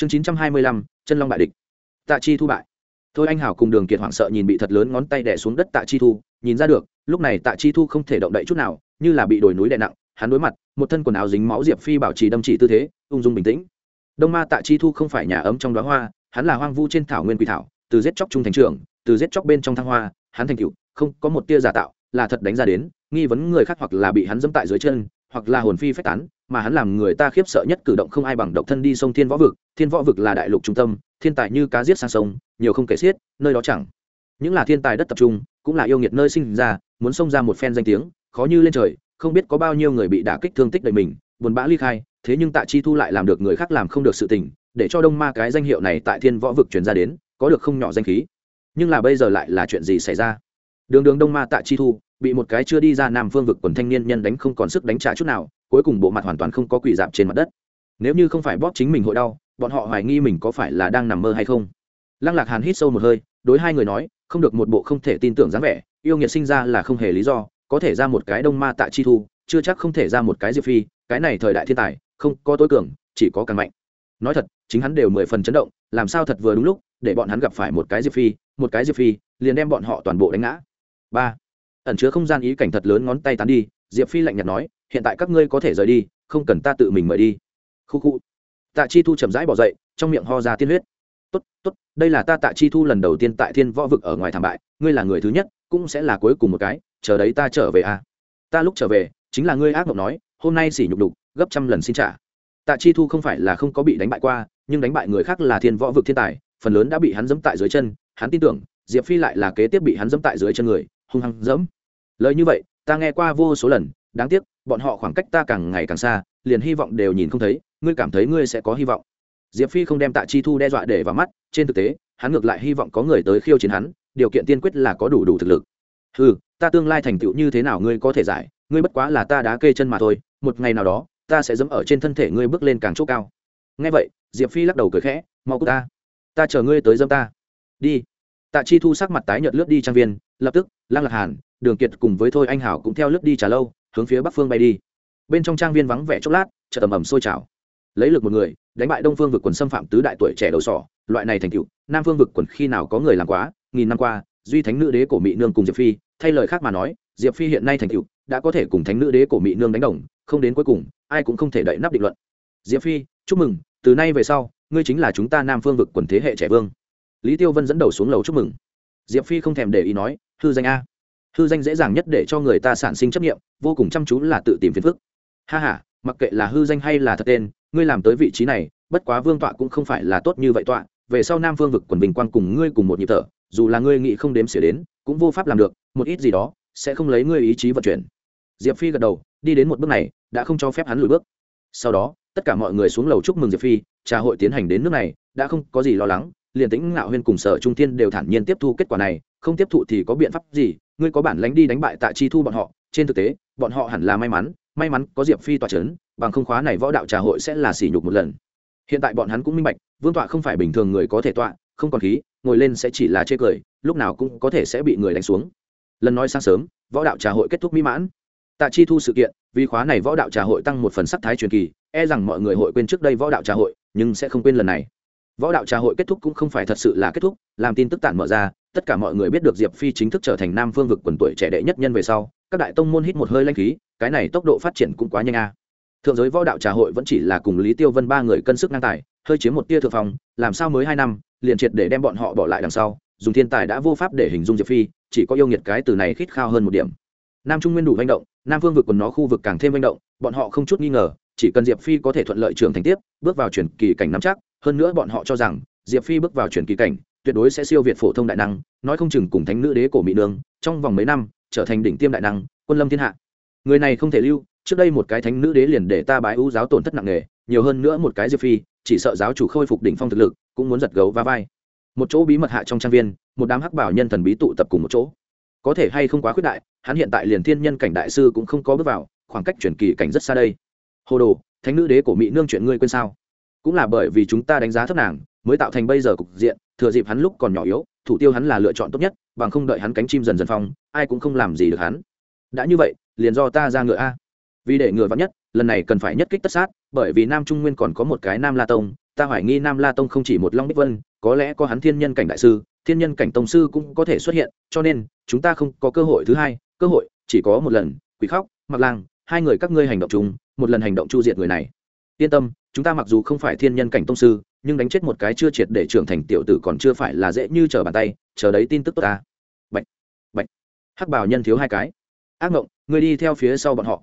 chương chín trăm hai mươi lăm, chân long bại địch. Tạ chi thu bại. Thôi anh hảo cùng đường kiệt hoảng sợ nhìn bị thật lớn ngón tay đẻ xuống đất tạ chi thu, nhìn ra được, lúc này tạ chi thu không thể động đậy chút nào, như là bị đồi núi đè nặng, hắn đối mặt, một thân quần áo dính máu diệp phi bảo trì đâm chỉ tư thế, ung dung bình tĩnh. Đông ma tạ chi thu không phải nhà ấm trong đó hoa, hắn là hoang vu trên thảo nguyên quỷ thảo, từ giết chóc trung thành trưởng, từ giết chóc bên trong thăng hoa, hắn thành cựu không có một tia giả tạo, là thật đánh ra đến, nghi vấn người khác hoặc là bị hắn dẫm tại dưới chân, hoặc là hồn phi phách tán mà hắn làm người ta khiếp sợ nhất cử động không ai bằng độc thân đi sông thiên võ vực. Thiên võ vực là đại lục trung tâm, thiên tài như cá giết sang sông, nhiều không kể xiết, nơi đó chẳng những là thiên tài đất tập trung, cũng là yêu nghiệt nơi sinh ra, muốn xông ra một phen danh tiếng, khó như lên trời, không biết có bao nhiêu người bị đả kích thương tích đầy mình, buồn bã ly khai, thế nhưng tạ chi thu lại làm được người khác làm không được sự tình, để cho đông ma cái danh hiệu này tại thiên võ vực truyền ra đến, có được không nhỏ danh khí. Nhưng là bây giờ lại là chuyện gì xảy ra? Đường đường đông ma tạ chi thu bị một cái chưa đi ra nam phương vực quần thanh niên nhân đánh không còn sức đánh trả chút nào cuối cùng bộ mặt hoàn toàn không có quỷ dạp trên mặt đất. Nếu như không phải bóp chính mình hội đau, bọn họ hoài nghi mình có phải là đang nằm mơ hay không? Lăng lạc hàn hít sâu một hơi, đối hai người nói, không được một bộ không thể tin tưởng dáng vẻ, yêu nghiệt sinh ra là không hề lý do, có thể ra một cái đông ma tạ chi thu, chưa chắc không thể ra một cái diệp phi, cái này thời đại thiên tài, không có tối cường, chỉ có càng mạnh. Nói thật, chính hắn đều mười phần chấn động, làm sao thật vừa đúng lúc, để bọn hắn gặp phải một cái diệp phi, một cái diệp phi, liền đem bọn họ toàn bộ đánh ngã. Ba. Ẩn chứa không gian ý cảnh thật lớn ngón tay tán đi, diệp phi lạnh nhạt nói hiện tại các ngươi có thể rời đi, không cần ta tự mình mời đi. Khu khu. Tạ chi thu chậm rãi bỏ dậy, trong miệng ho ra tiên huyết. Tốt tốt, đây là ta tạ chi thu lần đầu tiên tại thiên võ vực ở ngoài thảm bại, ngươi là người thứ nhất, cũng sẽ là cuối cùng một cái, chờ đấy ta trở về à. Ta lúc trở về, chính là ngươi ác mộng nói, hôm nay xỉ nhục đục, gấp trăm lần xin trả. Tạ chi thu không phải là không có bị đánh bại qua, nhưng đánh bại người khác là thiên võ vực thiên tài, phần lớn đã bị hắn dẫm tại dưới chân, hắn tin tưởng, diệp phi lại là kế tiếp bị hắn dẫm tại dưới chân người, hung hăng dẫm lời như vậy, ta nghe qua vô số lần, đáng tiếc bọn họ khoảng cách ta càng ngày càng xa, liền hy vọng đều nhìn không thấy, ngươi cảm thấy ngươi sẽ có hy vọng. Diệp phi không đem tạ chi thu đe dọa để vào mắt, trên thực tế, hắn ngược lại hy vọng có người tới khiêu chiến hắn, điều kiện tiên quyết là có đủ đủ thực lực. Ừ ta tương lai thành tựu như thế nào ngươi có thể giải, ngươi bất quá là ta đá kê chân mà thôi, một ngày nào đó, ta sẽ dẫm ở trên thân thể ngươi bước lên càng chỗ cao. Ngay vậy, diệp phi lắc đầu cười khẽ, mau cút ta. Ta chờ ngươi tới dâm ta. Đi. Tạ chi thu sắc mặt tái nhợt lướt đi trang viên, lập tức, lăng lạc hàn, đường kiệt cùng với thôi anh hảo cũng theo lướt đi trả lâu hướng phía bắc phương bay đi. Bên trong trang viên vắng vẻ chốc lát chợ tầm ẩm sôi trào. Lấy lực một người, đánh bại đông phương vực quần xâm phạm tứ đại tuổi trẻ đầu sỏ, loại này thành cựu nam phương vực quần khi nào có người làm quá, nghìn năm qua, duy thánh nữ đế cổ mỹ nương cùng diệp phi, thay lời khác mà nói, diệp phi hiện nay thành cựu đã có thể cùng thánh nữ đế cổ mỹ nương đánh đồng, không đến cuối cùng, ai cũng không thể đậy nắp định luận. Diệp phi, chúc mừng, từ nay về sau, ngươi chính là chúng ta nam phương vực quần thế hệ trẻ vương. Lý tiêu vân dẫn đầu xuống lầu chúc mừng. Diệp phi không thèm để ý nói, hư danh a hư danh dễ dàng nhất để cho người ta sản sinh chấp nghiệm vô cùng chăm chú là tự tìm phiền phức. Ha h a mặc kệ là hư danh hay là thật tên, ngươi làm tới vị trí này, bất quá vương tọa cũng không phải là tốt như vậy tọa, về sau nam vương vực quần bình quan cùng ngươi cùng một nhịp thở, dù là ngươi nghĩ không đếm xỉa đến, cũng vô pháp làm được, một ít gì đó sẽ không lấy ngươi ý chí vận chuyển. Diệp phi gật đầu, đi đến một bước này, đã không cho phép hắn lùi bước. Sau đó, tất cả mọi người xuống lầu chúc mừng diệp phi, trà hội tiến hành đến nước này, đã không có gì lo lắng, liền tĩnh ngạo huyên cùng sở trung thiên đều thản nhiên tiếp thu kết quả này không tiếp thụ thì có biện pháp gì? Ngươi có bản lánh đi đánh bại tạ chi thu bọn họ? Trên thực tế, bọn họ hẳn là may mắn may mắn có diệp phi tỏa c h ấ n bằng không khóa này võ đạo trà hội sẽ là sỉ nhục một lần. Hiện tại bọn hắn cũng minh bạch, vương tọa không phải bình thường người có thể tọa, không còn khí, ngồi lên sẽ chỉ là chê cười, lúc nào cũng có thể sẽ bị người đánh xuống. Lần nói sáng sớm, võ đạo trà hội kết thúc mỹ mãn. Tạ chi thu sự kiện, vì khóa này võ đạo trà hội tăng một phần sắc thái truyền kỳ e rằng mọi người hội quên trước đây võ đạo trà hội, nhưng sẽ không quên lần này. Võ đạo trà hội kết thúc cũng không phải thật sự là kết thúc, làm tin tức tản mở ra tất cả mọi người biết được diệp phi chính thức trở thành nam phương vực quần tuổi trẻ đệ nhất nhân về sau, các đại tông môn hít một hơi lanh khí, cái này tốc độ phát triển cũng quá nhanh a. Thượng giới võ đạo trà hội vẫn chỉ là cùng lý tiêu vân ba người cân sức ngang tài, hơi chiếm một tia thượng phòng làm sao mới hai năm, liền triệt để đem bọn họ bỏ lại đằng sau, dùng thiên tài đã vô pháp để hình dung diệp phi, chỉ có yêu nghiệt cái từ này khít khao hơn một điểm. Nam trung nguyên đủ manh động, nam phương vực quần nó khu vực càng thêm manh động, bọn họ không chút nghi ngờ, chỉ cần diệp phi có thể thuận lợi trưởng thành tiếp, bước vào chuyển kỳ cảnh nắm chắc, hơn nữa bọn họ cho rằng, diệp phi bước vào chuyển kỳ cảnh tuyệt đối sẽ siêu việt phổ thông đại năng, nói không chừng cùng thánh nữ đế cổ mỹ nương, trong vòng mấy năm, trở thành đỉnh tiêm đại năng, quân lâm thiên hạ. Người này không thể lưu, trước đây một cái thánh nữ đế liền để ta bái ưu giáo tổn thất nặng nề, nhiều hơn nữa một cái diệp phi, chỉ sợ giáo chủ khôi phục đỉnh phong thực lực, cũng muốn giật gấu va vai. Một chỗ bí mật hạ trong trang viên, một đám hắc bảo nhân thần bí tụ tập cùng một chỗ. Có thể hay không quá khuyết đại, hắn hiện tại liền thiên nhân cảnh đại sư cũng không có bước vào, khoảng cách chuyển kỳ cảnh rất xa đây. Hồ đồ, thánh nữ đế của mỹ nương chuyện ngươi quên sao? Cũng là bởi vì chúng ta đánh giá thấp nàng, mới tạo thành bây giờ cục diện thừa dịp hắn lúc còn nhỏ yếu, thủ tiêu hắn là lựa chọn tốt nhất, bằng không đợi hắn cánh chim dần dần phong, ai cũng không làm gì được hắn. Đã như vậy, liền do ta ra ngựa a. Vì để ngựa vắn nhất, lần này cần phải nhất kích tất sát, bởi vì nam trung nguyên còn có một cái nam la tông, ta hoài nghi nam la tông không chỉ một long bích vân, có lẽ có hắn thiên nhân cảnh đại sư, thiên nhân cảnh tông sư cũng có thể xuất hiện, cho nên, chúng ta không có cơ hội thứ hai, cơ hội, chỉ có một lần, quỷ khóc, mặc lang, hai người các ngươi hành động chung, một lần hành động chu diệt người này. Yên tâm, chúng ta mặc dù không phải thiên nhân cảnh tông sư nhưng đánh chết một cái chưa triệt để trưởng thành tiểu tử còn chưa phải là dễ như trở bàn tay, chờ đấy tin tức tốt ta. Bệnh bệnh hắc bảo nhân thiếu hai cái. Ác ngộng, người đi theo phía sau bọn họ.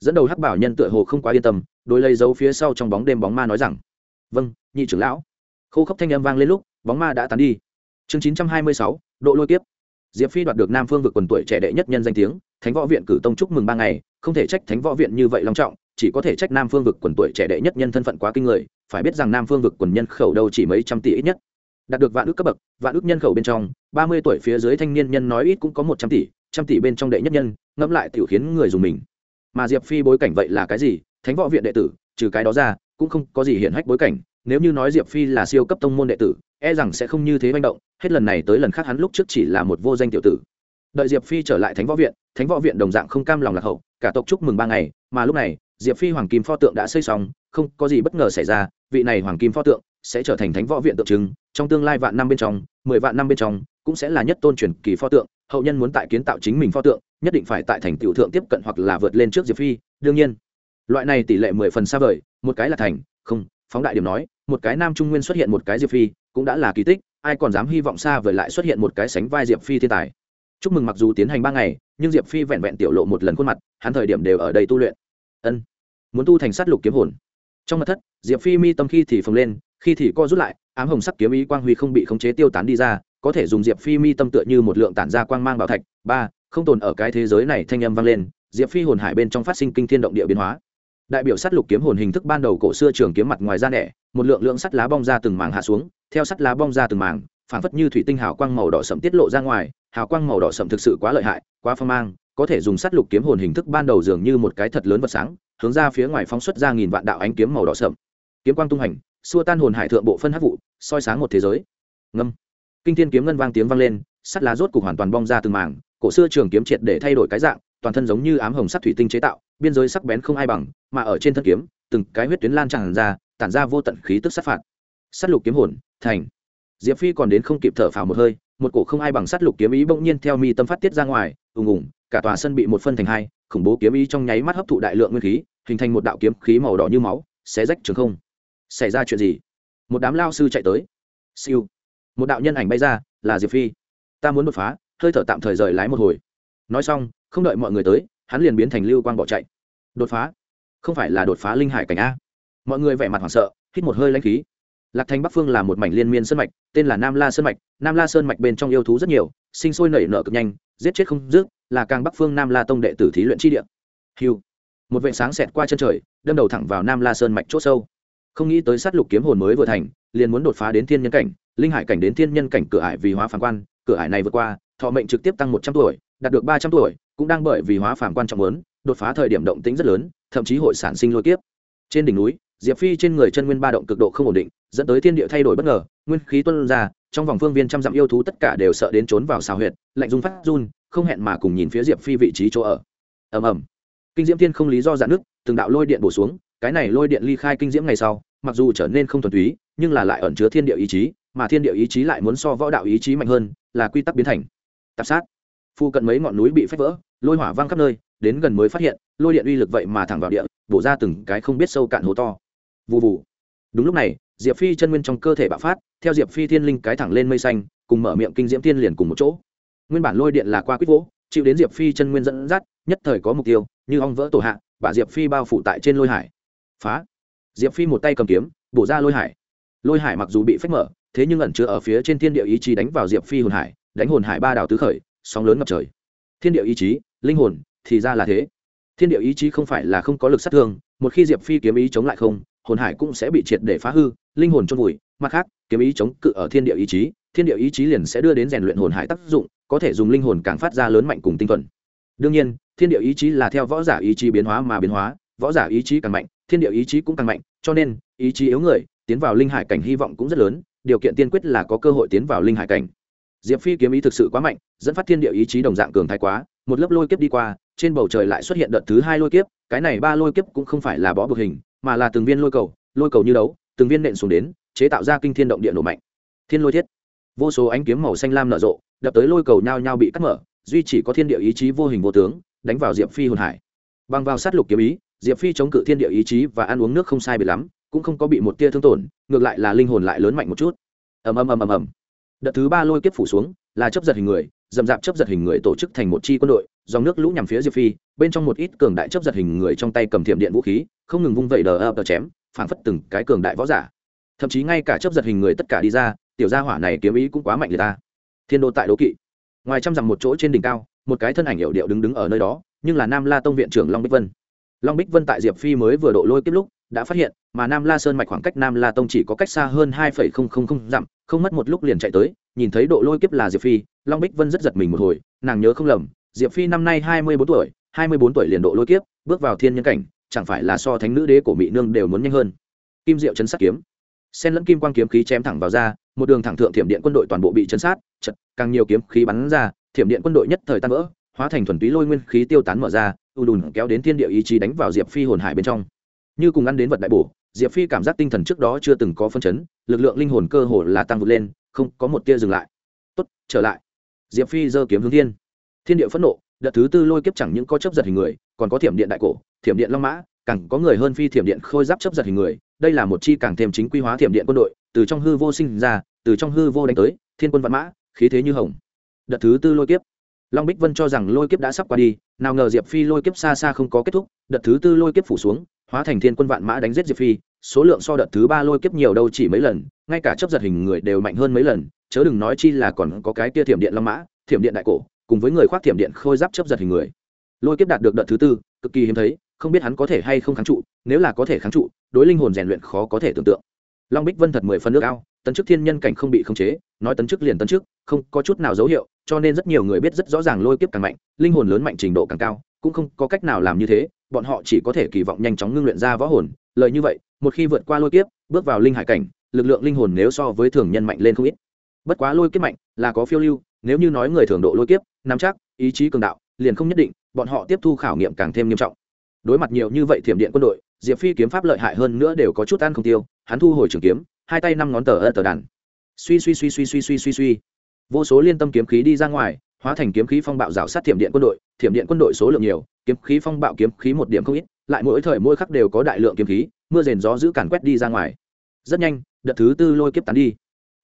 Dẫn đầu hắc bảo nhân tựa hồ không quá yên tâm đôi lấy dấu phía sau trong bóng đêm bóng ma nói rằng vâng nhị trưởng lão. Khô khốc thanh âm vang lên lúc, bóng ma đã tán đi. Chương chín trăm hai mươi sáu, độ lôi tiếp diệp phi đoạt được nam phương vực quần tuổi trẻ đệ nhất nhân danh tiếng, thánh võ viện cử tông chúc mừng ba ngày, không thể trách thánh võ viện như vậy long trọng chỉ có thể trách nam phương vực quần tuổi trẻ đệ nhất nhân thân phận quá kinh người, phải biết rằng nam phương vực quần nhân khẩu đâu chỉ mấy trăm tỷ ít nhất. Đạt được vạn ước cấp bậc, vạn ước nhân khẩu bên trong, ba mươi tuổi phía dưới thanh niên nhân nói ít cũng có một trăm tỷ trăm tỷ bên trong đệ nhất nhân, ngẫm lại tiểu khiến người dùng mình. Mà diệp phi bối cảnh vậy là cái gì? Thánh võ viện đệ tử, trừ cái đó ra, cũng không có gì hiện hách bối cảnh. Nếu như nói diệp phi là siêu cấp tông môn đệ tử e rằng sẽ không như thế manh động. Hết lần này tới lần khác hắn lúc trước chỉ là một vô danh tiểu tử. Đợi diệp phi trở lại thánh võ viện, thánh võ viện đồng dạng không cam lòng lạc hậu, cả tộc chúc mừng ba ngày, mà lúc này diệp phi hoàng kim pho tượng đã xây xong, không có gì bất ngờ xảy ra, vị này hoàng kim pho tượng sẽ trở thành thánh võ viện tượng trưng, trong tương lai vạn năm bên trong, mười vạn năm bên trong, cũng sẽ là nhất tôn truyền kỳ pho tượng, hậu nhân muốn tại kiến tạo chính mình pho tượng, nhất định phải tại thành tiểu thượng tiếp cận hoặc là vượt lên trước diệp phi, đương nhiên. Loại này tỷ lệ mười phần xa vời, một cái là thành, không, phóng đại điểm nói, một cái nam trung nguyên xuất hiện một cái diệp phi, cũng đã là kỳ tích, ai còn dám hy vọng xa vời lại xuất hiện một cái sánh vai diệp phi thiên tài. Chúc mừng mặc dù tiến hành ba ngày, nhưng diệp phi vẹn vẹn tiểu lộ một lần khuôn mặt, hắn thời điểm đều ở đây tu luyện ân. Muốn tu thành sát lục kiếm hồn. Trong mặt thất, diệp phi mi tâm khi thì phồng lên, khi thì co rút lại, ám hồng sắc kiếm ý quang huy không bị khống chế tiêu tán đi ra, có thể dùng diệp phi mi tâm tựa như một lượng tản ra quang mang bảo thạch. Ba, không tồn ở cái thế giới này thanh âm vang lên, diệp phi hồn hải bên trong phát sinh kinh thiên động địa biến hóa. Đại biểu sắt lục kiếm hồn hình thức ban đầu cổ xưa trường kiếm mặt ngoài da nẻ, một lượng lượng sắt lá bong ra từng màng hạ xuống, theo sắt lá bong ra từng màng phảng phất như thủy tinh hào quang màu đỏ sậm tiết lộ ra ngoài, hào quang màu đỏ sậm thực sự quá lợi hại, quá phong mang có thể dùng sắt lục kiếm hồn hình thức ban đầu dường như một cái thật lớn vật sáng, hướng ra phía ngoài phóng xuất ra nghìn vạn đạo ánh kiếm màu đỏ sậm. Kiếm quang tung hành, xua tan hồn hải thượng bộ phân hắc vụ, soi sáng một thế giới. Ngâm. Kinh thiên kiếm ngân vang tiếng vang lên, sắt lá rốt cục hoàn toàn bong ra từng mảng, cổ xưa trường kiếm triệt để thay đổi cái dạng, toàn thân giống như ám hồng sắt thủy tinh chế tạo, biên giới sắc bén không ai bằng, mà ở trên thân kiếm, từng cái huyết tuyến lan tràn ra, tản ra vô tận khí tức sát phạt. Sắt lục kiếm hồn, thành diệp phi còn đến không kịp thở phào một hơi, một cổ không ai bằng sát lục kiếm ý bỗng nhiên theo mi tâm phát tiết ra ngoài, ùng ùng, cả tòa sân bị một phân thành hai, khủng bố kiếm ý trong nháy mắt hấp thụ đại lượng nguyên khí, hình thành một đạo kiếm khí màu đỏ như máu, xé rách trường không. Xảy ra chuyện gì? Một đám lao sư chạy tới. Siêu. Một đạo nhân ảnh bay ra, là diệp phi. Ta muốn đột phá, hơi thở tạm thời rời lái một hồi. Nói xong, không đợi mọi người tới, hắn liền biến thành lưu quang bỏ chạy. Đột phá? Không phải là đột phá linh hải cảnh a. Mọi người vẻ mặt hoảng sợ, hít một hơi lãnh khí lạc thành bắc phương là một mảnh liên miên sơn mạch, tên là nam la sơn mạch. Nam la sơn mạch bên trong yêu thú rất nhiều, sinh sôi nảy nở cực nhanh, giết chết không dứt, là càng bắc phương nam la tông đệ tử thí luyện chi địa. Hiu một vệ sáng xẹt qua chân trời, đâm đầu thẳng vào nam la sơn mạch c h ỗ sâu. Không nghĩ tới sát lục kiếm hồn mới vừa thành, liền muốn đột phá đến thiên nhân cảnh, linh hải cảnh đến thiên nhân cảnh cửa ải vì hóa phản quan, cửa ải này vượt qua, thọ mệnh trực tiếp tăng một trăm tuổi, đạt được ba trăm tuổi, cũng đang bởi vì hóa phản quan trọng lớn đột phá thời điểm động tĩnh rất lớn, thậm chí hội sản sinh lôi kiếp. Trên đỉnh núi diệp phi trên người chân nguyên ba động cực độ không ổn định, dẫn tới thiên địa thay đổi bất ngờ, nguyên khí tuân ra, trong vòng phương viên trăm dặm yêu thú tất cả đều sợ đến trốn vào xào huyệt, lạnh dung phát run, không hẹn mà cùng nhìn phía diệp phi vị trí chỗ ở. Ầm ầm. Kinh diễm thiên không lý do dạn nước từng đạo lôi điện bổ xuống, cái này lôi điện ly khai kinh diễm ngày sau, mặc dù trở nên không thuần túy, nhưng là lại ẩn chứa thiên địa ý chí, mà thiên địa ý chí lại muốn so võ đạo ý chí mạnh hơn, là quy tắc biến thành. Tạp sát. Phu cận mấy ngọn núi bị phách vỡ, lôi hỏa văng khắp nơi, đến gần mới phát hiện, lôi điện uy lực vậy mà thẳng vào địa, bổ ra từng cái không biết sâu cạn hố to vụ vụ đúng lúc này, diệp phi chân nguyên trong cơ thể bạo phát, theo diệp phi thiên linh cái thẳng lên mây xanh, cùng mở miệng kinh diễm thiên liền cùng một chỗ. Nguyên bản lôi điện là qua quýt vỗ, chịu đến diệp phi chân nguyên dẫn dắt, nhất thời có mục tiêu, như ong vỡ tổ hạ và diệp phi bao phủ tại trên lôi hải. Phá. Diệp phi một tay cầm kiếm, bổ ra lôi hải. Lôi hải mặc dù bị phách mở, thế nhưng ẩn chứa ở phía trên thiên địa ý chí đánh vào diệp phi hồn hải, đánh hồn hải ba đảo tứ khởi, sóng lớn ngập trời. Thiên địa ý chí, linh hồn, thì ra là thế. Thiên địa ý chí không phải là không có lực sát thương, một khi diệp phi kiếm ý chống lại không hồn hải cũng sẽ bị triệt để phá hư, linh hồn trôn vùi, mặt khác, kiếm ý chống cự ở thiên địa ý chí, thiên địa ý chí liền sẽ đưa đến rèn luyện hồn hải tác dụng, có thể dùng linh hồn càng phát ra lớn mạnh cùng tinh thuần. Đương nhiên, thiên địa ý chí là theo võ giả ý chí biến hóa mà biến hóa, võ giả ý chí càng mạnh, thiên địa ý chí cũng càng mạnh, cho nên, ý chí yếu người, tiến vào linh hải cảnh hy vọng cũng rất lớn, điều kiện tiên quyết là có cơ hội tiến vào linh hải cảnh. Diệp phi kiếm ý thực sự quá mạnh, dẫn phát thiên địa ý chí đồng dạng cường thái quá, một lớp lôi kiếp đi qua, trên bầu trời lại xuất hiện đợt thứ hai lôi kiếp, cái này ba lôi kiếp cũng không phải là bó bực hình mà là từng viên lôi cầu lôi cầu như đấu, từng viên nện xuống đến, chế tạo ra kinh thiên động địa nổ mạnh. Thiên lôi thiết. Vô số ánh kiếm màu xanh lam nở rộ, đập tới lôi cầu nhao nhao bị cắt mở, duy chỉ có thiên địa ý chí vô hình vô tướng, đánh vào diệp phi hồn hải. Bằng vào sát lục kiếm ý, diệp phi chống cự thiên địa ý chí và ăn uống nước không sai bị lắm, cũng không có bị một tia thương tổn, ngược lại là linh hồn lại lớn mạnh một chút. Ầm ầm ầm ầm ầm. Đợt thứ ba lôi kiếp phủ xuống, là chấp giật hình người dầm dạp chấp giật hình người tổ chức thành một chi quân đội, dòng nước lũ nhằm phía diệp phi, bên trong một ít cường đại chấp giật hình người trong tay cầm thiểm điện vũ khí không ngừng vung vẩy đờ ập đờ chém, phảng phất từng cái cường đại võ giả. Thậm chí ngay cả chấp giật hình người tất cả đi ra, tiểu gia hỏa này kiếm ý cũng quá mạnh người ta. Thiên đô tại đố kỵ. Ngoài trăm dặm một chỗ trên đỉnh cao, một cái thân ảnh hiệu điệu đứng đứng ở nơi đó, nhưng là nam la tông viện trưởng long bích vân. Long bích vân tại diệp phi mới vừa độ lôi kiếp lúc, đã phát hiện, mà nam la sơn mạch khoảng cách nam la tông chỉ có cách xa hơn hai dặm, không mất một lúc liền chạy tới, nhìn thấy độ lôi kiếp là diệp phi, long bích vân rất giật mình một hồi, nàng nhớ không lầm, diệp phi năm nay hai mươi bốn tuổi, hai mươi bốn tuổi liền độ lôi kiếp, bước vào thiên nhân cảnh chẳng phải là so thánh nữ đế của mỹ nương đều muốn nhanh hơn. Kim diệu chấn sát kiếm. Sen lẫn kim quang kiếm khí chém thẳng vào ra một đường thẳng thượng thiểm điện quân đội toàn bộ bị chấn sát, chật, càng nhiều kiếm khí bắn ra, thiểm điện quân đội nhất thời tan vỡ, hóa thành thuần túy lôi nguyên khí tiêu tán mở ra, u đùn kéo đến thiên địa ý chí đánh vào diệp phi hồn hải bên trong. Như cùng ăn đến vật đại bổ, diệp phi cảm giác tinh thần trước đó chưa từng có phân chấn, lực lượng linh hồn cơ hồ là tăng vượt lên, không có một tia dừng lại. Tốt, trở lại. Diệp phi giơ kiếm hướng thiên. Thiên địa phẫn nộ, đợt thứ tư lôi kiếp chẳng những có chấp giật hình người còn có thiểm điện đại cổ, thiểm điện long mã, càng có người hơn phi thiểm điện khôi giáp chấp giật hình người. Đây là một chi càng thêm chính quy hóa thiểm điện quân đội, từ trong hư vô sinh ra, từ trong hư vô đánh tới, thiên quân vạn mã, khí thế như hồng. Đợt thứ tư lôi kiếp. Long bích vân cho rằng lôi kiếp đã sắp qua đi, nào ngờ diệp phi lôi kiếp xa xa không có kết thúc, đợt thứ tư lôi kiếp phủ xuống, hóa thành thiên quân vạn mã đánh giết diệp phi, số lượng so đợt thứ ba lôi kiếp nhiều đâu chỉ mấy lần, ngay cả chấp giật hình người đều mạnh hơn mấy lần, chớ đừng nói chi là còn có cái tia thiểm điện long mã, thiểm điện đại cổ, cùng với người khoác thiểm điện khôi giáp chấp giật hình người lôi kiếp đạt được đợt thứ tư, cực kỳ hiếm thấy, không biết hắn có thể hay không kháng trụ, nếu là có thể kháng trụ, đối linh hồn rèn luyện khó có thể tưởng tượng. Long bích vân thật mười phân nước ao, tấn chức thiên nhân cảnh không bị khống chế, nói tấn chức liền tấn chức, không có chút nào dấu hiệu, cho nên rất nhiều người biết rất rõ ràng lôi kiếp càng mạnh, linh hồn lớn mạnh trình độ càng cao, cũng không có cách nào làm như thế, bọn họ chỉ có thể kỳ vọng nhanh chóng ngưng luyện ra võ hồn. Lợi như vậy, một khi vượt qua lôi kiếp, bước vào linh hải cảnh, lực lượng linh hồn nếu so với thường nhân mạnh lên không ít. Bất quá lôi kiếp mạnh là có phiêu lưu, nếu như nói người thường độ lôi kiếp, nắm chắc, ý chí cường đạo, liền không nhất định bọn họ tiếp thu khảo nghiệm càng thêm nghiêm trọng. Đối mặt nhiều như vậy thiểm điện quân đội, diệp phi kiếm pháp lợi hại hơn nữa đều có chút ăn không tiêu, hắn thu hồi trường kiếm, hai tay năm ngón tờ ơ tờ đàn. Suy suy suy suy suy suy suy suy. Vô số liên tâm kiếm khí đi ra ngoài, hóa thành kiếm khí phong bạo rào sát thiểm điện quân đội, thiểm điện quân đội số lượng nhiều, kiếm khí phong bạo kiếm khí một điểm không ít, lại mỗi thời mỗi khắc đều có đại lượng kiếm khí, mưa rền gió giữ càn quét đi ra ngoài. Rất nhanh, đợt thứ tư lôi kiếp tán đi.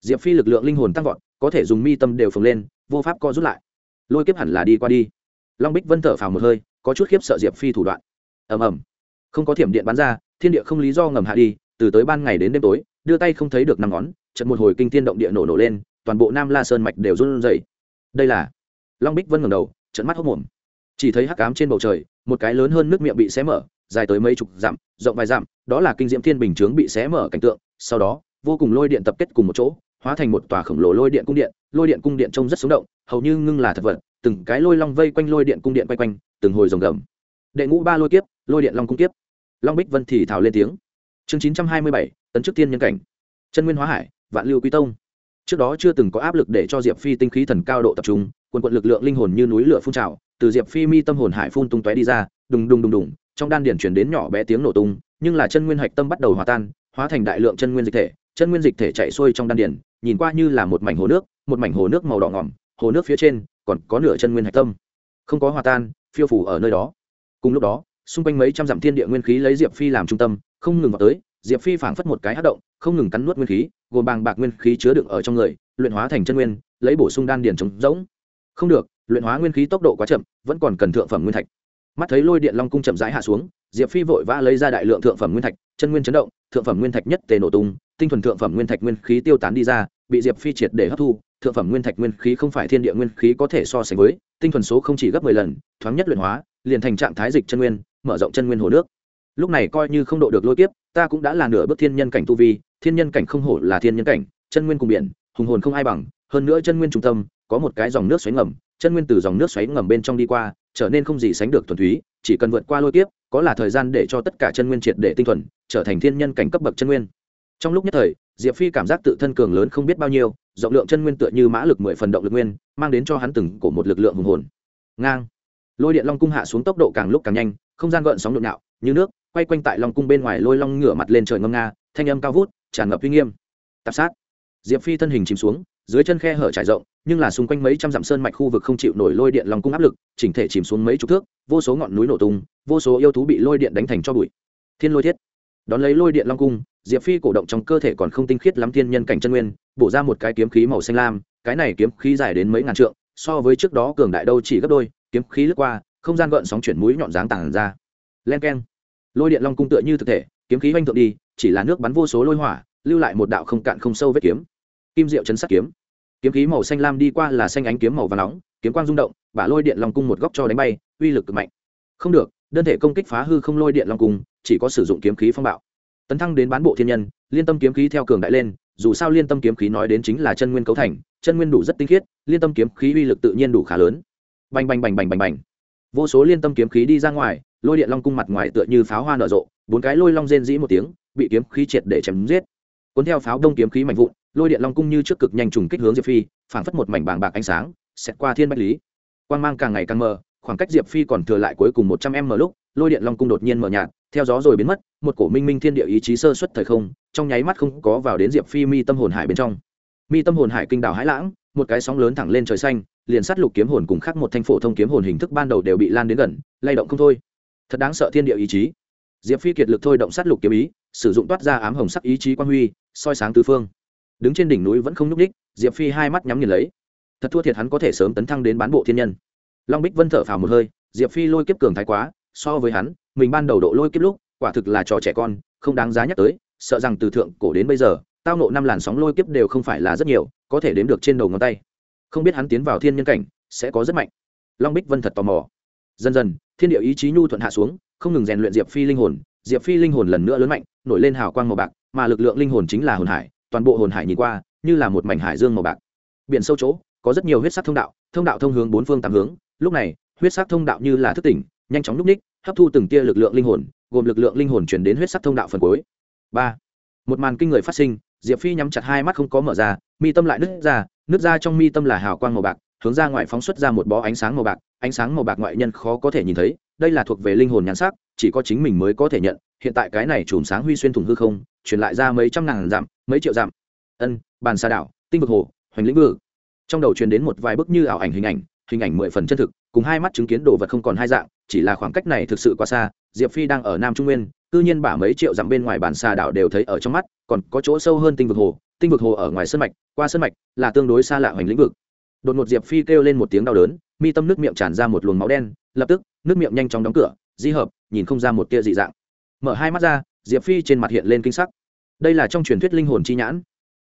Diệp phi lực lượng linh hồn tăng vọt, có thể dùng mi tâm đều phồng lên, vô pháp co rút lại. Lôi kiếp hẳn là đi qua đi long bích vân thở phào một hơi, có chút khiếp sợ diệp phi thủ đoạn. Ầm ầm. Không có thiểm điện bắn ra, thiên địa không lý do ngầm hạ đi, từ tới ban ngày đến đêm tối, đưa tay không thấy được năm ngón trận một hồi kinh thiên động địa nổ nổ lên, toàn bộ nam la sơn mạch đều run rẩy. Đây là long bích vân ngẩng đầu trận mắt hốc mồm chỉ thấy hắc ám trên bầu trời, một cái lớn hơn nước miệng bị xé mở, dài tới mấy chục dặm, rộng vài dặm, đó là kinh diễm thiên bình chướng bị xé mở cảnh tượng, sau đó, vô cùng lôi điện tập kết cùng một chỗ, hóa thành một tòa khổng lồ lôi điện cung điện, lôi điện cung điện trông rất sống động, hầu như ngưng là thật vật từng cái lôi long vây quanh lôi điện cung điện quay quanh, từng hồi rồng gầm. Đệ ngũ ba lôi kiếp, lôi điện long cung kiếp. Long bích vân thì thào lên tiếng. Chương chín trăm hai mươi bảy, tấn trước tiên nhân cảnh. Chân nguyên hóa hải, vạn lưu quy tông. Trước đó chưa từng có áp lực để cho diệp phi tinh khí thần cao độ tập trung, quần quận lực lượng linh hồn như núi lửa phun trào, từ diệp phi mi tâm hồn hải phun tung tóe đi ra, đùng đùng đùng đùng, trong đan điển chuyển đến nhỏ bé tiếng nổ tung, nhưng là chân nguyên hạch tâm bắt đầu hòa tan, hóa thành đại lượng chân nguyên dịch thể, chân nguyên dịch thể chạy xuôi trong đan điển nhìn qua như là một mảnh hồ nước, một mảnh hồ nước màu đỏ ngỏm hồ nước phía trên còn có nửa chân nguyên hạch tâm. Không có hòa tan, phiêu phủ ở nơi đó. Cùng lúc đó, xung quanh mấy trăm dặm thiên địa nguyên khí lấy diệp phi làm trung tâm, không ngừng vào tới, diệp phi phảng phất một cái hát động, không ngừng cắn nuốt nguyên khí, gồm bàng bạc nguyên khí chứa đựng ở trong người, luyện hóa thành chân nguyên, lấy bổ sung đan điền trống rỗng. Không được, luyện hóa nguyên khí tốc độ quá chậm, vẫn còn cần thượng phẩm nguyên thạch. Mắt thấy lôi điện long cung chậm rãi hạ xuống, diệp phi vội vã lấy ra đại lượng thượng phẩm nguyên thạch, chân nguyên chấn động, thượng phẩm nguyên thạch nhất tề nổ tung, tinh thuần thượng phẩm nguyên thạch nguyên khí tiêu tán đi ra, bị diệp phi triệt để hấp thu thượng phẩm nguyên thạch nguyên khí không phải thiên địa nguyên khí có thể so sánh với, tinh thuần số không chỉ gấp mười lần, thoáng nhất luyện hóa, liền thành trạng thái dịch chân nguyên, mở rộng chân nguyên hồ nước. Lúc này coi như không độ được lôi kiếp, ta cũng đã là nửa bước thiên nhân cảnh tu vi, thiên nhân cảnh không hổ là thiên nhân cảnh, chân nguyên cùng biển, hùng hồn không ai bằng, hơn nữa chân nguyên trung tâm, có một cái dòng nước xoáy ngầm, chân nguyên từ dòng nước xoáy ngầm bên trong đi qua, trở nên không gì sánh được thuần túy, chỉ cần vượt qua lôi kiếp, có là thời gian để cho tất cả chân nguyên triệt để tinh thuần, trở thành thiên nhân cảnh cấp bậc chân nguyên. Trong lúc nhất thời, diệp phi cảm giác tự thân cường lớn không biết bao nhiêu rộng lượng chân nguyên tựa như mã lực mười phần động lực nguyên, mang đến cho hắn từng cổ một lực lượng hùng hồn. Ngang. Lôi điện long cung hạ xuống tốc độ càng lúc càng nhanh, không gian gợn sóng nhộn nhạo như nước, quay quanh tại long cung bên ngoài lôi long ngửa mặt lên trời ngâm nga, thanh âm cao vút, tràn ngập uy nghiêm. Tạp sát. Diệp phi thân hình chìm xuống, dưới chân khe hở trải rộng, nhưng là xung quanh mấy trăm dặm sơn mạch khu vực không chịu nổi lôi điện long cung áp lực, chỉnh thể chìm xuống mấy chục thước, vô số ngọn núi nổ tung, vô số yêu thú bị lôi điện đánh thành cho bụi. Thiên lôi thiết. Đón lấy lôi điện long cung, diệp phi cổ động trong cơ thể còn không tinh khiết lắm thiên nhân cảnh chân nguyên bổ ra một cái kiếm khí màu xanh lam, cái này kiếm khí dài đến mấy ngàn trượng, so với trước đó cường đại đâu chỉ gấp đôi, kiếm khí lướt qua, không gian gợn sóng chuyển mũi nhọn dáng tàng ra. Len keng. Lôi điện long cung tựa như thực thể, kiếm khí oanh thượng đi, chỉ là nước bắn vô số lôi hỏa, lưu lại một đạo không cạn không sâu vết kiếm. Kim diệu chấn sát kiếm. Kiếm khí màu xanh lam đi qua là xanh ánh kiếm màu và nóng, kiếm quang rung động, bả lôi điện long cung một góc cho đánh bay, uy lực cực mạnh. Không được, đơn thể công kích phá hư không lôi điện long cung, chỉ có sử dụng kiếm khí phong bạo. Tấn thăng đến bán bộ thiên nhân, liên tâm kiếm khí theo cường đại lên dù sao liên tâm kiếm khí nói đến chính là chân nguyên cấu thành, chân nguyên đủ rất tinh khiết, liên tâm kiếm khí uy lực tự nhiên đủ khá lớn. Bành bành bành bành bành bành. Vô số liên tâm kiếm khí đi ra ngoài, lôi điện long cung mặt ngoài tựa như pháo hoa nở rộ, bốn cái lôi long rên dĩ một tiếng, bị kiếm khí triệt để chém giết. Cuốn theo pháo đông kiếm khí mạnh vụn, lôi điện long cung như trước cực nhanh trùng kích hướng diệp phi, phảng phất một mảnh bàng bạc ánh sáng, xẹt qua thiên bách lý. Quang mang càng ngày càng mờ, khoảng cách diệp phi còn thừa lại cuối cùng một trăm m lúc lôi điện long cung đột nhiên mở nhạt, theo gió rồi biến mất, một cổ minh minh thiên địa ý chí sơ xuất thời không, trong nháy mắt không có vào đến diệp phi mi tâm hồn hải bên trong. Mi tâm hồn hải kinh đảo hãi lãng, một cái sóng lớn thẳng lên trời xanh, liền sát lục kiếm hồn cùng khắc một thanh phổ thông kiếm hồn hình thức ban đầu đều bị lan đến gần, lay động không thôi. Thật đáng sợ thiên địa ý chí. Diệp phi kiệt lực thôi động sát lục kiếm ý, sử dụng toát ra ám hồng sắc ý chí quan huy, soi sáng tứ phương. Đứng trên đỉnh núi vẫn không nhúc ních diệp phi hai mắt nhắm nhìn lấy. Thật thua thiệt hắn có thể sớm tấn thăng đến bán bộ thiên nhân. Long bích vân thở phào một hơi, diệp phi lôi kiếp cường thái quá so với hắn, mình ban đầu độ lôi kiếp lúc, quả thực là trò trẻ con, không đáng giá nhắc tới, sợ rằng từ thượng cổ đến bây giờ, tao nộ năm làn sóng lôi kiếp đều không phải là rất nhiều, có thể đếm được trên đầu ngón tay. Không biết hắn tiến vào thiên nhân cảnh, sẽ có rất mạnh. Long bích vân thật tò mò. Dần dần, thiên địa ý chí nhu thuận hạ xuống, không ngừng rèn luyện diệp phi linh hồn, diệp phi linh hồn lần nữa lớn mạnh, nổi lên hào quang màu bạc, mà lực lượng linh hồn chính là hồn hải, toàn bộ hồn hải nhìn qua, như là một mảnh hải dương màu bạc. Biển sâu chỗ, có rất nhiều huyết sắc thông đạo thông đạo thông hướng bốn phương tám hướng, lúc này, huyết sắc thông đạo như là thức tỉnh nhanh chóng núp ních, hấp thu từng tia lực lượng linh hồn, gồm lực lượng linh hồn chuyển đến huyết sắc thông đạo phần cuối. Ba. Một màn kinh người phát sinh, diệp phi nhắm chặt hai mắt không có mở ra, mi tâm lại nứt ra nứt ra trong mi tâm là hào quang màu bạc, hướng ra ngoài phóng xuất ra một bó ánh sáng màu bạc, ánh sáng màu bạc ngoại nhân khó có thể nhìn thấy, đây là thuộc về linh hồn nhãn sắc, chỉ có chính mình mới có thể nhận, hiện tại cái này chùm sáng huy xuyên thủng hư không, truyền lại ra mấy trăm ngàn dặm, mấy triệu dặm. Ân, bàn xa đảo, tinh vực hồ, hoành lĩnh vực. Trong đầu truyền đến một vài bức như ảo ảnh hình ảnh hình ảnh mười phần chân thực cùng hai mắt chứng kiến đồ vật không còn hai dạng, chỉ là khoảng cách này thực sự quá xa, diệp phi đang ở nam trung nguyên, cư nhiên bả mấy triệu dặm bên ngoài bản xà đảo đều thấy ở trong mắt, còn có chỗ sâu hơn tinh vực hồ, tinh vực hồ ở ngoài sân mạch, qua sân mạch, là tương đối xa lạ hoành lĩnh vực. Đột ngột diệp phi kêu lên một tiếng đau đớn, mi tâm nước miệng tràn ra một luồng máu đen, lập tức, nước miệng nhanh chóng đóng cửa, di hợp, nhìn không ra một tia dị dạng. Mở hai mắt ra, diệp phi trên mặt hiện lên kinh sắc. Đây là trong truyền thuyết linh hồn chi nhãn.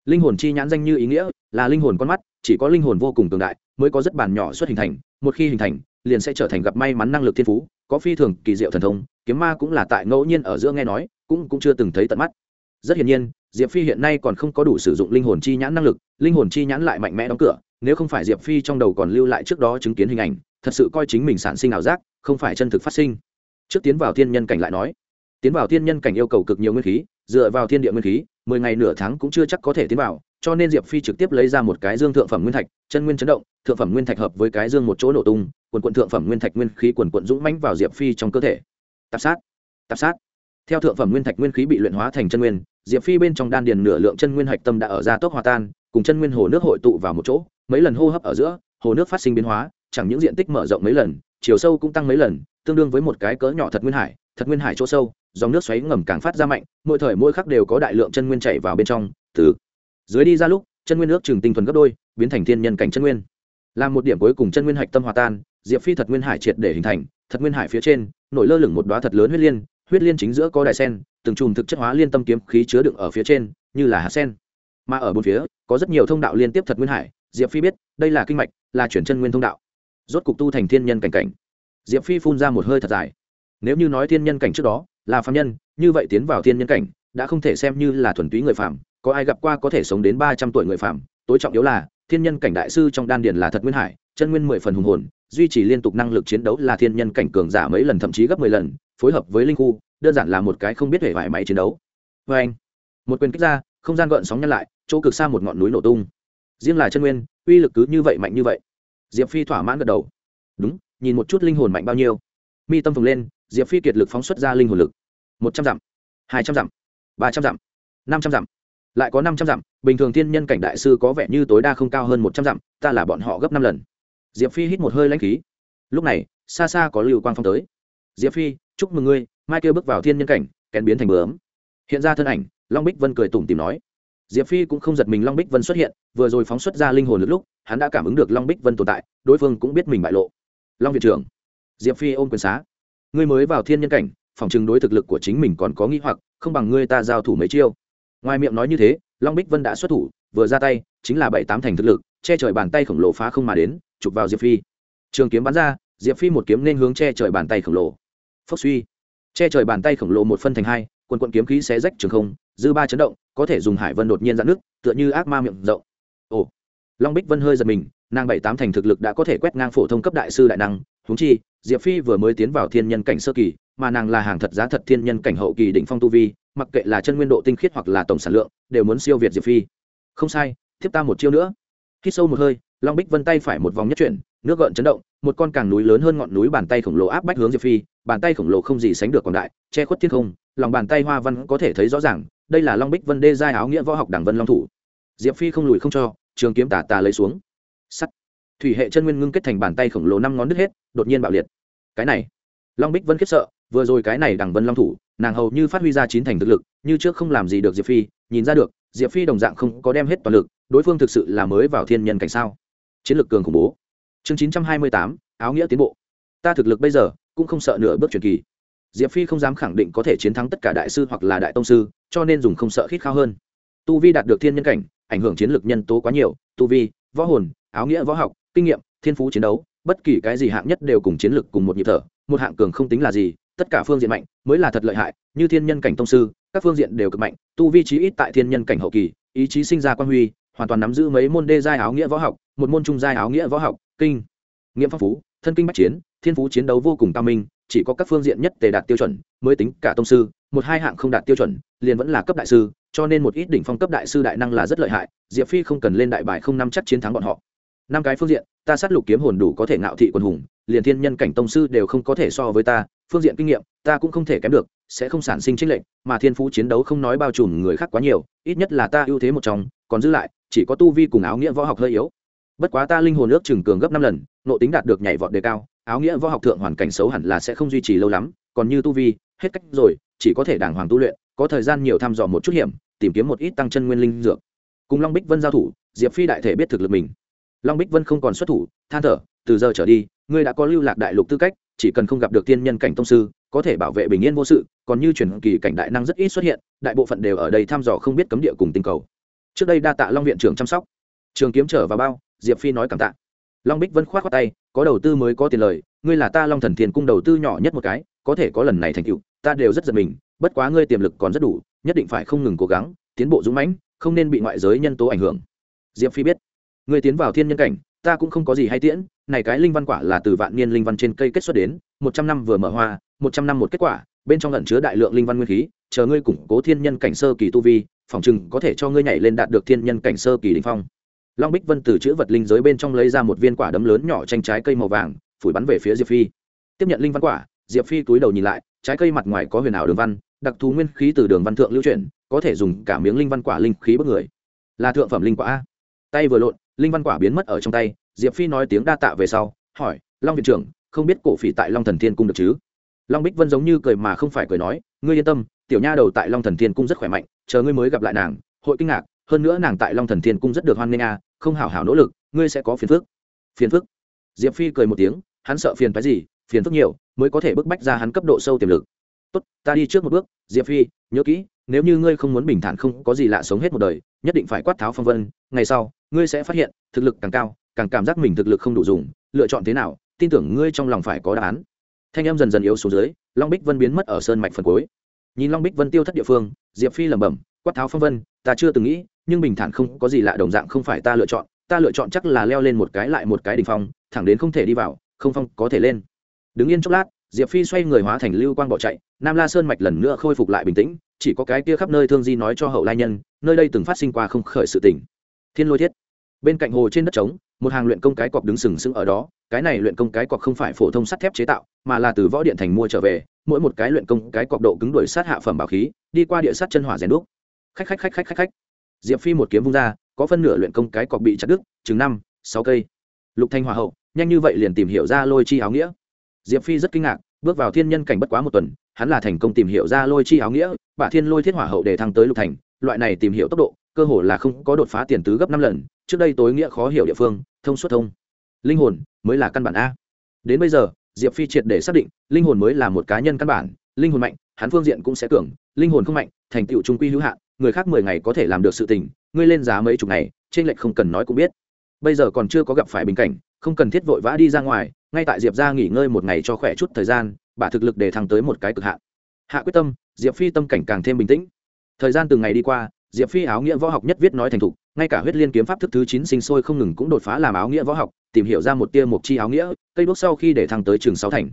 Linh hồn chi nhãn danh như ý nghĩa là linh hồn con mắt, chỉ có linh hồn vô cùng cường đại mới có rất bản nhỏ xuất hình thành. Một khi hình thành, liền sẽ trở thành gặp may mắn năng lực thiên phú, có phi thường kỳ diệu thần thông, kiếm ma cũng là tại ngẫu nhiên ở giữa nghe nói, cũng cũng chưa từng thấy tận mắt. Rất hiển nhiên, diệp phi hiện nay còn không có đủ sử dụng linh hồn chi nhãn năng lực, linh hồn chi nhãn lại mạnh mẽ đóng cửa, nếu không phải diệp phi trong đầu còn lưu lại trước đó chứng kiến hình ảnh, thật sự coi chính mình sản sinh ảo giác, không phải chân thực phát sinh. Trước tiến vào thiên nhân cảnh lại nói, tiến vào thiên nhân cảnh yêu cầu cực nhiều nguyên khí, dựa vào thiên địa nguyên khí, mười ngày nửa tháng cũng chưa chắc có thể tiến vào cho nên diệp phi trực tiếp lấy ra một cái dương thượng phẩm nguyên thạch, chân nguyên chấn động, thượng phẩm nguyên thạch hợp với cái dương một chỗ nổ tung, quần quận thượng phẩm nguyên thạch nguyên khí quần quận dũng mãnh vào diệp phi trong cơ thể. Tạp sát tạp sát. Theo thượng phẩm nguyên thạch nguyên khí bị luyện hóa thành chân nguyên, diệp phi bên trong đan điền nửa lượng chân nguyên hạch tâm đã ở ra tốc hòa tan, cùng chân nguyên hồ nước hội tụ vào một chỗ, mấy lần hô hấp ở giữa, hồ nước phát sinh biến hóa, chẳng những diện tích mở rộng mấy lần, chiều sâu cũng tăng mấy lần, tương đương với một cái cỡ nhỏ thật nguyên hải, thật nguyên hải chỗ sâu, dòng nước xoáy ngầm càng phát ra mạnh, mỗi thời mỗi khắc đều có đại lượng chân nguyên chảy vào bên trong, từ dưới đi ra lúc, chân nguyên nước trừng tinh thuần gấp đôi, biến thành thiên nhân cảnh chân nguyên. Làm một điểm cuối cùng chân nguyên hạch tâm hòa tan, diệp phi thật nguyên hải triệt để hình thành, thật nguyên hải phía trên, nổi lơ lửng một đoá thật lớn huyết liên huyết liên chính giữa có đài sen, từng chùm thực chất hóa liên tâm kiếm khí chứa đựng ở phía trên, như là hạt sen. Mà ở bốn phía, có rất nhiều thông đạo liên tiếp thật nguyên hải, diệp phi biết, đây là kinh mạch, là chuyển chân nguyên thông đạo. Rốt cục tu thành thiên nhân cảnh cảnh. Diệp phi phun ra một hơi thật dài. Nếu như nói thiên nhân cảnh trước đó là phạm nhân, như vậy tiến vào thiên nhân cảnh, đã không thể xem như là thuần túy người phạm có ai gặp qua có thể sống đến ba trăm tuổi người phạm tối trọng yếu là, thiên nhân cảnh đại sư trong đan điền là thật nguyên hải, chân nguyên mười phần hùng hồn, duy trì liên tục năng lực chiến đấu là thiên nhân cảnh cường giả mấy lần thậm chí gấp mười lần, phối hợp với linh khu, đơn giản là một cái không biết hề vải máy chiến đấu. Vê anh, một quyền kích ra, không gian gợn sóng nhăn lại, chỗ cực xa một ngọn núi nổ tung. Riêng là chân nguyên, uy lực cứ như vậy mạnh như vậy. Diệp phi thỏa mãn gật đầu. Đúng, nhìn một chút linh hồn mạnh bao nhiêu. Mi tâm phồng lên, diệp phi kiệt lực phóng xuất ra linh hồn lực. Một trăm dặm, hai trăm dặm, ba trăm dặm, năm trăm dặm lại có năm trăm dặm, bình thường thiên nhân cảnh đại sư có vẻ như tối đa không cao hơn một trăm dặm, ta là bọn họ gấp năm lần. Diệp phi hít một hơi lãnh khí. Lúc này, xa xa có lưu quang phong tới. Diệp phi, chúc mừng ngươi, mai kêu bước vào thiên nhân cảnh, kén biến thành bướm. Hiện ra thân ảnh, long bích vân cười tủm tìm nói. Diệp phi cũng không giật mình long bích vân xuất hiện, vừa rồi phóng xuất ra linh hồn lực lúc, hắn đã cảm ứng được long bích vân tồn tại, đối phương cũng biết mình bại lộ. Long viện trưởng, diệp phi ôm quyền xá. Ngươi mới vào thiên nhân cảnh, phòng chừng đối thực lực của chính mình còn có nghĩ hoặc, không bằng ngươi ta giao thủ mấy chiêu ngoài miệng nói như thế, long bích vân đã xuất thủ, vừa ra tay, chính là bảy tám thành thực lực, che trời bàn tay khổng lồ phá không mà đến, chụp vào diệp phi. Trường kiếm bắn ra, diệp phi một kiếm nên hướng che trời bàn tay khổng lồ. Phốc suy. Che trời bàn tay khổng lồ một phân thành hai, quần quận kiếm khí xé rách trường không, dư ba chấn động, có thể dùng hải vân đột nhiên dạn nước tựa như ác ma miệng rộng. Ồ. Long bích vân hơi giật mình, nàng bảy tám thành thực lực đã có thể quét ngang phổ thông cấp đại sư đại năng huống chi, diệp phi vừa mới tiến vào thiên nhân cảnh sơ kỳ, mà nàng là hàng thật giá thật thiên nhân cảnh hậu kỳ đỉnh phong tu vi, mặc kệ là chân nguyên độ tinh khiết hoặc là tổng sản lượng, đều muốn siêu việt diệp phi. Không sai, tiếp ta một chiêu nữa. Khi sâu một hơi, long bích vân tay phải một vòng nhất chuyển, nước gợn chấn động, một con càng núi lớn hơn ngọn núi bàn tay khổng lồ áp bách hướng diệp phi, bàn tay khổng lồ không gì sánh được còn đại, che khuất thiên không, lòng bàn tay hoa văn có thể thấy rõ ràng, đây là long bích vân đê giai áo nghĩa võ học đảng vân long thủ. Diệp phi không lùi không cho, trường kiếm tà tà lấy xuống. Sắt thủy hệ chân nguyên ngưng kết thành bàn tay khổng lồ năm ngón đứt hết, đột nhiên bạo liệt. Cái này, long bích vân khiếp sợ, vừa rồi cái này đằng vân long thủ, nàng hầu như phát huy ra chín thành thực lực, như trước không làm gì được diệp phi, nhìn ra được, diệp phi đồng dạng không có đem hết toàn lực, đối phương thực sự là mới vào thiên nhân cảnh sao? Chiến lược cường khủng bố. Chương chín trăm hai mươi tám, áo nghĩa tiến bộ. Ta thực lực bây giờ, cũng không sợ nửa bước truyền kỳ. Diệp phi không dám khẳng định có thể chiến thắng tất cả đại sư hoặc là đại tông sư, cho nên dùng không sợ khít khao hơn. Tu vi đạt được thiên nhân cảnh, ảnh hưởng chiến lược nhân tố quá nhiều. Tu vi, võ hồn, áo nghĩa võ học kinh nghiệm, thiên phú chiến đấu, bất kỳ cái gì hạng nhất đều cùng chiến lược cùng một nhịp thở, một hạng cường không tính là gì, tất cả phương diện mạnh mới là thật lợi hại, như thiên nhân cảnh tông sư, các phương diện đều cực mạnh, tu vi trí ít tại thiên nhân cảnh hậu kỳ, ý chí sinh ra quan huy, hoàn toàn nắm giữ mấy môn đê giai áo nghĩa võ học, một môn trung giai áo nghĩa võ học, kinh, nghiệm phong phú, thân kinh bách chiến, thiên phú chiến đấu vô cùng cao minh, chỉ có các phương diện nhất tề đạt tiêu chuẩn mới tính cả tông sư, một hai hạng không đạt tiêu chuẩn, liền vẫn là cấp đại sư, cho nên một ít đỉnh phong cấp đại sư đại năng là rất lợi hại, diệp phi không cần lên đại bài không năm chắc chiến thắng bọn họ năm cái phương diện, ta sát lục kiếm hồn đủ có thể ngạo thị quần hùng, liền thiên nhân cảnh tông sư đều không có thể so với ta, phương diện kinh nghiệm, ta cũng không thể kém được, sẽ không sản sinh trích lệnh mà thiên phú chiến đấu không nói bao trùm người khác quá nhiều, ít nhất là ta ưu thế một trong, còn giữ lại, chỉ có tu vi cùng áo nghĩa võ học hơi yếu. Bất quá ta linh hồn ước chừng cường gấp năm lần nộ tính đạt được nhảy vọt đề cao, áo nghĩa võ học thượng hoàn cảnh xấu hẳn là sẽ không duy trì lâu lắm, còn như tu vi, hết cách rồi, chỉ có thể đàng hoàng tu luyện, có thời gian nhiều thăm dò một chút hiểm, tìm kiếm một ít tăng chân nguyên linh dược. Cùng long bích vân giao thủ, diệp phi đại thể biết thực lực mình long bích vân không còn xuất thủ, than thở, từ giờ trở đi, ngươi đã có lưu lạc đại lục tư cách, chỉ cần không gặp được tiên nhân cảnh tông sư, có thể bảo vệ bình yên vô sự, còn như truyền kỳ cảnh đại năng rất ít xuất hiện, đại bộ phận đều ở đây thăm dò không biết cấm địa cùng tinh cầu. Trước đây đa tạ long viện trưởng chăm sóc. Trường kiếm trở vào bao, diệp phi nói cảm tạ. Long bích vân k h o á t khoác tay, có đầu tư mới có tiền lời, ngươi là ta long thần thiền cung đầu tư nhỏ nhất một cái, có thể có lần này thành tựu, ta đều rất giật mình, bất quá ngươi tiềm lực còn rất đủ, nhất định phải không ngừng cố gắng, tiến bộ dũng mãnh, không nên bị ngoại giới nhân tố ảnh hưởng. Diệp phi biết ngươi tiến vào thiên nhân cảnh, ta cũng không có gì hay tiễn, này cái linh văn quả là từ vạn niên linh văn trên cây kết xuất đến, một trăm năm vừa mở hoa, một trăm năm một kết quả, bên trong lẩn chứa đại lượng linh văn nguyên khí, chờ ngươi củng cố thiên nhân cảnh sơ kỳ tu vi, phòng chừng có thể cho ngươi nhảy lên đạt được thiên nhân cảnh sơ kỳ đình phong. Long bích vân từ chữ vật linh giới bên trong lấy ra một viên quả đấm lớn nhỏ tranh trái cây màu vàng, phủi bắn về phía diệp phi. Tiếp nhận linh văn quả, diệp phi túi đầu nhìn lại, trái cây mặt ngoài có huyền ảo đường văn, đặc thù nguyên khí từ đường văn thượng lưu chuyển, có thể dùng cả miếng linh văn quả linh khí bất người. Là thượng phẩm linh quả a. Tay vừa lộn linh văn quả biến mất ở trong tay, diệp phi nói tiếng đa tạ về sau, hỏi, long viện trưởng, không biết cổ phỉ tại long thần thiên cung được chứ? Long bích vân giống như cười mà không phải cười nói, ngươi yên tâm, tiểu nha đầu tại long thần thiên cung rất khỏe mạnh, chờ ngươi mới gặp lại nàng, hội kinh ngạc, hơn nữa nàng tại long thần thiên cung rất được hoan nghênh a, không hảo hảo nỗ lực, ngươi sẽ có phiền phức. Phiền phức? Diệp phi cười một tiếng, hắn sợ phiền cái gì, phiền phức nhiều, mới có thể bức bách ra hắn cấp độ sâu tiềm lực. Tốt, ta đi trước một bước, diệp phi, nhớ kỹ, nếu như ngươi không muốn bình thản không có gì lạ sống hết một đời, nhất định phải quát tháo phong vân ngày sau, ngươi sẽ phát hiện, thực lực càng cao, càng cảm giác mình thực lực không đủ dùng, lựa chọn thế nào, tin tưởng ngươi trong lòng phải có đáp án. Thanh em dần dần yếu xuống dưới, long bích vân biến mất ở sơn mạch phần cuối. Nhìn long bích vân tiêu thất địa phương, diệp phi lẩm bẩm, quát tháo phong vân, ta chưa từng nghĩ, nhưng bình thản không có gì lạ đồng dạng không phải ta lựa chọn, ta lựa chọn chắc là leo lên một cái lại một cái đỉnh phong, thẳng đến không thể đi vào, không phong có thể lên. Đứng yên chốc lát, diệp phi xoay người hóa thành lưu quang bỏ chạy, nam la sơn mạch lần nữa khôi phục lại bình tĩnh, chỉ có cái kia khắp nơi thương di nói cho hậu lai nhân, nơi đây từng phát sinh qua không khởi sự tỉnh thiên lôi thiết. Bên cạnh hồ trên đất trống, một hàng luyện công cái cọc đứng sừng sững ở đó. Cái này luyện công cái cọc không phải phổ thông sắt thép chế tạo, mà là từ võ điện thành mua trở về. Mỗi một cái luyện công cái cọc độ cứng đuổi sát hạ phẩm bảo khí, đi qua địa sát chân hỏa rèn đúc. Khách khách khách khách khách khách. Diệp phi một kiếm vung ra, có phân nửa luyện công cái cọc bị chặt đứt, chừng năm, sáu cây. Lục thanh hòa hậu, nhanh như vậy liền tìm hiểu ra lôi chi áo nghĩa. Diệp phi rất kinh ngạc, bước vào thiên nhân cảnh bất quá một tuần, hắn là thành công tìm hiểu ra lôi chi áo nghĩa, bả thiên lôi thiết hỏa hậu để thăng tới lục thành, loại này tìm hiểu tốc độ cơ hồ là không có đột phá tiền tứ gấp năm lần, trước đây tối nghĩa khó hiểu địa phương, thông suốt thông. Linh hồn mới là căn bản a. Đến bây giờ, diệp phi triệt để xác định, linh hồn mới là một cá nhân căn bản, linh hồn mạnh, hắn phương diện cũng sẽ cường, linh hồn không mạnh, thành tựu trung quy hữu hạn, người khác mười ngày có thể làm được sự tình, ngươi lên giá mấy chục ngày, trên lệch không cần nói cũng biết. Bây giờ còn chưa có gặp phải bình cảnh, không cần thiết vội vã đi ra ngoài, ngay tại diệp ra nghỉ ngơi một ngày cho khỏe chút thời gian bà thực lực để thăng tới một cái cực hạn. Hạ quyết tâm, diệp phi tâm cảnh càng thêm bình tĩnh. Thời gian từng ngày đi qua diệp phi áo nghĩa võ học nhất viết nói thành thục, ngay cả huyết liên kiếm pháp thức thứ chín sinh sôi không ngừng cũng đột phá làm áo nghĩa võ học, tìm hiểu ra một tia mộc chi áo nghĩa, cây bước sau khi để thăng tới trường sáu thành.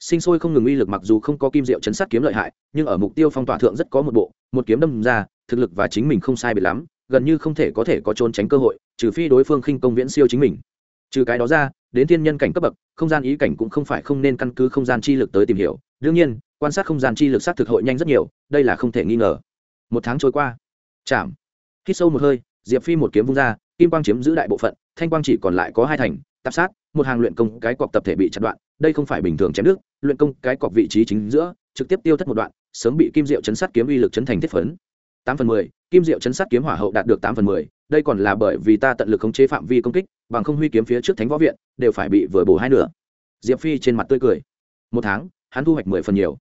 Sinh sôi không ngừng uy lực mặc dù không có kim diệu chấn sát kiếm lợi hại, nhưng ở mục tiêu phong tỏa thượng rất có một bộ, một kiếm đâm ra, thực lực và chính mình không sai biệt lắm, gần như không thể có thể có trốn tránh cơ hội, trừ phi đối phương khinh công viễn siêu chính mình. Trừ cái đó ra, đến thiên nhân cảnh cấp bậc, không gian ý cảnh cũng không phải không nên căn cứ không gian chi lực tới tìm hiểu. Đương nhiên, quan sát không gian chi lực xác thực hội nhanh rất nhiều, đây là không thể nghi ngờ. Một tháng trôi qua chạm. Hít sâu một hơi, diệp phi một kiếm vung ra, kim quang chiếm giữ đại bộ phận, thanh quang chỉ còn lại có hai thành, tạp sát, một hàng luyện công cái cọc tập thể bị chặt đoạn, đây không phải bình thường chém nước, luyện công cái cọc vị trí chính giữa, trực tiếp tiêu thất một đoạn, sớm bị kim diệu chấn sát kiếm uy lực chấn thành thiết phấn. Tám phần mười, kim diệu chấn sát kiếm hỏa hậu đạt được tám phần mười, đây còn là bởi vì ta tận lực khống chế phạm vi công kích, bằng không huy kiếm phía trước thánh võ viện, đều phải bị vừa bổ hai nửa. Diệp phi trên mặt tươi cười. Một tháng, hắn thu hoạch mười phần nhiều.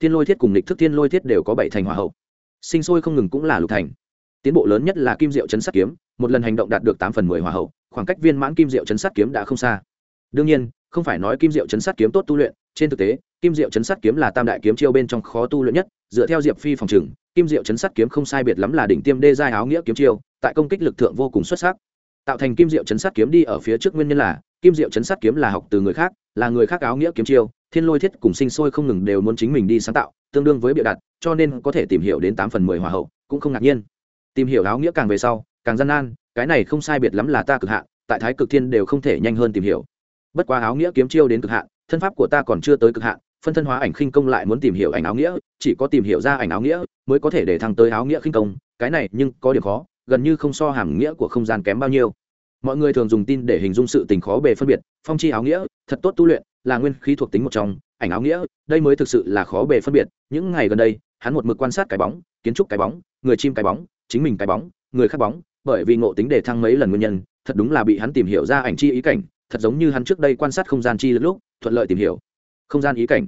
Thiên lôi thiết cùng lịch thức thiên lôi thiết đều có bảy thành hỏa hậu. Sinh sôi không ngừng cũng là lục thành tiến bộ lớn nhất là kim diệu chấn sát kiếm, một lần hành động đạt được tám phần mười hỏa hậu, khoảng cách viên mãn kim diệu chấn sát kiếm đã không xa. Đương nhiên, không phải nói kim diệu chấn sát kiếm tốt tu luyện, trên thực tế, kim diệu chấn sát kiếm là tam đại kiếm chiêu bên trong khó tu luyện nhất, dựa theo diệp phi phòng trừng, kim diệu chấn sát kiếm không sai biệt lắm là đỉnh tiêm đê giai áo nghĩa kiếm chiêu, tại công kích lực thượng vô cùng xuất sắc. Tạo thành kim diệu chấn sát kiếm đi ở phía trước nguyên nhân là, kim diệu chấn sát kiếm là học từ người khác, là người khác áo nghĩa kiếm chiêu, thiên lôi thiết cùng sinh sôi không ngừng đều muốn chính mình đi sáng tạo, tương đương với bịa đặt, cho nên có thể tìm hiểu đến tám phần mười hòa hậu, cũng không ngạc nhiên tìm hiểu áo nghĩa càng về sau, càng gian nan, cái này không sai biệt lắm là ta cực hạn tại thái cực thiên đều không thể nhanh hơn tìm hiểu. Bất quá áo nghĩa kiếm chiêu đến cực hạn thân pháp của ta còn chưa tới cực hạn phân thân hóa ảnh khinh công lại muốn tìm hiểu ảnh áo nghĩa, chỉ có tìm hiểu ra ảnh áo nghĩa mới có thể để thăng tới áo nghĩa khinh công, cái này nhưng có điểm khó, gần như không so hàm nghĩa của không gian kém bao nhiêu. Mọi người thường dùng tin để hình dung sự tình khó bề phân biệt, phong chi áo nghĩa, thật tốt tu luyện, là nguyên khí thuộc tính một trong ảnh áo nghĩa, đây mới thực sự là khó bề phân biệt. Những ngày gần đây, hắn một mực quan sát cái bóng, kiến trúc cái bóng, người chim cái bóng, chính mình cái bóng, người khác bóng, bởi vì ngộ tính để thăng mấy lần nguyên nhân, thật đúng là bị hắn tìm hiểu ra ảnh chi ý cảnh, thật giống như hắn trước đây quan sát không gian chi lúc, thuận lợi tìm hiểu. Không gian ý cảnh.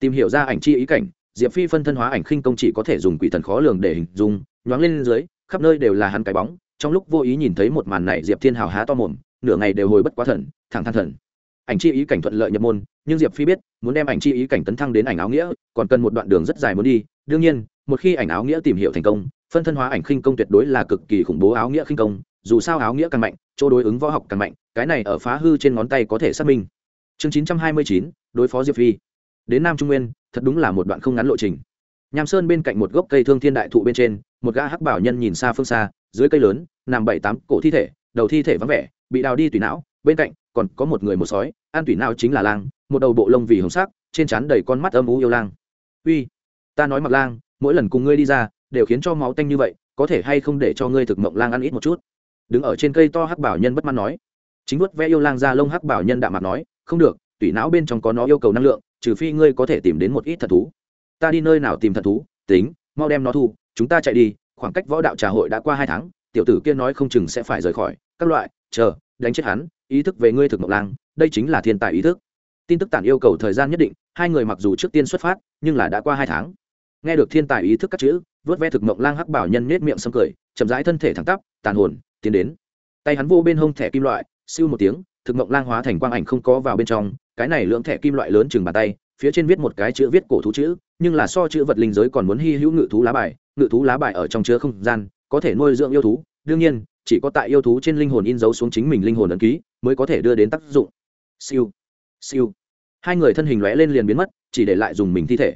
Tìm hiểu ra ảnh chi ý cảnh, diệp phi phân thân hóa ảnh khinh công chỉ có thể dùng quỷ thần khó lường để hình dung, nhoáng lên dưới, khắp nơi đều là hắn cái bóng, trong lúc vô ý nhìn thấy một màn này diệp thiên hào há to mồm, nửa ngày đều hồi bất quá thần, thẳng than thần ảnh chi ý cảnh thuận lợi nhập môn, nhưng diệp phi biết, muốn đem ảnh chi ý cảnh tấn thăng đến ảnh áo nghĩa, còn cần một đoạn đường rất dài muốn đi. Đương nhiên, một khi ảnh áo nghĩa tìm hiểu thành công, phân thân hóa ảnh khinh công tuyệt đối là cực kỳ khủng bố áo nghĩa khinh công, dù sao áo nghĩa càng mạnh, chỗ đối ứng võ học càng mạnh, cái này ở phá hư trên ngón tay có thể xác minh. Chương chín trăm hai mươi chín, đối phó diệp phi. Đến nam trung nguyên, thật đúng là một đoạn không ngắn lộ trình. Nham sơn bên cạnh một gốc cây thương thiên đại thụ bên trên, một gã hắc bảo nhân nhìn xa phương xa, dưới cây lớn, nằm bảy tám cổ thi thể, đầu thi thể vắng vẻ, bị đào đi tùy não, bên cạnh còn có một người một sói, an tủy não chính là lang, một đầu bộ lông vì hồng sắc, trên trán đầy con mắt âm ú yêu lang. Uy, ta nói mặc lang, mỗi lần cùng ngươi đi ra, đều khiến cho máu tanh như vậy, có thể hay không để cho ngươi thực mộng lang ăn ít một chút? Đứng ở trên cây to hắc bảo nhân bất mãn nói. Chính vuốt vẽ yêu lang ra lông hắc bảo nhân đạm mặt nói, không được tủy não bên trong có nó yêu cầu năng lượng, trừ phi ngươi có thể tìm đến một ít thật thú. Ta đi nơi nào tìm thật thú? Tính, mau đem nó thu, chúng ta chạy đi, khoảng cách võ đạo trà hội đã qua hai tháng, tiểu tử kia nói không chừng sẽ phải rời khỏi. Các loại, chờ đánh chết hắn, ý thức về ngươi thực mộng lang, đây chính là thiên tài ý thức. Tin tức tản yêu cầu thời gian nhất định, hai người mặc dù trước tiên xuất phát, nhưng là đã qua hai tháng. Nghe được thiên tài ý thức các chữ, vớt ve thực mộng lang hắc bảo nhân nết miệng sâm cười, chậm rãi thân thể thẳng tắp, tàn hồn, tiến đến. Tay hắn vô bên hông thẻ kim loại, siêu một tiếng, thực mộng lang hóa thành quang ảnh không có vào bên trong, cái này lượng thẻ kim loại lớn chừng bàn tay, phía trên viết một cái chữ viết cổ thú chữ, nhưng là so chữ vật linh giới còn muốn hy hữu ngự thú lá bài, ngự thú lá bài ở trong chứa không gian, có thể nuôi dưỡng yêu thú, đương nhiên chỉ có tại yêu thú trên linh hồn in dấu xuống chính mình linh hồn ấn ký mới có thể đưa đến tác dụng. Siêu siêu. Hai người thân hình lóe lên liền biến mất, chỉ để lại dùng mình thi thể.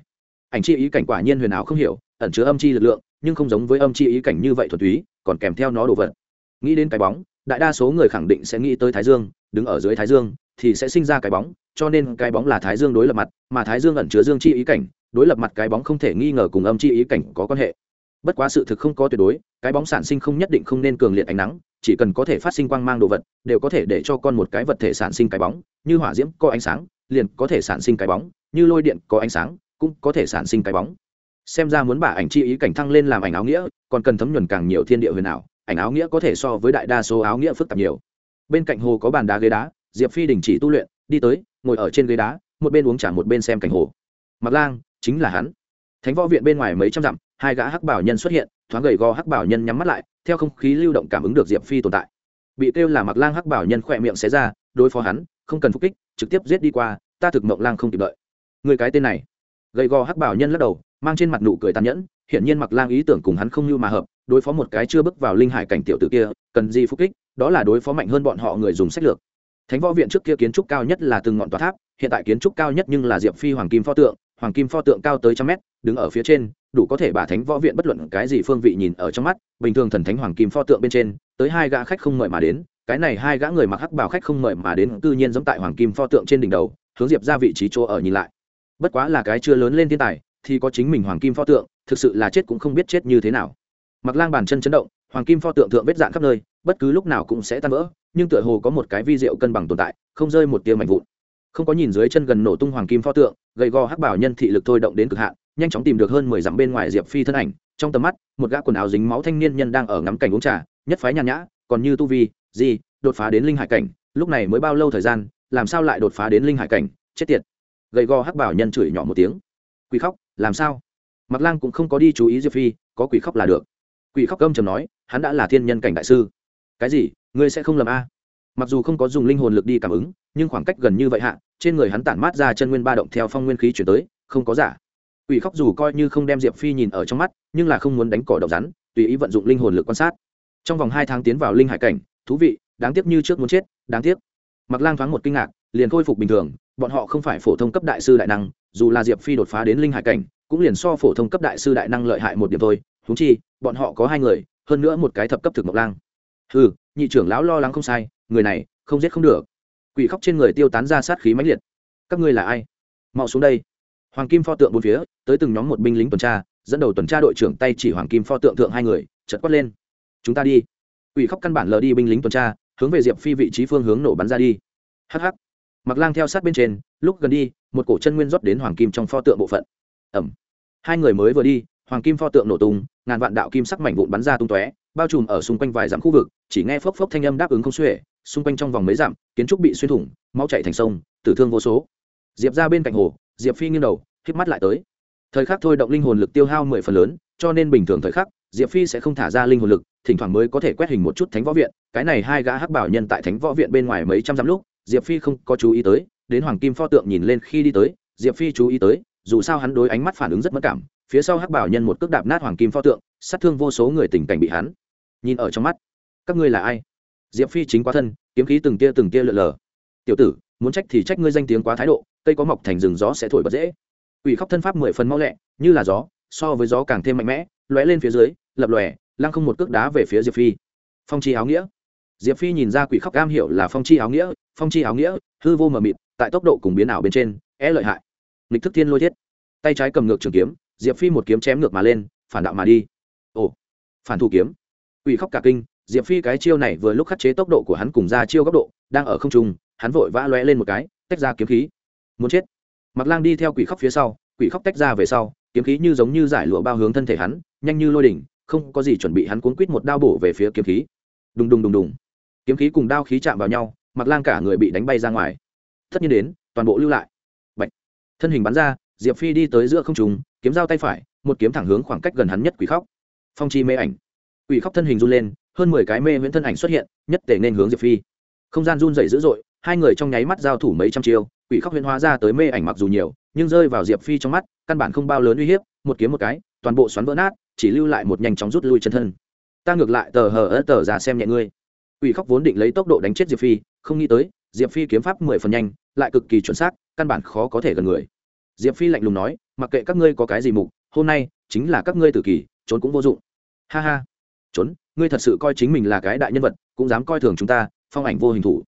Ảnh chi ý cảnh quả nhiên huyền áo không hiểu, ẩn chứa âm chi lực lượng, nhưng không giống với âm chi ý cảnh như vậy thuật túy, còn kèm theo nó đồ vật. Nghĩ đến cái bóng, đại đa số người khẳng định sẽ nghĩ tới thái dương, đứng ở dưới thái dương thì sẽ sinh ra cái bóng, cho nên cái bóng là thái dương đối lập mặt, mà thái dương ẩn chứa dương chi ý cảnh, đối lập mặt cái bóng không thể nghi ngờ cùng âm chi ý cảnh có quan hệ. Bất quá sự thực không có tuyệt đối cái bóng sản sinh không nhất định không nên cường liệt ánh nắng, chỉ cần có thể phát sinh quang mang đồ vật, đều có thể để cho con một cái vật thể sản sinh cái bóng, như hỏa diễm có ánh sáng, liền có thể sản sinh cái bóng, như lôi điện có ánh sáng, cũng có thể sản sinh cái bóng. Xem ra muốn bả ảnh chi ý cảnh thăng lên làm ảnh áo nghĩa, còn cần thấm nhuần càng nhiều thiên địa huyền ảo, ảnh áo nghĩa có thể so với đại đa số áo nghĩa phức tạp nhiều. Bên cạnh hồ có bàn đá ghế đá, diệp phi đình chỉ tu luyện, đi tới, ngồi ở trên ghế đá, một bên uống trà một bên xem cảnh hồ. Mặc lang, chính là hắn. Thánh võ viện bên ngoài mấy trăm dặm, hai gã hắc bảo nhân xuất hiện thoáng gầy gò hắc bảo nhân nhắm mắt lại, theo không khí lưu động cảm ứng được diệp phi tồn tại. Bị kêu là mặc lang hắc bảo nhân khỏe miệng xé ra, đối phó hắn, không cần phục kích, trực tiếp giết đi qua, ta thực mộng lang không kịp đợi. Người cái tên này. Gầy gò hắc bảo nhân lắc đầu, mang trên mặt nụ cười tàn nhẫn, hiển nhiên mặc lang ý tưởng cùng hắn không như mà hợp, đối phó một cái chưa bước vào linh hải cảnh tiểu tử kia, cần gì phục kích, đó là đối phó mạnh hơn bọn họ người dùng sách lược. Thánh võ viện trước kia kiến trúc cao nhất là từng ngọn tòa tháp, hiện tại kiến trúc cao nhất nhưng là diệp phi hoàng kim pho tượng hoàng kim pho tượng cao tới trăm mét, đứng ở phía trên, đủ có thể bà thánh võ viện bất luận cái gì phương vị nhìn ở trong mắt. Bình thường thần thánh hoàng kim pho tượng bên trên, tới hai gã khách không mời mà đến, cái này hai gã người mặc hắc bảo khách không mời mà đến tự nhiên giống tại hoàng kim pho tượng trên đỉnh đầu, hướng diệp ra vị trí chỗ ở nhìn lại. Bất quá là cái chưa lớn lên thiên tài, thì có chính mình hoàng kim pho tượng, thực sự là chết cũng không biết chết như thế nào. Mặc lang bàn chân chấn động, hoàng kim pho tượng thượng vết dạn khắp nơi, bất cứ lúc nào cũng sẽ tan vỡ, nhưng tựa hồ có một cái vi diệu cân bằng tồn tại, không rơi một tia mạnh vụn không có nhìn dưới chân gần nổ tung hoàng kim pho tượng, gầy gò hắc bảo nhân thị lực thôi động đến cực hạn, nhanh chóng tìm được hơn mười dặm bên ngoài diệp phi thân ảnh, trong tầm mắt, một gã quần áo dính máu thanh niên nhân đang ở ngắm cảnh uống trà, nhất phái nhàn nhã, còn như tu vi, gì, đột phá đến linh hải cảnh, lúc này mới bao lâu thời gian, làm sao lại đột phá đến linh hải cảnh, chết tiệt. Gầy gò hắc bảo nhân chửi nhỏ một tiếng. Quỷ khóc, làm sao? Mặc lang cũng không có đi chú ý diệp phi, có quỷ khóc là được. Quỷ khóc câm trầm nói, hắn đã là thiên nhân cảnh đại sư. Cái gì? Ngươi sẽ không lầm a? Mặc dù không có dùng linh hồn lực đi cảm ứng, nhưng khoảng cách gần như vậy hạ trên người hắn tản mát ra chân nguyên ba động theo phong nguyên khí chuyển tới, không có giả. Quỷ khóc dù coi như không đem diệp phi nhìn ở trong mắt, nhưng là không muốn đánh cỏ độc rắn, tùy ý vận dụng linh hồn lực quan sát. Trong vòng hai tháng tiến vào linh hải cảnh, thú vị, đáng tiếc như trước muốn chết, đáng tiếc. Mặc lang thoáng một kinh ngạc, liền khôi phục bình thường, bọn họ không phải phổ thông cấp đại sư đại năng, dù là diệp phi đột phá đến linh hải cảnh, cũng liền so phổ thông cấp đại sư đại năng lợi hại một điểm thôi. Húng chi, bọn họ có hai người, hơn nữa một cái thập cấp thực mộc lang. Ừ nhị trưởng lão lo lắng không sai, người này không giết không được quỷ khóc trên người tiêu tán ra sát khí mãnh liệt. Các ngươi là ai? Mau xuống đây. Hoàng kim pho tượng bốn phía, tới từng nhóm một binh lính tuần tra, dẫn đầu tuần tra đội trưởng tay chỉ hoàng kim pho tượng thượng hai người chật quát lên. Chúng ta đi. Quỷ khóc căn bản lờ đi binh lính tuần tra, hướng về diệp phi vị trí phương hướng nổ bắn ra đi. Hh mặc lang theo sát bên trên, lúc gần đi, một cổ chân nguyên rót đến hoàng kim trong pho tượng bộ phận. Ẩm hai người mới vừa đi, hoàng kim pho tượng nổ tung, ngàn vạn đạo kim sắc mảnh vụn bắn ra tung tóe bao trùm ở xung quanh vài dặm khu vực, chỉ nghe phốc phốc thanh âm đáp ứng không xuể, xung quanh trong vòng mấy dặm, kiến trúc bị xuyên thủng, máu chạy thành sông, tử thương vô số. Diệp ra bên cạnh hồ, diệp phi nghiêng đầu, híp mắt lại tới. Thời khắc thôi động linh hồn lực tiêu hao mười phần lớn, cho nên bình thường thời khắc, diệp phi sẽ không thả ra linh hồn lực, thỉnh thoảng mới có thể quét hình một chút thánh võ viện. Cái này hai gã hắc bảo nhân tại thánh võ viện bên ngoài mấy trăm dặm lúc, diệp phi không có chú ý tới, đến hoàng kim pho tượng nhìn lên khi đi tới, diệp phi chú ý tới, dù sao hắn đối ánh mắt phản ứng rất mất cảm, phía sau hắc bảo nhân một cước đạp nát hoàng kim pho tượng, sát thương vô số người tình cảnh bị hắn nhìn ở trong mắt. Các ngươi là ai? Diệp phi chính quá thân, kiếm khí từng tia từng tia lượn lờ. Tiểu tử, muốn trách thì trách ngươi danh tiếng quá thái độ, cây có mọc thành rừng gió sẽ thổi bật dễ. Ủy khóc thân pháp mười phần mau lẹ, như là gió, so với gió càng thêm mạnh mẽ, lóe lên phía dưới, lập lòe, lăng không một cước đá về phía diệp phi. Phong chi áo nghĩa. Diệp phi nhìn ra quỷ khóc cam hiểu là phong chi áo nghĩa, phong chi áo nghĩa, hư vô mờ mịt, tại tốc độ cùng biến ảo bên trên é lợi hại. Lịch thức thiên lôi thiết. Tay trái cầm ngược trường kiếm, diệp phi một kiếm chém ngược mà lên, phản đạo mà đi. Ồ, phản thủ kiếm. Quỷ khóc cả kinh diệp phi cái chiêu này vừa lúc khắc chế tốc độ của hắn cùng ra chiêu góc độ đang ở không trung hắn vội vã lóe lên một cái tách ra kiếm khí. Muốn chết. Mặc lang đi theo quỷ khóc phía sau quỷ khóc tách ra về sau kiếm khí như giống như giải lụa bao hướng thân thể hắn nhanh như lôi đỉnh không có gì chuẩn bị hắn cuốn quít một đao bổ về phía kiếm khí. Đùng đùng đùng đùng. Kiếm khí cùng đao khí chạm vào nhau mặc lang cả người bị đánh bay ra ngoài. Tất nhiên đến toàn bộ lưu lại. Bạch. thân hình bắn ra diệp phi đi tới giữa không trung, kiếm dao tay phải một kiếm thẳng hướng khoảng cách gần hắn nhất quỷ khóc. Phong chi mê ảnh quỷ khóc thân hình run lên, hơn mười cái mê viễn thân ảnh xuất hiện, nhất tề nên hướng diệp phi. Không gian run dày dữ dội, hai người trong nháy mắt giao thủ mấy trăm chiêu, quỷ khóc huyễn hóa ra tới mê ảnh mặc dù nhiều, nhưng rơi vào diệp phi trong mắt, căn bản không bao lớn uy hiếp, một kiếm một cái, toàn bộ xoắn vỡ nát, chỉ lưu lại một nhanh chóng rút lui chân thân. Ta ngược lại tờ hờ ớt tờ ra xem nhẹ ngươi. Quỷ khóc vốn định lấy tốc độ đánh chết diệp phi, không nghĩ tới, diệp phi kiếm pháp mười phần nhanh, lại cực kỳ chuẩn xác, căn bản khó có thể gần người. Diệp phi lạnh lùng nói, mặc kệ các ngươi có cái gì mục, hôm nay chính là các ngươi tử kỳ, trốn cũng vô dụng. Ha ha trốn, ngươi thật sự coi chính mình là cái đại nhân vật, cũng dám coi thường chúng ta, phong ảnh vô hình thủ.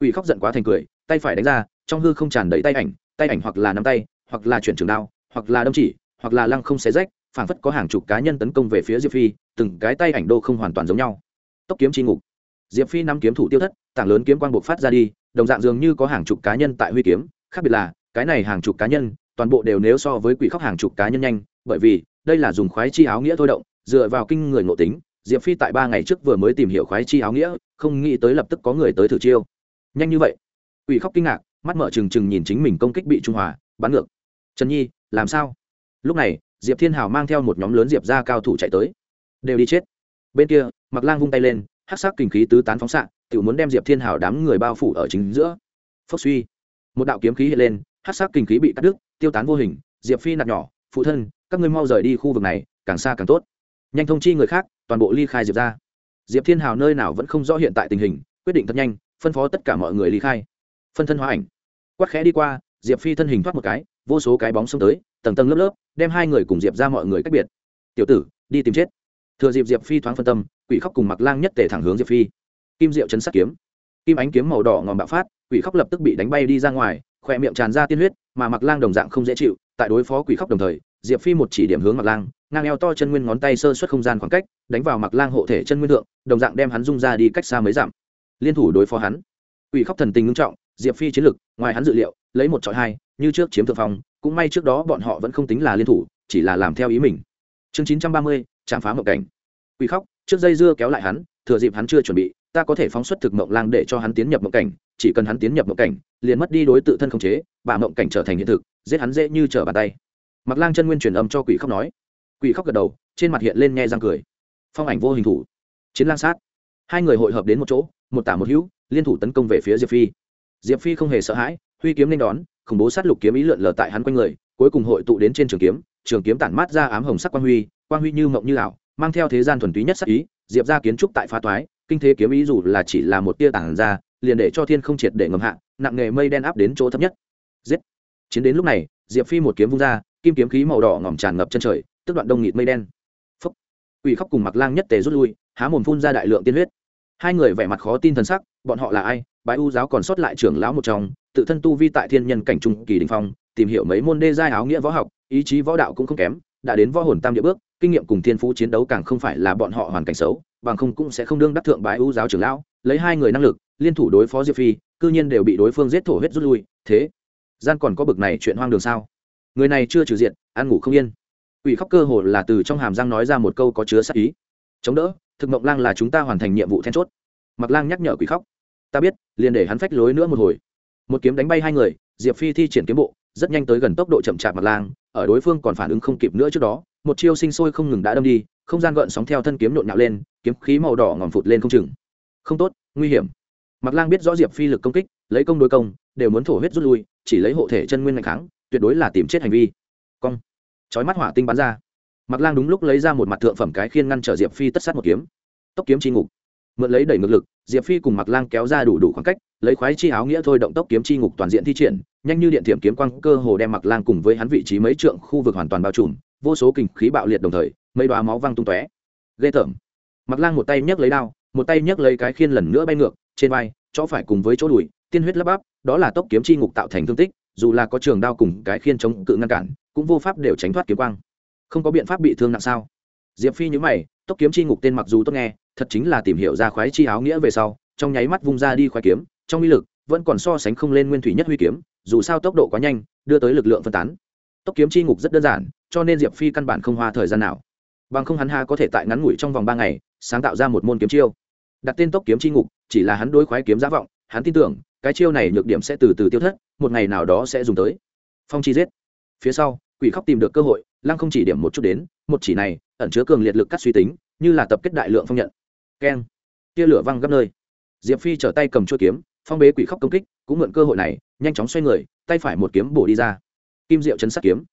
Ủy khóc giận quá thành cười, tay phải đánh ra, trong hư không tràn đầy tay ảnh tay ảnh hoặc là nắm tay, hoặc là chuyển trường đao, hoặc là đâm chỉ, hoặc là lăng không xé rách, phảng phất có hàng chục cá nhân tấn công về phía diệp phi, từng cái tay ảnh đô không hoàn toàn giống nhau. Tốc kiếm chi ngục. Diệp phi năm kiếm thủ tiêu thất, tảng lớn kiếm quang buộc phát ra đi, đồng dạng dường như có hàng chục cá nhân tại huy kiếm, khác biệt là, cái này hàng chục cá nhân, toàn bộ đều nếu so với quỷ khóc hàng chục cá nhân nhanh, bởi vì, đây là dùng khoái chi áo nghĩa thôi động, dựa vào kinh người ngộ tính diệp phi tại ba ngày trước vừa mới tìm hiểu khoái chi áo nghĩa, không nghĩ tới lập tức có người tới thử chiêu. Nhanh như vậy. Quỷ khóc kinh ngạc, mắt mở trừng trừng nhìn chính mình công kích bị trung hòa, bắn ngược. Trần nhi, làm sao? Lúc này, diệp thiên hào mang theo một nhóm lớn diệp ra cao thủ chạy tới. Đều đi chết. Bên kia mặc lang vung tay lên hát sắc kinh khí tứ tán phóng xạ tự muốn đem diệp thiên hào đám người bao phủ ở chính giữa. Phốc suy. Một đạo kiếm khí hiện lên hát sắc kinh khí bị cắt đứt, tiêu tán vô hình. Diệp phi nạt nhỏ, phụ thân, các ngươi mau rời đi khu vực này, càng xa càng tốt nhanh thông chi người khác, toàn bộ ly khai diệp ra diệp thiên hào nơi nào vẫn không rõ hiện tại tình hình, quyết định thật nhanh, phân phó tất cả mọi người ly khai. Phân thân hóa ảnh. Quắc khẽ đi qua, diệp phi thân hình thoát một cái, vô số cái bóng xông tới, tầng tầng lớp lớp, đem hai người cùng diệp ra mọi người cách biệt. Tiểu tử, đi tìm chết. Thừa Diệp diệp phi thoáng phân tâm, quỷ khóc cùng mặc lang nhất tể thẳng hướng diệp phi. Kim diệu chấn sát kiếm. Kim ánh kiếm màu đỏ ngòm bạo phát, quỷ khóc lập tức bị đánh bay đi ra ngoài, khỏe miệng tràn ra tiên huyết, mà mặc lang đồng dạng không dễ chịu, tại đối phó quỷ khóc đồng thời, diệp phi một chỉ điểm hướng mặc lang ngang eo to chân nguyên ngón tay sơ xuất không gian khoảng cách, đánh vào mặc lang hộ thể chân nguyên thượng, đồng dạng đem hắn rung ra đi cách xa mấy dặm. Liên thủ đối phó hắn. Quỷ khóc thần tình ngưng trọng, diệp phi chiến lực, ngoài hắn dự liệu, lấy một trọi hai, như trước chiếm thượng phong, cũng may trước đó bọn họ vẫn không tính là liên thủ, chỉ là làm theo ý mình. Chương chín trăm ba mươi, chạm phá mộng cảnh. Quỷ khóc, trước dây dưa kéo lại hắn, thừa dịp hắn chưa chuẩn bị, ta có thể phóng xuất thực mộng lang để cho hắn tiến nhập mộng cảnh, chỉ cần hắn tiến nhập mộng cảnh, liền mất đi đối tự thân không chế và mộng cảnh trở thành hiện thực, giết hắn dễ như trở bàn tay. Mặc lang chân nguyên truyền âm cho quỷ khóc nói quỷ khóc gật đầu, trên mặt hiện lên nghe răng cười. Phong ảnh vô hình thủ. Chiến lang sát. Hai người hội hợp đến một chỗ, một tả một hữu, liên thủ tấn công về phía diệp phi. Diệp phi không hề sợ hãi, huy kiếm nên đón, khủng bố sát lục kiếm ý lượn lờ tại hắn quanh người, cuối cùng hội tụ đến trên trường kiếm trường kiếm tản mát ra ám hồng sắc quang huy quang huy như mộng như ảo, mang theo thế gian thuần túy nhất sắc ý, diệp ra kiến trúc tại phá toái, kinh thế kiếm ý dù là chỉ là một tia tản ra, liền để cho thiên không triệt để ngầm hạ, nặng nghề mây đen áp đến chỗ thấp nhất. Giết. Chiến đến lúc này, diệp phi một kiếm vung ra, kim kiếm khí màu đỏ ngỏm tràn ngập chân trời tức đoạn đông nghịt mây đen. Phấp ủy khóc cùng mặc lang nhất tề rút lui, há mồm phun ra đại lượng tiên huyết. Hai người vẻ mặt khó tin thần sắc, bọn họ là ai? Bái u giáo còn sót lại trưởng lão một trong, tự thân tu vi tại thiên nhân cảnh trung kỳ đình phong, tìm hiểu mấy môn đê giai áo nghĩa võ học, ý chí võ đạo cũng không kém, đã đến võ hồn tam địa bước, kinh nghiệm cùng thiên phú chiến đấu càng không phải là bọn họ hoàn cảnh xấu, bằng không cũng sẽ không đương đắc thượng bái u giáo trưởng lão, lấy hai người năng lực, liên thủ đối phó diệp phi, cư nhiên đều bị đối phương giết thổ huyết rút lui, thế, gian còn có bực này chuyện hoang đường sao? Người này chưa trừ diện, ăn ngủ không yên ủy khóc cơ hồ là từ trong hàm răng nói ra một câu có chứa sát ý. Chống đỡ, thực mộng lang là chúng ta hoàn thành nhiệm vụ then chốt. Mặc lang nhắc nhở quỷ khóc. Ta biết, liền để hắn phách lối nữa một hồi. Một kiếm đánh bay hai người, diệp phi thi triển kiếm bộ, rất nhanh tới gần tốc độ chậm chạp Mặt lang, ở đối phương còn phản ứng không kịp nữa trước đó, một chiêu sinh sôi không ngừng đã đâm đi, không gian gợn sóng theo thân kiếm nhộn nhạo lên, kiếm khí màu đỏ ngòm phụt lên không chừng. Không tốt, nguy hiểm. Mặt lang biết rõ diệp phi lực công kích, lấy công đối công, đều muốn thổ huyết rút lui, chỉ lấy hộ thể chân nguyên ngày kháng, tuyệt đối là tìm chết hành vi. Cong chói mắt hỏa tinh bắn ra. Mặc lang đúng lúc lấy ra một mặt thượng phẩm cái khiên ngăn trở diệp phi tất sát một kiếm. Tốc kiếm chi ngục. Mượn lấy đẩy ngược lực, diệp phi cùng mặc lang kéo ra đủ đủ khoảng cách, lấy khoái chi áo nghĩa thôi động tốc kiếm chi ngục toàn diện thi triển, nhanh như điện thiểm kiếm quang cơ hồ đem mặc lang cùng với hắn vị trí mấy trượng khu vực hoàn toàn bao trùm, vô số kình khí bạo liệt đồng thời, mấy đoá máu văng tung tóe. Ghê tởm. Mặc lang một tay nhấc lấy đao, một tay nhấc lấy cái khiên lần nữa bay ngược, trên vai chỗ phải cùng với chỗ đùi, tiên huyết lấp bắp, đó là tốc kiếm chi ngục tạo thành thương tích dù là có trường đao cùng cái khiên chống cự ngăn cản, cũng vô pháp đều tránh thoát kiếm quang. Không có biện pháp bị thương nặng sao? Diệp phi nhữ mày, tốc kiếm chi ngục tên mặc dù tốt nghe, thật chính là tìm hiểu ra khoái chi áo nghĩa về sau, trong nháy mắt vung ra đi khoái kiếm, trong uy lực vẫn còn so sánh không lên nguyên thủy nhất huy kiếm, dù sao tốc độ quá nhanh, đưa tới lực lượng phân tán. Tốc kiếm chi ngục rất đơn giản, cho nên diệp phi căn bản không hoa thời gian nào. Bằng không hắn ha có thể tại ngắn ngủi trong vòng ba ngày, sáng tạo ra một môn kiếm chiêu. Đặt tên tốc kiếm chi ngục, chỉ là hắn đối khoái kiếm giả vọng, hắn tin tưởng cái chiêu này nhược điểm sẽ từ từ tiêu thất, một ngày nào đó sẽ dùng tới. Phong chi giết. Phía sau, quỷ khóc tìm được cơ hội, lăng không chỉ điểm một chút đến, một chỉ này, ẩn chứa cường liệt lực cắt suy tính, như là tập kết đại lượng phong nhận. Keng. Tia lửa văng gấp nơi. Diệp phi trở tay cầm chuôi kiếm, phong bế quỷ khóc công kích, cũng mượn cơ hội này, nhanh chóng xoay người, tay phải một kiếm bổ đi ra. Kim diệu chấn sát kiếm.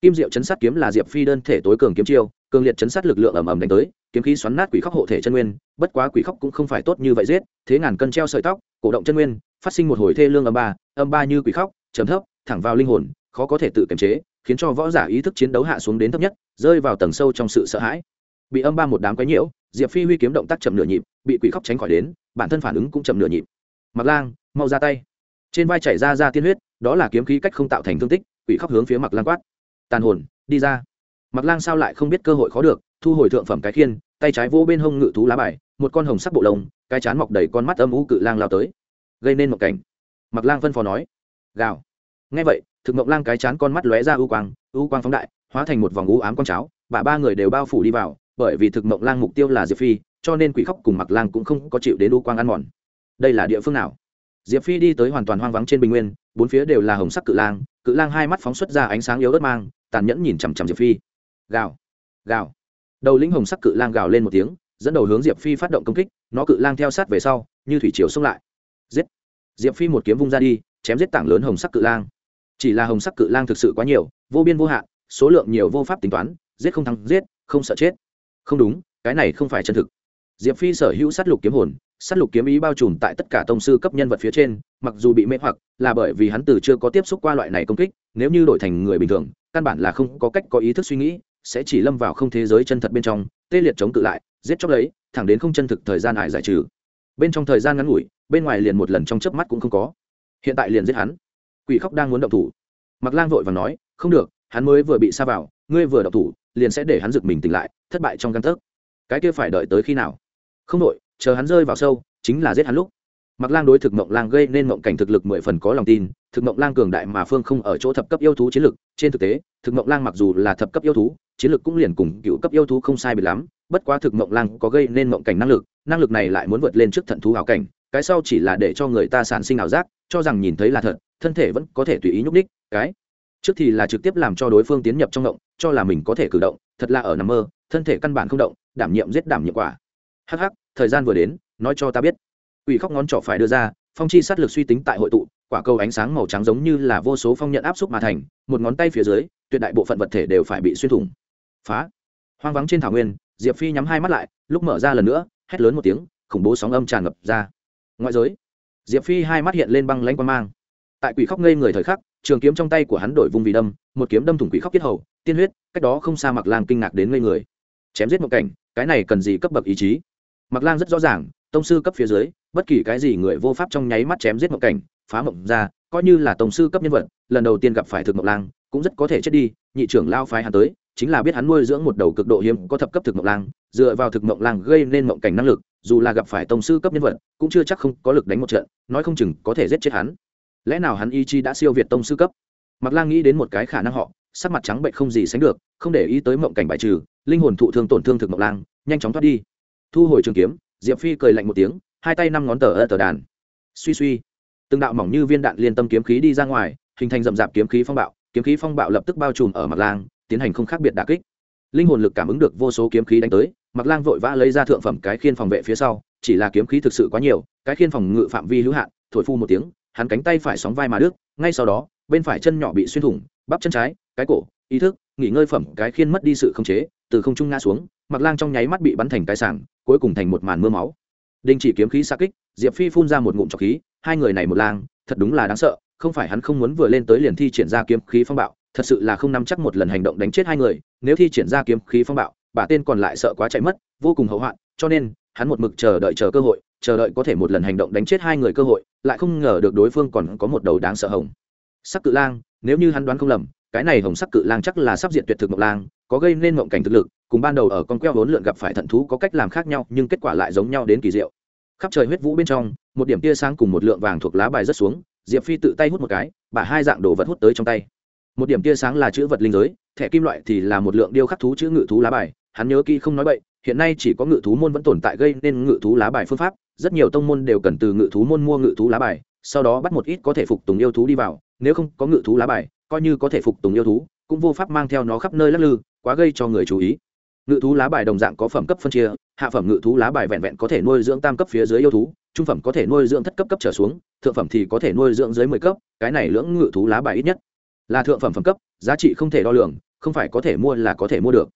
Kim diệu chấn sát kiếm là diệp phi đơn thể tối cường kiếm chiêu, cường liệt chấn sát lực lượng ầm ầm đánh tới, kiếm khí xoắn nát quỷ khóc hộ thể chân nguyên, bất quá quỷ khóc cũng không phải tốt như vậy giết, thế ngàn cân treo sợi tóc, cổ động chân nguyên phát sinh một hồi thê lương âm ba âm ba như quỷ khóc chấm thấp, thẳng vào linh hồn, khó có thể tự kiềm chế, khiến cho võ giả ý thức chiến đấu hạ xuống đến thấp nhất, rơi vào tầng sâu trong sự sợ hãi. Bị âm ba một đám quấy nhiễu, diệp phi huy kiếm động tác chậm nửa nhịp, bị quỷ khóc tránh khỏi đến, bản thân phản ứng cũng chậm nửa nhịp. Mặc lang, mau ra tay. Trên vai chảy ra ra tiên huyết, đó là kiếm khí cách không tạo thành thương tích, quỷ khóc hướng phía mặc lang quát. Tàn hồn, đi ra. Mặc lang sao lại không biết cơ hội khó được, thu hồi thượng phẩm cái khiên, tay trái vỗ bên hông ngự thú lá bài, một con hồng sắc bộ lông, cái chán mọc đầy con mắt âm u cự lang lao tới gây nên một cảnh. Mặc lang phân phó nói, gào. Ngay vậy, thực mộng lang cái chán con mắt lóe ra ưu quang ưu quang phóng đại, hóa thành một vòng u ám con cháo, và ba người đều bao phủ đi vào, bởi vì thực mộng lang mục tiêu là diệp phi, cho nên quỷ khóc cùng mặc lang cũng không có chịu đến u quang ăn mòn. Đây là địa phương nào? Diệp phi đi tới hoàn toàn hoang vắng trên bình nguyên, bốn phía đều là hồng sắc cự lang cự lang hai mắt phóng xuất ra ánh sáng yếu ớt mang, tàn nhẫn nhìn chằm chằm diệp phi. Gào gào. Đầu lĩnh hồng sắc cự lang gào lên một tiếng, dẫn đầu hướng diệp phi phát động công kích, nó cự lang theo sát về sau, như thủy chiều xông lại diệp phi một kiếm vung ra đi, chém giết tảng lớn hồng sắc cự lang. Chỉ là hồng sắc cự lang thực sự quá nhiều, vô biên vô hạn, số lượng nhiều vô pháp tính toán, giết không thắng giết, không sợ chết. Không đúng, cái này không phải chân thực. Diệp phi sở hữu sát lục kiếm hồn, sát lục kiếm ý bao trùm tại tất cả tông sư cấp nhân vật phía trên, mặc dù bị mê hoặc, là bởi vì hắn từ chưa có tiếp xúc qua loại này công kích, nếu như đổi thành người bình thường, căn bản là không có cách có ý thức suy nghĩ, sẽ chỉ lâm vào không thế giới chân thật bên trong, tê liệt chống cự lại, giết chóc lấy, thẳng đến không chân thực thời gian hải giải trừ. Bên trong thời gian ngắn ngủi bên ngoài liền một lần trong chớp mắt cũng không có. Hiện tại liền giết hắn. Quỷ khóc đang muốn động thủ. Mặc lang vội và nói, không được, hắn mới vừa bị xa vào, ngươi vừa động thủ, liền sẽ để hắn giựt mình tỉnh lại, thất bại trong căn tấc. Cái kia phải đợi tới khi nào? Không đội chờ hắn rơi vào sâu, chính là giết hắn lúc. Mặc lang đối thực mộng lang gây nên mộng cảnh thực lực mười phần có lòng tin, thực mộng lang cường đại mà phương không ở chỗ thập cấp yêu thú chiến lực, trên thực tế, thực mộng lang mặc dù là thập cấp yêu thú, chiến lực cũng liền cùng cựu cấp yêu thú không sai bị lắm, bất quá thực mộng lang có gây nên mộng cảnh năng lực năng lực này lại muốn vượt lên trước thận thú ảo cảnh cái sau chỉ là để cho người ta sản sinh ảo giác, cho rằng nhìn thấy là thật, thân thể vẫn có thể tùy ý nhúc ních cái. Trước thì là trực tiếp làm cho đối phương tiến nhập trong động, cho là mình có thể cử động, thật là ở nằm mơ, thân thể căn bản không động, đảm nhiệm giết đảm nhiệm quả. Hắc hắc, thời gian vừa đến, nói cho ta biết. Ủy khóc ngón trỏ phải đưa ra, phong chi sát lực suy tính tại hội tụ, quả cầu ánh sáng màu trắng giống như là vô số phong nhận áp xúc mà thành, một ngón tay phía dưới, tuyệt đại bộ phận vật thể đều phải bị xuyên thủng. Phá. Hoang vắng trên thảo nguyên, diệp phi nhắm hai mắt lại, lúc mở ra lần nữa, hét lớn một tiếng, khủng bố sóng âm tràn ngập ra ngoại giới. Diệp phi hai mắt hiện lên băng lãnh quan mang. Tại quỷ khóc ngây người thời khắc, trường kiếm trong tay của hắn đổi vùng vì đâm, một kiếm đâm thủng quỷ khóc tiết hầu, tiên huyết, cách đó không xa mặc lang kinh ngạc đến ngây người. Chém giết một cảnh, cái này cần gì cấp bậc ý chí? Mặc lang rất rõ ràng, tông sư cấp phía dưới, bất kỳ cái gì người vô pháp trong nháy mắt chém giết một cảnh, phá mộng ra, coi như là tông sư cấp nhân vật, lần đầu tiên gặp phải thực mộng lang, cũng rất có thể chết đi, nhị trưởng lao phái hắn tới, chính là biết hắn nuôi dưỡng một đầu cực độ hiếm, có thập cấp thực mộng lang dựa vào thực mộng lang gây nên mộng cảnh năng lực, dù là gặp phải tông sư cấp nhân vật, cũng chưa chắc không có lực đánh một trận, nói không chừng có thể giết chết hắn. Lẽ nào hắn ý chí đã siêu việt tông sư cấp? Mặc lang nghĩ đến một cái khả năng họ, sắc mặt trắng bệnh không gì sánh được, không để ý tới mộng cảnh bài trừ, linh hồn thụ thương tổn thương thực mộng lang, nhanh chóng thoát đi. Thu hồi trường kiếm, diệp phi cười lạnh một tiếng, hai tay năm ngón tờ ơ tờ đàn. Suy suy. Từng đạo mỏng như viên đạn liên tâm kiếm khí đi ra ngoài, hình thành rậm rạp kiếm khí phong bạo, kiếm khí phong bạo lập tức bao trùm ở mặt lang, tiến hành không khác biệt đà kích. Linh hồn lực cảm ứng được vô số kiếm khí đánh tới mặc lang vội vã lấy ra thượng phẩm cái khiên phòng vệ phía sau, chỉ là kiếm khí thực sự quá nhiều, cái khiên phòng ngự phạm vi hữu hạn, thổi phu một tiếng, hắn cánh tay phải sóng vai mà đứt, ngay sau đó, bên phải chân nhỏ bị xuyên thủng, bắp chân trái, cái cổ, ý thức, nghỉ ngơi phẩm cái khiên mất đi sự khống chế, từ không trung ngã xuống mặc lang trong nháy mắt bị bắn thành cái sảng, cuối cùng thành một màn mưa máu. Đình chỉ kiếm khí xa kích, diệp phi phun ra một ngụm trọc khí, hai người này một lang, thật đúng là đáng sợ, không phải hắn không muốn vừa lên tới liền thi triển ra kiếm khí phong bạo, thật sự là không nắm chắc một lần hành động đánh chết hai người, nếu thi triển ra kiếm khí phong bạo bà tên còn lại sợ quá chạy mất, vô cùng hậu hoạn, cho nên, hắn một mực chờ đợi chờ cơ hội, chờ đợi có thể một lần hành động đánh chết hai người cơ hội, lại không ngờ được đối phương còn có một đầu đáng sợ hồng. Sắc cự lang, nếu như hắn đoán không lầm, cái này hồng sắc cự lang chắc là sắp diện tuyệt thực mộng lang, có gây nên mộng cảnh thực lực, cùng ban đầu ở con queo vốn lượn gặp phải thận thú có cách làm khác nhau, nhưng kết quả lại giống nhau đến kỳ diệu. Khắp trời huyết vũ bên trong, một điểm tia sáng cùng một lượng vàng thuộc lá bài rất xuống, diệp phi tự tay hút một cái, bà hai dạng đồ vật hút tới trong tay một điểm tia sáng là chữ vật linh giới, thẻ kim loại thì là một lượng điêu khắc thú chữ ngự thú lá bài. Hắn nhớ kỹ không nói bậy, hiện nay chỉ có ngự thú môn vẫn tồn tại gây nên ngự thú lá bài phương pháp. Rất nhiều tông môn đều cần từ ngự thú môn mua ngự thú lá bài, sau đó bắt một ít có thể phục tùng yêu thú đi vào. Nếu không có ngự thú lá bài, coi như có thể phục tùng yêu thú, cũng vô pháp mang theo nó khắp nơi lắc lư, quá gây cho người chú ý. Ngự thú lá bài đồng dạng có phẩm cấp phân chia, hạ phẩm ngự thú lá bài vẹn vẹn có thể nuôi dưỡng tam cấp phía dưới yêu thú, trung phẩm có thể nuôi dưỡng thất cấp cấp trở xuống, thượng phẩm thì có thể nuôi dưỡng dưới mười cấp, cái này lưỡng ngự thú lá bài ít nhất là thượng phẩm phẩm cấp, giá trị không thể đo lường, không phải có thể mua là có thể mua được.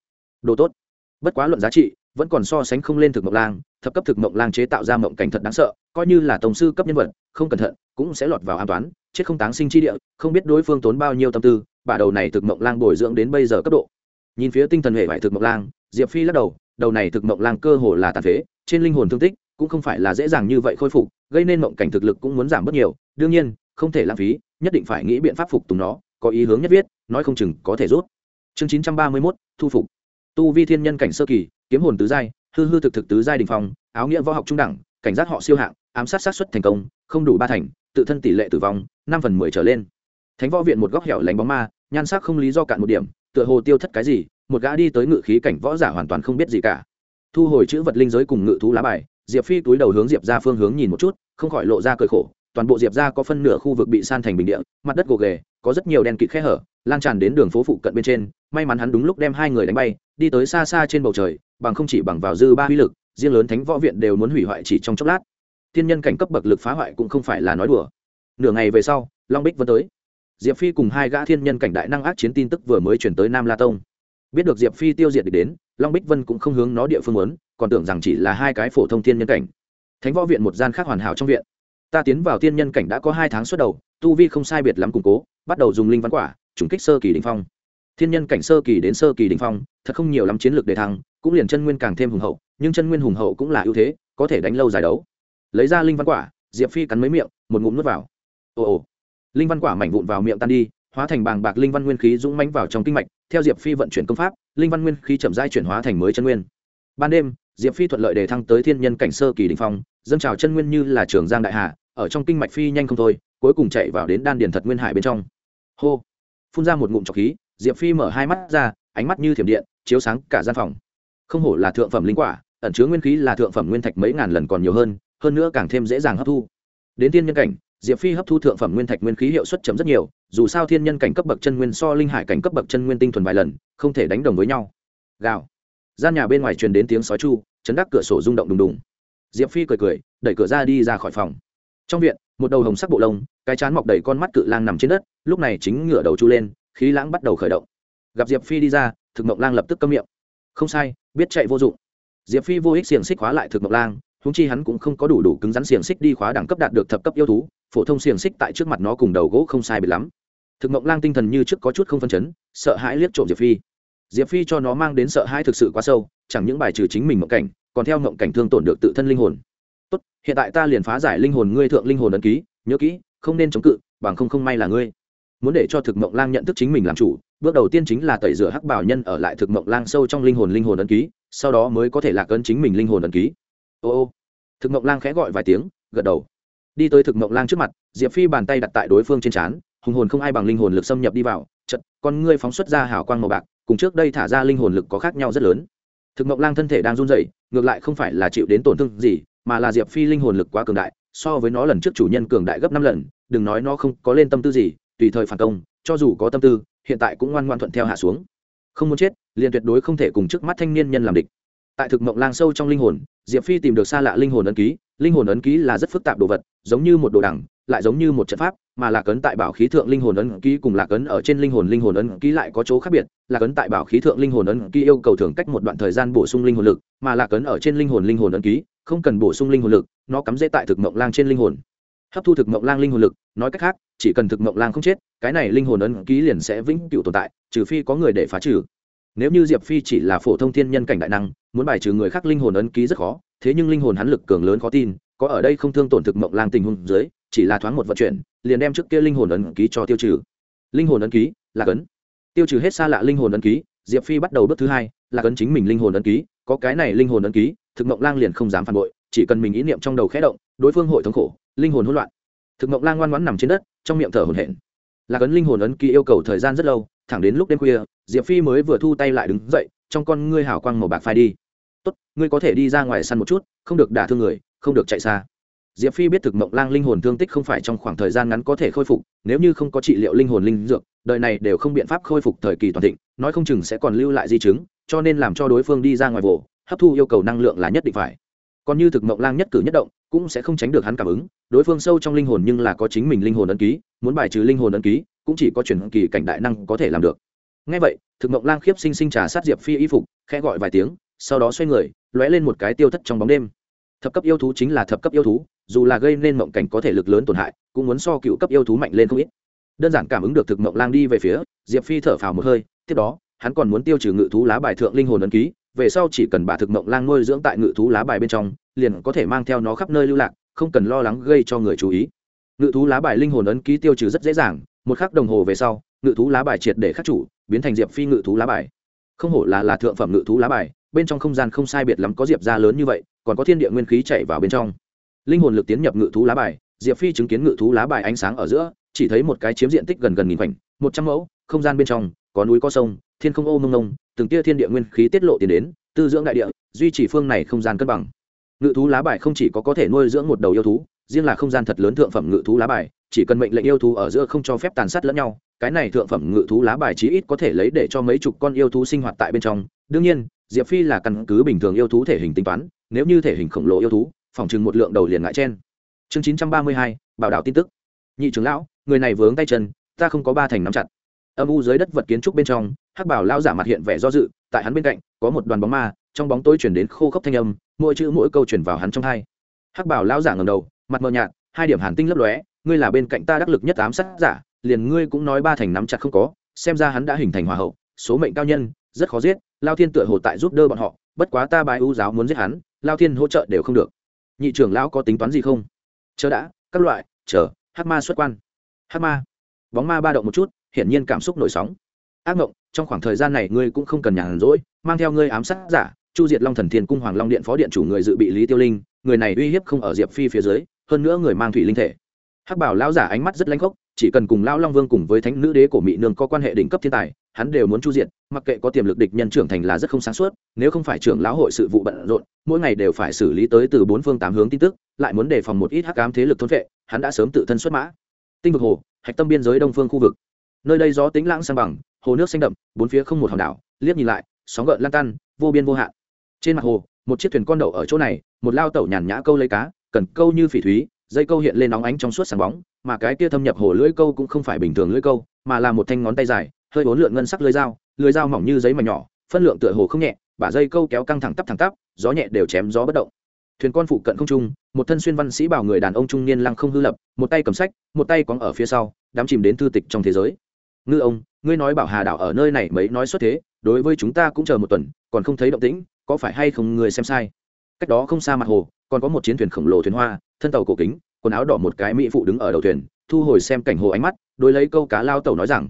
Đồ tốt. Bất quá luận giá trị, vẫn còn so sánh không lên thực mộng lang, thập cấp thực mộng lang chế tạo ra mộng cảnh thật đáng sợ, coi như là tổng sư cấp nhân vật, không cẩn thận, cũng sẽ lọt vào an toán, chết không táng sinh chi địa, không biết đối phương tốn bao nhiêu tâm tư, bả đầu này thực mộng lang bồi dưỡng đến bây giờ cấp độ. Nhìn phía tinh thần hệ vải thực mộng lang, diệp phi lắc đầu đầu này thực mộng lang cơ hồ là tàn phế, trên linh hồn thương tích cũng không phải là dễ dàng như vậy khôi phục, gây nên mộng cảnh thực lực cũng muốn giảm bớt nhiều, đương nhiên, không thể lãng phí, nhất định phải nghĩ biện pháp phục tùng nó có ý hướng nhất viết, nói không chừng có thể rút. Chương chín trăm ba mươi mốt, thu phục. Tu vi thiên nhân cảnh sơ kỳ, kiếm hồn tứ giai, hư hư thực thực tứ giai đình phong, áo nghĩa võ học trung đẳng, cảnh giác họ siêu hạng, ám sát sát xuất thành công, không đủ ba thành, tự thân tỷ lệ tử vong, năm phần mười trở lên. Thánh võ viện một góc hẻo lánh bóng ma, nhan sắc không lý do cạn một điểm, tựa hồ tiêu thất cái gì, một gã đi tới ngự khí cảnh võ giả hoàn toàn không biết gì cả. Thu hồi chữ vật linh giới cùng ngự thú lá bài, diệp phi túi đầu hướng diệp ra phương hướng nhìn một chút, không khỏi lộ ra cơi khổ toàn bộ diệp ra có phân nửa khu vực bị san thành bình địa, mặt đất gồ ghề, có rất nhiều đen kịt khe hở, lan tràn đến đường phố phụ cận bên trên. May mắn hắn đúng lúc đem hai người đánh bay, đi tới xa xa trên bầu trời, bằng không chỉ bằng vào dư ba uy lực, riêng lớn thánh võ viện đều muốn hủy hoại chỉ trong chốc lát. Thiên nhân cảnh cấp bậc lực phá hoại cũng không phải là nói đùa. Nửa ngày về sau, long bích vẫn tới. Diệp phi cùng hai gã thiên nhân cảnh đại năng ác chiến tin tức vừa mới chuyển tới nam la tông. Biết được diệp phi tiêu diệt địch đến, long bích vân cũng không hướng nó địa phương muốn, còn tưởng rằng chỉ là hai cái phổ thông thiên nhân cảnh. Thánh võ viện một gian khác hoàn hảo trong viện ta tiến vào thiên nhân cảnh đã có hai tháng xuất đầu, tu vi không sai biệt lắm củng cố, bắt đầu dùng linh văn quả, trùng kích sơ kỳ đình phong. Thiên nhân cảnh sơ kỳ đến sơ kỳ đình phong, thật không nhiều lắm chiến lược đề thăng, cũng liền chân nguyên càng thêm hùng hậu, nhưng chân nguyên hùng hậu cũng là ưu thế, có thể đánh lâu giải đấu. Lấy ra linh văn quả, diệp phi cắn mấy miệng, một ngụm nuốt vào. Ồ ồ. Linh văn quả mảnh vụn vào miệng tan đi, hóa thành bàng bạc linh văn nguyên khí dũng mánh vào trong kinh mạch, theo diệp phi vận chuyển công pháp, linh văn nguyên khí chậm rãi chuyển hóa thành mới chân nguyên. Ban đêm, diệp phi thuận lợi để thăng tới thiên nhân cảnh sơ kỳ đình phong dâng trào chân nguyên như là trường giang đại hà, ở trong kinh mạch phi nhanh không thôi, cuối cùng chạy vào đến đan điền thật nguyên hải bên trong. Hô! Phun ra một ngụm trọc khí, diệp phi mở hai mắt ra, ánh mắt như thiểm điện, chiếu sáng cả gian phòng. Không hổ là thượng phẩm linh quả, ẩn chứa nguyên khí là thượng phẩm nguyên thạch mấy ngàn lần còn nhiều hơn hơn nữa càng thêm dễ dàng hấp thu. Đến thiên nhân cảnh, diệp phi hấp thu thượng phẩm nguyên thạch nguyên khí hiệu suất chấm rất nhiều, dù sao thiên nhân cảnh cấp bậc chân nguyên so linh hải cảnh cấp bậc chân nguyên tinh thuần vài lần, không thể đánh đồng với nhau. Gào! Gian nhà bên ngoài truyền đến tiếng sói chu, chấn đắc cửa sổ rung động đùng đùng diệp phi cười cười, đẩy cửa ra đi ra khỏi phòng. Trong viện, một đầu hồng sắc bộ lông, cái chán mọc đầy con mắt cự lang nằm trên đất, lúc này chính ngửa đầu chu lên, khí lãng bắt đầu khởi động. Gặp diệp phi đi ra, thực mộng lang lập tức câm miệng. Không sai, biết chạy vô dụng. Diệp phi vô ích xiềng xích khóa lại thực mộng lang húng chi hắn cũng không có đủ đủ cứng rắn xiềng xích đi khóa đẳng cấp đạt được thập cấp yêu thú, phổ thông xiềng xích tại trước mặt nó cùng đầu gỗ không sai bị lắm. Thực mộng lang tinh thần như trước có chút không phân chấn, sợ hãi liếc trộm diệp phi. Diệp phi cho nó mang đến sợ hãi thực sự quá sâu, chẳng những bài trừ chính mình mộng cảnh còn theo mộng cảnh thương tổn được tự thân linh hồn. Tốt, hiện tại ta liền phá giải linh hồn ngươi thượng linh hồn ấn ký, nhớ kỹ, không nên chống cự, bằng không không may là ngươi. Muốn để cho thực mộng lang nhận thức chính mình làm chủ, bước đầu tiên chính là tẩy rửa hắc bảo nhân ở lại thực mộng lang sâu trong linh hồn linh hồn ấn ký, sau đó mới có thể lạc ấn chính mình linh hồn ấn ký. Ô ô. Thực mộng lang khẽ gọi vài tiếng, gật đầu. Đi tới thực mộng lang trước mặt, diệp phi bàn tay đặt tại đối phương trên trán, hùng hồn không ai bằng linh hồn lực xâm nhập đi vào, chật, con ngươi phóng xuất ra hào quang màu bạc, cùng trước đây thả ra linh hồn lực có khác nhau rất lớn thực mộng lang thân thể đang run rẩy, ngược lại không phải là chịu đến tổn thương gì, mà là diệp phi linh hồn lực quá cường đại, so với nó lần trước chủ nhân cường đại gấp năm lần, đừng nói nó không có lên tâm tư gì, tùy thời phản công, cho dù có tâm tư, hiện tại cũng ngoan ngoan thuận theo hạ xuống. Không muốn chết, liền tuyệt đối không thể cùng trước mắt thanh niên nhân làm địch. Tại thực mộng lang sâu trong linh hồn diệp phi tìm được xa lạ linh hồn ấn ký linh hồn ấn ký là rất phức tạp đồ vật giống như một đồ đẳng lại giống như một trận pháp mà lạc ấn tại bảo khí thượng linh hồn ấn ký cùng lạc ấn ở trên linh hồn linh hồn ấn ký lại có chỗ khác biệt lạc ấn tại bảo khí thượng linh hồn ấn ký yêu cầu thường cách một đoạn thời gian bổ sung linh hồn lực mà lạc ấn ở trên linh hồn linh hồn ấn ký không cần bổ sung linh hồn lực nó cắm dễ tại thực mộng lang trên linh hồn hấp thu thực mộng lang linh hồn lực nói cách khác chỉ cần thực mộng lang không chết cái này linh hồn ấn ký liền sẽ vĩnh cửu tồn tại trừ phi có người để phá trừ nếu như diệp phi chỉ là phổ thông thiên nhân cảnh đại năng, muốn bài trừ người khác linh hồn ấn ký rất khó, thế nhưng linh hồn hắn lực cường lớn khó tin, có ở đây không thương tổn thực mộng lang tình huống dưới, chỉ là thoáng một vận chuyển, liền đem trước kia linh hồn ấn ký cho tiêu trừ. Linh hồn ấn ký là cấn tiêu trừ hết xa lạ linh hồn ấn ký, diệp phi bắt đầu bước thứ hai là cấn chính mình linh hồn ấn ký, có cái này linh hồn ấn ký, thực mộng lang liền không dám phản bội, chỉ cần mình ý niệm trong đầu khẽ động, đối phương hội thống khổ, linh hồn hỗn loạn. Thực mộng lang ngoan ngoãn nằm trên đất, trong miệng thở hổn hển. Là cấn linh hồn ấn ký yêu cầu thời gian rất lâu thẳng đến lúc đêm khuya, diệp phi mới vừa thu tay lại đứng dậy, trong con ngươi hào quang màu bạc phai đi. Tốt, ngươi có thể đi ra ngoài săn một chút, không được đả thương người, không được chạy xa. Diệp phi biết thực mộng lang linh hồn thương tích không phải trong khoảng thời gian ngắn có thể khôi phục, nếu như không có trị liệu linh hồn linh dược, đời này đều không biện pháp khôi phục thời kỳ toàn thịnh, nói không chừng sẽ còn lưu lại di chứng, cho nên làm cho đối phương đi ra ngoài vồ, hấp thu yêu cầu năng lượng là nhất định phải. Còn như thực mộng lang nhất cử nhất động, cũng sẽ không tránh được hắn cảm ứng, đối phương sâu trong linh hồn nhưng là có chính mình linh hồn ấn ký, muốn bài trừ linh hồn ấn ký cũng chỉ có chuyển kỳ cảnh đại năng có thể làm được. Ngay vậy, thực mộng lang khiếp sinh sinh trà sát diệp phi y phục, khẽ gọi vài tiếng, sau đó xoay người, lóe lên một cái tiêu thất trong bóng đêm. Thập cấp yêu thú chính là thập cấp yêu thú, dù là gây nên mộng cảnh có thể lực lớn tổn hại, cũng muốn so cựu cấp yêu thú mạnh lên không ít. Đơn giản cảm ứng được thực mộng lang đi về phía, diệp phi thở phào một hơi, tiếp đó, hắn còn muốn tiêu trừ ngự thú lá bài thượng linh hồn ấn ký, về sau chỉ cần bà thực mộng lang nuôi dưỡng tại ngự thú lá bài bên trong, liền có thể mang theo nó khắp nơi lưu lạc, không cần lo lắng gây cho người chú ý. Ngự thú lá bài linh hồn ấn ký tiêu trừ rất dễ dàng một khắc đồng hồ về sau, ngự thú lá bài triệt để khắc chủ, biến thành diệp phi ngự thú lá bài. Không hổ là là thượng phẩm ngự thú lá bài, bên trong không gian không sai biệt lắm có diệp ra lớn như vậy, còn có thiên địa nguyên khí chạy vào bên trong. Linh hồn lực tiến nhập ngự thú lá bài, diệp phi chứng kiến ngự thú lá bài ánh sáng ở giữa, chỉ thấy một cái chiếm diện tích gần gần nghìn khoảnh, một trăm mẫu, không gian bên trong, có núi có sông, thiên không ô mông nông từng tia thiên địa nguyên khí tiết lộ tiến đến, tư dưỡng đại địa, duy trì phương này không gian cân bằng. Ngự thú lá bài không chỉ có có thể nuôi dưỡng một đầu yêu thú, riêng là không gian thật lớn thượng phẩm ngự thú lá bài chỉ cần mệnh lệnh yêu thú ở giữa không cho phép tàn sát lẫn nhau, cái này thượng phẩm ngự thú lá bài chí ít có thể lấy để cho mấy chục con yêu thú sinh hoạt tại bên trong. Đương nhiên, diệp phi là căn cứ bình thường yêu thú thể hình tính toán, nếu như thể hình khổng lồ yêu thú, phòng chừng một lượng đầu liền ngại trên chương chín trăm ba mươi hai, bảo đạo tin tức. Nhị trưởng lão, người này vướng tay chân, ta không có ba thành nắm chặt. Âm u dưới đất vật kiến trúc bên trong, hắc bảo Lão giả mặt hiện vẻ do dự, tại hắn bên cạnh, có một đoàn bóng ma, trong bóng tối chuyển đến khô khốc thanh âm, mỗi chữ mỗi câu chuyển vào hắn trong hai. Hắc bảo Lão giả ngầm đầu, mặt mờ nhạt, hai điểm hàn tinh lấp lóe ngươi là bên cạnh ta đắc lực nhất ám sát giả, liền ngươi cũng nói ba thành nắm chặt không có, xem ra hắn đã hình thành hòa hậu, số mệnh cao nhân, rất khó giết, lao thiên tựa hồ tại giúp đỡ bọn họ, bất quá ta bài ưu giáo muốn giết hắn, lao thiên hỗ trợ đều không được. Nhị trưởng lão có tính toán gì không? Chờ đã, các loại, chờ hát ma xuất quan. Hát ma, bóng ma ba động một chút, hiển nhiên cảm xúc nổi sóng. Ác mộng trong khoảng thời gian này ngươi cũng không cần nhàn rỗi, mang theo ngươi ám sát giả, chu diệt long thần thiên cung hoàng long điện phó điện chủ người dự bị lý tiêu linh, người này uy hiếp không ở diệp phi phía dưới, hơn nữa người mang thủy linh thể hắc bảo lão giả ánh mắt rất lãnh khốc, chỉ cần cùng lão long vương cùng với thánh nữ đế của mỹ nương có quan hệ đỉnh cấp thiên tài, hắn đều muốn chu diện mặc kệ có tiềm lực địch nhân trưởng thành là rất không sáng suốt, nếu không phải trưởng lão hội sự vụ bận rộn, mỗi ngày đều phải xử lý tới từ bốn phương tám hướng tin tức, lại muốn đề phòng một ít hắc ám thế lực thôn vệ hắn đã sớm tự thân xuất mã. Tinh vực hồ, hạch tâm biên giới đông phương khu vực. Nơi đây gió tính lãng sang bằng, hồ nước xanh đậm, bốn phía không một hòn đảo, liếc nhìn lại, sóng gợn lan tan, vô biên vô hạn. Trên mặt hồ, một chiếc thuyền con đậu ở chỗ này, một lao tẩu nhàn nhã câu lấy cá, cần câu như phỉ thúy dây câu hiện lên nóng ánh trong suốt sáng bóng, mà cái kia thâm nhập hồ lưỡi câu cũng không phải bình thường lưỡi câu, mà là một thanh ngón tay dài, hơi bốn lượn ngân sắc lưỡi dao lưỡi dao mỏng như giấy mà nhỏ, phân lượng tựa hồ không nhẹ, bả dây câu kéo căng thẳng tắp thẳng tắp, gió nhẹ đều chém gió bất động. Thuyền con phụ cận không trung, một thân xuyên văn sĩ bảo người đàn ông trung niên lăng không hư lập, một tay cầm sách, một tay cóng ở phía sau đám chìm đến thư tịch trong thế giới. Ngư ông, ngươi nói bảo hà đảo ở nơi này mấy nói xuất thế, đối với chúng ta cũng chờ một tuần, còn không thấy động tĩnh, có phải hay không người xem sai? Cách đó không xa mặt hồ, còn có một chiến thuyền khổng lồ thuyền hoa thân tàu cổ kính, quần áo đỏ một cái mỹ phụ đứng ở đầu thuyền, thu hồi xem cảnh hồ ánh mắt, đối lấy câu cá lao tẩu nói rằng,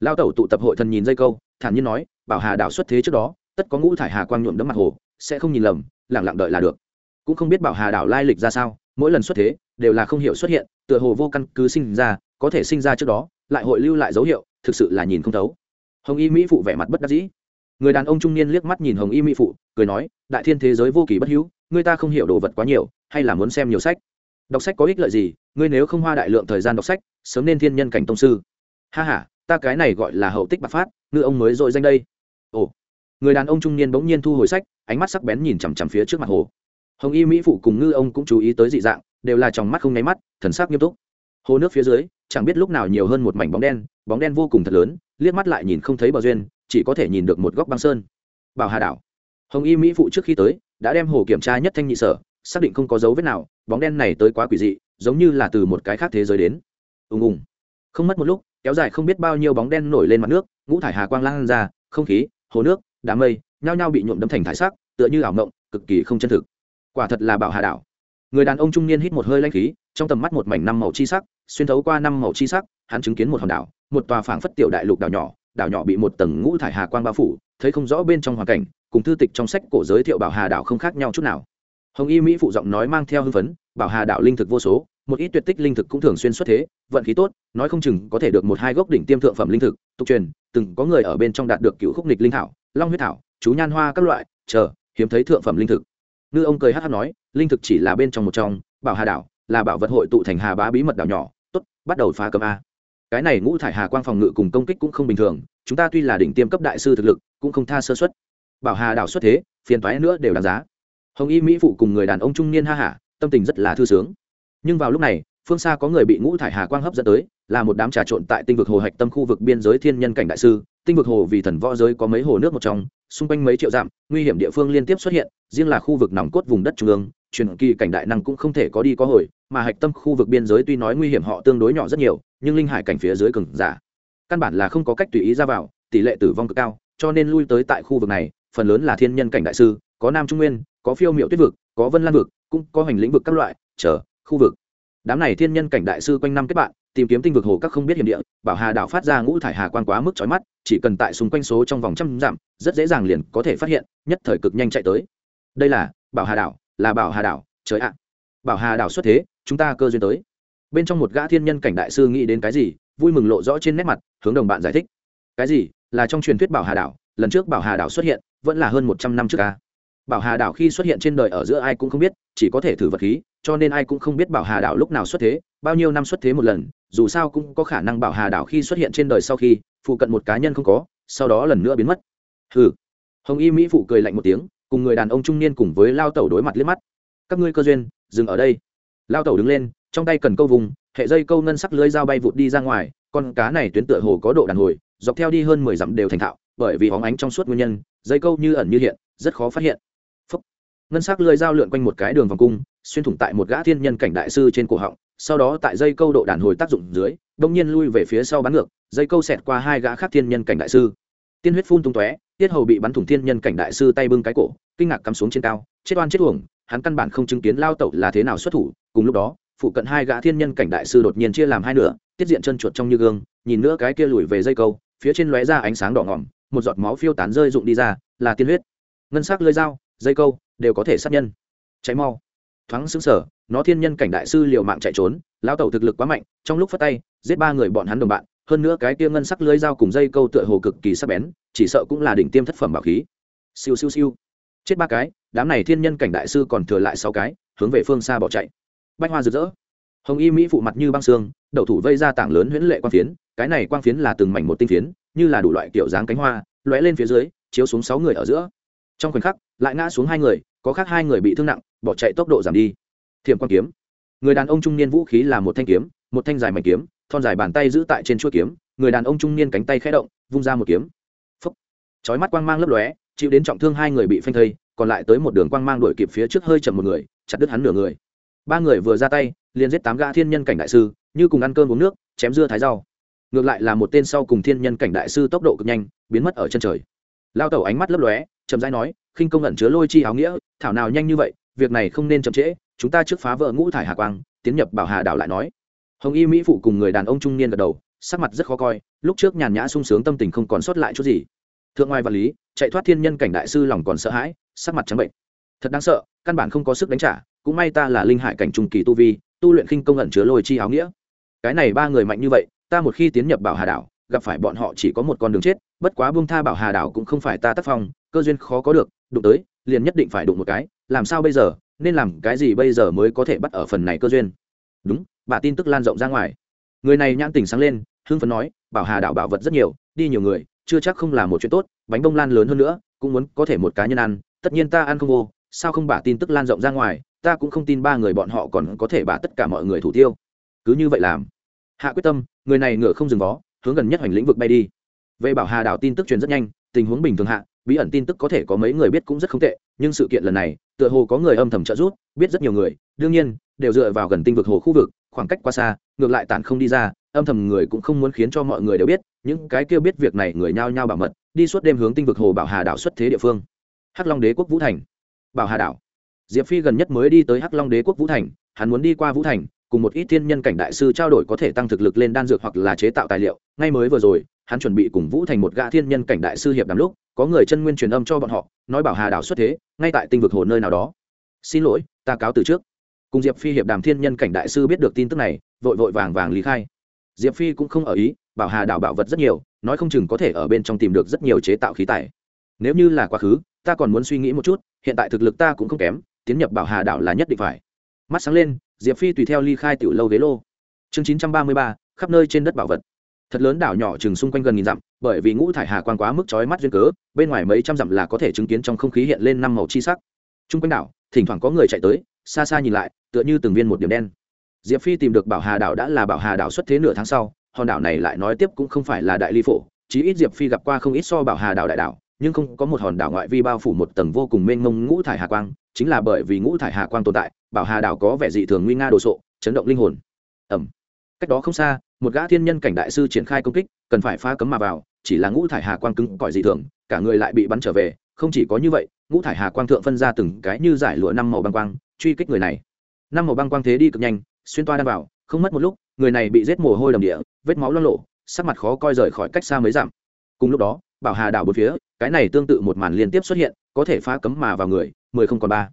lao tẩu tụ tập hội thần nhìn dây câu, thản nhiên nói, bảo hà đảo xuất thế trước đó, tất có ngũ thải hà quang nhuộm đấm mặt hồ, sẽ không nhìn lầm lẳng lặng đợi là được. Cũng không biết bảo hà đảo lai lịch ra sao, mỗi lần xuất thế, đều là không hiểu xuất hiện, tựa hồ vô căn cứ sinh ra, có thể sinh ra trước đó, lại hội lưu lại dấu hiệu, thực sự là nhìn không thấu. Hồng y mỹ phụ vẻ mặt bất đắc dĩ. Người đàn ông trung niên liếc mắt nhìn hồng y mỹ phụ, cười nói, đại thiên thế giới vô kỳ bất hữu, người ta không hiểu đồ vật quá nhiều hay là muốn xem nhiều sách? Đọc sách có ích lợi gì? Ngươi nếu không hoa đại lượng thời gian đọc sách, sớm nên thiên nhân cảnh tông sư. Ha h a ta cái này gọi là hậu tích bạc phát, ngư ông mới dội danh đây. Ồ, người đàn ông trung niên bỗng nhiên thu hồi sách, ánh mắt sắc bén nhìn chằm chằm phía trước mặt hồ. Hồng y mỹ phụ cùng ngư ông cũng chú ý tới dị dạng, đều là trong mắt không nháy mắt, thần sắc nghiêm túc. Hồ nước phía dưới, chẳng biết lúc nào nhiều hơn một mảnh bóng đen bóng đen vô cùng thật lớn, liếc mắt lại nhìn không thấy bờ duyên, chỉ có thể nhìn được một góc băng sơn. Bảo hà đảo. Hồng y mỹ phụ trước khi tới, đã đem hồ kiểm tra nhất thanh nhị sở xác định không có dấu vết nào, bóng đen này tới quá quỷ dị, giống như là từ một cái khác thế giới đến. Ùng ùng. Không mất một lúc, kéo dài không biết bao nhiêu bóng đen nổi lên mặt nước, ngũ thải hà quang lan ra, không khí, hồ nước, đám mây, nhao nhao bị nhuộm đấm thành thải sắc, tựa như ảo mộng, cực kỳ không chân thực. Quả thật là bảo hà đảo. Người đàn ông trung niên hít một hơi lanh khí, trong tầm mắt một mảnh năm màu chi sắc, xuyên thấu qua năm màu chi sắc, hắn chứng kiến một hòn đảo, một tòa phảng phất tiểu đại lục đảo nhỏ đảo nhỏ bị một tầng ngũ thải hà quang bao phủ, thấy không rõ bên trong hoàn cảnh, cùng thư tịch trong sách cổ giới thiệu bảo hà đảo không khác nhau chút nào hồng y mỹ phụ giọng nói mang theo hưng phấn, bảo hà đạo linh thực vô số, một ít tuyệt tích linh thực cũng thường xuyên xuất thế, vận khí tốt, nói không chừng có thể được một hai gốc đỉnh tiêm thượng phẩm linh thực, tục truyền, từng có người ở bên trong đạt được cựu khúc nịch linh thảo, long huyết thảo, chú nhan hoa các loại, chờ, hiếm thấy thượng phẩm linh thực. Ngư ông cười hát hát nói, linh thực chỉ là bên trong một trong, bảo hà đảo là bảo vật hội tụ thành hà bá bí mật đảo nhỏ, tốt, bắt đầu phá cấm a. Cái này ngũ thải hà quang phòng ngự cùng công kích cũng không bình thường, chúng ta tuy là đỉnh tiêm cấp đại sư thực lực, cũng không tha sơ xuất bảo hà đảo xuất thế, phiền toái nữa đều đáng giá hồng y mỹ phụ cùng người đàn ông trung niên ha hả, tâm tình rất là thư sướng. Nhưng vào lúc này, phương xa có người bị ngũ thải hà quang hấp dẫn tới, là một đám trà trộn tại tinh vực hồ hạch tâm khu vực biên giới thiên nhân cảnh đại sư. Tinh vực hồ vì thần võ giới có mấy hồ nước một trong, xung quanh mấy triệu dặm, nguy hiểm địa phương liên tiếp xuất hiện, riêng là khu vực nòng cốt vùng đất trung ương, truyền kỳ cảnh đại năng cũng không thể có đi có hồi, mà hạch tâm khu vực biên giới tuy nói nguy hiểm họ tương đối nhỏ rất nhiều, nhưng linh hải cảnh phía dưới cường giả. Căn bản là không có cách tùy ý ra vào, tỷ lệ tử vong cực cao, cho nên lui tới tại khu vực này, phần lớn là thiên nhân cảnh đại sư có nam trung nguyên, có phiêu miệu tuyết vực, có vân lan vực, cũng có hành lĩnh vực các loại, chờ, khu vực. Đám này thiên nhân cảnh đại sư quanh năm kết bạn, tìm kiếm tinh vực hồ các không biết hiểm địa, bảo hà đảo phát ra ngũ thải hà quan quá mức trói mắt, chỉ cần tại xung quanh số trong vòng trăm dặm, rất dễ dàng liền có thể phát hiện, nhất thời cực nhanh chạy tới. Đây là, bảo hà đảo, là bảo hà đảo, trời ạ. Bảo hà đảo xuất thế, chúng ta cơ duyên tới. Bên trong một gã thiên nhân cảnh đại sư nghĩ đến cái gì, vui mừng lộ rõ trên nét mặt, hướng đồng bạn giải thích. Cái gì? Là trong truyền thuyết bảo hà đảo, lần trước bảo hà đảo xuất hiện, vẫn là hơn một trăm năm trước ca bảo hà đảo khi xuất hiện trên đời ở giữa ai cũng không biết, chỉ có thể thử vật khí, cho nên ai cũng không biết bảo hà đảo lúc nào xuất thế, bao nhiêu năm xuất thế một lần, dù sao cũng có khả năng bảo hà đảo khi xuất hiện trên đời sau khi, phụ cận một cá nhân không có, sau đó lần nữa biến mất. Hừ. Hồng y mỹ phụ cười lạnh một tiếng, cùng người đàn ông trung niên cùng với lao tẩu đối mặt liếc mắt. Các ngươi cơ duyên, dừng ở đây. Lao tẩu đứng lên, trong tay cần câu vùng, hệ dây câu ngân sắc lưới dao bay vụt đi ra ngoài, con cá này tuyến tựa hồ có độ đàn hồi, dọc theo đi hơn mười dặm đều thành thạo, bởi vì hóng ánh trong suốt nguyên nhân, dây câu như ẩn như hiện, rất khó phát hiện. Ngân sắc lưới dao lượn quanh một cái đường vòng cung, xuyên thủng tại một gã thiên nhân cảnh đại sư trên cổ họng, sau đó tại dây câu độ đàn hồi tác dụng dưới, đông nhiên lui về phía sau bắn ngược, dây câu xẹt qua hai gã khác thiên nhân cảnh đại sư. Tiên huyết phun tung tóe, tiết hầu bị bắn thủng thiên nhân cảnh đại sư tay bưng cái cổ, kinh ngạc cắm xuống trên cao, chết oan chết uổng, hắn căn bản không chứng kiến lao tẩu là thế nào xuất thủ, cùng lúc đó, phụ cận hai gã thiên nhân cảnh đại sư đột nhiên chia làm hai nửa, tiết diện chân chuột trong như gương, nhìn nữa cái kia lùi về dây câu, phía trên lóe ra ánh sáng đỏ ngỏm, một giọt máu phiêu tán rơi rụng đi ra, là tiên huyết. Ngân sắc lưỡi dao, dây câu đều có thể sát nhân. Cháy mau. Thoáng xứng sở nó thiên nhân cảnh đại sư liều mạng chạy trốn lao tẩu thực lực quá mạnh, trong lúc phát tay, giết ba người bọn hắn đồng bạn, hơn nữa cái tia ngân sắc lưới dao cùng dây câu tựa hồ cực kỳ sắc bén, chỉ sợ cũng là đỉnh tiêm thất phẩm bảo khí. Siêu siêu siêu. Chết ba cái, đám này thiên nhân cảnh đại sư còn thừa lại sáu cái, hướng về phương xa bỏ chạy. Bách hoa rực rỡ. Hồng y mỹ phụ mặt như băng xương đậu thủ vây ra tảng lớn huyễn lệ quang phiến, cái này quang phiến là từng mảnh một tinh phiến, như là đủ loại kiểu dáng cánh hoa, lóe lên phía dưới, chiếu xuống sáu người ở giữa. Trong khoảnh khắc, lại ngã xuống hai người có khác hai người bị thương nặng, bỏ chạy tốc độ giảm đi. Thiểm quang kiếm. Người đàn ông trung niên vũ khí là một thanh kiếm, một thanh dài mảnh kiếm, thon dài bàn tay giữ tại trên chuỗi kiếm. Người đàn ông trung niên cánh tay khẽ động, vung ra một kiếm. Phấp chói mắt quang mang lấp lóe, chịu đến trọng thương hai người bị phanh thây, còn lại tới một đường quang mang đuổi kịp phía trước hơi chậm một người, chặt đứt hắn nửa người. Ba người vừa ra tay, liền giết tám gã thiên nhân cảnh đại sư, như cùng ăn cơm uống nước, chém dưa thái rau. Ngược lại là một tên sau cùng thiên nhân cảnh đại sư tốc độ cực nhanh, biến mất ở chân trời. Lao tẩu ánh mắt lấp lóe, chậm rãi nói khinh công ẩn chứa lôi chi áo nghĩa, thảo nào nhanh như vậy, việc này không nên chậm trễ, chúng ta trước phá vỡ ngũ thải hà quang, tiến nhập bảo hà đảo lại nói. Hồng y mỹ phụ cùng người đàn ông trung niên gật đầu, sắc mặt rất khó coi, lúc trước nhàn nhã sung sướng tâm tình không còn sót lại chút gì. Thượng ngoài vật lý, chạy thoát thiên nhân cảnh đại sư lòng còn sợ hãi, sắc mặt trắng bệnh. Thật đáng sợ, căn bản không có sức đánh trả, cũng may ta là linh hải cảnh trung kỳ tu vi, tu luyện khinh công ẩn chứa lôi chi áo nghĩa. Cái này ba người mạnh như vậy, ta một khi tiến nhập bảo hà đảo, gặp phải bọn họ chỉ có một con đường chết, bất quá buông tha bảo hà đảo cũng không phải ta tác phong, cơ duyên khó có được đụng tới, liền nhất định phải đụng một cái, làm sao bây giờ, nên làm cái gì bây giờ mới có thể bắt ở phần này cơ duyên? Đúng, bà tin tức lan rộng ra ngoài. Người này nhãn tình sáng lên, hưng phấn nói, bảo hà đảo bảo vật rất nhiều, đi nhiều người, chưa chắc không là một chuyện tốt, bánh bông lan lớn hơn nữa, cũng muốn có thể một cá nhân ăn, tất nhiên ta ăn không vô, sao không bà tin tức lan rộng ra ngoài, ta cũng không tin ba người bọn họ còn có thể bà tất cả mọi người thủ tiêu. Cứ như vậy làm. Hạ quyết tâm, người này ngựa không dừng vó, hướng gần nhất hoành lĩnh vực bay đi. Về bảo hà đảo tin tức truyền rất nhanh, tình huống bình thường hạ bí ẩn tin tức có thể có mấy người biết cũng rất không tệ, nhưng sự kiện lần này, tựa hồ có người âm thầm trợ giúp, biết rất nhiều người. Đương nhiên, đều dựa vào gần tinh vực hồ khu vực, khoảng cách quá xa, ngược lại tản không đi ra, âm thầm người cũng không muốn khiến cho mọi người đều biết, những cái kia biết việc này người nhao nhao bảo mật, đi suốt đêm hướng tinh vực hồ bảo hà đảo xuất thế địa phương. Hắc long đế quốc vũ thành. Bảo hà đảo. Diệp phi gần nhất mới đi tới hắc long đế quốc vũ thành, hắn muốn đi qua vũ thành, cùng một ít thiên nhân cảnh đại sư trao đổi có thể tăng thực lực lên đan dược hoặc là chế tạo tài liệu. Ngay mới vừa rồi hắn chuẩn bị cùng vũ thành một gã thiên nhân cảnh đại sư hiệp đàm lúc, có người chân nguyên truyền âm cho bọn họ, nói bảo hà đảo xuất thế, ngay tại tinh vực hồ nơi nào đó. Xin lỗi, ta cáo từ trước. Cùng diệp phi hiệp đàm thiên nhân cảnh đại sư biết được tin tức này, vội vội vàng vàng lý khai. Diệp phi cũng không ở ý, bảo hà đảo bảo vật rất nhiều, nói không chừng có thể ở bên trong tìm được rất nhiều chế tạo khí tài. Nếu như là quá khứ, ta còn muốn suy nghĩ một chút, hiện tại thực lực ta cũng không kém, tiến nhập bảo hà đảo là nhất định phải. Mắt sáng lên, diệp phi tùy theo ly khai tiểu lâu ghế lô. Chương chín trăm ba mươi ba, khắp nơi trên đất bảo vật thật lớn đảo nhỏ chừng xung quanh gần nghìn dặm, bởi vì ngũ thải hà quang quá mức chói mắt duyên cớ, bên ngoài mấy trăm dặm là có thể chứng kiến trong không khí hiện lên năm màu chi sắc. T r u n g quanh đảo, thỉnh thoảng có người chạy tới, xa xa nhìn lại, tựa như từng viên một điểm đen. Diệp phi tìm được bảo hà đảo đã là bảo hà đảo xuất thế nửa tháng sau, hòn đảo này lại nói tiếp cũng không phải là đại ly phổ, chí ít diệp phi gặp qua không ít so bảo hà đảo đại đảo, nhưng không có một hòn đảo ngoại vi bao phủ một tầng vô cùng mênh mông ngũ thải hà quang, chính là bởi vì ngũ thải hà quang tồn tại, bảo hà đảo có vẻ dị thường nguy nga đồ sộ, chấn động linh hồn. Ẩm. Cách đó không xa một gã thiên nhân cảnh đại sư triển khai công kích, cần phải phá cấm mà vào, chỉ là ngũ thải hà quang cứng cỏi dị thường, cả người lại bị bắn trở về, không chỉ có như vậy, ngũ thải hà quang thượng phân ra từng cái như giải lụa năm màu băng quang, truy kích người này. Năm màu băng quang thế đi cực nhanh, xuyên toa đan vào, không mất một lúc, người này bị giết mồ hôi đầm địa, vết máu lo lộ sắc mặt khó coi rời khỏi cách xa mới giảm. cùng lúc đó, bảo hà đảo bốn phía, cái này tương tự một màn liên tiếp xuất hiện, có thể phá cấm mà vào người, mười không còn ba.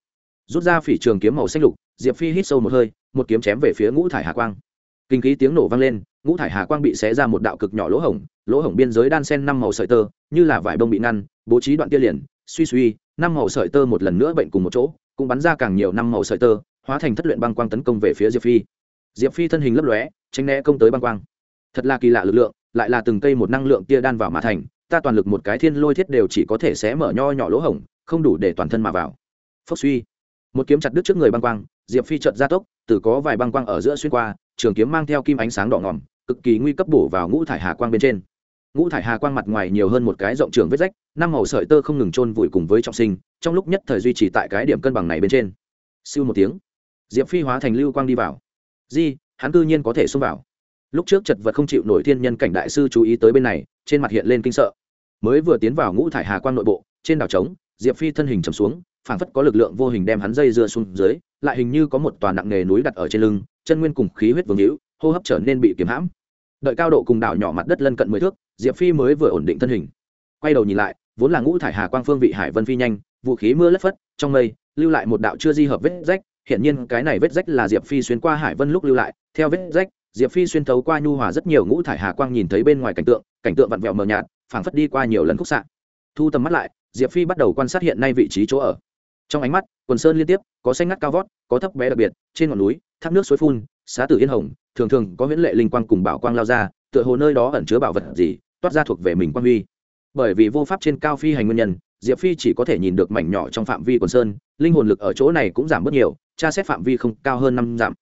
Rút ra phỉ trường kiếm màu xanh lục, diệp phi hít sâu một hơi, một kiếm chém về phía ngũ thải hà quang kinh khí tiếng nổ vang lên, ngũ thải hà quang bị xé ra một đạo cực nhỏ lỗ hổng lỗ hổng biên giới đan sen năm màu sợi tơ, như là vải bông bị ngăn, bố trí đoạn tia liền, suy suy, năm màu sợi tơ một lần nữa bệnh cùng một chỗ, cũng bắn ra càng nhiều năm màu sợi tơ, hóa thành thất luyện băng quang tấn công về phía diệp phi. Diệp phi thân hình lấp lóe, tránh né công tới băng quang. Thật là kỳ lạ lực lượng, lại là từng cây một năng lượng tia đan vào mã thành, ta toàn lực một cái thiên lôi thiết đều chỉ có thể xé mở nho nhỏ lỗ hổng, không đủ để toàn thân mà vào. Phốc suy. Một kiếm chặt đứt trước người băng quang, diệp phi chợt ra tốc, từ có vài băng quang ở giữa xuyên qua trường kiếm mang theo kim ánh sáng đỏ ngòm, cực kỳ nguy cấp bổ vào ngũ thải hà quang bên trên. Ngũ thải hà quang mặt ngoài nhiều hơn một cái rộng trường vết rách, năm màu sợi tơ không ngừng trôn vùi cùng với trọng sinh, trong lúc nhất thời duy trì tại cái điểm cân bằng này bên trên. Siêu một tiếng, diệp phi hóa thành lưu quang đi vào. Di, hắn cư nhiên có thể xông vào. Lúc trước chật vật không chịu nổi thiên nhân cảnh đại sư chú ý tới bên này, trên mặt hiện lên kinh sợ. Mới vừa tiến vào ngũ thải hà quang nội bộ, trên đảo trống, diệp phi thân hình trầm xuống, phảng phất có lực lượng vô hình đem hắn dây dưa xuống dưới, lại hình như có một tòa nặng nề núi đặt ở trên lưng chân nguyên cùng khí huyết vương hữu, hô hấp trở nên bị kiếm hãm. Đợi cao độ cùng đảo nhỏ mặt đất lân cận mười thước, diệp phi mới vừa ổn định thân hình. Quay đầu nhìn lại, vốn là ngũ thải hà quang phương vị hải vân phi nhanh, vũ khí mưa lất phất, trong mây, lưu lại một đạo chưa di hợp vết rách. Hiện nhiên cái này vết rách là diệp phi xuyên qua hải vân lúc lưu lại. Theo vết rách, diệp phi xuyên thấu qua nhu hòa rất nhiều ngũ thải hà quang nhìn thấy bên ngoài cảnh tượng cảnh tượng vặn vẹo mờ nhạt, phảng phất đi qua nhiều lần khúc xạ. Thu tầm mắt lại, diệp phi bắt đầu quan sát hiện nay vị trí chỗ ở. Trong ánh mắt, quần sơn liên tiếp, có xanh ngắt cao vót có thấp bé đặc biệt, trên ngọn núi, thác nước suối phun, xá tử yên hồng, thường thường có huyễn lệ linh quang cùng bảo quang lao ra, tựa hồ nơi đó ẩn chứa bảo vật gì, toát ra thuộc về mình quan huy. Bởi vì vô pháp trên cao phi hành nguyên nhân, diệp phi chỉ có thể nhìn được mảnh nhỏ trong phạm vi quần sơn, linh hồn lực ở chỗ này cũng giảm bớt nhiều, tra xét phạm vi không cao hơn năm dặm.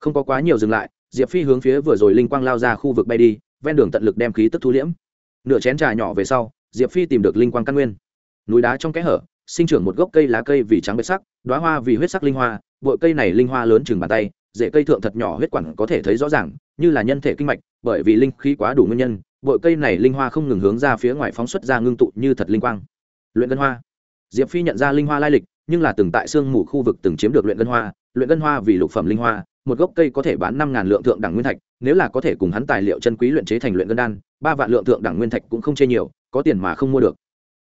Không có quá nhiều dừng lại, diệp phi hướng phía vừa rồi linh quang lao ra khu vực bay đi, ven đường tận lực đem khí tức thu liễm. Nửa chén trà nhỏ về sau, diệp phi tìm được linh quang căn nguyên. Núi đá trong kẽ hở sinh trưởng một gốc cây lá cây vì trắng bệ sắc đoá hoa vì huyết sắc linh hoa bội cây này linh hoa lớn chừng bàn tay, rễ cây thượng thật nhỏ huyết quản có thể thấy rõ ràng, như là nhân thể kinh mạch, bởi vì linh khí quá đủ nguyên nhân bội cây này linh hoa không ngừng hướng ra phía ngoài phóng xuất ra ngưng tụ như thật linh quang. Luyện ngân hoa. Diệp phi nhận ra linh hoa lai lịch, nhưng là từng tại sương mù khu vực từng chiếm được luyện ngân hoa. Luyện ngân hoa vì lục phẩm linh hoa, một gốc cây có thể bán năm ngàn lượng thượng đẳng nguyên thạch, nếu là có thể cùng hắn tài liệu chân quý luyện chế thành luyện ngân đan, ba vạn lượng thượng đẳng nguyên thạch cũng không chê nhiều, có tiền mà không mua được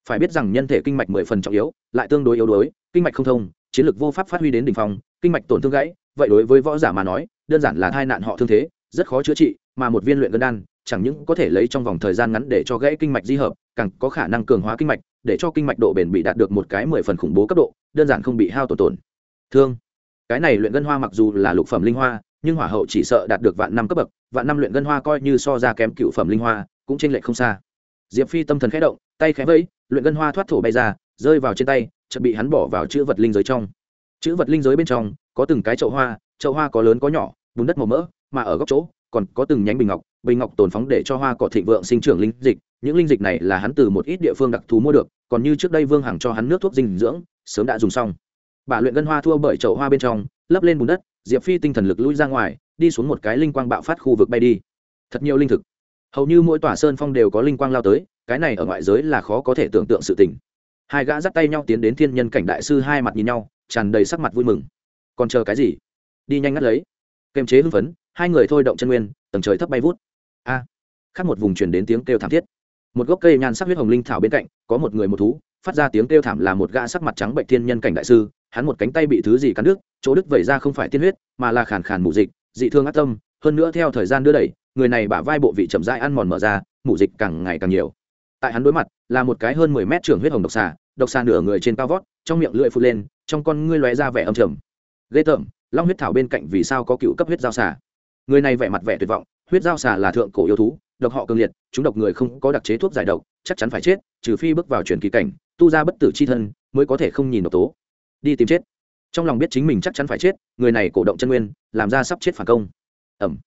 phải biết rằng nhân thể kinh mạch mười phần trọng yếu, lại tương đối yếu đuối, kinh mạch không thông, chiến lược vô pháp phát huy đến đ ỉ n h phong, kinh mạch tổn thương gãy, vậy đối với võ giả mà nói, đơn giản là tai nạn họ thương thế, rất khó chữa trị, mà một viên luyện ngân đan, chẳng những có thể lấy trong vòng thời gian ngắn để cho gãy kinh mạch di hợp, càng có khả năng cường hóa kinh mạch, để cho kinh mạch độ bền bị đạt được một cái mười phần khủng bố cấp độ, đơn giản không bị hao tổn tổn. Thương. Cái này luyện ngân hoa mặc dù là lục phẩm linh hoa, nhưng hỏa hậu chỉ sợ đạt được vạn năm cấp bậc, vạn năm luyện ngân hoa coi như so ra kém cựu phẩm linh hoa, cũng tranh lệch không xa diệp phi tâm thần khẽ động, tay khẽ vẫy, luyện ngân hoa thoát thổ bay ra, rơi vào trên tay, chợt bị hắn bỏ vào chữ vật linh giới trong. Chữ vật linh giới bên trong, có từng cái chậu hoa chậu hoa có lớn có nhỏ, bùn đất màu mỡ, mà ở góc chỗ, còn có từng nhánh bình ngọc bình ngọc tồn phóng để cho hoa cỏ thịnh vượng sinh trưởng linh dịch. Những linh dịch này là hắn từ một ít địa phương đặc thù mua được, còn như trước đây vương hằng cho hắn nước thuốc dinh dưỡng, sớm đã dùng xong. Bà luyện ngân hoa thua bởi chậu hoa bên trong, lấp lên bùn đất, diệp phi tinh thần lực lui ra ngoài, đi xuống một cái linh quang bạo phát khu vực bay đi. Thật nhiều linh thực hầu như mỗi tòa sơn phong đều có linh quang lao tới cái này ở ngoại giới là khó có thể tưởng tượng sự tình. Hai gã dắt tay nhau tiến đến thiên nhân cảnh đại sư hai mặt nhìn nhau tràn đầy sắc mặt vui mừng. Còn chờ cái gì? Đi nhanh ngắt lấy. Kềm chế hưng phấn hai người thôi động chân nguyên tầng trời thấp bay vút. A! À, khác một vùng truyền đến tiếng kêu thảm thiết. Một gốc cây nhan sắc huyết hồng linh thảo bên cạnh có một người một thú phát ra tiếng kêu thảm là một gã sắc mặt trắng bệnh thiên nhân cảnh đại sư hắn một cánh tay bị thứ gì cắn đứt chỗ đứt vẩy ra không phải tiên huyết mà là khàn khàn mù dịch dị thương ác tâm hơn nữa theo thời gian đưa đẩy người này bả vai bộ vị chậm rãi ăn mòn mở ra, mù dịch càng ngày càng nhiều. Tại hắn đối mặt, là một cái hơn mười mét trưởng huyết hồng độc xà độc xà nửa người trên cao vót, trong miệng lưỡi phụt lên, trong con ngươi lóe ra vẻ âm trầm. Ghê tởm, long huyết thảo bên cạnh vì sao có cựu cấp huyết giao xà? Người này vẻ mặt vẻ tuyệt vọng, huyết giao xà là thượng cổ yêu thú, độc họ cường liệt, chúng độc người không có đặc chế thuốc giải độc, chắc chắn phải chết, trừ phi bước vào truyền kỳ cảnh, tu ra bất tử c h i thân, mới có thể không nhìn độc tố. Đi tìm chết. Trong lòng biết chính mình chắc chắn phải chết, người này cổ động chân nguyên, làm ra sắp chết phản công. Ẩm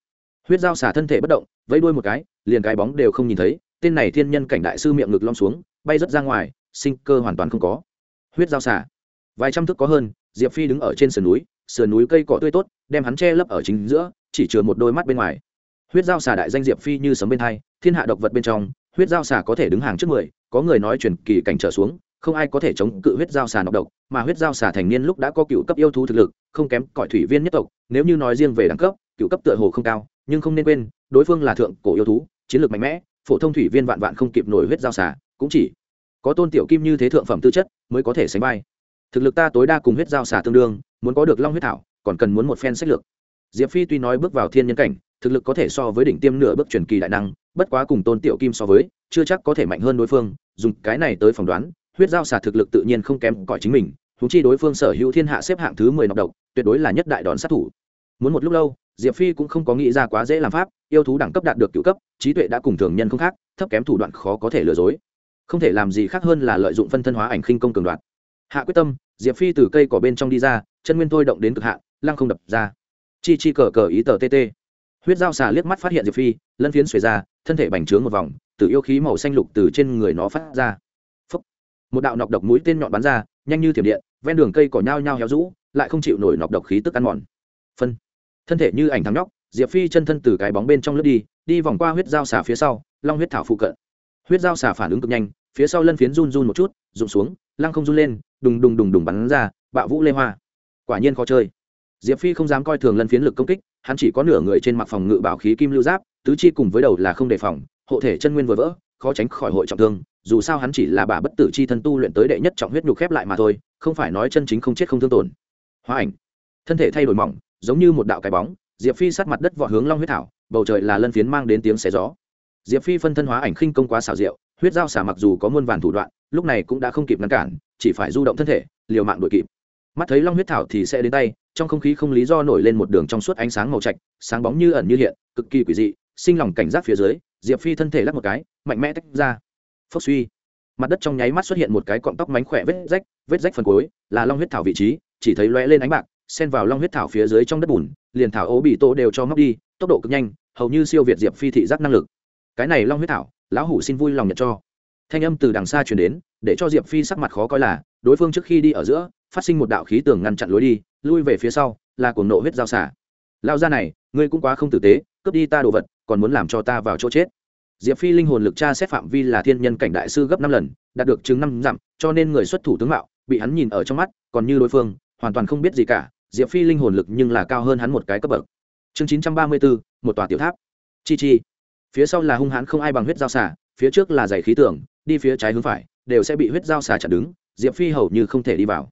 huyết giao xả thân thể bất động, vẫy đuôi một cái, liền cái bóng đều không nhìn thấy, tên này thiên nhân cảnh đại sư miệng ngực lom xuống, bay rớt ra ngoài, sinh cơ hoàn toàn không có. Huyết giao xả. Vài trăm thước có hơn, diệp phi đứng ở trên sườn núi sườn núi cây cỏ tươi tốt, đem hắn che lấp ở chính giữa, chỉ chừa một đôi mắt bên ngoài. Huyết giao xả đại danh diệp phi như sấm bên hai, thiên hạ độc vật bên trong, huyết giao xả có thể đứng hàng trước mười, có người nói truyền kỳ cảnh trở xuống, không ai có thể chống cự huyết giao xà nọc độc, mà huyết giao xà thành niên lúc đã có cựu cấp yêu thú thực lực, không kém cõi thủy viên nhất tộc, nếu như nói riêng về đẳng cấp, cựu cấp tựa hồ không cao nhưng không nên quên, đối phương là thượng cổ yêu thú, chiến lược mạnh mẽ, phổ thông thủy viên vạn vạn không kịp nổi huyết giao xả cũng chỉ có tôn tiểu kim như thế thượng phẩm tư chất mới có thể sánh vai. Thực lực ta tối đa cùng huyết giao xả tương đương, muốn có được long huyết thảo, còn cần muốn một phen sách lược. Diệp phi tuy nói bước vào thiên nhân cảnh, thực lực có thể so với đỉnh tiêm nửa bước truyền kỳ đại năng, bất quá cùng tôn tiểu kim so với, chưa chắc có thể mạnh hơn đối phương, dùng cái này tới phỏng đoán, huyết giao xả thực lực tự nhiên không kém cỏi chính mình thú chi đối phương sở hữu thiên hạ xếp hạng thứ mười nọc độc, tuyệt đối là nhất đại đòn sát thủ. Muốn một lúc lâu diệp phi cũng không có nghĩ ra quá dễ làm pháp, yêu thú đẳng cấp đạt được cựu cấp, trí tuệ đã cùng thường nhân không khác, thấp kém thủ đoạn khó có thể lừa dối. Không thể làm gì khác hơn là lợi dụng phân thân hóa ảnh khinh công cường đoạt. Hạ quyết tâm, diệp phi từ cây cỏ bên trong đi ra, chân nguyên thôi động đến cực hạ lăng không đập ra. Chi chi cờ cờ ý tờ tt huyết dao xà liếc mắt phát hiện diệp phi, lân phiến xuề ra, thân thể bành trướng một vòng, từ yêu khí màu xanh lục từ trên người nó phát ra. Phúc. một đạo nọc độc mũi tên nhọn bắn ra, nhanh như thiểm điện, ven đường cây cỏ nhao nhao héo rũ, lại không chịu nổi nọc độc khí tức ăn mòn. Phân thân thể như ảnh thắng nhóc, diệp phi chân thân từ cái bóng bên trong lướt đi đi vòng qua huyết dao xà phía sau, long huyết thảo phụ cận. Huyết dao xà phản ứng cực nhanh, phía sau lân phiến run run một chút, rụng xuống, lăng không run lên, đùng đùng đùng đùng bắn ra, bạo vũ lê hoa. Quả nhiên khó chơi. Diệp phi không dám coi thường lân phiến lực công kích, hắn chỉ có nửa người trên mặt phòng ngự bảo khí kim lưu giáp, tứ chi cùng với đầu là không đề phòng, hộ thể chân nguyên vừa vỡ, khó tránh khỏi hội trọng thương, dù sao hắn chỉ là bà bất tử chi thân tu luyện tới đệ nhất trọng huyết nhục khép lại mà thôi, không phải nói chân chính không chết không thương tổn. Hóa ảnh. Thân thể thay đổi mỏng giống như một đạo cái bóng, diệp phi sát mặt đất vọt hướng long huyết thảo, bầu trời là lân phiến mang đến tiếng xé gió. Diệp phi phân thân hóa ảnh khinh công quá xảo diệu, huyết dao xả mặc dù có muôn vàn thủ đoạn, lúc này cũng đã không kịp ngăn cản, chỉ phải du động thân thể, liều mạng đuổi kịp. Mắt thấy long huyết thảo thì sẽ đến tay, trong không khí không lý do nổi lên một đường trong suốt ánh sáng màu trạch, sáng bóng như ẩn như hiện, cực kỳ quỷ dị, sinh lòng cảnh giác phía dưới, diệp phi thân thể lắc một cái, mạnh mẽ tách ra. Phốc suy. Mặt đất trong nháy mắt xuất hiện một cái cọng tóc mánh khỏe vết rách vết rách phần cuối, là long huyết thảo vị trí, chỉ thấy lóe lên ánh bạc xen vào long huyết thảo phía dưới trong đất bùn, liền thảo ố bị tô đều cho móc đi, tốc độ cực nhanh, hầu như siêu việt diệp phi thị giác năng lực. Cái này long huyết thảo, lão hủ xin vui lòng nhận cho. Thanh âm từ đằng xa truyền đến, để cho diệp phi sắc mặt khó coi là, đối phương trước khi đi ở giữa, phát sinh một đạo khí tường ngăn chặn lối đi, lui về phía sau, là cuồng nộ huyết giao xả. Lao ra này, ngươi cũng quá không tử tế, cướp đi ta đồ vật, còn muốn làm cho ta vào chỗ chết. Diệp phi linh hồn lực tra xét phạm vi là thiên nhân cảnh đại sư gấp năm lần, đạt được chứng năm dặm, cho nên người xuất thủ tướng mạo, bị hắn nhìn ở trong mắt, còn như đối phương, hoàn toàn không biết gì cả diệp phi linh hồn lực nhưng là cao hơn hắn một cái cấp bậc. Chương chín trăm ba mươi bốn một tòa tiểu tháp. Chi chi. Phía sau là hung hãn không ai bằng huyết giao xả phía trước là giày khí tưởng đi phía trái hướng phải, đều sẽ bị huyết giao xả chặn đứng, diệp phi hầu như không thể đi vào.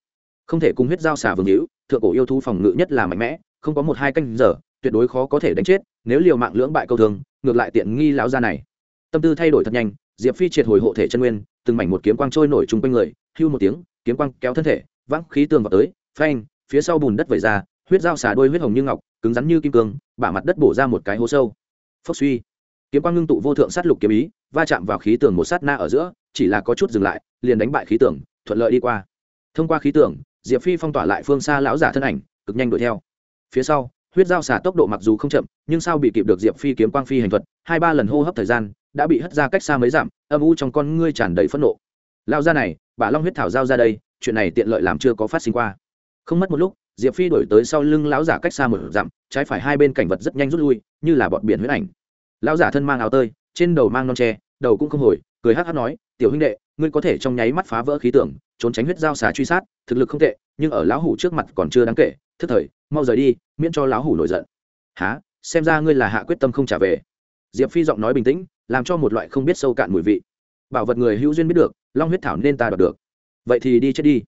Không thể cùng huyết giao xả vương hữu, thượng cổ yêu thú phòng ngự nhất là mạnh mẽ, không có một hai canh giờ, tuyệt đối khó có thể đánh chết, nếu liều mạng lưỡng bại câu thường, ngược lại tiện nghi lão gia này. Tâm tư thay đổi thật nhanh, diệp phi triệt hồi hộ thể chân nguyên, từng mảnh một kiếm quang trôi nổi chung quanh người, hưu một tiếng, kiếm quang kéo thân thể vắng khí tường vào tới, phanh phía sau bùn đất vẩy ra, huyết dao xả đôi huyết hồng như ngọc, cứng rắn như kim cương, bả mặt đất bổ ra một cái hố sâu. Phốc suy. Kiếm quang ngưng tụ vô thượng sát lục kiếm ý, va chạm vào khí tường một sát na ở giữa, chỉ là có chút dừng lại, liền đánh bại khí tường, thuận lợi đi qua. Thông qua khí tường, diệp phi phong tỏa lại phương xa lão giả thân ảnh, cực nhanh đuổi theo. Phía sau, huyết dao xả tốc độ mặc dù không chậm, nhưng sao bị kịp được diệp phi kiếm quang phi hành thuật, hai ba lần hô hấp thời gian, đã bị hất ra cách xa mấy dặm, âm u trong con ngươi tràn đầy phẫn nộ. Lao ra này bà long huyết thảo giao ra đây, chuyện này tiện lợi làm chưa có phát sinh qua không mất một lúc, diệp phi đổi tới sau lưng lão giả cách xa một dặm, trái phải hai bên cảnh vật rất nhanh rút lui, như là bọn biển huyết ảnh. Lão giả thân mang áo tơi, trên đầu mang non tre, đầu cũng không hồi, cười hát hát nói, tiểu huynh đệ, ngươi có thể trong nháy mắt phá vỡ khí tưởng trốn tránh huyết giao xà truy sát, thực lực không tệ, nhưng ở lão hủ trước mặt còn chưa đáng kể, thức thời, mau rời đi, miễn cho lão hủ nổi giận. Há xem ra ngươi là hạ quyết tâm không trả về. Diệp phi giọng nói bình tĩnh, làm cho một loại không biết sâu cạn mùi vị. Bảo vật người hữu duyên biết được, long huyết thảo nên ta đoạt được. Vậy thì đi chết đi.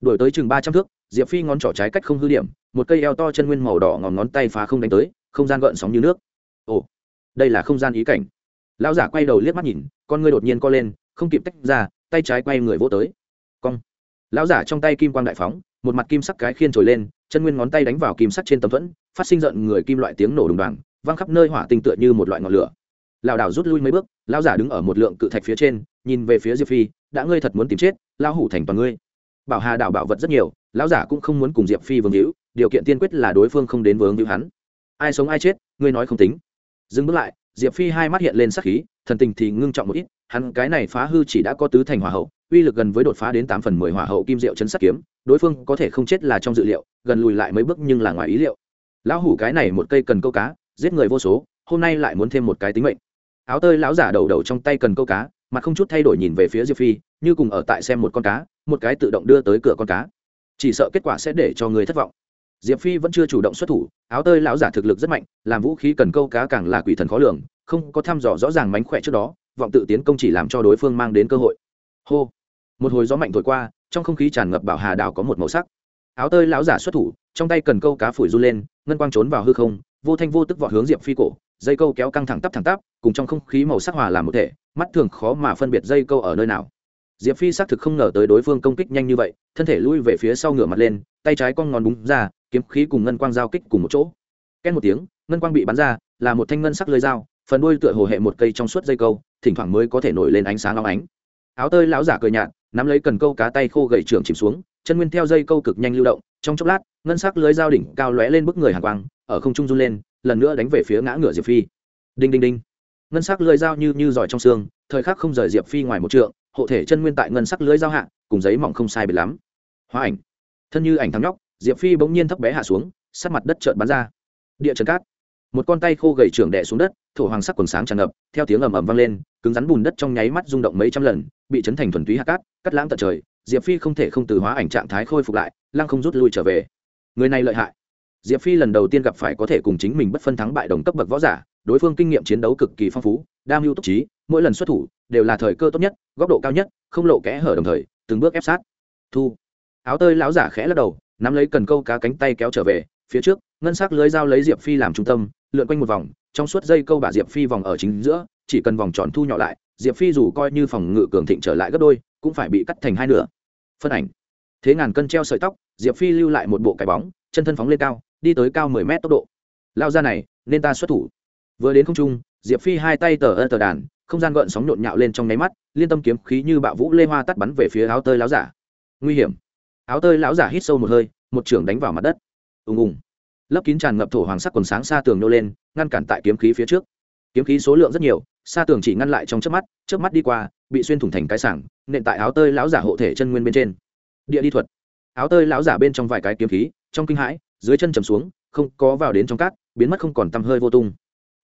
Đổi tới chừng ba trăm thước diệp phi ngón trỏ trái cách không hư điểm, một cây eo to chân nguyên màu đỏ ngòm ngón tay phá không đánh tới, không gian gợn sóng như nước. Ồ, đây là không gian ý cảnh. Lão giả quay đầu liếc mắt nhìn, con ngươi đột nhiên co lên, không kịp tách ra, tay trái quay người vỗ tới. Cong. Lão giả trong tay kim quang đại phóng, một mặt kim sắc cái khiên trồi lên, chân nguyên ngón tay đánh vào kim sắc trên tấm thuẫn, phát sinh giận người kim loại tiếng nổ đùng đoàng, văng khắp nơi hỏa tinh tựa như một loại ngọn lửa. Lão đảo rút lui mấy bước, lão giả đứng ở một lượng cự thạch phía trên, nhìn về phía diệp phi, đã ngươi thật muốn tìm chết, lão hủ thành toàn ngươi bảo hà đảo bảo vật rất nhiều, lão giả cũng không muốn cùng diệp phi vương hữu, điều kiện tiên quyết là đối phương không đến vướng hữu hắn. Ai sống ai chết, ngươi nói không tính. Dừng bước lại, diệp phi hai mắt hiện lên sắc khí, thần tình thì ngưng trọng một ít, hắn cái này phá hư chỉ đã có tứ thành hỏa hậu, uy lực gần với đột phá đến tám phần mười hỏa hậu kim diệu chấn sát kiếm, đối phương có thể không chết là trong dự liệu, gần lùi lại mấy bước nhưng là ngoài ý liệu. Lão hủ cái này một cây cần câu cá, giết người vô số, hôm nay lại muốn thêm một cái tính mệnh. Áo tơi lão giả đầu đầu trong tay cần câu cá mà không chút thay đổi nhìn về phía diệp phi như cùng ở tại xem một con cá, một cái tự động đưa tới cửa con cá. Chỉ sợ kết quả sẽ để cho người thất vọng. Diệp phi vẫn chưa chủ động xuất thủ, áo tơi lão giả thực lực rất mạnh, làm vũ khí cần câu cá càng là quỷ thần khó lường, không có thăm dò rõ ràng mánh khỏe trước đó, vọng tự tiến công chỉ làm cho đối phương mang đến cơ hội. Hô! Một hồi gió mạnh thổi qua, trong không khí tràn ngập bảo hà đảo có một màu sắc. Áo tơi lão giả xuất thủ, trong tay cần câu cá phủi run lên, ngân quang trốn vào hư không, vô thanh vô tức vọt hướng diệp phi cổ, dây câu kéo căng thẳng tắp thẳng tắp, cùng trong không khí màu sắc hòa làm một thể, mắt thường khó mà phân biệt dây câu ở nơi nào diệp phi xác thực không ngờ tới đối phương công kích nhanh như vậy, thân thể lui về phía sau ngửa mặt lên, tay trái con ngón búng ra, kiếm khí cùng ngân quang giao kích cùng một chỗ. Két một tiếng, ngân quang bị bắn ra, là một thanh ngân sắc lưới dao, phần đuôi tựa hồ hệ một cây trong suốt dây câu, thỉnh thoảng mới có thể nổi lên ánh sáng long ánh. Áo tơi lão giả cười nhạt, nắm lấy cần câu cá tay khô gậy trưởng chìm xuống, chân nguyên theo dây câu cực nhanh lưu động, trong chốc lát, ngân sắc lưới dao đỉnh cao lóe lên bức người hàng quang, ở không trung run lên, lần nữa đánh về phía ngã ngựa diệp phi. Đinh đinh đinh. Ngân sắc lưới dao như như giỏi trong xương, thời khắc không rời diệp phi ngoài một trượng hộ thể chân nguyên tại ngân sắc lưới giao hạ, cùng giấy mỏng không sai biệt lắm. Hóa ảnh. Thân như ảnh thắng nhóc, diệp phi bỗng nhiên thấp bé hạ xuống sát mặt đất trợn bắn ra. Địa trần cát. Một con tay khô gầy trưởng đè xuống đất, thổ hoàng sắc quần sáng tràn ngập, theo tiếng ầm ầm vang lên, cứng rắn bùn đất trong nháy mắt rung động mấy trăm lần, bị chấn thành thuần túy hạt cát, cắt lãng tận trời. Diệp phi không thể không từ hóa ảnh trạng thái khôi phục lại, lăng không rút lui trở về. Người này lợi hại. Diệp phi lần đầu tiên gặp phải có thể cùng chính mình bất phân thắng bại đồng cấp bậc võ giả, đối phương kinh nghiệm chiến đấu cực kỳ phong phú, đa mưu túc trí mỗi lần xuất thủ đều là thời cơ tốt nhất, góc độ cao nhất, không lộ kẽ hở đồng thời, từng bước ép sát. Thu. Áo tơi lão giả khẽ lắc đầu, nắm lấy cần câu cá cánh tay kéo trở về, phía trước, ngân sắc lưới dao lấy diệp phi làm trung tâm, lượn quanh một vòng, trong suốt dây câu bà diệp phi vòng ở chính giữa, chỉ cần vòng tròn thu nhỏ lại, diệp phi dù coi như phòng ngự cường thịnh trở lại gấp đôi, cũng phải bị cắt thành hai nửa. Phân ảnh. Thế ngàn cân treo sợi tóc, diệp phi lưu lại một bộ cái bóng, chân thân phóng lên cao, đi tới cao mười mét tốc độ. Lao ra này, nên ta xuất thủ. Vừa đến không trung, diệp phi hai tay tờ ơ tờ đàn không gian gợn sóng nhộn nhạo lên trong nháy mắt, liên tâm kiếm khí như bạo vũ lê hoa tắt bắn về phía áo tơi láo giả. Nguy hiểm. Áo tơi lão giả hít sâu một hơi, một trưởng đánh vào mặt đất. Ùng ùng. Lấp kín tràn ngập thổ hoàng sắc quần sáng xa tường nô lên, ngăn cản tại kiếm khí phía trước. Kiếm khí số lượng rất nhiều xa tường chỉ ngăn lại trong trước mắt trước mắt đi qua, bị xuyên thủng thành cái sảng, nện tại áo tơi lão giả hộ thể chân nguyên bên trên. Địa đi thuật. Áo tơi lão giả bên trong vài cái kiếm khí, trong kinh hãi, dưới chân chầm xuống, không có vào đến trong cát, biến mất không còn tăm hơi vô tung.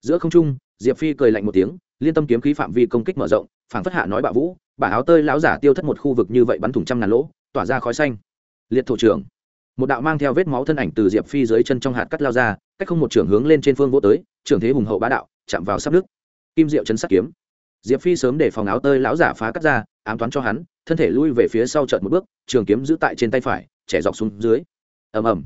Giữa không trung diệp phi cười lạnh một tiếng, liên tâm kiếm khí phạm vi công kích mở rộng, phảng phất hạ nói bạo vũ bà áo tơi lão giả tiêu thất một khu vực như vậy bắn thủng trăm ngàn lỗ, tỏa ra khói xanh. Liệt thổ trưởng. Một đạo mang theo vết máu thân ảnh từ diệp phi dưới chân trong hạt cắt lao ra, cách không một trưởng hướng lên trên phương vỗ tới, trưởng thế hùng hậu bá đạo, chạm vào sắp nước. Kim diệu chấn sắt kiếm. Diệp phi sớm để phòng áo tơi lão giả phá cắt ra, ám toán cho hắn, thân thể lui về phía sau trận một bước, trường kiếm giữ tại trên tay phải, trẻ dọc xuống dưới. Ầm ầm.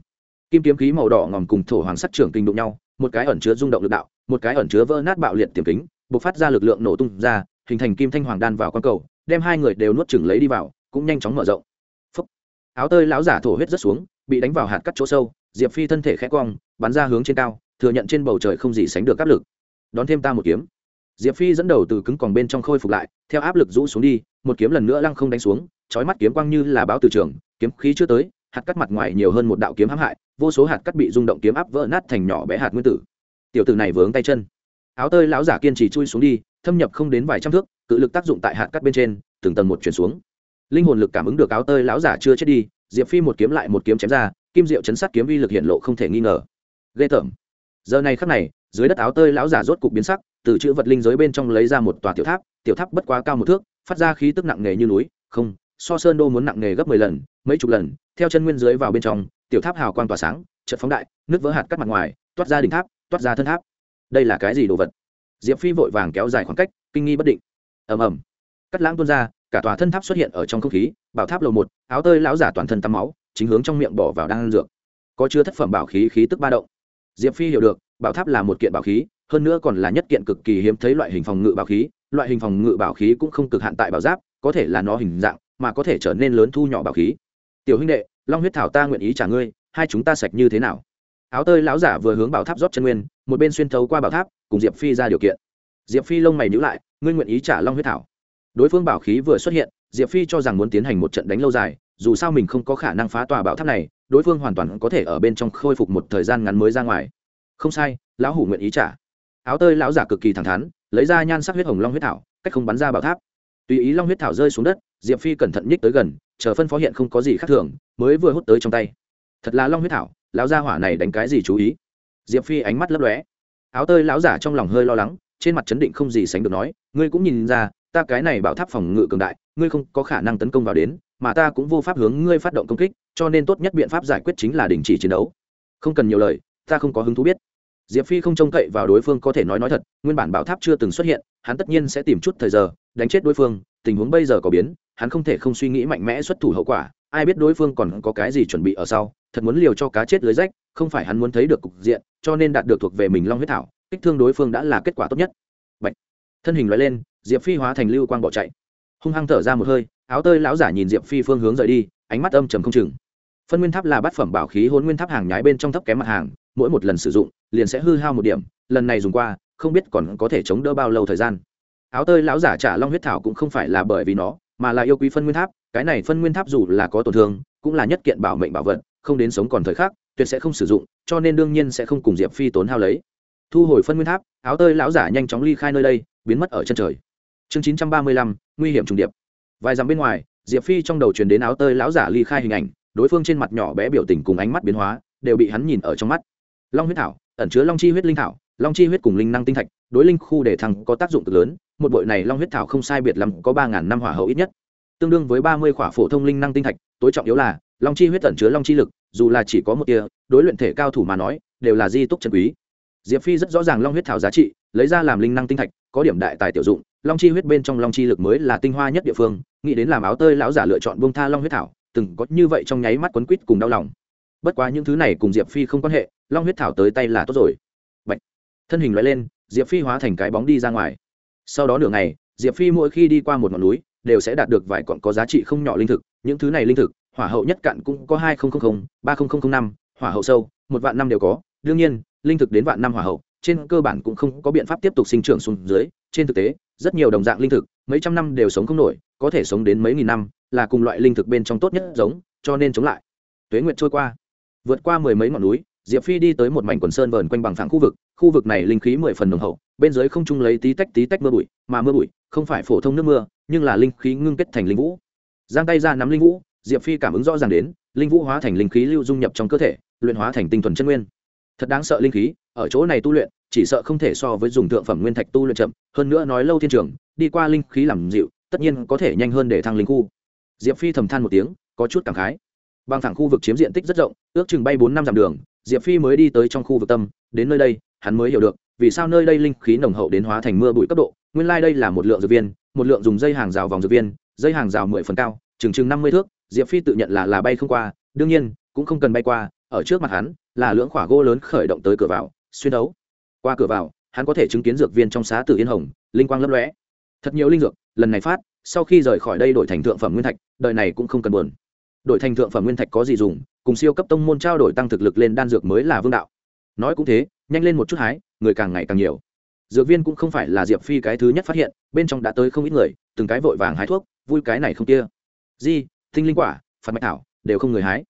Kim kiếm khí màu đỏ ngòm cùng thổ hoàng sắt trưởng kinh đụng nhau, một cái ẩn chứa rung động lực đạo một cái ẩn chứa vỡ nát bạo liệt tiềm kính, bộc phát ra lực lượng nổ tung ra, hình thành kim thanh hoàng đan vào con cầu, đem hai người đều nuốt chừng lấy đi vào, cũng nhanh chóng mở rộng. Phúc. áo tơi lão giả thổ huyết rất xuống, bị đánh vào hạt cắt chỗ sâu, diệp phi thân thể khẽ quong bắn ra hướng trên cao, thừa nhận trên bầu trời không gì sánh được áp lực. Đón thêm ta một kiếm. Diệp phi dẫn đầu từ cứng còn bên trong khôi phục lại, theo áp lực rũ xuống đi, một kiếm lần nữa lăng không đánh xuống trói mắt kiếm quang như là báo từ trường, kiếm khí chưa tới, hạt cắt mặt ngoài nhiều hơn một đạo kiếm hãm hại, vô số hạt cắt bị rung động kiếm áp vỡ nát thành nhỏ bé hạt nguyên tử tiểu tử này vướng tay chân. Áo tơi lão giả kiên trì chui xuống đi, thâm nhập không đến vài trăm thước, cự lực tác dụng tại hạt cắt bên trên, từng tầng một chuyển xuống. Linh hồn lực cảm ứng được áo tơi lão giả chưa chết đi, diệp phi một kiếm lại một kiếm chém ra, kim diệu chấn sát kiếm uy lực hiện lộ không thể nghi ngờ. Ghê tởm. Giờ này khắc này, dưới đất áo tơi lão giả rốt cục biến sắc, từ chữ vật linh giới bên trong lấy ra một tòa tiểu tháp tiểu tháp bất quá cao một thước, phát ra khí tức nặng nề như núi, không, so sơn đô muốn nặng nề gấp mười lần, mấy chục lần, theo chân nguyên dưới vào bên trong, tiểu tháp hào quang tỏa sáng, chợt phóng đại nước vỡ hạt cắt mặt ngoài, toát ra đỉnh tháp toát ra thân tháp đây là cái gì đồ vật? Diệp phi vội vàng kéo dài khoảng cách, kinh nghi bất định. Ầm ầm. Cắt lãng tuôn ra, cả tòa thân tháp xuất hiện ở trong không khí, bảo tháp lầu một, áo tơi lão giả toàn thân tắm máu, chính hướng trong miệng bỏ vào đang ăn dược. Có chứa thất phẩm bảo khí khí tức ba động. Diệp phi hiểu được, bảo tháp là một kiện bảo khí, hơn nữa còn là nhất kiện cực kỳ hiếm thấy loại hình phòng ngự bảo khí. Loại hình phòng ngự bảo khí cũng không cực hạn tại bảo giáp, có thể là nó hình dạng, mà có thể trở nên lớn thu nhỏ bảo khí. Tiểu huynh đệ, long huyết thảo ta nguyện ý trả ngươi, hai chúng ta sạch như thế nào? Áo tơi lão giả vừa hướng bảo tháp rót chân nguyên, một bên xuyên thấu qua bảo tháp, cùng diệp phi ra điều kiện. Diệp phi lông mày nhữ lại, ngươi nguyện ý trả long huyết thảo. Đối phương bảo khí vừa xuất hiện, diệp phi cho rằng muốn tiến hành một trận đánh lâu dài, dù sao mình không có khả năng phá tòa bảo tháp này, đối phương hoàn toàn có thể ở bên trong khôi phục một thời gian ngắn mới ra ngoài. Không sai, lão hủ nguyện ý trả. Áo tơi lão giả cực kỳ thẳng thắn, lấy ra nhan sắc huyết hồng long huyết thảo, cách không bắn ra bảo tháp. Tùy ý long huyết thảo rơi xuống đất, diệp phi cẩn thận nhích tới gần, chờ phân phó hiện không có gì khác thường, mới vừa hút tới trong tay. Thật là long huyết thảo lão gia hỏa này đánh cái gì chú ý? Diệp phi ánh mắt lấp lóe. Áo tơi lão giả trong lòng hơi lo lắng, trên mặt chấn định không gì sánh được nói, ngươi cũng nhìn ra, ta cái này bảo tháp phòng ngự cường đại, ngươi không có khả năng tấn công vào đến, mà ta cũng vô pháp hướng ngươi phát động công kích, cho nên tốt nhất biện pháp giải quyết chính là đình chỉ chiến đấu. Không cần nhiều lời, ta không có hứng thú biết. Diệp phi không trông cậy vào đối phương có thể nói nói thật, nguyên bản bảo tháp chưa từng xuất hiện, hắn tất nhiên sẽ tìm chút thời giờ, đánh chết đối phương, tình huống bây giờ có biến, hắn không thể không suy nghĩ mạnh mẽ xuất thủ hậu quả ai biết đối phương còn có cái gì chuẩn bị ở sau, thật muốn liều cho cá chết lưới rách, không phải hắn muốn thấy được cục diện, cho nên đạt được thuộc về mình long huyết thảo, kích thương đối phương đã là kết quả tốt nhất. Bạch. thân hình loại lên, diệp phi hóa thành lưu quang bỏ chạy. Hung hăng thở ra một hơi, áo tơi lão giả nhìn diệp phi phương hướng rời đi, ánh mắt âm trầm không chừng. Phân nguyên tháp là bát phẩm bảo khí hôn nguyên tháp hàng nhái bên trong thấp kém mặt hàng, mỗi một lần sử dụng, liền sẽ hư hao một điểm, lần này dùng qua, không biết còn có thể chống đỡ bao lâu thời gian. Áo tơi lão giả trả long huyết thảo cũng không phải là bởi vì nó mà là yêu quý phân nguyên tháp, cái này phân nguyên tháp dù là có tổn thương, cũng là nhất kiện bảo mệnh bảo vật, không đến sống còn thời khắc, tuyệt sẽ không sử dụng, cho nên đương nhiên sẽ không cùng diệp phi tốn hao lấy. Thu hồi phân nguyên tháp, áo tơi lão giả nhanh chóng ly khai nơi đây, biến mất ở chân trời. Chương chín trăm ba mươi lăm, nguy hiểm trùng điệp. Vài dặm bên ngoài, diệp phi trong đầu truyền đến áo tơi lão giả ly khai hình ảnh, đối phương trên mặt nhỏ bé biểu tình cùng ánh mắt biến hóa, đều bị hắn nhìn ở trong mắt. Long huyết thảo, ẩn chứa long chi huyết linh thảo, long chi huyết cùng linh năng tinh thạch đối linh khu để thăng có tác dụng cực lớn, một bội này long huyết thảo không sai biệt lắm có ba ngàn năm hỏa hậu ít nhất. Tương đương với ba mươi khỏa phổ thông linh năng tinh thạch, tối trọng yếu là, long chi huyết tẩn chứa long chi lực, dù là chỉ có một tia, đối luyện thể cao thủ mà nói, đều là di túc chân quý. Diệp phi rất rõ ràng long huyết thảo giá trị, lấy ra làm linh năng tinh thạch, có điểm đại tài tiểu dụng, long chi huyết bên trong long chi lực mới là tinh hoa nhất địa phương, nghĩ đến làm áo tơi lão giả lựa chọn buông tha long huyết thảo, từng có như vậy trong nháy mắt quấn quýt cùng đau lòng. Bất quá những thứ này cùng diệp phi không quan hệ, long huyết thảo tới tay là tốt rồi. Bạch. thân hình loại lên diệp phi hóa thành cái bóng đi ra ngoài. Sau đó nửa ngày, diệp phi mỗi khi đi qua một ngọn núi, đều sẽ đạt được vài cọn có giá trị không nhỏ linh thực. Những thứ này linh thực, hỏa hậu nhất cạn cũng có hai nghìn ba nghìn năm, hỏa hậu sâu, một vạn năm đều có. Đương nhiên, linh thực đến vạn năm hỏa hậu, trên cơ bản cũng không có biện pháp tiếp tục sinh trưởng xuống dưới. Trên thực tế, rất nhiều đồng dạng linh thực, mấy trăm năm đều sống không nổi, có thể sống đến mấy nghìn năm, là cùng loại linh thực bên trong tốt nhất giống, cho nên chống lại. Tuế nguyệt trôi qua. Vượt qua mười mấy ngọn núi diệp phi đi tới một mảnh quần sơn vờn quanh bằng phẳng khu vực khu vực này linh khí mười phần nồng hậu, bên dưới không trung lấy tí tách tí tách mưa bụi, mà mưa bụi không phải phổ thông nước mưa, nhưng là linh khí ngưng kết thành linh vũ. Giang tay ra nắm linh vũ, diệp phi cảm ứng rõ ràng đến, linh vũ hóa thành linh khí lưu dung nhập trong cơ thể, luyện hóa thành tinh thuần chân nguyên. Thật đáng sợ linh khí, ở chỗ này tu luyện, chỉ sợ không thể so với dùng thượng phẩm nguyên thạch tu luyện chậm, hơn nữa nói lâu thiên trường, đi qua linh khí làm dịu, tất nhiên có thể nhanh hơn để thăng linh khu. Diệp phi thầm than một tiếng, có chút cảm khái. Bằng thẳng khu vực chiếm diện tích rất rộng, ước chừng bay bốn năm dặm đường diệp phi mới đi tới trong khu vực tâm, đến nơi đây, hắn mới hiểu được, vì sao nơi đây linh khí nồng hậu đến hóa thành mưa bụi cấp độ, nguyên lai、like、đây là một lượng dược viên, một lượng dùng dây hàng rào vòng dược viên, dây hàng rào mười phần cao, chừng chừng năm mươi thước, diệp phi tự nhận là là bay không qua, đương nhiên, cũng không cần bay qua, ở trước mặt hắn, là lưỡng khỏa gỗ lớn khởi động tới cửa vào, xuyên đấu. Qua cửa vào, hắn có thể chứng kiến dược viên trong xá tử yên hồng, linh quang lấp lóe. Thật nhiều linh dược, lần này phát, sau khi rời khỏi đây đổi thành thượng phẩm nguyên thạch, đời này cũng không cần buồn đổi thành thượng phẩm nguyên thạch có gì dùng, cùng siêu cấp tông môn trao đổi tăng thực lực lên đan dược mới là vương đạo. Nói cũng thế, nhanh lên một chút hái, người càng ngày càng nhiều. Dược viên cũng không phải là diệp phi cái thứ nhất phát hiện, bên trong đã tới không ít người, từng cái vội vàng hái thuốc, vui cái này không kia. Di, tinh linh quả, phạt mạch thảo, đều không người hái.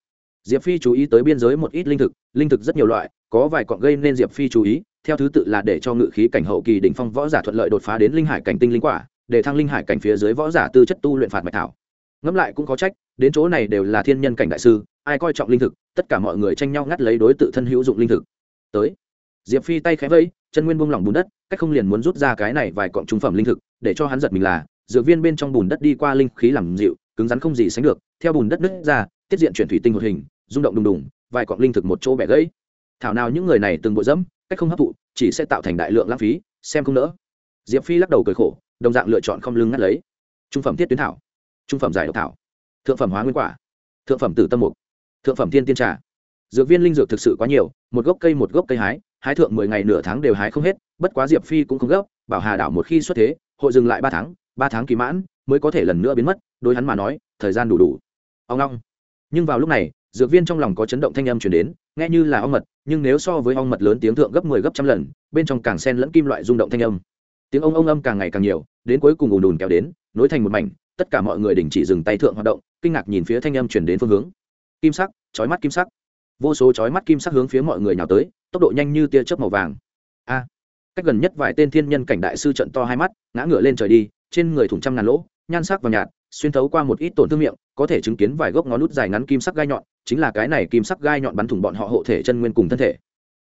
Diệp phi chú ý tới biên giới một ít linh thực linh thực rất nhiều loại, có vài cọn gây nên diệp phi chú ý, theo thứ tự là để cho ngự khí cảnh hậu kỳ đỉnh phong võ giả thuận lợi đột phá đến linh hải cảnh tinh linh quả, để thăng linh hải cảnh phía dưới võ giả tư chất tu luyện phạt mạch thảo ngẫm lại cũng có trách, đến chỗ này đều là thiên nhân cảnh đại sư, ai coi trọng linh thực, tất cả mọi người tranh nhau ngắt lấy đối tự thân hữu dụng linh thực. Tới. Diệp phi tay khẽ vẫy, chân nguyên buông lỏng bùn đất, cách không liền muốn rút ra cái này vài cọng trung phẩm linh thực, để cho hắn giật mình là, dược viên bên trong bùn đất đi qua linh khí làm dịu, cứng rắn không gì sánh được, theo bùn đất nứt ra, tiết diện chuyển thủy tinh một hình, rung động đùng đùng, vài cọng linh thực một chỗ bẻ gãy. Thảo nào những người này từng bộ dẫm, cách không hấp thụ, chỉ sẽ tạo thành đại lượng lãng phí, xem không nỡ. Diệp phi lắc đầu cười khổ, đồng dạng lựa chọn không lưng ngắt lấy. Trung phẩm thiết tuyến thảo trung phẩm giải độc thảo, thượng phẩm hóa nguyên quả, thượng phẩm tử tâm mục, thượng phẩm thiên tiên trà. Dược viên linh dược thực sự quá nhiều, một gốc cây một gốc cây hái hái thượng mười ngày nửa tháng đều hái không hết, bất quá diệp phi cũng không gấp, bảo hà đảo một khi xuất thế, hội dừng lại ba tháng ba tháng kỳ mãn mới có thể lần nữa biến mất, đối hắn mà nói, thời gian đủ đủ. Ông long. Nhưng vào lúc này, dược viên trong lòng có chấn động thanh âm chuyển đến, nghe như là ong mật, nhưng nếu so với ong mật lớn tiếng thượng gấp mười 10 gấp trăm lần, bên trong càng sen lẫn kim loại rung động thanh âm. Tiếng ông ông âm càng ngày càng nhiều, đến cuối cùng ùn ùn kéo đến, nối thành một mảnh tất cả mọi người đình chỉ dừng tay thượng hoạt động, kinh ngạc nhìn phía thanh âm chuyển đến phương hướng. Kim sắc, chói mắt kim sắc. Vô số chói mắt kim sắc hướng phía mọi người nhào tới, tốc độ nhanh như tia chớp màu vàng. A! Cách gần nhất vài tên thiên nhân cảnh đại sư trận to hai mắt, ngã ngửa lên trời đi, trên người thủng trăm ngàn lỗ, nhan sắc và nhạt, xuyên thấu qua một ít tổn thương miệng, có thể chứng kiến vài gốc ngón nút dài ngắn kim sắc gai nhọn, chính là cái này kim sắc gai nhọn bắn thủng bọn họ hộ thể chân nguyên cùng thân thể.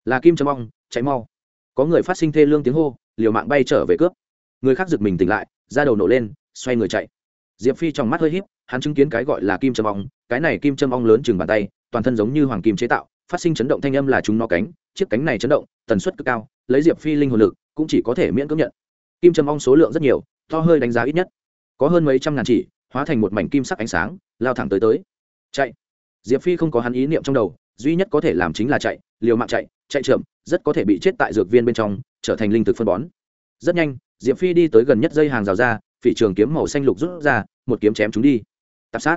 Là kim châm bong cháy mau. Có người phát sinh thê lương tiếng hô, liều mạng bay trở về cướp. Người khác giật mình tỉnh lại ra đầu nổ lên, xoay người chạy diệp phi trong mắt hơi híp, hắn chứng kiến cái gọi là kim châm ong, cái này kim châm ong lớn chừng bàn tay, toàn thân giống như hoàng kim chế tạo, phát sinh chấn động thanh âm là chúng nó cánh, chiếc cánh này chấn động, tần suất cực cao, lấy diệp phi linh hồn lực, cũng chỉ có thể miễn cưỡng nhận. Kim châm ong số lượng rất nhiều, to hơi đánh giá ít nhất. Có hơn mấy trăm ngàn chỉ, hóa thành một mảnh kim sắc ánh sáng, lao thẳng tới tới. Chạy. Diệp phi không có hắn ý niệm trong đầu, duy nhất có thể làm chính là chạy, liều mạng chạy chạy chậm, rất có thể bị chết tại dược viên bên trong, trở thành linh thực phân bón. Rất nhanh, diệp phi đi tới gần nhất dây hàng rào ra phỉ trường kiếm màu xanh lục rút ra, một kiếm chém chúng đi. Tạp sát.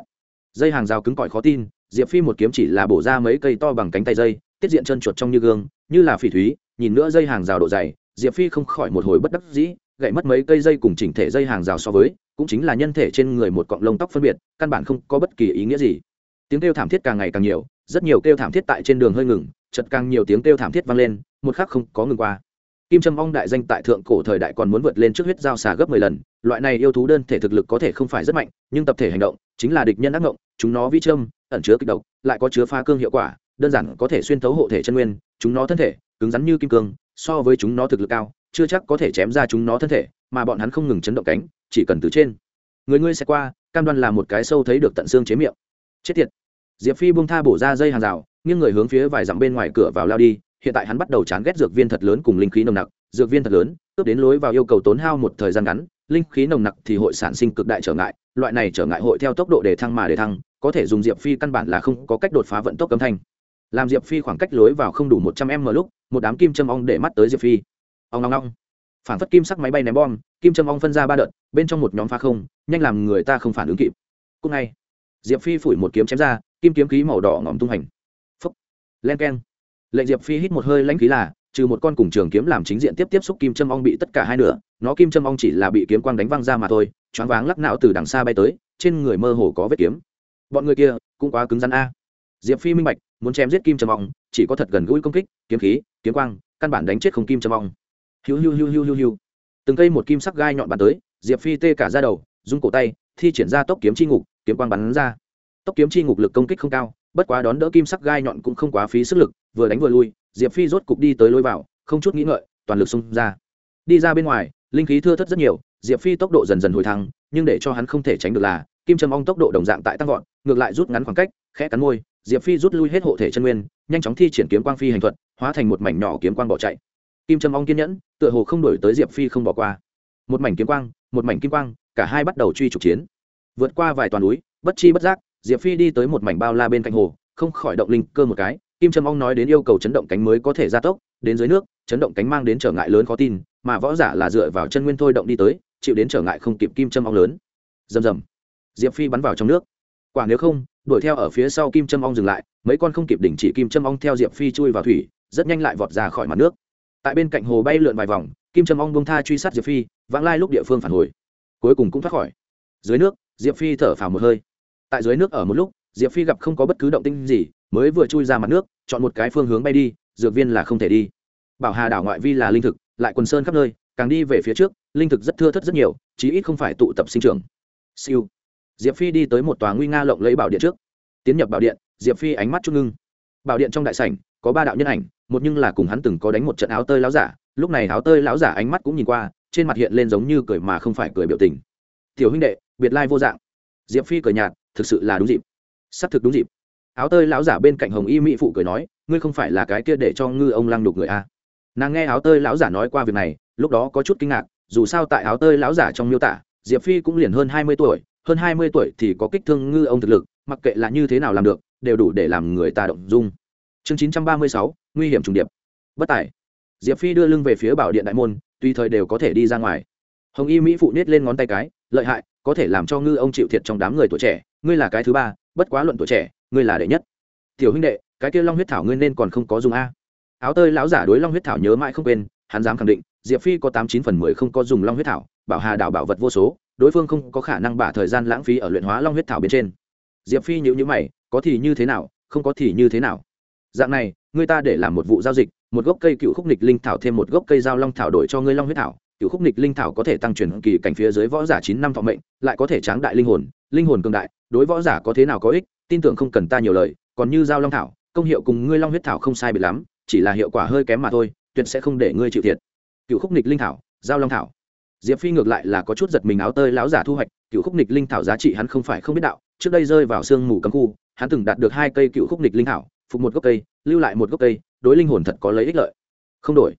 Dây hàng rào cứng cỏi khó tin, diệp phi một kiếm chỉ là bổ ra mấy cây to bằng cánh tay dây, tiết diện chân chuột trong như gương, như là phỉ thúy, nhìn nữa dây hàng rào độ dày, diệp phi không khỏi một hồi bất đắc dĩ gậy mất mấy cây dây cùng chỉnh thể dây hàng rào so với, cũng chính là nhân thể trên người một cọng lông tóc phân biệt, căn bản không có bất kỳ ý nghĩa gì. Tiếng kêu thảm thiết càng ngày càng nhiều, rất nhiều kêu thảm thiết tại trên đường hơi ngừng chật càng nhiều tiếng kêu thảm thiết vang lên, một khắc không có ngừng qua kim trâm ong đại danh tại thượng cổ thời đại còn muốn vượt lên trước huyết giao xà gấp mười lần loại này yêu thú đơn thể thực lực có thể không phải rất mạnh nhưng tập thể hành động chính là địch nhân ác ngộng chúng nó vi trâm, ẩn chứa kịch độc lại có chứa pha cương hiệu quả đơn giản có thể xuyên thấu hộ thể chân nguyên chúng nó thân thể cứng rắn như kim cương so với chúng nó thực lực cao chưa chắc có thể chém ra chúng nó thân thể mà bọn hắn không ngừng chấn động cánh chỉ cần từ trên. Người ngươi sẽ qua cam đoan là một cái sâu thấy được tận xương chế miệng. Chết tiệt. Diệp phi buông tha bổ ra dây hàng rào nghiêng người hướng phía vài dặm bên ngoài cửa vào lao đi hiện tại hắn bắt đầu chán ghét dược viên thật lớn cùng linh khí nồng nặc dược viên thật lớn cướp đến lối vào yêu cầu tốn hao một thời gian ngắn linh khí nồng nặc thì hội sản sinh cực đại trở ngại loại này trở ngại hội theo tốc độ để thăng mà để thăng có thể dùng diệp phi căn bản là không có cách đột phá vận tốc cấm thanh làm diệp phi khoảng cách lối vào không đủ một trăm m lúc một đám kim châm ong để mắt tới diệp phi ong ong ong phản phất kim sắc máy bay ném bom kim châm ong phân ra ba đợt bên trong một nhóm phá không nhanh làm người ta không phản ứng kịp cúc ngay diệp phi phủi một kiếm chém ra kim kiếm khí màu đỏ ngòm tung hành phấp len keng lệnh diệp phi hít một hơi lãnh khí là, trừ một con cùng trường kiếm làm chính diện tiếp tiếp xúc kim châm ong bị tất cả hai nửa, nó kim châm ong chỉ là bị kiếm quang đánh văng ra mà thôi, choáng váng lắc não từ đằng xa bay tới, trên người mơ hồ có vết kiếm. Bọn người kia, cũng quá cứng rắn a. Diệp phi minh bạch, muốn chém giết kim châm ong, chỉ có thật gần gũi công kích, kiếm khí, kiếm quang, căn bản đánh chết không kim châm ong. Hiu hiu hiu hiu hiu hiu. Từng cây một kim sắc gai nhọn bắn tới, diệp phi tê cả ra đầu, rung cổ tay, thi triển ra tốc kiếm chi ngục, kiếm quang bắn ra. Tốc kiếm chi ngục lực công kích không cao bất quá đón đỡ kim sắc gai nhọn cũng không quá phí sức lực, vừa đánh vừa lui, diệp phi rốt cục đi tới lối vào, không chút nghĩ ngợi, toàn lực xung ra. Đi ra bên ngoài, linh khí thưa thất rất nhiều, diệp phi tốc độ dần dần hồi thăng, nhưng để cho hắn không thể tránh được là, kim trâm ong tốc độ đồng dạng tại tăng vọt, ngược lại rút ngắn khoảng cách, khẽ cắn môi, diệp phi rút lui hết hộ thể chân nguyên, nhanh chóng thi triển kiếm quang phi hành thuật, hóa thành một mảnh nhỏ kiếm quang bỏ chạy. Kim trâm ong kiên nhẫn, tựa hồ không đổi tới diệp phi không bỏ qua. Một mảnh kiếm quang, một mảnh kim quang, cả hai bắt đầu truy trục chiến. Vượt qua vài toàn núi, bất chi bất giác diệp phi đi tới một mảnh bao la bên cạnh hồ, không khỏi động linh cơ một cái, kim trâm ong nói đến yêu cầu chấn động cánh mới có thể gia tốc, đến dưới nước, chấn động cánh mang đến trở ngại lớn khó tin, mà võ giả là dựa vào chân nguyên thôi động đi tới, chịu đến trở ngại không kịp kim trâm ong lớn. Rầm rầm. Diệp phi bắn vào trong nước. Quả nếu không, đuổi theo ở phía sau kim trâm ong dừng lại, mấy con không kịp đỉnh chỉ kim trâm ong theo diệp phi chui vào thủy, rất nhanh lại vọt ra khỏi mặt nước. Tại bên cạnh hồ bay lượn vài vòng, kim trâm ong bông tha truy sát diệp phi, vãng lai lúc địa phương phản hồi. Cuối cùng cũng thoát khỏi. Dưới nước, diệp phi thở phào một hơi tại dưới nước ở một lúc, diệp phi gặp không có bất cứ động tinh gì, mới vừa chui ra mặt nước, chọn một cái phương hướng bay đi, dược viên là không thể đi. Bảo hà đảo ngoại vi là linh thực, lại quần sơn khắp nơi, càng đi về phía trước, linh thực rất thưa thất rất nhiều, chí ít không phải tụ tập sinh trưởng. Siêu. Diệp phi đi tới một tòa nguy nga lộng lấy bảo điện trước. Tiến nhập bảo điện, diệp phi ánh mắt trung ngưng. Bảo điện trong đại sảnh, có ba đạo nhân ảnh, một nhưng là cùng hắn từng có đánh một trận áo tơi láo giả, lúc này áo tơi láo giả ánh mắt cũng nhìn qua, trên mặt hiện lên giống như cười mà không phải cười biểu tình. Tiểu huynh đệ, biệt lai vô dạng. Diệp phi cười nhạt thực sự là đúng dịp. Sắp thực đúng dịp. Áo tơi lão giả bên cạnh hồng y mỹ phụ cười nói, ngươi không phải là cái kia để cho ngư ông lăng đục người a nàng nghe áo tơi lão giả nói qua việc này, lúc đó có chút kinh ngạc, dù sao tại áo tơi lão giả trong miêu tả, diệp phi cũng liền hơn hai mươi tuổi, hơn hai mươi tuổi thì có kích thương ngư ông thực lực, mặc kệ là như thế nào làm được, đều đủ để làm người ta động dung. Chương chín trăm ba mươi sáu, nguy hiểm trùng điệp. Bất tài. Diệp phi đưa lưng về phía bảo điện đại môn, tùy thời đều có thể đi ra ngoài. Hồng y mỹ phụ nết lên ngón tay cái, lợi hại, có thể làm cho ngư ông chịu thiệt trong đám người tuổi trẻ ngươi là cái thứ ba, bất quá luận tuổi trẻ, ngươi là đệ nhất. Tiểu huynh đệ, cái kia long huyết thảo ngươi nên còn không có dùng a. Áo tơi lão giả đối long huyết thảo nhớ mãi không quên, hắn dám khẳng định, diệp phi có tám chín phần mười không có dùng long huyết thảo, bảo hà đảo bảo vật vô số, đối phương không có khả năng bả thời gian lãng phí ở luyện hóa long huyết thảo bên trên. Diệp phi nhữ nhữ mày, có thì như thế nào, không có thì như thế nào. Dạng này, người ta để làm một vụ giao dịch, một gốc cây cựu khúc nịch linh thảo thêm một gốc cây giao long thảo đổi cho ngươi long huyết thảo. Cựu khúc nịch linh thảo có thể tăng truyền kỳ cảnh phía dưới võ giả chín năm thọ mệnh, lại có thể tráng đại linh hồn linh hồn cường đại đối võ giả có thế nào có ích, tin tưởng không cần ta nhiều lời, còn như giao long thảo, công hiệu cùng ngươi long huyết thảo không sai biệt lắm, chỉ là hiệu quả hơi kém mà thôi, tuyệt sẽ không để ngươi chịu thiệt. Cựu khúc nịch linh thảo, giao long thảo. Diệp phi ngược lại là có chút giật mình áo tơi láo giả thu hoạch, cựu khúc nịch linh thảo giá trị hắn không phải không biết đạo, trước đây rơi vào sương mù cấm khu, hắn từng đạt được hai cây cựu khúc nịch linh thảo, phục một gốc cây, lưu lại một gốc cây, đối linh hồn thật có lấy ích lợi. Không đổi.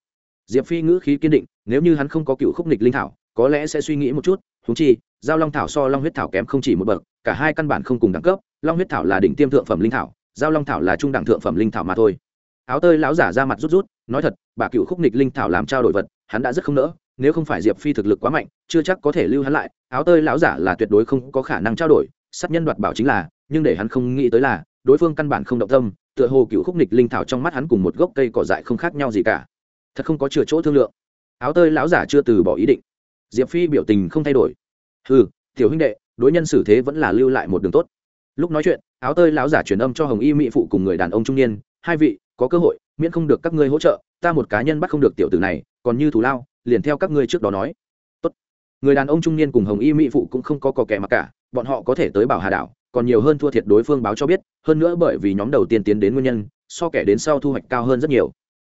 Diệp phi ngữ khí kiên định, nếu như hắn không có cựu khúc nịch linh thảo có lẽ sẽ suy nghĩ một chút thú chi, giao long thảo so long huyết thảo kém không chỉ một bậc, cả hai căn bản không cùng đẳng cấp, long huyết thảo là đỉnh tiêm thượng phẩm linh thảo, giao long thảo là trung đẳng thượng phẩm linh thảo mà thôi. Áo tơi lão giả ra mặt rút rút, nói thật, bà cựu khúc nịch linh thảo làm trao đổi vật, hắn đã rất không nỡ, nếu không phải diệp phi thực lực quá mạnh, chưa chắc có thể lưu hắn lại, áo tơi lão giả là tuyệt đối không có khả năng trao đổi, sát nhân đoạt bảo chính là, nhưng để hắn không nghĩ tới là, đối phương căn bản không động tâm, tựa hồ cựu khúc nịch linh thảo trong mắt hắn cùng một gốc cây cỏ dại không khác nhau gì cả. Thật không có chừa chỗ thương lượng. Áo tơi lão giả chưa từ bỏ ý định diệp phi biểu tình không thay đổi. Ừ tiểu huynh đệ, đối nhân xử thế vẫn là lưu lại một đường tốt. Lúc nói chuyện, áo tơi lão giả truyền âm cho hồng y mỹ phụ cùng người đàn ông trung niên, hai vị, có cơ hội, miễn không được các ngươi hỗ trợ, ta một cá nhân bắt không được tiểu tử này, còn như thù lao, liền theo các ngươi trước đó nói. Tốt. người đàn ông trung niên cùng hồng y mỹ phụ cũng không có cò kẻ mặc cả, bọn họ có thể tới bảo hà đảo, còn nhiều hơn thua thiệt đối phương báo cho biết, hơn nữa bởi vì nhóm đầu tiên tiến đến nguyên nhân, so kẻ đến sau thu hoạch cao hơn rất nhiều.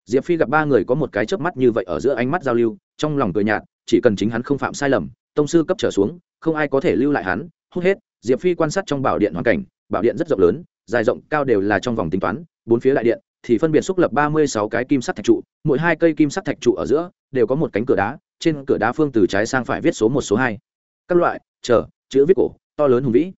Diệp phi gặp ba người có một cái chớp mắt như vậy ở giữa ánh mắt giao lưu, trong lòng cười nhạt chỉ cần chính hắn không phạm sai lầm, tông sư cấp trở xuống, không ai có thể lưu lại hắn. Hút hết, diệp phi quan sát trong bảo điện hoàn cảnh, bảo điện rất rộng lớn, dài rộng cao đều là trong vòng tính toán, bốn phía đại điện, thì phân biệt xúc lập ba mươi sáu cái kim sắt thạch trụ, mỗi hai cây kim sắt thạch trụ ở giữa đều có một cánh cửa đá, trên cửa đá phương từ trái sang phải viết số một, số hai. Các loại, chờ, chữ viết cổ, to lớn hùng vĩ.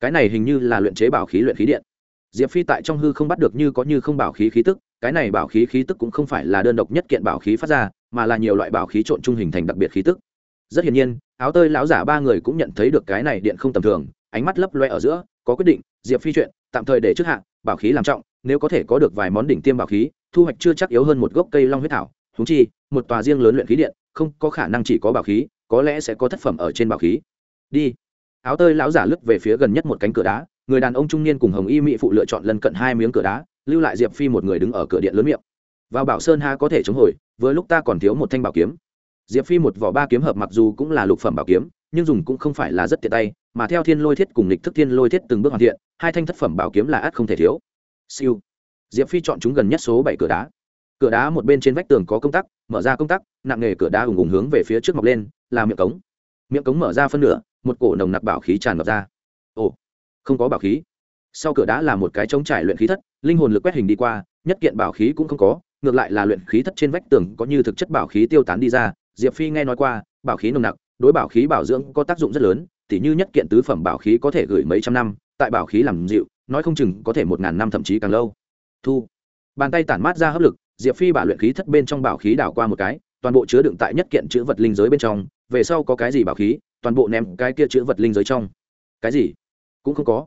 Cái này hình như là luyện chế bảo khí luyện khí điện. Diệp phi tại trong hư không bắt được như có như không bảo khí khí tức, cái này bảo khí khí tức cũng không phải là đơn độc nhất kiện bảo khí phát ra mà là nhiều loại bảo khí trộn trung hình thành đặc biệt khí tức. Rất hiển nhiên, áo tơi lão giả ba người cũng nhận thấy được cái này điện không tầm thường, ánh mắt lấp loe ở giữa, có quyết định, diệp phi chuyện, tạm thời để trước hạ, bảo khí làm trọng, nếu có thể có được vài món đỉnh tiêm bảo khí, thu hoạch chưa chắc yếu hơn một gốc cây long huyết thảo. Thúng chi, một tòa riêng lớn luyện khí điện, không có khả năng chỉ có bảo khí, có lẽ sẽ có thất phẩm ở trên bảo khí. Đi. Áo tơi lão giả lướt về phía gần nhất một cánh cửa đá, người đàn ông trung niên cùng hồng y mỹ phụ lựa chọn lần cận hai miếng cửa đá, lưu lại diệp phi một người đứng ở cửa điện lớn miệng vào bảo sơn ha có thể chống hồi với lúc ta còn thiếu một thanh bảo kiếm. Diệp phi một vỏ ba kiếm hợp mặc dù cũng là lục phẩm bảo kiếm, nhưng dùng cũng không phải là rất tiện tay, mà theo thiên lôi thiết cùng lịch thức thiên lôi thiết từng bước hoàn thiện, hai thanh thất phẩm bảo kiếm là ắt không thể thiếu. Siêu. Diệp phi chọn chúng gần nhất số bảy cửa đá. Cửa đá một bên trên vách tường có công tắc, mở ra công tắc, nặng nghề cửa đá ùng ùng hướng về phía trước mọc lên, là miệng cống. Miệng cống mở ra phân nửa, một cổ nồng nặc bảo khí tràn ngập ra. Ồ, không có bảo khí. Sau cửa đá là một cái trống trải luyện khí thất, linh hồn lực quét hình đi qua, nhất kiện bảo khí cũng không có ngược lại là luyện khí thất trên vách tường có như thực chất bảo khí tiêu tán đi ra. Diệp phi nghe nói qua, bảo khí nồng nặc, đối bảo khí bảo dưỡng có tác dụng rất lớn, tỉ như nhất kiện tứ phẩm bảo khí có thể gửi mấy trăm năm, tại bảo khí làm dịu, nói không chừng có thể một ngàn năm thậm chí càng lâu. Thu. Bàn tay tản mát ra hấp lực, diệp phi bả luyện khí thất bên trong bảo khí đảo qua một cái, toàn bộ chứa đựng tại nhất kiện chữ vật linh giới bên trong, về sau có cái gì bảo khí, toàn bộ ném cái kia chữ vật linh giới trong. Cái gì? Cũng không có.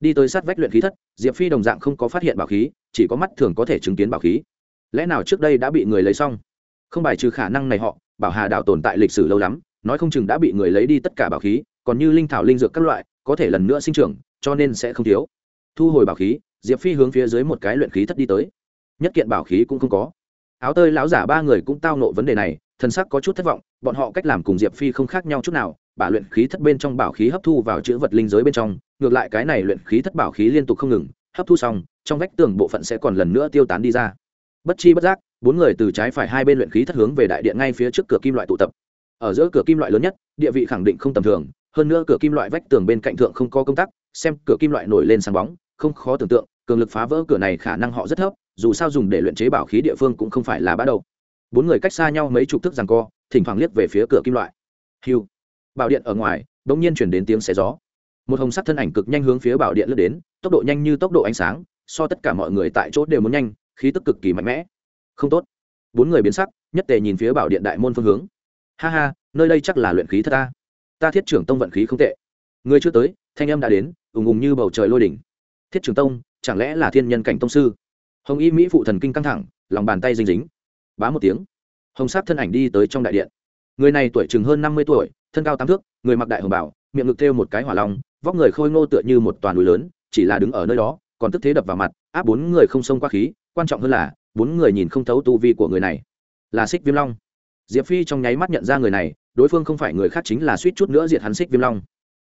Đi tới sát vách luyện khí thất, diệp phi đồng dạng không có phát hiện bảo khí, chỉ có mắt thường có thể chứng kiến bảo khí lẽ nào trước đây đã bị người lấy xong? Không bài trừ khả năng này họ, bảo hà đảo tồn tại lịch sử lâu lắm, nói không chừng đã bị người lấy đi tất cả bảo khí, còn như linh thảo linh dược các loại, có thể lần nữa sinh trưởng, cho nên sẽ không thiếu. Thu hồi bảo khí, diệp phi hướng phía dưới một cái luyện khí thất đi tới. Nhất kiện bảo khí cũng không có. Áo tơi lão giả ba người cũng tao nộ vấn đề này thân sắc có chút thất vọng, bọn họ cách làm cùng diệp phi không khác nhau chút nào, bả luyện khí thất bên trong bảo khí hấp thu vào chữ vật linh giới bên trong, ngược lại cái này luyện khí thất bảo khí liên tục không ngừng, hấp thu xong, trong vách tường bộ phận sẽ còn lần nữa tiêu tán đi ra bất chi bất giác, bốn người từ trái phải hai bên luyện khí thất hướng về đại điện ngay phía trước cửa kim loại tụ tập. Ở giữa cửa kim loại lớn nhất, địa vị khẳng định không tầm thường, hơn nữa cửa kim loại vách tường bên cạnh thượng không có công tắc, xem cửa kim loại nổi lên sáng bóng, không khó tưởng tượng, cường lực phá vỡ cửa này khả năng họ rất thấp, dù sao dùng để luyện chế bảo khí địa phương cũng không phải là bắt đầu. Bốn người cách xa nhau mấy chục thước rằng co, thỉnh thoảng liếc về phía cửa kim loại. Hiu bảo điện ở ngoài đ ỗ n g nhiên chuyển đến tiếng xé gió. Một hồng sắc thân ảnh cực nhanh hướng phía bảo điện lướt đến, tốc độ nhanh như tốc độ ánh sáng, so tất cả mọi người tại chỗ đều muốn nhanh khí tức cực kỳ mạnh mẽ. Không tốt. Bốn người biến sắc, nhất tề nhìn phía bảo điện đại môn phương hướng. Ha ha, nơi đây chắc là luyện khí thật ta. Ta thiết trưởng tông vận khí không tệ. Người chưa tới, thanh âm đã đến, ùng ùng như bầu trời lôi đỉnh. Thiết trưởng tông, chẳng lẽ là thiên nhân cảnh tông sư? Hồng y mỹ phụ thần kinh căng thẳng, lòng bàn tay dinh dính. Bá một tiếng. Hồng sắc thân ảnh đi tới trong đại điện. Người này tuổi chừng hơn năm mươi tuổi, thân cao tám thước, người mặc đại hồng bảo, miệng ngực thêu một cái hỏa long, vóc người khôi ngô tựa như một toàn núi lớn, chỉ là đứng ở nơi đó, còn tức thế đập vào mặt, áp bốn người không xông qua khí quan trọng hơn là, bốn người nhìn không thấu tu vi của người này. Là xích viêm long. Diệp phi trong nháy mắt nhận ra người này, đối phương không phải người khác chính là suýt chút nữa diệt hắn xích viêm long.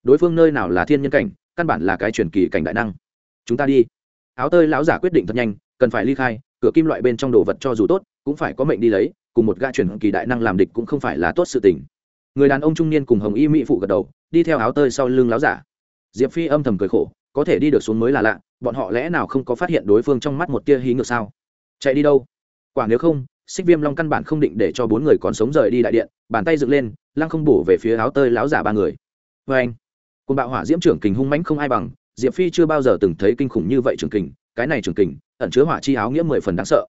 Đối phương nơi nào là thiên nhân cảnh, căn bản là cái truyền kỳ cảnh đại năng. Chúng ta đi. Áo tơi lão giả quyết định thật nhanh, cần phải ly khai, cửa kim loại bên trong đồ vật cho dù tốt, cũng phải có mệnh đi lấy, cùng một gã truyền kỳ đại năng làm địch cũng không phải là tốt sự tình. Người đàn ông trung niên cùng hồng y mỹ phụ gật đầu, đi theo áo tơi sau lưng láo giả. Diệp phi âm thầm cười khổ, có thể đi được xuống mới là lạ bọn họ lẽ nào không có phát hiện đối phương trong mắt một tia hí ngược sao? Chạy đi đâu? Quả nếu không, xích viêm long căn bản không định để cho bốn người còn sống rời đi đại điện, bàn tay dựng lên, lăng không bổ về phía áo tơi láo giả ba người. Vê anh côn bạo hỏa diễm trưởng kình hung mãnh không ai bằng, diệp phi chưa bao giờ từng thấy kinh khủng như vậy trưởng kình, cái này trưởng kình, ẩn chứa hỏa chi áo nghĩa mười phần đáng sợ.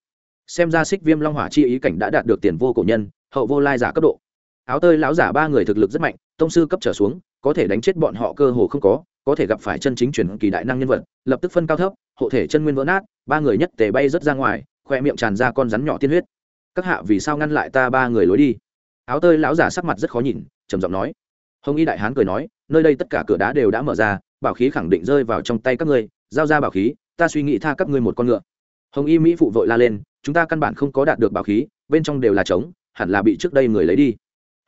Xem ra xích viêm long hỏa chi ý cảnh đã đạt được tiền vô cổ nhân, hậu vô lai giả cấp độ. Áo tơi láo giả ba người thực lực rất mạnh, tông sư cấp trở xuống có thể đánh chết bọn họ cơ hồ không có có thể gặp phải chân chính chuyển kỳ đại năng nhân vật, lập tức phân cao thấp, hộ thể chân nguyên vỡ nát, ba người nhất tề bay rớt ra ngoài, khoe miệng tràn ra con rắn nhỏ tiên huyết. Các hạ vì sao ngăn lại ta ba người lối đi? Áo tơi lão giả sắc mặt rất khó nhìn, trầm giọng nói. Hồng y đại hán cười nói, nơi đây tất cả cửa đá đều đã mở ra, bảo khí khẳng định rơi vào trong tay các ngươi, giao ra bảo khí, ta suy nghĩ tha các ngươi một con ngựa. Hồng y mỹ phụ vội la lên, chúng ta căn bản không có đạt được bảo khí, bên trong đều là trống, hẳn là bị trước đây người lấy đi.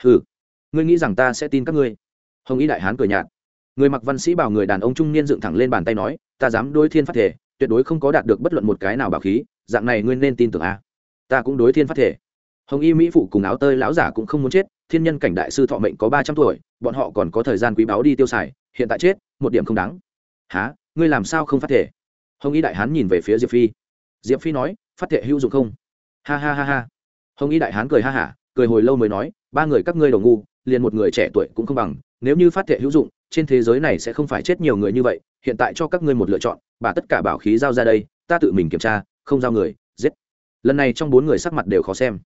Hừ, ngươi nghĩ rằng ta sẽ tin các ngươi? Hồng y đại hán cười nhạt. Người mặc văn sĩ bảo người đàn ông trung niên dựng thẳng lên bàn tay nói, ta dám đối thiên phát thể, tuyệt đối không có đạt được bất luận một cái nào bảo khí, dạng này ngươi nên tin tưởng a. Ta cũng đối thiên phát thể. Hồng y mỹ phụ cùng áo tơi lão giả cũng không muốn chết, thiên nhân cảnh đại sư thọ mệnh có ba trăm tuổi, bọn họ còn có thời gian quý báu đi tiêu xài, hiện tại chết, một điểm không đáng. Há ngươi làm sao không phát thể? Hồng y đại hán nhìn về phía diệp phi. Diệp phi nói, phát thể hữu dụng không? Ha ha ha ha. Hồng y đại hán cười ha hả, cười hồi lâu mới nói, ba người các ngươi đầu ngu, liền một người trẻ tuổi cũng không bằng nếu như phát thệ hữu dụng, trên thế giới này sẽ không phải chết nhiều người như vậy, hiện tại cho các ngươi một lựa chọn, bà tất cả bảo khí giao ra đây, ta tự mình kiểm tra, không giao người, giết. Lần này trong bốn người sắc mặt đều khó xem.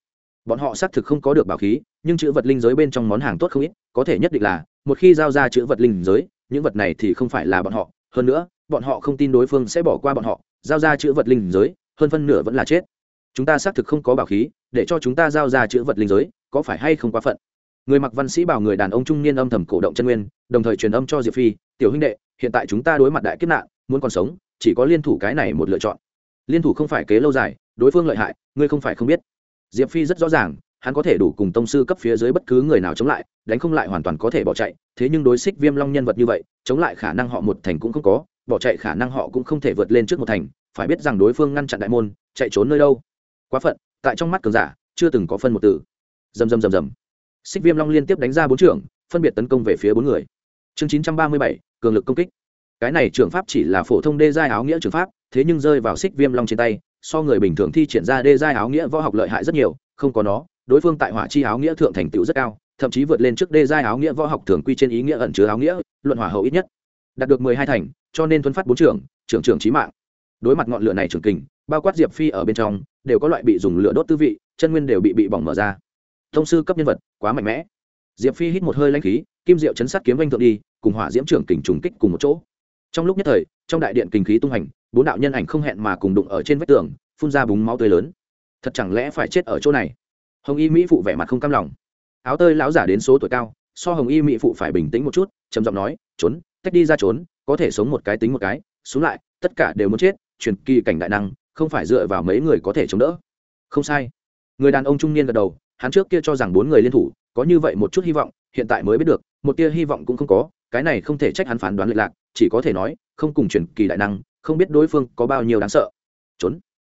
Bọn họ xác thực không có được bảo khí, nhưng chữ vật linh giới bên trong món hàng tốt không ít, có thể nhất định là, một khi giao ra chữ vật linh giới, những vật này thì không phải là bọn họ, hơn nữa, bọn họ không tin đối phương sẽ bỏ qua bọn họ, giao ra chữ vật linh giới, hơn phân nửa vẫn là chết. Chúng ta xác thực không có bảo khí, để cho chúng ta giao ra chữ vật linh giới, có phải hay không quá phận? Người mặc văn sĩ bảo người đàn ông trung niên âm thầm cổ động chân nguyên, đồng thời truyền âm cho diệp phi, tiểu huynh đệ, hiện tại chúng ta đối mặt đại kiếp nạn, muốn còn sống, chỉ có liên thủ cái này một lựa chọn. Liên thủ không phải kế lâu dài, đối phương lợi hại, ngươi không phải không biết. Diệp phi rất rõ ràng, hắn có thể đủ cùng tông sư cấp phía dưới bất cứ người nào chống lại, đánh không lại hoàn toàn có thể bỏ chạy, thế nhưng đối xích viêm long nhân vật như vậy, chống lại khả năng họ một thành cũng không có, bỏ chạy khả năng họ cũng không thể vượt lên trước một thành, phải biết rằng đối phương ngăn chặn đại môn, chạy trốn nơi đâu. Quá phận, tại trong mắt cường giả, chưa từng có phân một từ. Dầm dầm dầm dầm xích viêm long liên tiếp đánh ra bốn trưởng, phân biệt tấn công về phía bốn người. Chương chín trăm ba mươi bảy, cường lực công kích. Cái này trưởng pháp chỉ là phổ thông đê giai áo nghĩa trưởng pháp, thế nhưng rơi vào xích viêm long trên tay, so người bình thường thi triển ra đê giai áo nghĩa võ học lợi hại rất nhiều, không có nó, đối phương tại hỏa chi áo nghĩa thượng thành tựu rất cao, thậm chí vượt lên trước đê giai áo nghĩa võ học thường quy trên ý nghĩa ẩn chứa áo nghĩa, luận hỏa hậu ít nhất. Đạt được mười hai thành, cho nên thuấn phát bốn trưởng trưởng trưởng trí mạng. Đối mặt ngọn lửa này trưởng kình, bao quát diệp phi ở bên trong, đều có loại bị dùng lửa đốt tư vị, chân nguyên đều bị bị bỏng mở ra thông sư cấp nhân vật, quá mạnh mẽ. Diệp phi hít một hơi lanh khí, kim diệu chấn sát kiếm oanh thượng đi, cùng hỏa diễm trưởng kình trùng kích cùng một chỗ. Trong lúc nhất thời, trong đại điện kinh khí tung hành, bốn đạo nhân ảnh không hẹn mà cùng đụng ở trên vách tường, phun ra búng máu tươi lớn. Thật chẳng lẽ phải chết ở chỗ này? Hồng y mỹ phụ vẻ mặt không cam lòng. Áo tơi lão giả đến số tuổi cao, so hồng y mỹ phụ phải bình tĩnh một chút, trầm giọng nói, trốn, tách đi ra trốn, có thể sống một cái tính một cái, xuống lại, tất cả đều muốn chết, truyền kỳ cảnh đại năng, không phải dựa vào mấy người có thể chống đỡ. Không sai. Người đàn ông trung niên gật đầu hắn trước kia cho rằng bốn người liên thủ, có như vậy một chút hy vọng, hiện tại mới biết được, một tia hy vọng cũng không có, cái này không thể trách hắn phán đoán lệch lạc, chỉ có thể nói, không cùng truyền kỳ đại năng, không biết đối phương có bao nhiêu đáng sợ. Trốn.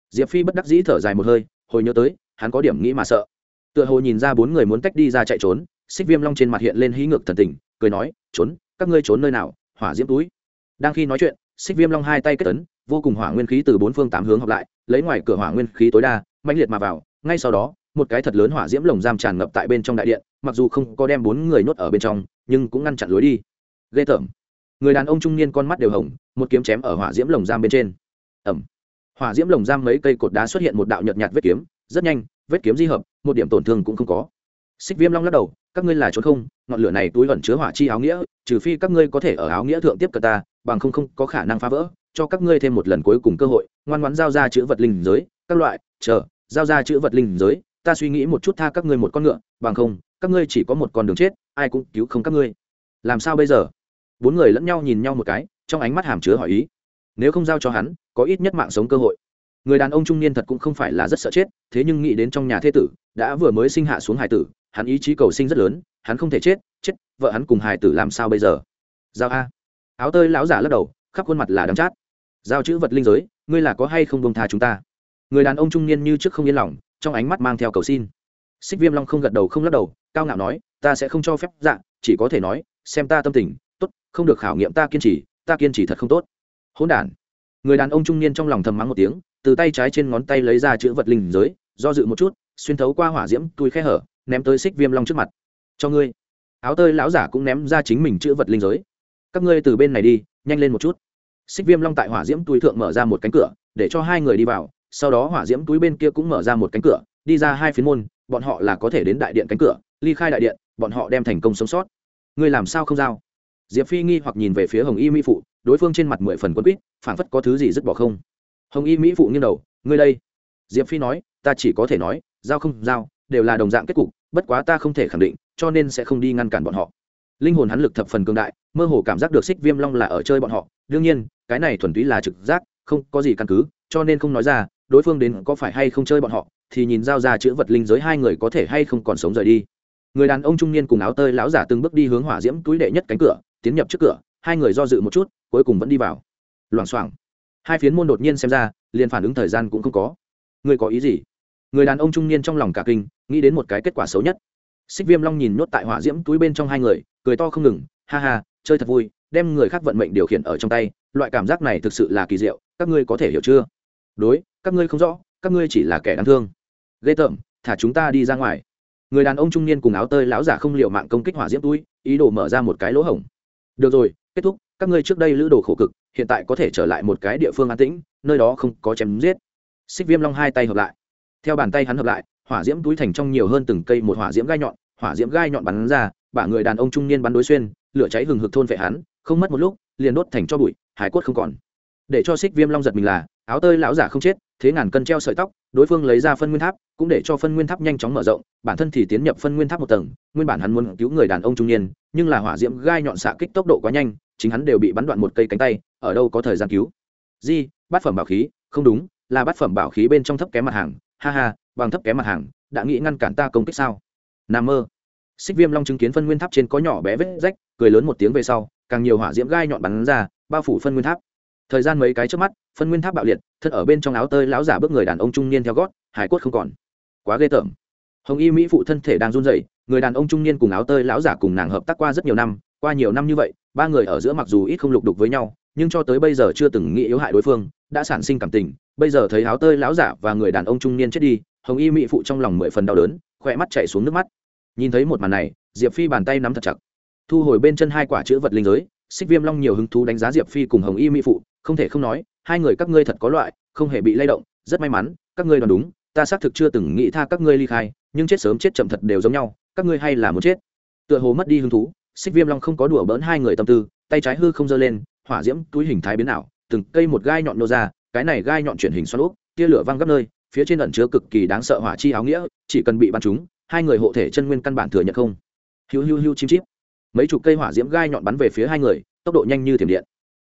Diệp phi bất đắc dĩ thở dài một hơi, hồi nhớ tới, hắn có điểm nghĩ mà sợ. Tựa hồ nhìn ra bốn người muốn tách đi ra chạy trốn, xích viêm long trên mặt hiện lên hí ngược thần tình, cười nói, trốn, các ngươi trốn nơi nào? Hỏa diễm túi. Đang khi nói chuyện, xích viêm long hai tay kết tấn vô cùng hỏa nguyên khí từ bốn phương tám hướng hợp lại, lấy ngoài cửa hỏa nguyên khí tối đa mạnh liệt mà vào, ngay sau đó một cái thật lớn hỏa diễm lồng giam tràn ngập tại bên trong đại điện, mặc dù không có đem bốn người nhốt ở bên trong, nhưng cũng ngăn chặn lối đi. Ghê tởm. Người đàn ông trung niên con mắt đều hồng, một kiếm chém ở hỏa diễm lồng giam bên trên. Ẩm hỏa diễm lồng giam mấy cây cột đá xuất hiện một đạo nhợt nhạt vết kiếm, rất nhanh, vết kiếm di hợp, một điểm tổn thương cũng không có. Xích viêm long lắc đầu, các ngươi là trốn không, ngọn lửa này túi ẩn chứa hỏa chi áo nghĩa, trừ phi các ngươi có thể ở áo nghĩa thượng tiếp cận ta, bằng không không có khả năng phá vỡ, cho các ngươi thêm một lần cuối cùng cơ hội, ngoan ngoãn giao ra chữ vật linh giới, các loại, chờ, giao ra chữ vật linh giới ta suy nghĩ một chút tha các ngươi một con ngựa, bằng không, các ngươi chỉ có một con đường chết, ai cũng cứu không các ngươi. Làm sao bây giờ? Bốn người lẫn nhau nhìn nhau một cái, trong ánh mắt hàm chứa hỏi ý. Nếu không giao cho hắn, có ít nhất mạng sống cơ hội. Người đàn ông trung niên thật cũng không phải là rất sợ chết, thế nhưng nghĩ đến trong nhà thế tử, đã vừa mới sinh hạ xuống hải tử, hắn ý chí cầu sinh rất lớn, hắn không thể chết chết, vợ hắn cùng hải tử làm sao bây giờ? Giao a. Áo tơi lão giả lắc đầu, khắp khuôn mặt là đắm chát. Giao chữ vật linh giới, ngươi là có hay không bông tha chúng ta? Người đàn ông trung niên như trước không yên lòng trong ánh mắt mang theo cầu xin. Xích viêm long không gật đầu, không lắc đầu, cao ngạo nói, ta sẽ không cho phép dạ chỉ có thể nói, xem ta tâm tình, tốt, không được khảo nghiệm ta kiên trì, ta kiên trì thật không tốt. Hỗn đản. Người đàn ông trung niên trong lòng thầm mắng một tiếng, từ tay trái trên ngón tay lấy ra chữ vật linh giới, do dự một chút, xuyên thấu qua hỏa diễm túi khe hở, ném tới xích viêm long trước mặt. Cho ngươi. Áo tơi lão giả cũng ném ra chính mình chữ vật linh giới. Các ngươi từ bên này đi, nhanh lên một chút. Xích viêm long tại hỏa diễm túi thượng mở ra một cánh cửa, để cho hai người đi vào sau đó hỏa diễm túi bên kia cũng mở ra một cánh cửa, đi ra hai phiến môn, bọn họ là có thể đến đại điện cánh cửa, ly khai đại điện, bọn họ đem thành công sống sót. Ngươi làm sao không giao? Diệp phi nghi hoặc nhìn về phía hồng y mỹ phụ, đối phương trên mặt mười phần quân quýt, phảng phất có thứ gì dứt bỏ không. Hồng y mỹ phụ nghiêng đầu, ngươi đây? Diệp phi nói, ta chỉ có thể nói, giao không giao, đều là đồng dạng kết cục, bất quá ta không thể khẳng định, cho nên sẽ không đi ngăn cản bọn họ. Linh hồn hắn lực thập phần cường đại, mơ hồ cảm giác được xích viêm long là ở chơi bọn họ. Đương nhiên, cái này thuần túy là trực giác, không có gì căn cứ, cho nên không nói ra đối phương đến có phải hay không chơi bọn họ, thì nhìn giao ra chữ vật linh giới hai người có thể hay không còn sống rời đi. Người đàn ông trung niên cùng áo tơi lão giả từng bước đi hướng hỏa diễm túi đệ nhất cánh cửa, tiến nhập trước cửa, hai người do dự một chút, cuối cùng vẫn đi vào. Loảng xoảng. Hai phiến môn đột nhiên xem ra, liền phản ứng thời gian cũng không có. Người có ý gì? Người đàn ông trung niên trong lòng cả kinh, nghĩ đến một cái kết quả xấu nhất. Xích viêm long nhìn nhốt tại hỏa diễm túi bên trong hai người, cười to không ngừng, ha ha, chơi thật vui, đem người khác vận mệnh điều khiển ở trong tay, loại cảm giác này thực sự là kỳ diệu, các ngươi có thể hiểu chưa? Đối các ngươi không rõ, các ngươi chỉ là kẻ đáng thương. Ghê tởm, thả chúng ta đi ra ngoài. Người đàn ông trung niên cùng áo tơi lão giả không liệu mạng công kích hỏa diễm túi, ý đồ mở ra một cái lỗ hổng. Được rồi, kết thúc, các ngươi trước đây lữ đồ khổ cực, hiện tại có thể trở lại một cái địa phương an tĩnh, nơi đó không có chém giết. Xích viêm long hai tay hợp lại. Theo bàn tay hắn hợp lại, hỏa diễm túi thành trong nhiều hơn từng cây một hỏa diễm gai nhọn, hỏa diễm gai nhọn bắn ra, bả người đàn ông trung niên bắn đối xuyên, lửa cháy hừng hực thôn vệ hắn, không mất một lúc, liền đốt thành cho bụi, hải quất không còn. Để cho xích viêm long giật mình là, áo tơi lão giả không chết thế ngàn cân treo sợi tóc, đối phương lấy ra phân nguyên tháp, cũng để cho phân nguyên tháp nhanh chóng mở rộng, bản thân thì tiến nhập phân nguyên tháp một tầng, nguyên bản hắn muốn cứu người đàn ông trung niên, nhưng là hỏa diễm gai nhọn xạ kích tốc độ quá nhanh, chính hắn đều bị bắn đoạn một cây cánh tay, ở đâu có thời gian cứu. Di, bát phẩm bảo khí, không đúng, là bát phẩm bảo khí bên trong thấp kém mặt hàng, ha ha, bằng thấp kém mặt hàng, đã nghĩ ngăn cản ta công kích sao? Nam mơ. Xích viêm long chứng kiến phân nguyên tháp trên có nhỏ bé vết rách, cười lớn một tiếng về sau, càng nhiều hỏa diễm gai nhọn bắn ra, bao phủ phân nguyên tháp thời gian mấy cái trước mắt, phân nguyên tháp bạo liệt, thân ở bên trong áo tơi lão giả bước người đàn ông trung niên theo gót, hải cốt không còn. Quá ghê tởm. Hồng y mỹ phụ thân thể đang run rẩy, người đàn ông trung niên cùng áo tơi lão giả cùng nàng hợp tác qua rất nhiều năm, qua nhiều năm như vậy, ba người ở giữa mặc dù ít không lục đục với nhau, nhưng cho tới bây giờ chưa từng nghĩ yếu hại đối phương, đã sản sinh cảm tình. Bây giờ thấy áo tơi lão giả và người đàn ông trung niên chết đi, hồng y mỹ phụ trong lòng mười phần đau đớn, khỏe mắt chạy xuống nước mắt. Nhìn thấy một màn này, diệp phi bàn tay nắm thật chặt. Thu hồi bên chân hai quả chữ vật linh giới xích viêm long nhiều hứng thú đánh giá diệp phi cùng hồng y mỹ phụ không thể không nói hai người các ngươi thật có loại không hề bị lay động rất may mắn các ngươi đoán đúng ta xác thực chưa từng nghĩ tha các ngươi ly khai nhưng chết sớm chết chậm thật đều giống nhau các ngươi hay là muốn chết. Tựa hồ mất đi hứng thú xích viêm long không có đùa bỡn hai người tâm tư tay trái hư không giơ lên hỏa diễm túi hình thái biến ảo từng cây một gai nhọn nô ra cái này gai nhọn chuyển hình xoắn úp tia lửa văng gấp nơi phía trên ẩn chứa cực kỳ đáng sợ hỏa chi áo nghĩa chỉ cần bị bắn chúng, hai người hộ thể chân nguyên căn bản thừa nhận không. Hiu hiu hiu chim chip mấy chục cây hỏa diễm gai nhọn bắn về phía hai người, tốc độ nhanh như thiểm điện.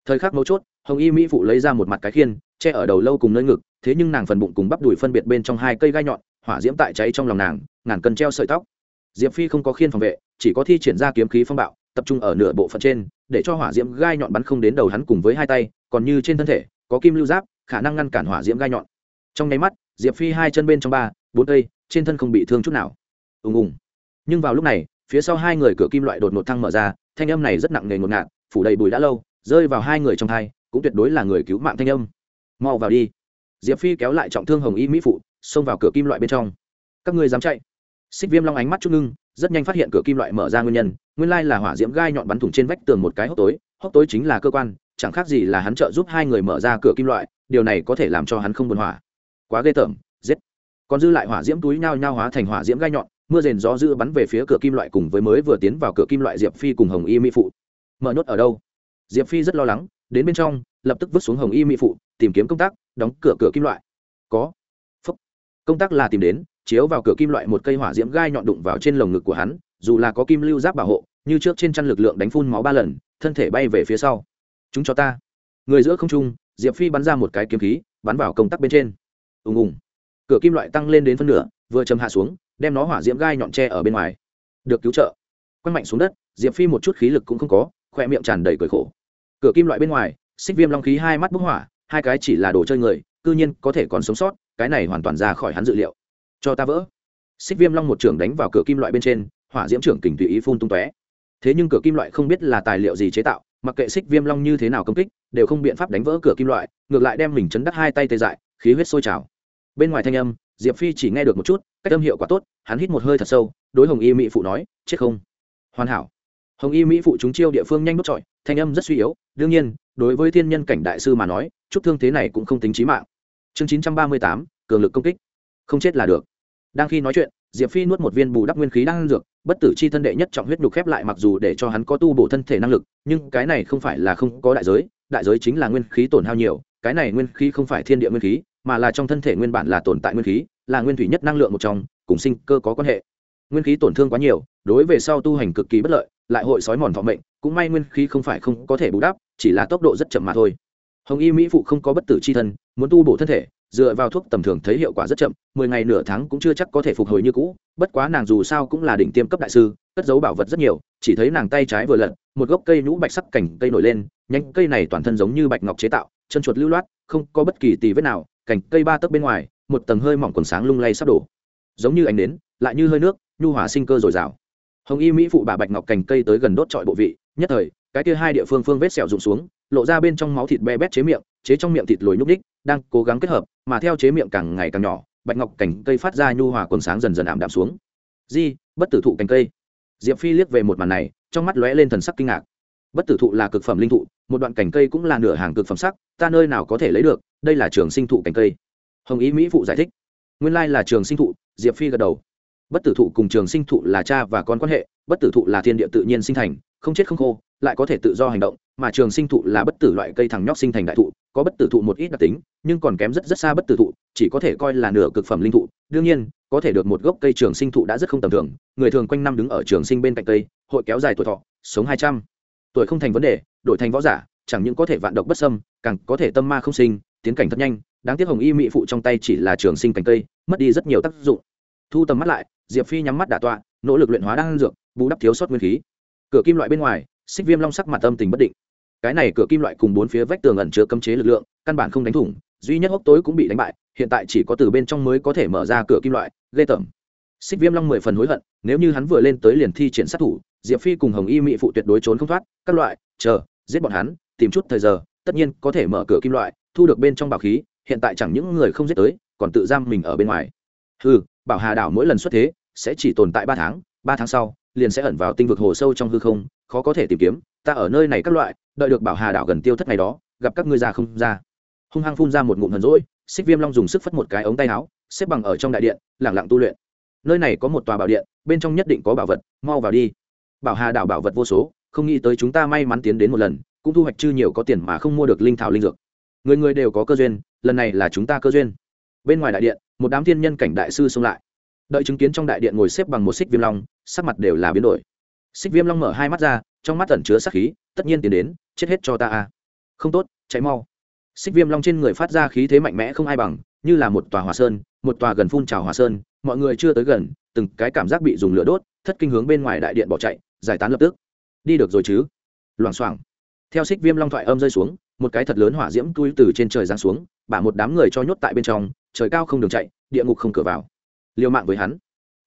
Thời khắc mấu chốt, hồng y mỹ phụ lấy ra một mặt cái khiên, che ở đầu lâu cùng nơi ngực, thế nhưng nàng phần bụng cùng bắp đùi phân biệt bên trong hai cây gai nhọn, hỏa diễm tại cháy trong lòng nàng, ngàn cân treo sợi tóc. Diệp phi không có khiên phòng vệ, chỉ có thi triển ra kiếm khí phong bạo, tập trung ở nửa bộ phận trên, để cho hỏa diễm gai nhọn bắn không đến đầu hắn cùng với hai tay, còn như trên thân thể, có kim lưu giáp, khả năng ngăn cản hỏa diễm gai nhọn. Trong nháy mắt, diệp phi hai chân bên trong ba, bốn cây, trên thân không bị thương chút nào. Ùng ùng. Nhưng vào lúc này phía sau hai người cửa kim loại đột ngột thăng mở ra, thanh âm này rất nặng nề ngột ngạt, phủ đầy bùi đã lâu, rơi vào hai người trong thai, cũng tuyệt đối là người cứu mạng thanh âm. Mau vào đi. Diệp phi kéo lại trọng thương hồng y mỹ phụ, xông vào cửa kim loại bên trong. Các ngươi dám chạy. Xích viêm long ánh mắt chút ngưng, rất nhanh phát hiện cửa kim loại mở ra nguyên nhân, nguyên lai là hỏa diễm gai nhọn bắn thủng trên vách tường một cái hốc tối hốc tối chính là cơ quan, chẳng khác gì là hắn trợ giúp hai người mở ra cửa kim loại, điều này có thể làm cho hắn không buồn hỏa. Quá ghê tởm, giết. Còn dư lại hỏa diễm túi nhao nhao hóa thành hỏa diễm gai nhọn mưa rền gió dữ bắn về phía cửa kim loại cùng với mới vừa tiến vào cửa kim loại diệp phi cùng hồng y mỹ phụ. Mở nhốt ở đâu? Diệp phi rất lo lắng, đến bên trong, lập tức vứt xuống hồng y mỹ phụ, tìm kiếm công tác, đóng cửa cửa kim loại. Có. Phúc. Công tác là tìm đến, chiếu vào cửa kim loại một cây hỏa diễm gai nhọn đụng vào trên lồng ngực của hắn, dù là có kim lưu giáp bảo hộ, như trước trên chăn lực lượng đánh phun máu ba lần, thân thể bay về phía sau. Chúng cho ta. Người giữa không trung, diệp phi bắn ra một cái kiếm khí, bắn vào công tắc bên trên. Ùng ùng. Cửa kim loại tăng lên đến phân nửa vừa châm hạ xuống, đem nó hỏa diễm gai nhọn tre ở bên ngoài. Được cứu trợ. Quăng mạnh xuống đất, diệp phi một chút khí lực cũng không có khoe miệng tràn đầy cười khổ. Cửa kim loại bên ngoài, xích viêm long khí hai mắt bức hỏa, hai cái chỉ là đồ chơi người, cư nhiên có thể còn sống sót, cái này hoàn toàn ra khỏi hắn dự liệu. Cho ta vỡ. Xích viêm long một trưởng đánh vào cửa kim loại bên trên, hỏa diễm trưởng kình tùy ý phun tung tóe. Thế nhưng cửa kim loại không biết là tài liệu gì chế tạo, mặc kệ xích viêm long như thế nào công kích, đều không biện pháp đánh vỡ cửa kim loại, ngược lại đem mình chấn đắc hai tay tê dại, khí huyết sôi trào. Bên ngoài thanh âm diệp phi chỉ nghe được một chút, cách âm hiệu quả tốt, hắn hít một hơi thật sâu, đối hồng y mỹ phụ nói, chết không? Hoàn hảo. Hồng y mỹ phụ chúng chiêu địa phương nhanh đốt trọi, thanh âm rất suy yếu, đương nhiên, đối với thiên nhân cảnh đại sư mà nói, chút thương thế này cũng không tính trí mạng. Chương chín trăm ba mươi tám, cường lực công kích. Không chết là được. Đang khi nói chuyện, diệp phi nuốt một viên bù đắp nguyên khí đang dược, bất tử chi thân đệ nhất trọng huyết nhục khép lại mặc dù để cho hắn có tu bổ thân thể năng lực, nhưng cái này không phải là không có đại giới đại giới chính là nguyên khí tổn hao nhiều, cái này nguyên khí không phải thiên địa nguyên khí mà là trong thân thể nguyên bản là tồn tại nguyên khí, là nguyên thủy nhất năng lượng một trong, cùng sinh cơ có quan hệ. Nguyên khí tổn thương quá nhiều, đối về sau tu hành cực kỳ bất lợi, lại hội sói mòn thọ mệnh, cũng may nguyên khí không phải không có thể bù đắp, chỉ là tốc độ rất chậm mà thôi. Hồng y mỹ phụ không có bất tử c h i thân, muốn tu bổ thân thể, dựa vào thuốc tầm thường thấy hiệu quả rất chậm, mười ngày nửa tháng cũng chưa chắc có thể phục hồi như cũ, bất quá nàng dù sao cũng là đỉnh tiêm cấp đại sư, cất giấu bảo vật rất nhiều, chỉ thấy nàng tay trái vừa lật, một gốc cây nhũ bạch sắc cảnh cây nổi lên, nhánh cây này toàn thân giống như bạch ngọc chế tạo, chân chuột lưu loát, không có bất kỳ tì vết nào cành cây ba tấc bên ngoài, một tầng hơi mỏng còn sáng lung lay sắp đổ. Giống như ánh nến, lại như hơi nước, nhu hỏa sinh cơ dồi dào. Hồng y mỹ phụ bà bạch ngọc cành cây tới gần đốt trọi bộ vị, nhất thời, cái kia hai địa phương phương vết sẹo rụng xuống, lộ ra bên trong máu thịt be bét chế miệng, chế trong miệng thịt lồi nhúc ních đang cố gắng kết hợp, mà theo chế miệng càng ngày càng nhỏ, bạch ngọc cành cây phát ra nhu hòa quần sáng dần dần ảm đạm xuống. Di, bất tử thụ cành cây. Diệp phi liếc về một màn này, trong mắt lóe lên thần sắc kinh ngạc. Bất tử thụ là cực phẩm linh thụ, một đoạn cành cây cũng là nửa hàng cực phẩm sắc, ta nơi nào có thể lấy được đây là trường sinh thụ cành cây. Hồng ý mỹ phụ giải thích. Nguyên lai là trường sinh thụ, diệp phi gật đầu. Bất tử thụ cùng trường sinh thụ là cha và con quan hệ, bất tử thụ là thiên địa tự nhiên sinh thành, không chết không khô, lại có thể tự do hành động, mà trường sinh thụ là bất tử loại cây thằng nhóc sinh thành đại thụ, có bất tử thụ một ít đặc tính, nhưng còn kém rất rất xa bất tử thụ, chỉ có thể coi là nửa cực phẩm linh thụ. Đương nhiên, có thể được một gốc cây trường sinh thụ đã rất không tầm thường, người thường quanh năm đứng ở trường sinh bên cạnh cây, hội kéo dài tuổi thọ, sống hai trăm. Tuổi không thành vấn đề, đổi thành võ giả, chẳng những có thể vạn độc bất sâm càng có thể tâm ma không sinh tiến cảnh thật nhanh, đáng tiếc hồng y mị phụ trong tay chỉ là trường sinh cành cây, mất đi rất nhiều tác dụng. Thu tầm mắt lại, diệp phi nhắm mắt đả tọa, nỗ lực luyện hóa đan dược, bù đắp thiếu sót nguyên khí. Cửa kim loại bên ngoài, xích viêm long sắc mặt tâm tình bất định. Cái này cửa kim loại cùng bốn phía vách tường ẩn chứa cấm chế lực lượng, căn bản không đánh thủng, duy nhất hốc tối cũng bị đánh bại, hiện tại chỉ có từ bên trong mới có thể mở ra cửa kim loại, ghê tởm. Xích viêm long mười phần hối hận, nếu như hắn vừa lên tới liền thi triển sát thủ, diệp phi cùng hồng y mỹ phụ tuyệt đối trốn không thoát, các loại, chờ, giết bọn hắn, tìm chút thời giờ, tất nhiên có thể mở cửa kim loại thu được bên trong bảo khí, hiện tại chẳng những người không giết tới, còn tự giam mình ở bên ngoài. Ừ bảo hà đảo mỗi lần xuất thế, sẽ chỉ tồn tại ba tháng ba tháng sau, liền sẽ ẩn vào tinh vực hồ sâu trong hư không, khó có thể tìm kiếm. Ta ở nơi này các loại, đợi được bảo hà đảo gần tiêu thất ngày đó, gặp các ngươi ra không ra. Hung hăng phun ra một ngụm hờn rỗi xích viêm long dùng sức phất một cái ống tay áo, xếp bằng ở trong đại điện lẳng lặng tu luyện. Nơi này có một tòa bảo điện, bên trong nhất định có bảo vật, mau vào đi. Bảo hà đảo bảo vật vô số, không nghĩ tới chúng ta may mắn tiến đến một lần, cũng thu hoạch chưa nhiều có tiền mà không mua được linh thảo linh dược người người đều có cơ duyên, lần này là chúng ta cơ duyên. Bên ngoài đại điện, một đám thiên nhân cảnh đại sư xông lại. Đợi chứng kiến trong đại điện ngồi xếp bằng một xích viêm long, sắc mặt đều là biến đổi. Xích viêm long mở hai mắt ra, trong mắt tẩn chứa sắc khí, tất nhiên tiến đến, chết hết cho ta a. Không tốt cháy mau. Xích viêm long trên người phát ra khí thế mạnh mẽ không ai bằng, như là một tòa hòa sơn, một tòa gần phun trào hòa sơn, mọi người chưa tới gần, từng cái cảm giác bị dùng lửa đốt, thất kinh hướng bên ngoài đại điện bỏ chạy, giải tán lập tức. Đi được rồi chứ? Loảng xoảng. Theo xích viêm long thoại âm rơi xuống một cái thật lớn hỏa diễm tui từ trên trời giáng xuống, bả một đám người cho nhốt tại bên trong, trời cao không đường chạy, địa ngục không cửa vào. Liều mạng với hắn.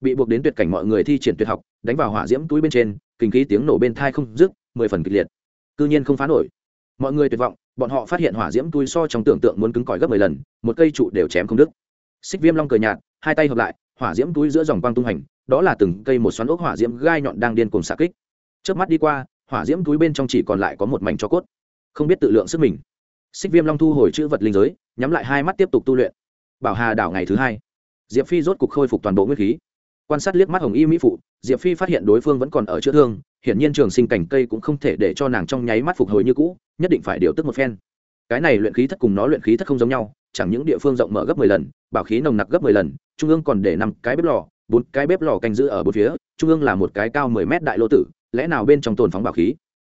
Bị buộc đến tuyệt cảnh mọi người thi triển tuyệt học, đánh vào hỏa diễm túi bên trên, kinh khí tiếng nổ bên thai không dứt, mười phần kịch liệt. Cư nhiên không phá nổi. Mọi người tuyệt vọng, bọn họ phát hiện hỏa diễm túi so trong tưởng tượng muốn cứng cỏi gấp mười lần, một cây trụ đều chém không đứt. Xích viêm long cười nhạt, hai tay hợp lại, hỏa diễm túi giữa dòng quang tung hành, đó là từng cây một xoắn ốc hỏa diễm gai nhọn đang điên cùng xạ kích. Trước mắt đi qua, hỏa diễm túi bên trong chỉ còn lại có một mảnh cho cốt không biết tự lượng sức mình. Xích viêm long thu hồi chữ vật linh giới, nhắm lại hai mắt tiếp tục tu luyện. Bảo hà đảo ngày thứ hai. Diệp phi rốt cục khôi phục toàn bộ nguyên khí. Quan sát liếc mắt hồng y mỹ phụ, diệp phi phát hiện đối phương vẫn còn ở chữa thương, hiển nhiên trường sinh cảnh cây cũng không thể để cho nàng trong nháy mắt phục hồi như cũ, nhất định phải điều tức một phen. Cái này luyện khí thất cùng nó luyện khí thất không giống nhau, chẳng những địa phương rộng mở gấp mười lần, bảo khí nồng nặc gấp mười lần, trung ương còn để năm cái bếp lò, bốn cái bếp lò canh giữ ở bốn phía, trung ương là một cái cao mười mét đại lô tử, lẽ nào bên trong tồn phóng bảo khí?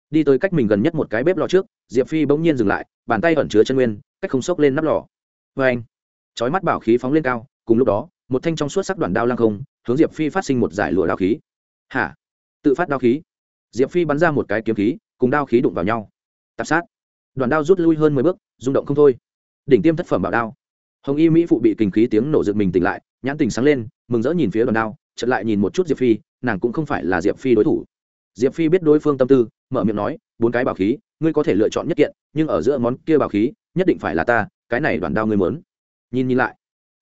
Đi tới cách mình gần nhất một cái bếp lò trước diệp phi bỗng nhiên dừng lại, bàn tay ẩn chứa chân nguyên, cách không xốc lên nắp lò. Vê anh, chói mắt bảo khí phóng lên cao, cùng lúc đó, một thanh trong suốt sắc đoạn đao lăng không, hướng diệp phi phát sinh một giải lụa đao khí. Hả? Tự phát đao khí? Diệp phi bắn ra một cái kiếm khí, cùng đao khí đụng vào nhau. Tạp sát. Đoàn đao rút lui hơn mười bước, rung động không thôi. Đỉnh tiêm thất phẩm bảo đao. Hồng y mỹ phụ bị kinh khí tiếng nổ rực mình tỉnh lại, nhãn tình sáng lên, mừng rỡ nhìn phía đoàn đao chật lại nhìn một chút diệp phi, nàng cũng không phải là diệp phi đối thủ. Diệp phi biết đối phương tâm tư, mở miệng nói, bốn cái bảo khí ngươi có thể lựa chọn nhất kiện, nhưng ở giữa món kia bảo khí, nhất định phải là ta, cái này đoàn đao ngươi muốn. Nhìn nhìn lại.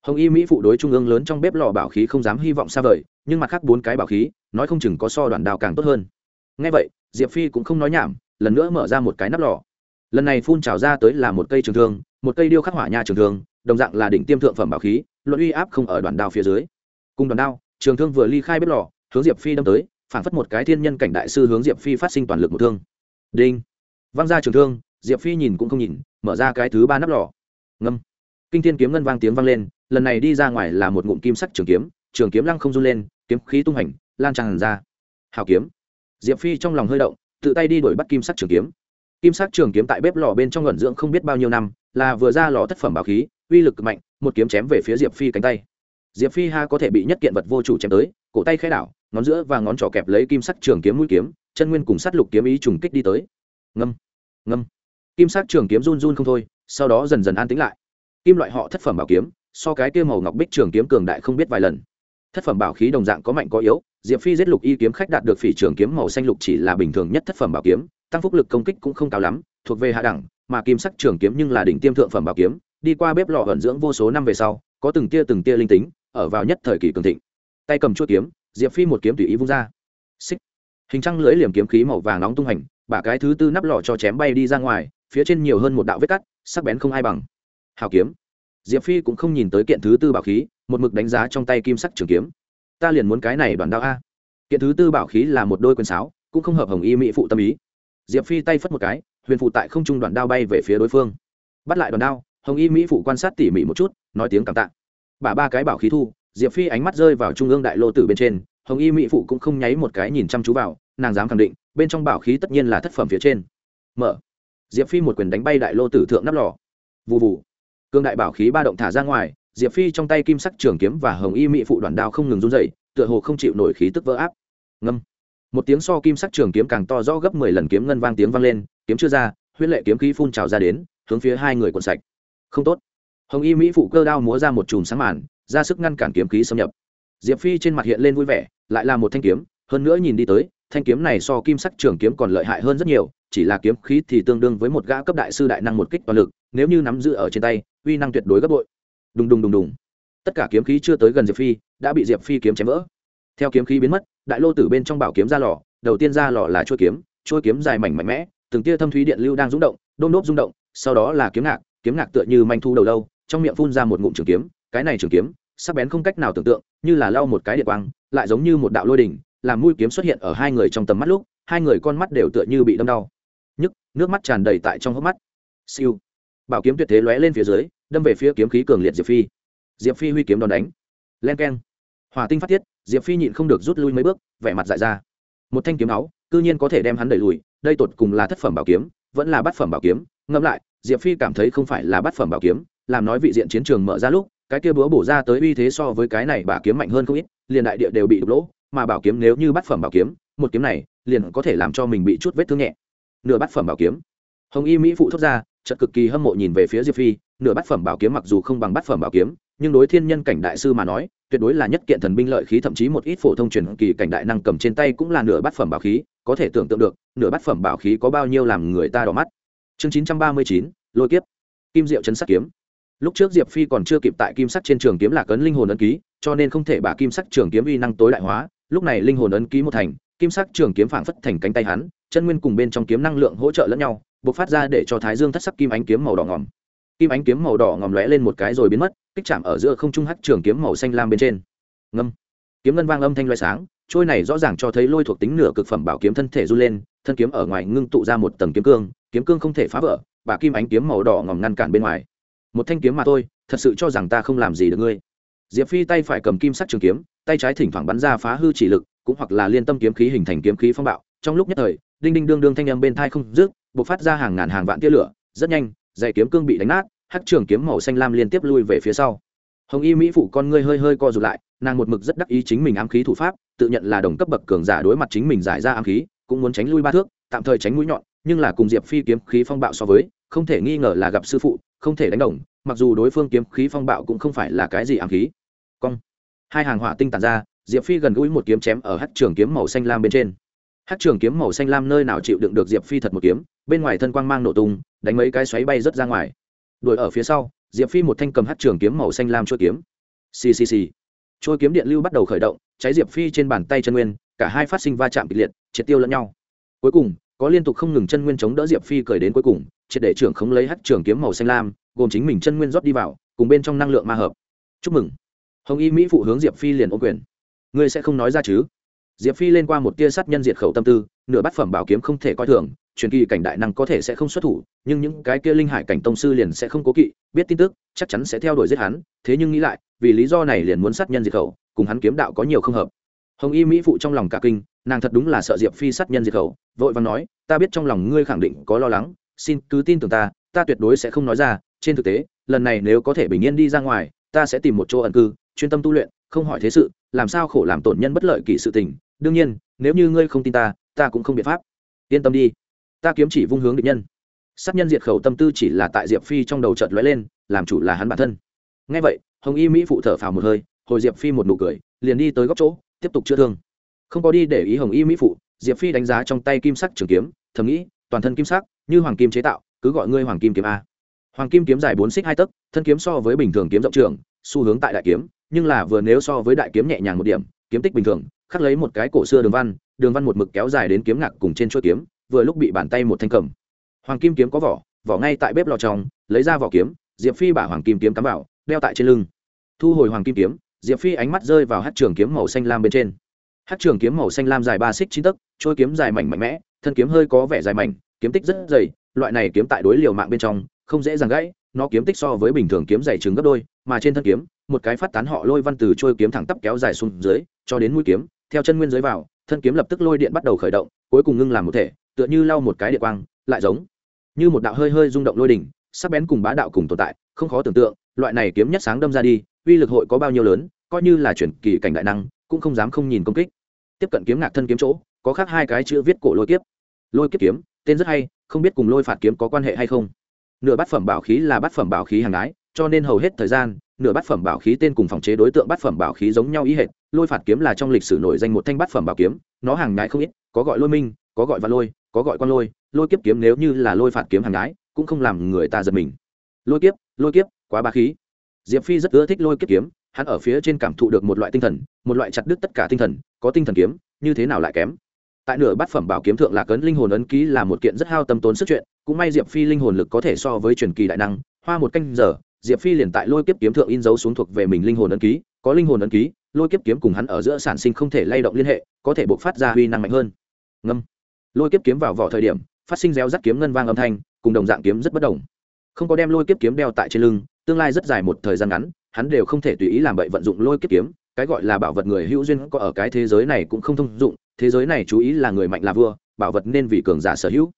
Hồng y mỹ phụ đối trung ương lớn trong bếp lò bảo khí không dám hy vọng xa vời, nhưng mặt khác bốn cái bảo khí, nói không chừng có so đoàn đao càng tốt hơn. Ngay vậy, diệp phi cũng không nói nhảm, lần nữa mở ra một cái nắp lò. Lần này phun trào ra tới là một cây trường thương, một cây điêu khắc hỏa nha trường thương, đồng dạng là đỉnh tiêm thượng phẩm bảo khí, luận uy áp không ở đoàn đao phía dưới. Cùng đoàn đao, trường thương vừa ly khai bếp lò, hướng diệp phi đâm tới, phản phất một cái thiên nhân cảnh đại sư hướng diệp phi phát sinh toàn lực một thương. Đinh văng ra trường thương, diệp phi nhìn cũng không nhìn, mở ra cái thứ ba nắp lò. Ngâm. Kinh thiên kiếm ngân vang tiếng vang lên, lần này đi ra ngoài là một ngụm kim sắc trường kiếm trường kiếm lăng không run lên, kiếm khí tung hành, lan tràn ra. Hào kiếm. Diệp phi trong lòng hơi động, tự tay đi đuổi bắt kim sắc trường kiếm. Kim sắc trường kiếm tại bếp lò bên trong ngẩn dưỡng không biết bao nhiêu năm, là vừa ra lò thất phẩm bảo khí, uy lực mạnh, một kiếm chém về phía diệp phi cánh tay. Diệp phi ha có thể bị nhất kiện vật vô chủ chém tới, cổ tay khai đảo, ngón giữa và ngón trỏ kẹp lấy kim sắc trường kiếm mũi kiếm, chân nguyên cùng sắt lục kiếm ý trùng kích đi tới ngâm ngâm. Kim sắc trường kiếm run run không thôi, sau đó dần dần an tĩnh lại. Kim loại họ thất phẩm bảo kiếm, so cái kia màu ngọc bích trường kiếm cường đại không biết vài lần. Thất phẩm bảo khí đồng dạng có mạnh có yếu, diệp phi giết lục y kiếm khách đạt được phỉ trường kiếm màu xanh lục chỉ là bình thường nhất thất phẩm bảo kiếm, tăng phúc lực công kích cũng không cao lắm, thuộc về hạ đẳng, mà kim sắc trường kiếm nhưng là đỉnh tiêm thượng phẩm bảo kiếm, đi qua bếp lò vận dưỡng vô số năm về sau, có từng tia từng tia linh tính, ở vào nhất thời kỳ cường thịnh. Tay cầm chuôi kiếm, diệp phi một kiếm tùy ý vung ra. Xích. Hình trăng lưỡi liềm kiếm khí màu vàng nóng tung hành bả cái thứ tư nắp lò cho chém bay đi ra ngoài, phía trên nhiều hơn một đạo vết cắt, sắc bén không ai bằng. Hào kiếm. Diệp phi cũng không nhìn tới kiện thứ tư bảo khí, một mực đánh giá trong tay kim sắc trường kiếm. Ta liền muốn cái này đoàn đao a. Kiện thứ tư bảo khí là một đôi quyền sáo, cũng không hợp hồng y mỹ phụ tâm ý. Diệp phi tay phất một cái, huyền phụ tại không trung đoàn đao bay về phía đối phương. Bắt lại đoàn đao, hồng y mỹ phụ quan sát tỉ mỉ một chút, nói tiếng cảm tạ. Bả ba cái bảo khí thu, diệp phi ánh mắt rơi vào trung ương đại lô tử bên trên, hồng y mỹ phụ cũng không nháy một cái nhìn chăm chú vào, nàng dám khẳng định bên trong bảo khí tất nhiên là thất phẩm phía trên. Mở. Diệp phi một quyền đánh bay đại lô tử thượng nắp lò. Vụ vụ cương đại bảo khí ba động thả ra ngoài, diệp phi trong tay kim sắc trường kiếm và hồng y mỹ phụ đoàn đao không ngừng run dậy tựa hồ không chịu nổi khí tức vỡ áp. Ngâm. Một tiếng so kim sắc trường kiếm càng to rõ gấp mười lần kiếm ngân vang tiếng vang lên, kiếm chưa ra, huyết lệ kiếm khí phun trào ra đến, hướng phía hai người quần sạch. Không tốt. Hồng y mỹ phụ cơ đao múa ra một chùm sáng màn, ra sức ngăn cản kiếm khí xâm nhập. Diệp phi trên mặt hiện lên vui vẻ, lại là một thanh kiếm, hơn nữa nhìn đi tới thanh kiếm này so kim sắc trường kiếm còn lợi hại hơn rất nhiều, chỉ là kiếm khí thì tương đương với một gã cấp đại sư đại năng một kích toàn lực, nếu như nắm giữ ở trên tay, uy năng tuyệt đối gấp bội. Đùng đùng đùng đùng. Tất cả kiếm khí chưa tới gần diệp phi, đã bị diệp phi kiếm chém vỡ. Theo kiếm khí biến mất, đại lô tử bên trong bảo kiếm ra lò, đầu tiên ra lò là chuôi kiếm chuôi kiếm dài mảnh mạnh mẽ, từng tia thâm thúy điện lưu đang rung động đôn đốp rung động, sau đó là kiếm ngạc kiếm ngạc tựa như manh thu đầu lâu, trong miệng phun ra một ngụm trường kiếm, cái này trường kiếm, sắc bén không cách nào tưởng tượng, như là lau một cái điện quang, lại giống như một đạo lôi đỉnh làm mũi kiếm xuất hiện ở hai người trong tầm mắt lúc, hai người con mắt đều tựa như bị đâm đau. Nhức, nước mắt tràn đầy tại trong hốc mắt. Siêu. Bảo kiếm tuyệt thế lóe lên phía dưới, đâm về phía kiếm khí cường liệt diệp phi. Diệp phi huy kiếm đòn đánh. Len keng. Hòa tinh phát tiết, diệp phi nhịn không được rút lui mấy bước, vẻ mặt dại ra. Một thanh kiếm áo, cư nhiên có thể đem hắn đẩy lùi, đây tột cùng là thất phẩm bảo kiếm, vẫn là bát phẩm bảo kiếm. Ngẫm lại, diệp phi cảm thấy không phải là bát phẩm bảo kiếm, làm nói vị diện chiến trường mở ra lúc, cái kia búa bổ ra tới uy thế so với cái này bả kiếm mạnh hơn không ít, liền đại địa đều bị đục lỗ mà bảo kiếm nếu như bát phẩm bảo kiếm, một kiếm này liền có thể làm cho mình bị chút vết thương nhẹ. Nửa bát phẩm bảo kiếm. Hồng y mỹ phụ thốt ra, chợt cực kỳ hâm mộ nhìn về phía diệp phi, nửa bát phẩm bảo kiếm mặc dù không bằng bát phẩm bảo kiếm, nhưng đối thiên nhân cảnh đại sư mà nói, tuyệt đối là nhất kiện thần binh lợi khí, thậm chí một ít phổ thông truyền kỳ cảnh đại năng cầm trên tay cũng là nửa bát phẩm bảo khí, có thể tưởng tượng được, nửa bát phẩm bảo khí có bao nhiêu làm người ta đỏ mắt. Chương chín trăm ba mươi chín, lôi kiếp. Kim diệu chấn sắc kiếm. Lúc trước diệp phi còn chưa kịp tại kim sắc trên trường kiếm là cấn linh hồn ấn ký, cho nên không thể bả kim sắc trường kiếm uy năng tối đại hóa lúc này linh hồn ấn ký một thành, kim sắc trường kiếm phảng phất thành cánh tay hắn, chân nguyên cùng bên trong kiếm năng lượng hỗ trợ lẫn nhau, bộc phát ra để cho thái dương thất sắc kim ánh kiếm màu đỏ ngòm. Kim ánh kiếm màu đỏ ngòm lóe lên một cái rồi biến mất, kích chạm ở giữa không trung hắc trường kiếm màu xanh lam bên trên. Ngâm. Kiếm ngân vang âm thanh loay sáng, trôi này rõ ràng cho thấy lôi thuộc tính nửa cực phẩm bảo kiếm thân thể run lên, thân kiếm ở ngoài ngưng tụ ra một tầng kiếm cương kiếm cương không thể phá vỡ và kim ánh kiếm màu đỏ ngòm ngăn cản bên ngoài. Một thanh kiếm mà thôi, thật sự cho rằng ta không làm gì được ngươi. Diệp phi tay phải cầm kim sắc trường kiếm tay trái thỉnh thoảng bắn ra phá hư chỉ lực, cũng hoặc là liên tâm kiếm khí hình thành kiếm khí phong bạo. Trong lúc nhất thời, đinh đinh đương đương thanh âm bên thai không dứt, bộc phát ra hàng ngàn hàng vạn tia lửa, rất nhanh dạy kiếm cương bị đánh nát, hắc trường kiếm màu xanh lam liên tiếp lui về phía sau. Hồng y mỹ phụ con ngươi hơi hơi co rụt lại, nàng một mực rất đắc ý chính mình ám khí thủ pháp, tự nhận là đồng cấp bậc cường giả đối mặt chính mình giải ra ám khí, cũng muốn tránh lui ba thước, tạm thời tránh mũi nhọn, nhưng là cùng diệp phi kiếm khí phong bạo so với, không thể nghi ngờ là gặp sư phụ, không thể đánh đồng, mặc dù đối phương kiếm khí phong bạo cũng không phải là cái gì ám khí. Cong hai hàng hỏa tinh tàn ra, diệp phi gần gũi một kiếm chém ở hát trường kiếm màu xanh lam bên trên. Hát trường kiếm màu xanh lam nơi nào chịu đựng được diệp phi thật một kiếm, bên ngoài thân quang mang nổ tung, đánh mấy cái xoáy bay rớt ra ngoài. Đuổi ở phía sau, diệp phi một thanh cầm hát trường kiếm màu xanh lam trôi kiếm. Ccc trôi kiếm điện lưu bắt đầu khởi động, cháy diệp phi trên bàn tay chân nguyên, cả hai phát sinh va chạm kịch liệt, triệt tiêu lẫn nhau. Cuối cùng, có liên tục không ngừng chân nguyên chống đỡ diệp phi cởi đến cuối cùng, triệt để trưởng không lấy hát trường kiếm màu xanh lam, gồm chính mình chân nguyên rót đi vào, cùng bên trong năng lượng ma hợp. Chúc mừng hồng y mỹ phụ hướng diệp phi liền ô quyền. Ngươi sẽ không nói ra chứ? Diệp phi lên qua một tia sắt nhân diệt khẩu tâm tư, nửa bát phẩm bảo kiếm không thể coi thường, truyền kỳ cảnh đại năng có thể sẽ không xuất thủ, nhưng những cái kia linh hải cảnh tông sư liền sẽ không cố kỵ, biết tin tức, chắc chắn sẽ theo đuổi giết hắn, thế nhưng nghĩ lại, vì lý do này liền muốn sát nhân diệt khẩu, cùng hắn kiếm đạo có nhiều không hợp. Hồng y mỹ phụ trong lòng cả kinh, nàng thật đúng là sợ diệp phi sát nhân diệt khẩu, vội vàng nói, ta biết trong lòng ngươi khẳng định có lo lắng, xin cứ tin tưởng ta ta tuyệt đối sẽ không nói ra, trên thực tế, lần này nếu có thể bình yên đi ra ngoài, ta sẽ tìm một chỗ ẩn cư chuyên tâm tu luyện, không hỏi thế sự, làm sao khổ làm tổn nhân bất lợi kỳ sự tình. Đương nhiên, nếu như ngươi không tin ta ta cũng không biện pháp. Yên tâm đi. Ta kiếm chỉ vung hướng địch nhân. Sát nhân diệt khẩu tâm tư chỉ là tại diệp phi trong đầu chợt lóe lên, làm chủ là hắn bản thân. Ngay vậy, hồng y mỹ phụ thở phào một hơi, hồi diệp phi một nụ cười, liền đi tới góc chỗ, tiếp tục chữa thương. Không có đi để ý hồng y mỹ phụ, diệp phi đánh giá trong tay kim sắc trường kiếm, thầm nghĩ, toàn thân kim sắc, như hoàng kim chế tạo, cứ gọi ngươi hoàng kim kiếm a. Hoàng kim kiếm dài bốn xích hai tấc, thân kiếm so với bình thường kiếm rộng trường, xu hướng tại đại kiếm nhưng là vừa nếu so với đại kiếm nhẹ nhàng một điểm, kiếm tích bình thường, khắc lấy một cái cổ xưa đường văn đường văn một mực kéo dài đến kiếm ngạc cùng trên chuôi kiếm, vừa lúc bị bàn tay một thanh cầm. Hoàng kim kiếm có vỏ vỏ ngay tại bếp lò trong, lấy ra vỏ kiếm, diệp phi bả hoàng kim kiếm cắm vào, đeo tại trên lưng. Thu hồi hoàng kim kiếm, diệp phi ánh mắt rơi vào hát trường kiếm màu xanh lam bên trên. Hát trường kiếm màu xanh lam dài ba xích chín tấc trôi kiếm dài mảnh mạnh mẽ, thân kiếm hơi có vẻ dài mảnh, kiếm tích rất dày, loại này kiếm tại đối liều mạng bên trong, không dễ dàng gãy, nó kiếm tích so với bình thường kiếm dày trứng gấp đôi, mà trên thân kiếm một cái phát tán họ lôi văn từ trôi kiếm thẳng tắp kéo dài xuống dưới, cho đến mũi kiếm, theo chân nguyên dưới vào, thân kiếm lập tức lôi điện bắt đầu khởi động, cuối cùng ngưng làm một thể, tựa như lau một cái địa quang, lại giống như một đạo hơi hơi rung động lôi đỉnh, sắc bén cùng bá đạo cùng tồn tại, không khó tưởng tượng, loại này kiếm nhất sáng đâm ra đi, uy lực hội có bao nhiêu lớn, coi như là chuyển kỳ cảnh đại năng, cũng không dám không nhìn công kích. Tiếp cận kiếm ngạc thân kiếm chỗ, có khác hai cái chữ viết cổ lôi kiếp. Lôi kiếp kiếm, tên rất hay, không biết cùng lôi phạt kiếm có quan hệ hay không. Nửa bát phẩm bảo khí là bát phẩm bảo khí hàng ái, cho nên hầu hết thời gian nửa bát phẩm bảo khí tên cùng phòng chế đối tượng bát phẩm bảo khí giống nhau ý hệt, lôi phạt kiếm là trong lịch sử nổi danh một thanh bát phẩm bảo kiếm, nó hàng nhái không ít, có gọi lôi minh, có gọi văn lôi, có gọi quan lôi lôi kiếp kiếm nếu như là lôi phạt kiếm hàng nhái, cũng không làm người ta giật mình. Lôi kiếp lôi kiếp, quá ba khí. Diệp phi rất ưa thích lôi kiếp kiếm, hắn ở phía trên cảm thụ được một loại tinh thần, một loại chặt đứt tất cả tinh thần, có tinh thần kiếm, như thế nào lại kém? Tại nửa bát phẩm bảo kiếm thượng lạc ấn linh hồn ấn ký là một kiện rất hao tâm tốn sức chuyện, cũng may diệp phi linh hồn lực có thể so với truyền kỳ đại năng, hoa một canh giờ diệp phi liền tại lôi kiếp kiếm thượng in dấu xuống thuộc về mình linh hồn ấn ký, có linh hồn ấn ký, lôi kiếp kiếm cùng hắn ở giữa sản sinh không thể lay động liên hệ, có thể buộc phát ra huy năng mạnh hơn. Ngâm. Lôi kiếp kiếm vào vỏ thời điểm, phát sinh reo rắt kiếm ngân vang âm thanh, cùng đồng dạng kiếm rất bất đồng. Không có đem lôi kiếp kiếm đeo tại trên lưng, tương lai rất dài một thời gian ngắn, hắn đều không thể tùy ý làm bậy vận dụng lôi kiếp kiếm, cái gọi là bảo vật người hữu duyên có ở cái thế giới này cũng không thông dụng, thế giới này chú ý là người mạnh là vua, bảo vật nên vì cường giả sở hữu.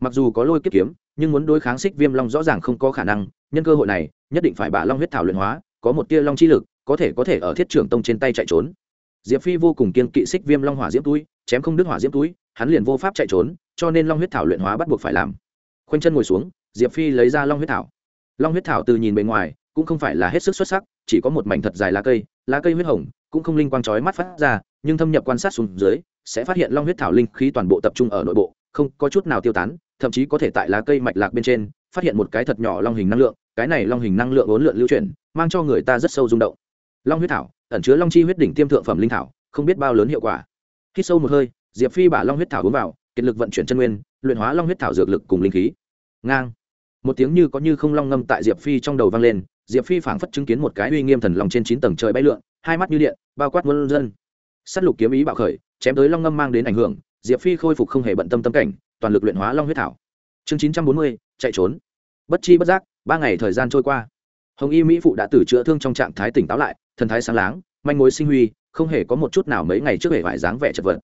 Mặc dù có lôi kiếp kiếm nhưng muốn đối kháng xích viêm long rõ ràng không có khả năng, nhân cơ hội này, nhất định phải bả long huyết thảo luyện hóa, có một tia long chi lực, có thể có thể ở thiết trưởng tông trên tay chạy trốn. Diệp phi vô cùng kiên kỵ xích viêm long hỏa diễm túi, chém không đứt hỏa diễm túi, hắn liền vô pháp chạy trốn, cho nên long huyết thảo luyện hóa bắt buộc phải làm. Khoanh chân ngồi xuống, diệp phi lấy ra long huyết thảo. Long huyết thảo từ nhìn bề ngoài, cũng không phải là hết sức xuất sắc, chỉ có một mảnh thật dài lá cây lá cây huyết hồng, cũng không linh quang chói mắt phát ra, nhưng thâm nhập quan sát xuống dưới, sẽ phát hiện long huyết thảo linh khí toàn bộ tập trung ở nội bộ không có chút nào tiêu tán, thậm chí có thể tại lá cây mạch lạc bên trên, phát hiện một cái thật nhỏ long hình năng lượng, cái này long hình năng lượng ốn lượn lưu chuyển, mang cho người ta rất sâu rung động. Long huyết thảo, ẩn chứa long chi huyết đỉnh tiêm thượng phẩm linh thảo, không biết bao lớn hiệu quả. Khi sâu một hơi, diệp phi bả long huyết thảo uống vào, kiệt lực vận chuyển chân nguyên, luyện hóa long huyết thảo dược lực cùng linh khí. Ngang. Một tiếng như có như không long ngâm tại diệp phi trong đầu vang lên, diệp phi phảng phất chứng kiến một cái uy nghiêm thần lòng trên chín tầng trời bay lượn, hai mắt như điện, bao quát muôn dân. S á t lục kiếm ý bạo khởi, chém tới long ngâm mang đến ảnh hưởng diệp phi khôi phục không hề bận tâm tâm cảnh, toàn lực luyện hóa long huyết thảo. Chương chín trăm bốn mươi, chạy trốn. Bất chi bất giác, ba ngày thời gian trôi qua. Hồng y mỹ phụ đã tử chữa thương trong trạng thái tỉnh táo lại, thần thái sáng láng, manh mối sinh huy, không hề có một chút nào mấy ngày trước hề vải dáng vẻ chật vật.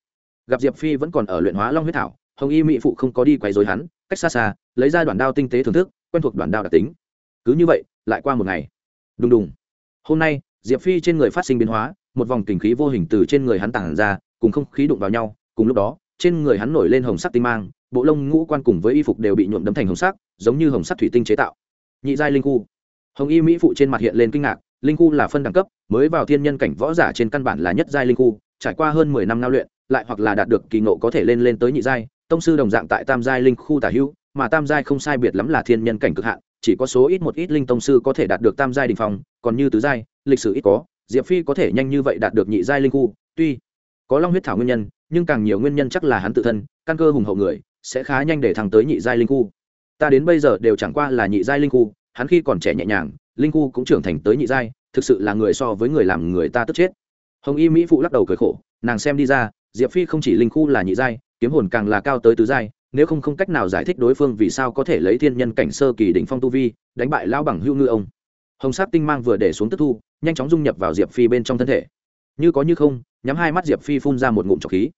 Gặp diệp phi vẫn còn ở luyện hóa long huyết thảo, hồng y mỹ phụ không có đi quay dối hắn, cách xa xa, lấy ra đoạn đao tinh tế thưởng thức, quen thuộc đoạn đao đặc tính. Cứ như vậy, lại qua một ngày. Đùng đùng. Hôm nay, diệp phi trên người phát sinh biến hóa, một vòng kinh khí vô hình từ trên người hắn tản ra, cùng không khí đụng vào nhau, cùng lúc đó trên người hắn nổi lên hồng sắc tinh mang, bộ lông ngũ quan cùng với y phục đều bị nhuộm đấm thành hồng sắc, giống như hồng sắc thủy tinh chế tạo. Nhị giai linh khu. Hồng y mỹ phụ trên mặt hiện lên kinh ngạc, linh khu là phân đẳng cấp, mới vào thiên nhân cảnh võ giả trên căn bản là nhất giai linh khu, trải qua hơn mười năm nao luyện, lại hoặc là đạt được kỳ ngộ có thể lên lên tới nhị giai, tông sư đồng dạng tại tam giai linh khu tả hữu, mà tam giai không sai biệt lắm là thiên nhân cảnh cực hạn, chỉ có số ít một ít linh tông sư có thể đạt được tam giai đình phong, còn như tứ giai, lịch sử ít có, diệp phi có thể nhanh như vậy đạt được nhị giai linh khu, tuy có long huyết thảo nguyên nhân, nhưng càng nhiều nguyên nhân chắc là hắn tự thân, căn cơ hùng hậu người, sẽ khá nhanh để thăng tới nhị giai linh khu. Ta đến bây giờ đều chẳng qua là nhị giai linh khu, hắn khi còn trẻ nhẹ nhàng, linh khu cũng trưởng thành tới nhị giai, thực sự là người so với người làm người ta tức chết. Hồng y mỹ phụ lắc đầu cười khổ, nàng xem đi ra, diệp phi không chỉ linh khu là nhị giai, kiếm hồn càng là cao tới tứ giai, nếu không không cách nào giải thích đối phương vì sao có thể lấy thiên nhân cảnh sơ kỳ đỉnh phong tu vi, đánh bại lão bằng hưu ngư ông. Hồng sát tinh mang vừa để xuống tức thu, nhanh chóng dung nhập vào diệp phi bên trong thân thể như có như không, nhắm hai mắt diệp phi phun ra một ngụm trọc khí.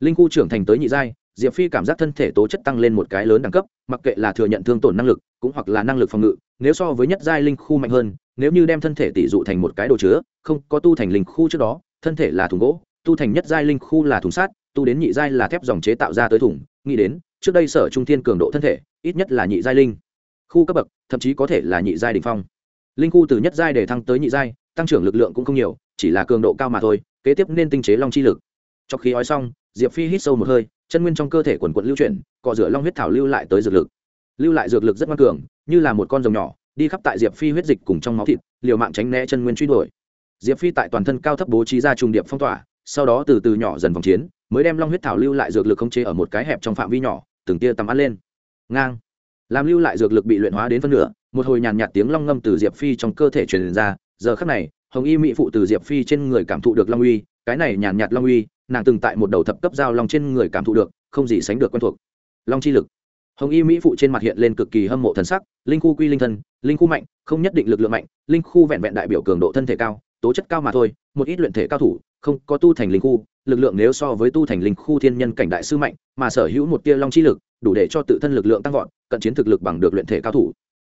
Linh khu trưởng thành tới nhị giai, diệp phi cảm giác thân thể tố chất tăng lên một cái lớn đẳng cấp, mặc kệ là thừa nhận thương tổn năng lực, cũng hoặc là năng lực phòng ngự, nếu so với nhất giai linh khu mạnh hơn, nếu như đem thân thể tỷ dụ thành một cái đồ chứa, không có tu thành linh khu trước đó, thân thể là thùng gỗ, tu thành nhất giai linh khu là thùng sát tu đến nhị giai là thép dòng chế tạo ra tới thùng. Nghĩ đến, trước đây sở trung thiên cường độ thân thể, ít nhất là nhị giai linh khu cấp bậc, thậm chí có thể là nhị giai đ ỉ n h phong. Linh khu từ nhất giai để thăng tới nhị giai, tăng trưởng lực lượng cũng không nhiều chỉ là cường độ cao mà thôi, kế tiếp nên tinh chế long chi lực. Trong khi ói xong, diệp phi hít sâu một hơi, chân nguyên trong cơ thể quần quận lưu chuyển, cọ rửa long huyết thảo lưu lại tới dược lực. Lưu lại dược lực rất ngoan cường, như là một con rồng nhỏ, đi khắp tại diệp phi huyết dịch cùng trong máu thịt, liều mạng tránh né chân nguyên truy đuổi. Diệp phi tại toàn thân cao thấp bố trí ra trùng điệp phong tỏa, sau đó từ từ nhỏ dần vòng chiến, mới đem long huyết thảo lưu lại dược lực khống chế ở một cái hẹp trong phạm vi nhỏ, từng tia tắm ăn lên. Ngang. Làm lưu lại dược lực bị luyện hóa đến phân nửa, một hồi nhàn nhạt tiếng long ngâm từ diệp phi trong cơ thể truyền ra, giờ khắc này hồng y mỹ phụ từ diệp phi trên người cảm thụ được long uy, cái này nhàn nhạt long uy, nàng từng tại một đầu thập cấp giao long trên người cảm thụ được, không gì sánh được quen thuộc. Long chi lực. Hồng y mỹ phụ trên mặt hiện lên cực kỳ hâm mộ thần sắc, linh khu quy linh thân, linh khu mạnh, không nhất định lực lượng mạnh, linh khu vẹn vẹn đại biểu cường độ thân thể cao, tố chất cao mà thôi, một ít luyện thể cao thủ, không có tu thành linh khu, lực lượng nếu so với tu thành linh khu thiên nhân cảnh đại sư mạnh, mà sở hữu một tia long chi lực, đủ để cho tự thân lực lượng tăng vọt, cận chiến thực lực bằng được luyện thể cao thủ.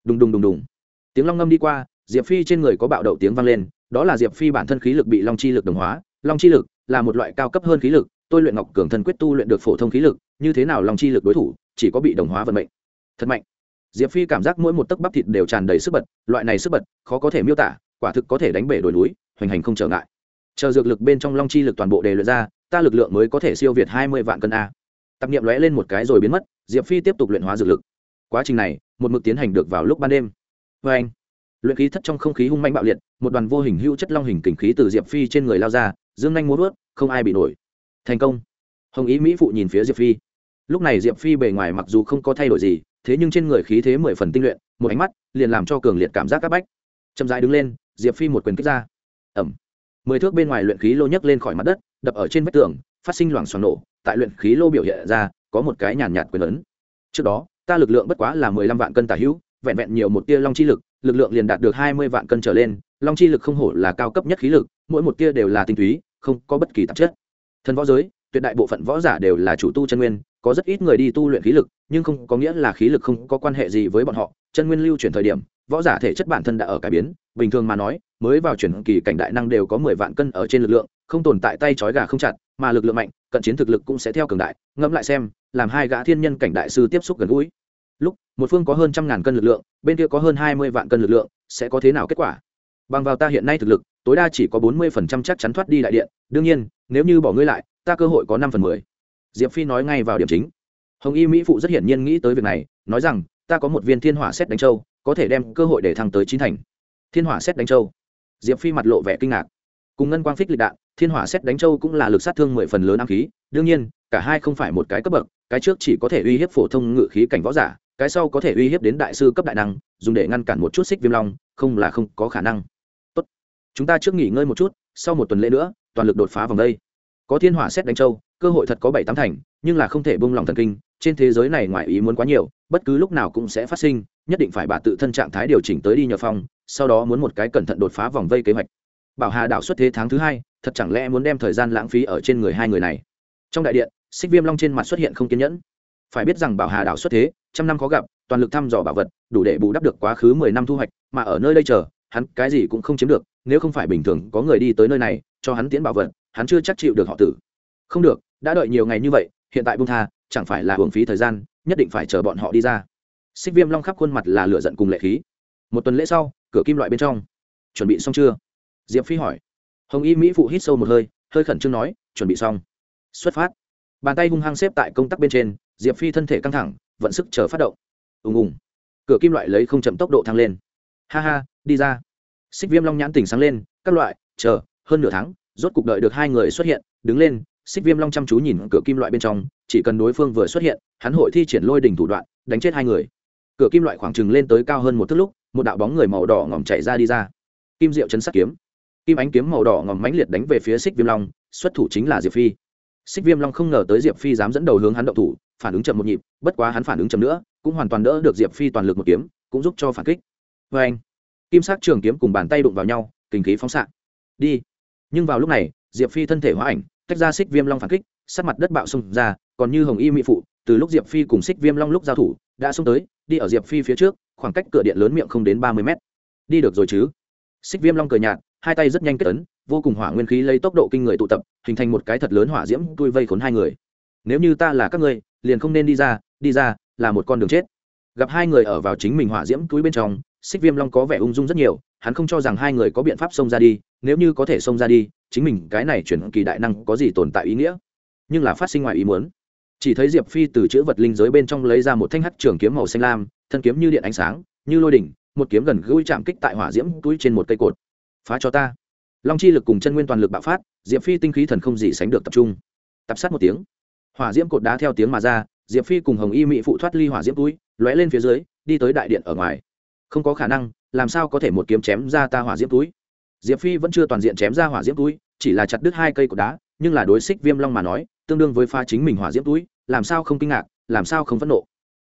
Đùng đùng đùng đùng. Tiếng long ngâm đi qua, diệp phi trên người có bạo đậu tiếng vang lên đó là diệp phi bản thân khí lực bị long chi lực đồng hóa. Long chi lực là một loại cao cấp hơn khí lực, tôi luyện ngọc cường thân quyết tu luyện được phổ thông khí lực, như thế nào long chi lực đối thủ, chỉ có bị đồng hóa vận mệnh. Thật mạnh. Diệp phi cảm giác mỗi một tấc bắp thịt đều tràn đầy sức bật, loại này sức bật khó có thể miêu tả, quả thực có thể đánh bể đồi núi, hoành hành không trở ngại. Chờ dược lực bên trong long chi lực toàn bộ đề luyện ra, ta lực lượng mới có thể siêu việt hai mươi vạn cân a. Tập nghiệm lóe lên một cái rồi biến mất, diệp phi tiếp tục luyện hóa dược lực. Quá trình này, một mực tiến hành được vào lúc ban đêm. Vê anh luyện khí thất trong không khí hung manh bạo liệt, một đoàn vô hình hữu chất long hình kình khí từ diệp phi trên người lao ra, dương nhanh muốn vớt không ai bị nổi. Thành công. Hồng ý mỹ phụ nhìn phía diệp phi. Lúc này diệp phi bề ngoài mặc dù không có thay đổi gì, thế nhưng trên người khí thế mười phần tinh luyện, một ánh mắt liền làm cho cường liệt cảm giác áp bách. Chậm dãi đứng lên, diệp phi một quyền kích ra. Ẩm. Mười thước bên ngoài luyện khí lô nhấc lên khỏi mặt đất, đập ở trên vách tường, phát sinh loảng xoảng nổ, tại luyện khí lô biểu hiện ra, có một cái nhàn nhạt quyền lớn. trước đó, ta lực lượng bất quá là mười lăm vạn cân tả hữu, vẹn vẹn nhiều một tia long chi lực lực lượng liền đạt được hai mươi vạn cân trở lên, long chi lực không hổ là cao cấp nhất khí lực, mỗi một tia đều là tinh túy, không có bất kỳ tạp chất. Thần võ giới, tuyệt đại bộ phận võ giả đều là chủ tu chân nguyên, có rất ít người đi tu luyện khí lực, nhưng không có nghĩa là khí lực không có quan hệ gì với bọn họ. Chân nguyên lưu chuyển thời điểm, võ giả thể chất bản thân đã ở cải biến, bình thường mà nói, mới vào chuyển kỳ cảnh đại năng đều có mười vạn cân ở trên lực lượng, không tồn tại tay trói gà không chặt, mà lực lượng mạnh, cận chiến thực lực cũng sẽ theo cường đại. Ngẫm lại xem, làm hai gã thiên nhân cảnh đại sư tiếp xúc gần gũi một phương có hơn trăm ngàn cân lực lượng, bên kia có hơn hai mươi vạn cân lực lượng, sẽ có thế nào kết quả? Bằng vào ta hiện nay thực lực, tối đa chỉ có bốn mươi phần trăm chắc chắn thoát đi đại điện. Đương nhiên, nếu như bỏ ngươi lại, ta cơ hội có năm phần mười. Diệp phi nói ngay vào điểm chính. Hồng y mỹ phụ rất hiển nhiên nghĩ tới việc này, nói rằng, ta có một viên thiên hỏa xét đánh châu, có thể đem cơ hội để thăng tới chín thành. Thiên hỏa xét đánh châu. Diệp phi mặt lộ vẻ kinh ngạc. Cùng ngân quang phích lịch đạn, thiên hỏa xét đánh châu cũng là lực sát thương mười phần lớn ám khí. Đương nhiên, cả hai không phải một cái cấp bậc, cái trước chỉ có thể uy hiếp phổ thông ngự khí cảnh võ giả cái sau có thể uy hiếp đến đại sư cấp đại năng, dùng để ngăn cản một chút xích viêm long, không là không có khả năng. Tốt, chúng ta trước nghỉ ngơi một chút, sau một tuần lễ nữa, toàn lực đột phá vòng đây. Có thiên hỏa xét đánh châu, cơ hội thật có bảy tám thành, nhưng là không thể bông lòng thần kinh, trên thế giới này ngoài ý muốn quá nhiều, bất cứ lúc nào cũng sẽ phát sinh, nhất định phải bà tự thân trạng thái điều chỉnh tới đi nhờ phong, sau đó muốn một cái cẩn thận đột phá vòng vây kế hoạch. Bảo hà đảo xuất thế tháng thứ hai, thật chẳng lẽ muốn đem thời gian lãng phí ở trên người hai người này? Trong đại điện xích viêm long trên mặt xuất hiện không kiên nhẫn phải biết rằng bảo hà đảo xuất thế, trăm năm khó gặp, toàn lực thăm dò bảo vật, đủ để bù đắp được quá khứ mười năm thu hoạch, mà ở nơi đây chờ, hắn cái gì cũng không chiếm được, nếu không phải bình thường có người đi tới nơi này, cho hắn tiến bảo vật, hắn chưa chắc chịu được họ tử. Không được, đã đợi nhiều ngày như vậy, hiện tại bung tha, chẳng phải là hưởng phí thời gian, nhất định phải chờ bọn họ đi ra. Xích viêm long khắp khuôn mặt là lửa giận cùng lệ khí. Một tuần lễ sau, cửa kim loại bên trong. Chuẩn bị xong chưa? Diệp phi hỏi. Hồng y mỹ phụ hít sâu một hơi hơi khẩn trương nói, chuẩn bị xong. Xuất phát. Bàn tay hung hăng xếp tại công tắc bên trên diệp phi thân thể căng thẳng, vận sức chờ phát động. Ùng ùng. Cửa kim loại lấy không chậm tốc độ thăng lên. Ha ha, đi ra. Xích viêm long nhãn tỉnh sáng lên, các loại, chờ, hơn nửa tháng, rốt cục đợi được hai người xuất hiện, đứng lên, xích viêm long chăm chú nhìn cửa kim loại bên trong, chỉ cần đối phương vừa xuất hiện, hắn hội thi triển lôi đỉnh thủ đoạn, đánh chết hai người. Cửa kim loại khoảng trừng lên tới cao hơn một thước lúc, một đạo bóng người màu đỏ ngỏm chạy ra đi ra. Kim diệu chấn sát kiếm. Kim ánh kiếm màu đỏ ngỏm mãnh liệt đánh về phía xích viêm long, xuất thủ chính là diệp phi. Xích viêm long không ngờ tới diệp phi dám dẫn đầu hướng hắn động thủ phản ứng chậm một nhịp, bất quá hắn phản ứng chậm nữa, cũng hoàn toàn đỡ được diệp phi toàn lực một kiếm, cũng giúp cho phản kích. Vê anh, kim sắc trường kiếm cùng bàn tay đụng vào nhau, kinh khí phóng xạ. Đi. Nhưng vào lúc này, diệp phi thân thể hóa ảnh, tách ra xích viêm long phản kích sát mặt đất bạo xông ra, còn như hồng y mỹ phụ, từ lúc diệp phi cùng xích viêm long lúc giao thủ, đã xông tới, đi ở diệp phi phía trước, khoảng cách cửa điện lớn miệng không đến ba mươi mét. Đi được rồi chứ? Xích viêm long cười nhạt, hai tay rất nhanh kết ấn, vô cùng hỏa nguyên khí lấy tốc độ kinh người tụ tập, hình thành một cái thật lớn hỏa diễm, tui vây khốn hai người. Nếu như ta là các ngươi liền không nên đi ra đi ra là một con đường chết. Gặp hai người ở vào chính mình hỏa diễm túi bên trong, xích viêm long có vẻ ung dung rất nhiều, hắn không cho rằng hai người có biện pháp xông ra đi, nếu như có thể xông ra đi, chính mình cái này chuyển kỳ đại năng có gì tồn tại ý nghĩa? Nhưng là phát sinh ngoài ý muốn. Chỉ thấy diệp phi từ chữ vật linh giới bên trong lấy ra một thanh hắc trường kiếm màu xanh lam, thân kiếm như điện ánh sáng, như lôi đỉnh, một kiếm gần gũi chạm kích tại hỏa diễm túi trên một cây cột. Phá cho ta. Long chi lực cùng chân nguyên toàn lực bạo phát, diệp phi tinh khí thần không gì sánh được tập trung. Tập sát một tiếng hỏa diễm cột đá theo tiếng mà ra, diệp phi cùng hồng y Mỹ phụ thoát ly hỏa diễm túi, lóe lên phía dưới, đi tới đại điện ở ngoài. Không có khả năng, làm sao có thể một kiếm chém ra ta hỏa diễm túi? Diệp phi vẫn chưa toàn diện chém ra hỏa diễm túi, chỉ là chặt đứt hai cây cột đá, nhưng là đối xích viêm long mà nói, tương đương với pha chính mình hỏa diễm túi, làm sao không kinh ngạc, làm sao không phẫn nộ?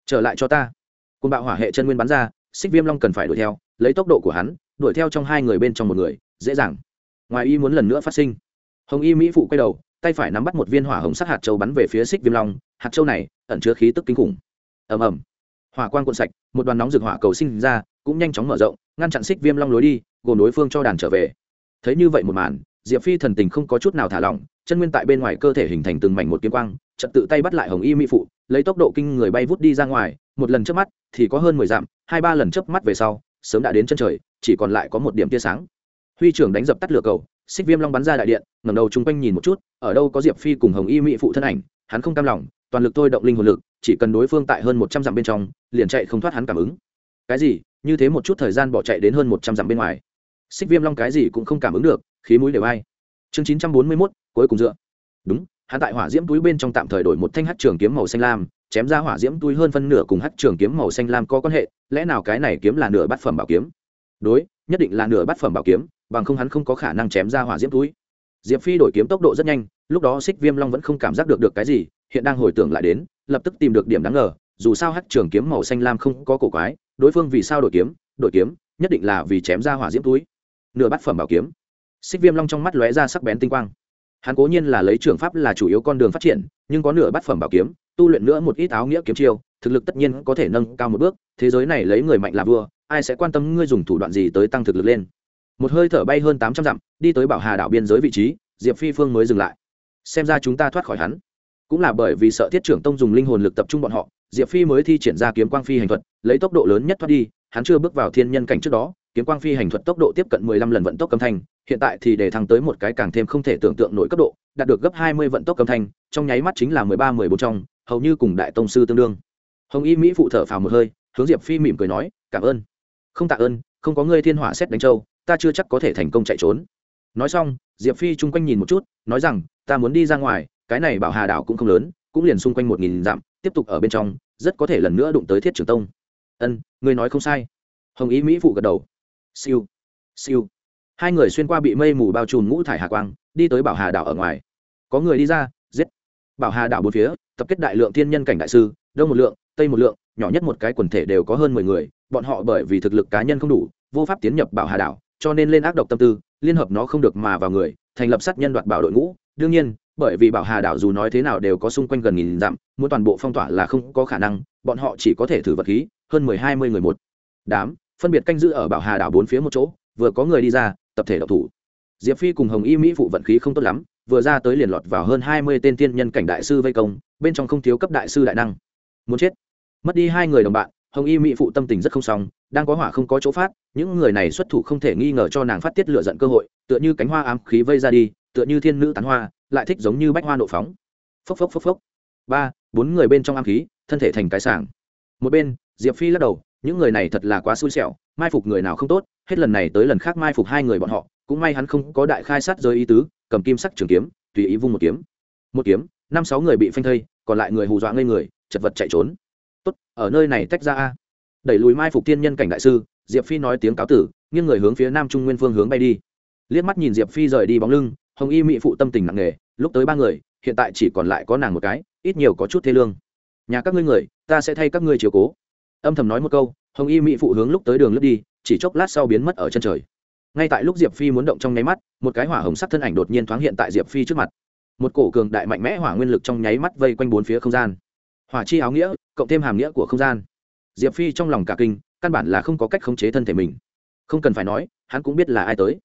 Trở lại cho ta. Côn bạo hỏa hệ chân nguyên bắn ra xích viêm long cần phải đuổi theo, lấy tốc độ của hắn, đuổi theo trong hai người bên trong một người, dễ dàng. Ngoài y muốn lần nữa phát sinh. Hồng y mỹ phụ quay đầu tay phải nắm bắt một viên hỏa hồng sắc hạt châu bắn về phía xích viêm long. Hạt châu này ẩn chứa khí tức kinh khủng. Ầm ầm. Hỏa quang cuộn sạch, một đoàn nóng rực hỏa cầu sinh ra, cũng nhanh chóng mở rộng, ngăn chặn xích viêm long lối đi, gồm đối phương cho đàn trở về. Thấy như vậy một màn, diệp phi thần tình không có chút nào thả lỏng, chân nguyên tại bên ngoài cơ thể hình thành từng mảnh một kiếm quang trật tự tay bắt lại hồng y mỹ phụ, lấy tốc độ kinh người bay vút đi ra ngoài, một lần chớp mắt thì có hơn mười dặm, hai ba lần chớp mắt về sau, sớm đã đến chân trời, chỉ còn lại có một điểm tia sáng. Huy trưởng đánh dập tắt lửa cầu xích viêm long bắn ra đại điện, ngẩng đầu chung quanh nhìn một chút, ở đâu có diệp phi cùng hồng y mỹ phụ thân ảnh, hắn không cam lòng, toàn lực thôi động linh hồn lực, chỉ cần đối phương tại hơn một trăm dặm bên trong, liền chạy không thoát hắn cảm ứng. Cái gì? Như thế một chút thời gian bỏ chạy đến hơn một trăm dặm bên ngoài. Xích viêm long cái gì cũng không cảm ứng được, khí mũi đều ai. Chương chín trăm bốn mươi mốt, cuối cùng dựa. Đúng, hắn tại hỏa diễm túi bên trong tạm thời đổi một thanh hát trường kiếm màu xanh lam, chém ra hỏa diễm túi hơn phân nửa cùng hát trường kiếm màu xanh lam có quan hệ, lẽ nào cái này kiếm là nửa bát phẩm bảo kiếm? Đối, nhất định là nửa bát phẩm bảo kiếm bằng không hắn không có khả năng chém ra hỏa diễm túi. Diệp phi đổi kiếm tốc độ rất nhanh, lúc đó xích viêm long vẫn không cảm giác được được cái gì, hiện đang hồi tưởng lại đến, lập tức tìm được điểm đáng ngờ, dù sao hát trường kiếm màu xanh lam không có cổ quái, đối phương vì sao đổi kiếm đổi kiếm, nhất định là vì chém ra hỏa diễm túi. Nửa bát phẩm bảo kiếm. Xích viêm long trong mắt lóe ra sắc bén tinh quang. Hắn cố nhiên là lấy trường pháp là chủ yếu con đường phát triển, nhưng có nửa bát phẩm bảo kiếm, tu luyện nữa một ít áo nghĩa kiếm chiêu, thực lực tất nhiên có thể nâng cao một bước, thế giới này lấy người mạnh là vua, ai sẽ quan tâm ngươi dùng thủ đoạn gì tới tăng thực lực lên? Một hơi thở bay hơn tám trăm dặm, đi tới bảo hà đảo biên giới vị trí, diệp phi phương mới dừng lại. Xem ra chúng ta thoát khỏi hắn. Cũng là bởi vì sợ thiết trưởng tông dùng linh hồn lực tập trung bọn họ, diệp phi mới thi triển ra kiếm quang phi hành thuật, lấy tốc độ lớn nhất thoát đi, hắn chưa bước vào thiên nhân cảnh trước đó, kiếm quang phi hành thuật tốc độ tiếp cận mười lăm lần vận tốc âm thanh, hiện tại thì để thăng tới một cái càng thêm không thể tưởng tượng nổi cấp độ, đạt được gấp hai mươi vận tốc âm thanh, trong nháy mắt chính là mười ba, mười bốn trong, hầu như cùng đại tông sư tương đương. Hồng y mỹ phụ thở phào một hơi, hướng diệp phi mỉm cười nói, cảm ơn. Không tạ ơn, không có ngươi thiên hỏa xét đánh châu ta chưa chắc có thể thành công chạy trốn. Nói xong, diệp phi chung quanh nhìn một chút, nói rằng, ta muốn đi ra ngoài, cái này bảo hà đảo cũng không lớn, cũng liền xung quanh một nghìn dặm, tiếp tục ở bên trong, rất có thể lần nữa đụng tới thiết Trường tông. Ân, ngươi nói không sai. Hồng ý mỹ phụ gật đầu. Siêu siêu. Hai người xuyên qua bị mây mù bao trùm ngũ thải hà quang, đi tới bảo hà đảo ở ngoài. Có người đi ra, giết. Bảo hà đảo bốn phía, tập kết đại lượng thiên nhân cảnh đại sư, đông một lượng, tây một lượng, nhỏ nhất một cái quần thể đều có hơn mười người, bọn họ bởi vì thực lực cá nhân không đủ, vô pháp tiến nhập bảo hà đảo cho nên lên ác độc tâm tư, liên hợp nó không được mà vào người, thành lập sát nhân đoạt bảo đội ngũ. Đương nhiên, bởi vì bảo hà đảo dù nói thế nào đều có xung quanh gần nghìn dặm, muốn toàn bộ phong tỏa là không có khả năng, bọn họ chỉ có thể thử vật khí, hơn mười hai mươi người một. Đám, phân biệt canh giữ ở bảo hà đảo bốn phía một chỗ, vừa có người đi ra, tập thể độc thủ. Diệp phi cùng hồng y mỹ phụ vận khí không tốt lắm, vừa ra tới liền lọt vào hơn hai mươi tên tiên nhân cảnh đại sư vây công, bên trong không thiếu cấp đại sư đại năng. Muốn chết. Mất đi hai người đồng bạn, hồng y mỹ phụ tâm tình rất không xong đang có hỏa không có chỗ phát, những người này xuất thủ không thể nghi ngờ cho nàng phát tiết lựa giận cơ hội, tựa như cánh hoa ám khí vây ra đi, tựa như thiên nữ tán hoa, lại thích giống như bách hoa nộ phóng. Phốc phốc phốc phốc. Ba, bốn người bên trong ám khí, thân thể thành cái sảng. Một bên, diệp phi lắc đầu, những người này thật là quá xui xẻo, mai phục người nào không tốt, hết lần này tới lần khác mai phục hai người bọn họ, cũng may hắn không có đại khai sát giới ý tứ, cầm kim sắc trường kiếm, tùy ý vung một kiếm. Một kiếm, năm sáu người bị phanh thây, còn lại người hù dọa ngây người, chật vật chạy trốn. Tốt, ở nơi này tách ra a đẩy lùi mai phục thiên nhân cảnh đại sư, diệp phi nói tiếng cáo tử, nghiêng người hướng phía nam trung nguyên phương hướng bay đi. Liếc mắt nhìn diệp phi rời đi bóng lưng, hồng y mỹ phụ tâm tình nặng nề, lúc tới ba người, hiện tại chỉ còn lại có nàng một cái, ít nhiều có chút thê lương. Nhà các ngươi người, ta sẽ thay các ngươi chiều cố. Âm thầm nói một câu, hồng y mỹ phụ hướng lúc tới đường lướt đi, chỉ chốc lát sau biến mất ở chân trời. Ngay tại lúc diệp phi muốn động trong nháy mắt, một cái hỏa hồng sắc thân ảnh đột nhiên thoáng hiện tại diệp phi trước mặt. Một cổ cường đại mạnh mẽ hỏa nguyên lực trong nháy mắt vây quanh bốn phía không gian. Hỏa chi áo nghĩa, cộng thêm hàm nghĩa của không gian diệp phi trong lòng cả kinh, căn bản là không có cách khống chế thân thể mình. Không cần phải nói, hắn cũng biết là ai tới.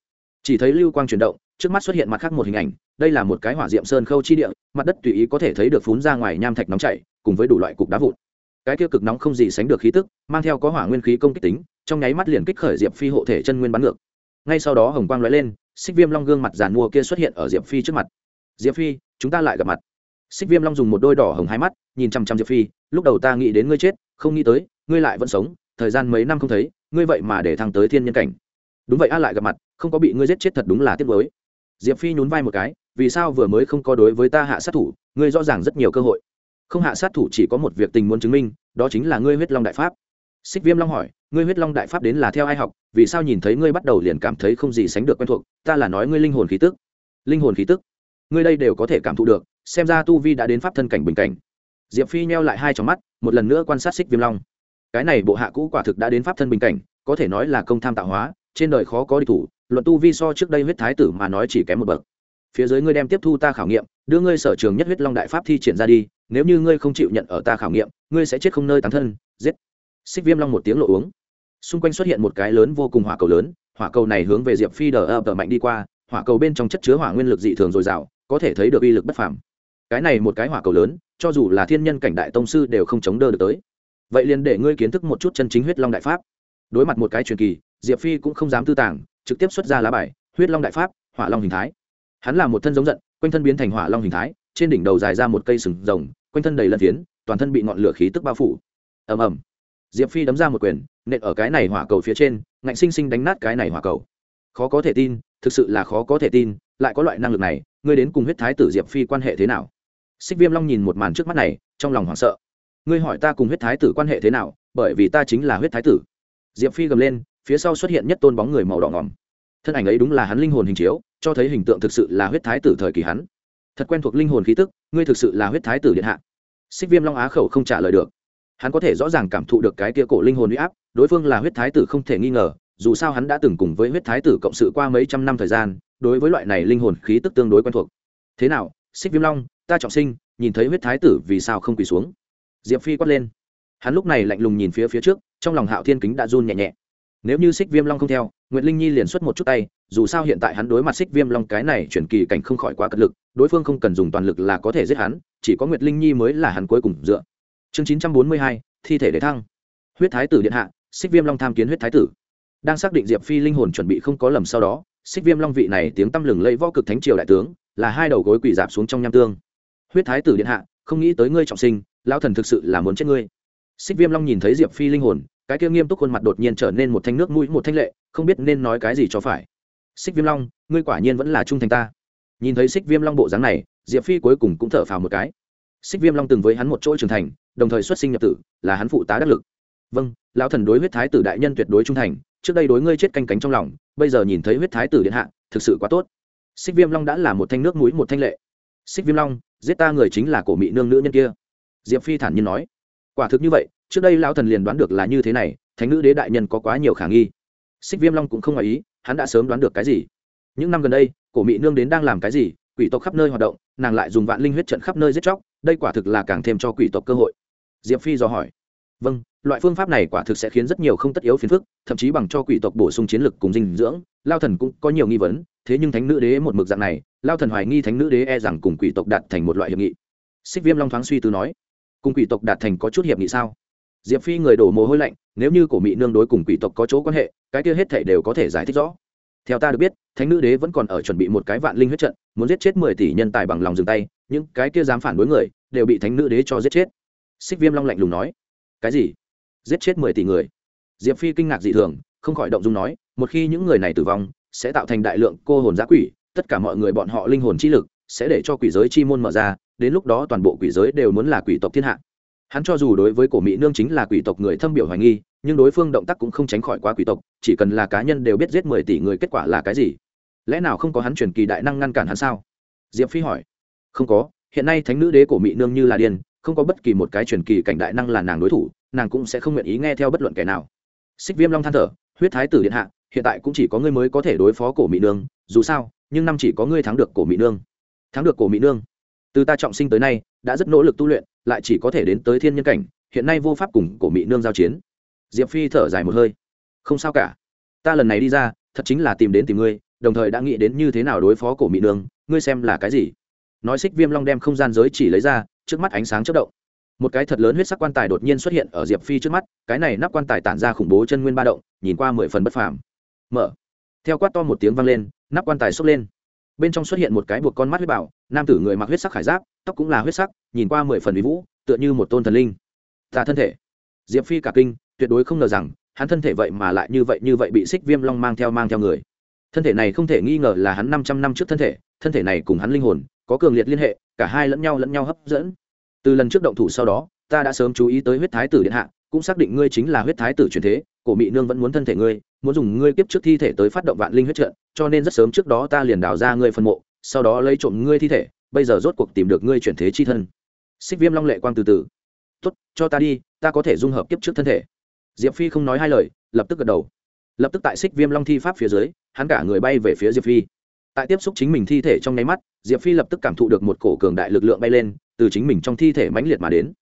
Chỉ thấy lưu quang chuyển động, trước mắt xuất hiện mặt khác một hình ảnh, đây là một cái hỏa diệm sơn khâu chi địa, mặt đất tùy ý có thể thấy được phún ra ngoài nham thạch nóng chảy, cùng với đủ loại cục đá vụn. Cái kia cực nóng không gì sánh được khí tức, mang theo có hỏa nguyên khí công kích tính, trong nháy mắt liền kích khởi diệp phi hộ thể chân nguyên bắn ngược. Ngay sau đó hồng quang lóe lên, xích viêm long gương mặt giàn mua kia xuất hiện ở diệp phi trước mặt. Diệp phi, chúng ta lại gặp mặt. Xích viêm long dùng một đôi đỏ hồng hai mắt, nhìn chăm chăm diệp phi, lúc đầu ta nghĩ đến ngươi chết, không nghĩ tới ngươi lại vẫn sống, thời gian mấy năm không thấy, ngươi vậy mà để thăng tới thiên nhân cảnh. Đúng vậy a lại gặp mặt, không có bị ngươi giết chết thật đúng là tiếc mới diệp phi nhún vai một cái, vì sao vừa mới không có đối với ta hạ sát thủ, ngươi rõ ràng rất nhiều cơ hội. Không hạ sát thủ chỉ có một việc tình muốn chứng minh, đó chính là ngươi huyết long đại pháp. Xích viêm long hỏi, ngươi huyết long đại pháp đến là theo ai học, vì sao nhìn thấy ngươi bắt đầu liền cảm thấy không gì sánh được quen thuộc, ta là nói ngươi linh hồn khí tức. Linh hồn khí tức? Ngươi đây đều có thể cảm thụ được, xem ra tu vi đã đến pháp thân cảnh bình cảnh. Diệp phi nheo lại hai trong mắt, một lần nữa quan sát xích viêm long cái này bộ hạ cũ quả thực đã đến pháp thân bình cảnh, có thể nói là công tham tạo hóa, trên đời khó có địch thủ, luận tu vi so trước đây huyết thái tử mà nói chỉ kém một bậc. Phía dưới ngươi đem tiếp thu ta khảo nghiệm, đưa ngươi sở trường nhất huyết long đại pháp thi triển ra đi, nếu như ngươi không chịu nhận ở ta khảo nghiệm, ngươi sẽ chết không nơi tán thân, giết. Xích viêm long một tiếng lộ uống. Xung quanh xuất hiện một cái lớn vô cùng hỏa cầu lớn, hỏa cầu này hướng về diệp phi đờ ập mạnh đi qua, hỏa cầu bên trong chất chứa hỏa nguyên lực dị thường dồi dào, có thể thấy được uy lực bất phàm. Cái này một cái hỏa cầu lớn, cho dù là thiên nhân cảnh đại tông sư đều không chống đỡ được tới vậy liền để ngươi kiến thức một chút chân chính huyết long đại pháp. Đối mặt một cái truyền kỳ, diệp phi cũng không dám tư tàng, trực tiếp xuất ra lá bài, huyết long đại pháp, hỏa long hình thái. Hắn là một thân giống giận, quanh thân biến thành hỏa long hình thái, trên đỉnh đầu dài ra một cây sừng rồng, quanh thân đầy lân phiến, toàn thân bị ngọn lửa khí tức bao phủ. Ầm ầm. Diệp phi đấm ra một quyền, nện ở cái này hỏa cầu phía trên, ngạnh sinh sinh đánh nát cái này hỏa cầu. Khó có thể tin, thực sự là khó có thể tin, lại có loại năng lực này, ngươi đến cùng huyết thái tử diệp phi quan hệ thế nào? Xích viêm long nhìn một màn trước mắt này, trong lòng hoảng sợ ngươi hỏi ta cùng huyết thái tử quan hệ thế nào, bởi vì ta chính là huyết thái tử. Diệp phi gầm lên, phía sau xuất hiện nhất tôn bóng người màu đỏ ngỏm thân ảnh ấy đúng là hắn linh hồn hình chiếu, cho thấy hình tượng thực sự là huyết thái tử thời kỳ hắn. Thật quen thuộc linh hồn khí tức, ngươi thực sự là huyết thái tử điện hạ. Xích viêm long á khẩu không trả lời được. Hắn có thể rõ ràng cảm thụ được cái kia cổ linh hồn huy áp, đối phương là huyết thái tử không thể nghi ngờ, dù sao hắn đã từng cùng với huyết thái tử cộng sự qua mấy trăm năm thời gian, đối với loại này linh hồn khí tức tương đối quen thuộc. Thế nào, xích viêm long, ta trọng sinh, nhìn thấy huyết thái tử vì sao không quỳ xuống? Diệp phi quát lên. Hắn lúc này lạnh lùng nhìn phía phía trước, trong lòng hạo thiên kính đã run nhẹ nhẹ. Nếu như xích viêm long không theo n g u y ệ t linh nhi liền xuất một chút tay, dù sao hiện tại hắn đối mặt xích viêm long cái này chuyển kỳ cảnh không khỏi quá cật lực, đối phương không cần dùng toàn lực là có thể giết hắn, chỉ có nguyệt linh nhi mới là hắn cuối cùng dựa. Chương chín trăm bốn mươi hai, thi thể để thăng. Huyết thái tử điện hạ, xích viêm long tham kiến huyết thái tử. Đang xác định diệp phi linh hồn chuẩn bị không có lầm sau đó, xích viêm long vị này tiếng tăm lừng lẫy võ cực thánh triều đại tướng, là hai đầu gối quỳ dạp xuống trong nham tương. Huyết thái tử điện hạ, không nghĩ tới ngươi trọng sinh lao thần thực sự là muốn chết ngươi. Xích viêm long nhìn thấy diệp phi linh hồn, cái kia nghiêm túc khuôn mặt đột nhiên trở nên một thanh nước mũi, một thanh lệ, không biết nên nói cái gì cho phải. Xích viêm long, ngươi quả nhiên vẫn là trung thành ta. Nhìn thấy xích viêm long bộ dáng này, diệp phi cuối cùng cũng thở phào một cái. Xích viêm long từng với hắn một chỗ trưởng thành, đồng thời xuất sinh nhập tử, là hắn phụ tá đắc lực. Vâng lão thần đối huyết thái tử đại nhân tuyệt đối trung thành, trước đây đối ngươi chết canh cánh trong lòng, bây giờ nhìn thấy huyết thái tử điện hạ, thực sự quá tốt. Xích viêm long đã là một thanh nước mũi, một thanh lệ. Xích viêm long, giết ta người chính là cổ mỹ nương nữ nhân kia diệp phi thản nhiên nói, quả thực như vậy, trước đây lão thần liền đoán được là như thế này, thánh nữ đế đại nhân có quá nhiều khả nghi. Xích viêm long cũng không ngoài ý, hắn đã sớm đoán được cái gì. Những năm gần đây, cổ mỹ nương đến đang làm cái gì, quỷ tộc khắp nơi hoạt động, nàng lại dùng vạn linh huyết trận khắp nơi giết chóc, đây quả thực là càng thêm cho quỷ tộc cơ hội. Diệp phi dò hỏi vâng loại phương pháp này quả thực sẽ khiến rất nhiều không tất yếu phiền phức, thậm chí bằng cho quỷ tộc bổ sung chiến lực cùng dinh dưỡng lao thần cũng có nhiều nghi vấn, thế nhưng thánh nữ đế một mực dạng này lao thần hoài nghi thánh nữ đế e rằng cùng quỷ tộc đạt thành một loại hiệp nghị. Xích viêm long thoáng suy tư nói cùng quỷ tộc đạt thành có chút hiệp nghị sao? Diệp phi người đổ mồ hôi lạnh, nếu như cổ mỹ nương đối cùng quỷ tộc có chỗ quan hệ, cái kia hết thể đều có thể giải thích rõ. Theo ta được biết, thánh nữ đế vẫn còn ở chuẩn bị một cái vạn linh huyết trận, muốn giết chết mười tỷ nhân tài bằng lòng dừng tay, những cái kia dám phản đối người, đều bị thánh nữ đế cho giết chết. Xích viêm long lạnh lùng nói. Cái gì? Giết chết mười tỷ người? Diệp phi kinh ngạc dị thường, không khỏi động dung nói, một khi những người này tử vong, sẽ tạo thành đại lượng cô hồn giã quỷ, tất cả mọi người bọn họ linh hồn chi lực sẽ để cho quỷ giới chi môn mở ra đến lúc đó toàn bộ quỷ giới đều muốn là quỷ tộc thiên hạ. Hắn cho dù đối với cổ mỹ nương chính là quỷ tộc người thâm biểu hoài nghi, nhưng đối phương động tác cũng không tránh khỏi quá quỷ tộc, chỉ cần là cá nhân đều biết giết mười tỷ người kết quả là cái gì. Lẽ nào không có hắn truyền kỳ đại năng ngăn cản hắn sao? Diệp phi hỏi. Không có, hiện nay thánh nữ đế cổ mỹ nương như là điên, không có bất kỳ một cái truyền kỳ cảnh đại năng là nàng đối thủ, nàng cũng sẽ không nguyện ý nghe theo bất luận kẻ nào. Xích viêm long than thở, huyết thái tử điện hạ, hiện tại cũng chỉ có ngươi mới có thể đối phó cổ mỹ nương, dù sao, nhưng năm chỉ có ngươi thắng được cổ mỹ nương. Thắng được cổ mỹ nương từ ta trọng sinh tới nay, đã rất nỗ lực tu luyện, lại chỉ có thể đến tới thiên nhân cảnh, hiện nay vô pháp cùng cổ mỹ nương giao chiến. Diệp phi thở dài một hơi. Không sao cả. Ta lần này đi ra, thật chính là tìm đến tìm ngươi, đồng thời đã nghĩ đến như thế nào đối phó cổ mỹ nương, ngươi xem là cái gì? Nói xích viêm long đem không gian giới chỉ lấy ra, trước mắt ánh sáng chất động. Một cái thật lớn huyết sắc quan tài đột nhiên xuất hiện ở diệp phi trước mắt, cái này nắp quan tài tản ra khủng bố chân nguyên ba động, nhìn qua mười phần bất phàm. Mở. Theo quát to một tiếng vang lên, nắp quan tài xốc lên bên trong xuất hiện một cái buộc con mắt huyết bảo, nam tử người mặc huyết sắc khải giáp, tóc cũng là huyết sắc, nhìn qua mười phần bí vũ, tựa như một tôn thần linh. Ta thân thể. Diệp phi cả kinh, tuyệt đối không ngờ rằng, hắn thân thể vậy mà lại như vậy như vậy bị xích viêm long mang theo mang theo người. Thân thể này không thể nghi ngờ là hắn năm trăm năm trước thân thể thân thể này cùng hắn linh hồn, có cường liệt liên hệ, cả hai lẫn nhau lẫn nhau hấp dẫn. Từ lần trước động thủ sau đó, ta đã sớm chú ý tới huyết thái tử điện hạ, cũng xác định ngươi chính là huyết thái tử truyền thế cổ Mị nương vẫn muốn thân thể ngươi, muốn dùng ngươi kiếp trước thi thể tới phát động vạn linh huyết trận, cho nên rất sớm trước đó ta liền đào ra ngươi phân mộ, sau đó lấy trộm ngươi thi thể, bây giờ rốt cuộc tìm được ngươi chuyển thế chi thân. Xích viêm long lệ quang từ từ. Tốt, cho ta đi, ta có thể dung hợp kiếp trước thân thể. Diệp phi không nói hai lời, lập tức gật đầu. Lập tức tại xích viêm long thi pháp phía dưới, hắn cả người bay về phía diệp phi. Tại tiếp xúc chính mình thi thể trong nháy mắt, diệp phi lập tức cảm thụ được một cổ cường đại lực lượng bay lên, từ chính mình trong thi thể mãnh liệt mà đến.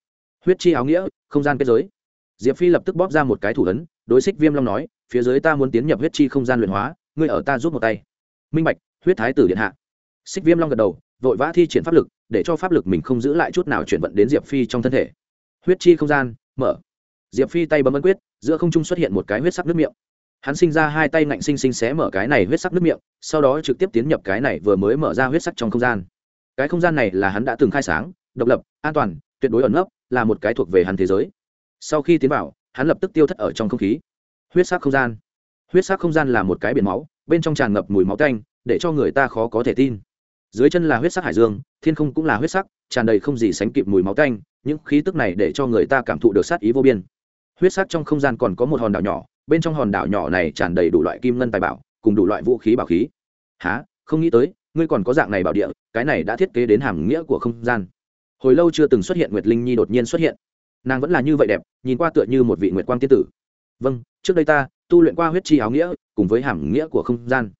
Huyết chi áo nghĩa, không gian kết giới diệp phi lập tức bóp ra một cái thủ ấn, đối xích viêm long nói, phía dưới ta muốn tiến nhập huyết chi không gian luyện hóa, ngươi ở ta giúp một tay. Minh bạch, huyết thái tử điện hạ. Xích viêm long gật đầu, vội vã thi triển pháp lực, để cho pháp lực mình không giữ lại chút nào chuyển vận đến diệp phi trong thân thể. Huyết chi không gian, mở. Diệp phi tay bấm ấn quyết, giữa không trung xuất hiện một cái huyết sắc nước miệng. Hắn sinh ra hai tay ngạnh xinh xinh xé mở cái này huyết sắc nước miệng, sau đó trực tiếp tiến nhập cái này vừa mới mở ra huyết sắc trong không gian. Cái không gian này là hắn đã từng khai sáng, độc lập, an toàn, tuyệt đối ẩn nấp, là một cái thuộc về hắn thế giới sau khi tiến vào, hắn lập tức tiêu thất ở trong không khí. Huyết sắc không gian. Huyết sắc không gian là một cái biển máu, bên trong tràn ngập mùi máu canh để cho người ta khó có thể tin. Dưới chân là huyết sắc hải dương, thiên không cũng là huyết sắc, tràn đầy không gì sánh kịp mùi máu canh những khí tức này để cho người ta cảm thụ được sát ý vô biên. Huyết sắc trong không gian còn có một hòn đảo nhỏ, bên trong hòn đảo nhỏ này tràn đầy đủ loại kim ngân tài bảo, cùng đủ loại vũ khí bảo khí. Há không nghĩ tới, ngươi còn có dạng này bảo địa, cái này đã thiết kế đến hàm nghĩa của không gian. Hồi lâu chưa từng xuất hiện nguyệt linh nhi đột nhiên xuất hiện nàng vẫn là như vậy đẹp, nhìn qua tựa như một vị nguyệt quang tiên tử. Vâng trước đây ta tu luyện qua huyết chi áo nghĩa, cùng với hàm nghĩa của không gian.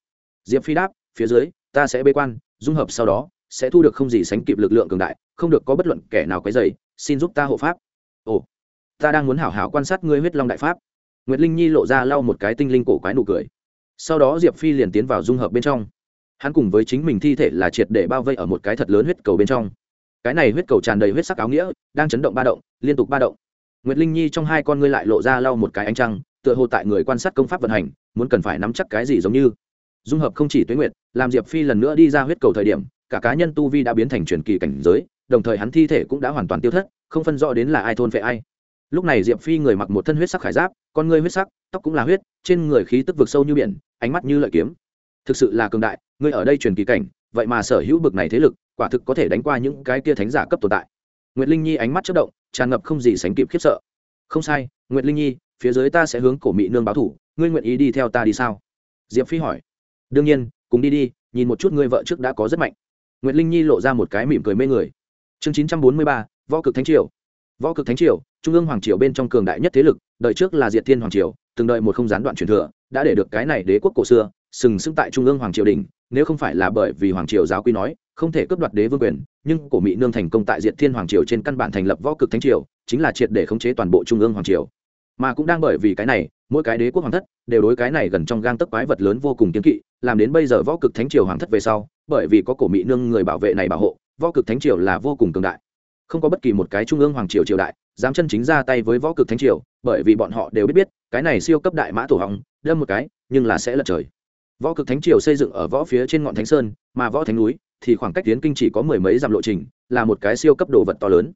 Diệp phi đáp, phía dưới, ta sẽ bê quan, dung hợp sau đó, sẽ thu được không gì sánh kịp lực lượng cường đại, không được có bất luận kẻ nào quấy dày xin giúp ta hộ pháp. Ồ, ta đang muốn hảo hảo quan sát ngươi huyết long đại pháp. Nguyệt linh nhi lộ ra lau một cái tinh linh cổ quái nụ cười. Sau đó diệp phi liền tiến vào dung hợp bên trong. Hắn cùng với chính mình thi thể là triệt để bao vây ở một cái thật lớn huyết cầu bên trong cái này huyết cầu tràn đầy huyết sắc áo nghĩa, đang chấn động ba động, liên tục ba động. Nguyệt linh nhi trong hai con ngươi lại lộ ra lau một cái ánh trăng, tựa hồ tại người quan sát công pháp vận hành, muốn cần phải nắm chắc cái gì giống như. Dung hợp không chỉ tuế nguyệt, làm diệp phi lần nữa đi ra huyết cầu thời điểm, cả cá nhân tu vi đã biến thành truyền kỳ cảnh giới, đồng thời hắn thi thể cũng đã hoàn toàn tiêu thất, không phân rõ đến là ai thôn vệ ai. Lúc này diệp phi người mặc một thân huyết sắc khải giáp, con ngươi huyết sắc, tóc cũng là huyết, trên người khí tức vực sâu như biển, ánh mắt như lợi kiếm. Thực sự là cường đại, ngươi ở đây truyền kỳ cảnh vậy mà sở hữu bực này thế lực, quả thực có thể đánh qua những cái kia thánh giả cấp tồn tại. Nguyệt linh nhi ánh mắt chất động, tràn ngập không gì sánh kịp khiếp sợ. Không sai, nguyệt linh nhi, phía dưới ta sẽ hướng cổ mỹ nương báo thủ, ngươi nguyện ý đi theo ta đi sao? Diệp phi hỏi. Đương nhiên, cùng đi đi, nhìn một chút ngươi vợ trước đã có rất mạnh. Nguyệt linh nhi lộ ra một cái mỉm cười mê người. Chương chín trăm bốn mươi ba, võ cực thánh triều. Võ cực thánh triều, trung ương hoàng triều bên trong cường đại nhất thế lực đợi trước là diệt thiên hoàng triều, từng đợi một không gián đoạn truyền thừa, đã để được cái này đế quốc cổ xưa sừng sững tại trung ương hoàng triều đình, nếu không phải là bởi vì hoàng triều giáo quy nói, không thể cướp đoạt đế vương quyền, nhưng cổ mỹ nương thành công tại diện thiên hoàng triều trên căn bản thành lập võ cực thánh triều, chính là triệt để khống chế toàn bộ trung ương hoàng triều. Mà cũng đang bởi vì cái này, mỗi cái đế quốc hoàng thất đều đối cái này gần trong gang tấc quái vật lớn vô cùng kiên kỵ, làm đến bây giờ võ cực thánh triều hoàng thất về sau, bởi vì có cổ mỹ nương người bảo vệ này bảo hộ, võ cực thánh triều là vô cùng cường đại. Không có bất kỳ một cái trung ương hoàng triều triều đại dám chân chính ra tay với võ cực thánh triều, bởi vì bọn họ đều biết biết, cái này siêu cấp đại mã tổ hỏng, đâm một cái, nhưng là sẽ lật trời võ cực thánh triều xây dựng ở võ phía trên ngọn thánh sơn, mà võ thánh núi thì khoảng cách tiến kinh chỉ có mười mấy dặm lộ trình, là một cái siêu cấp đồ vật to lớn.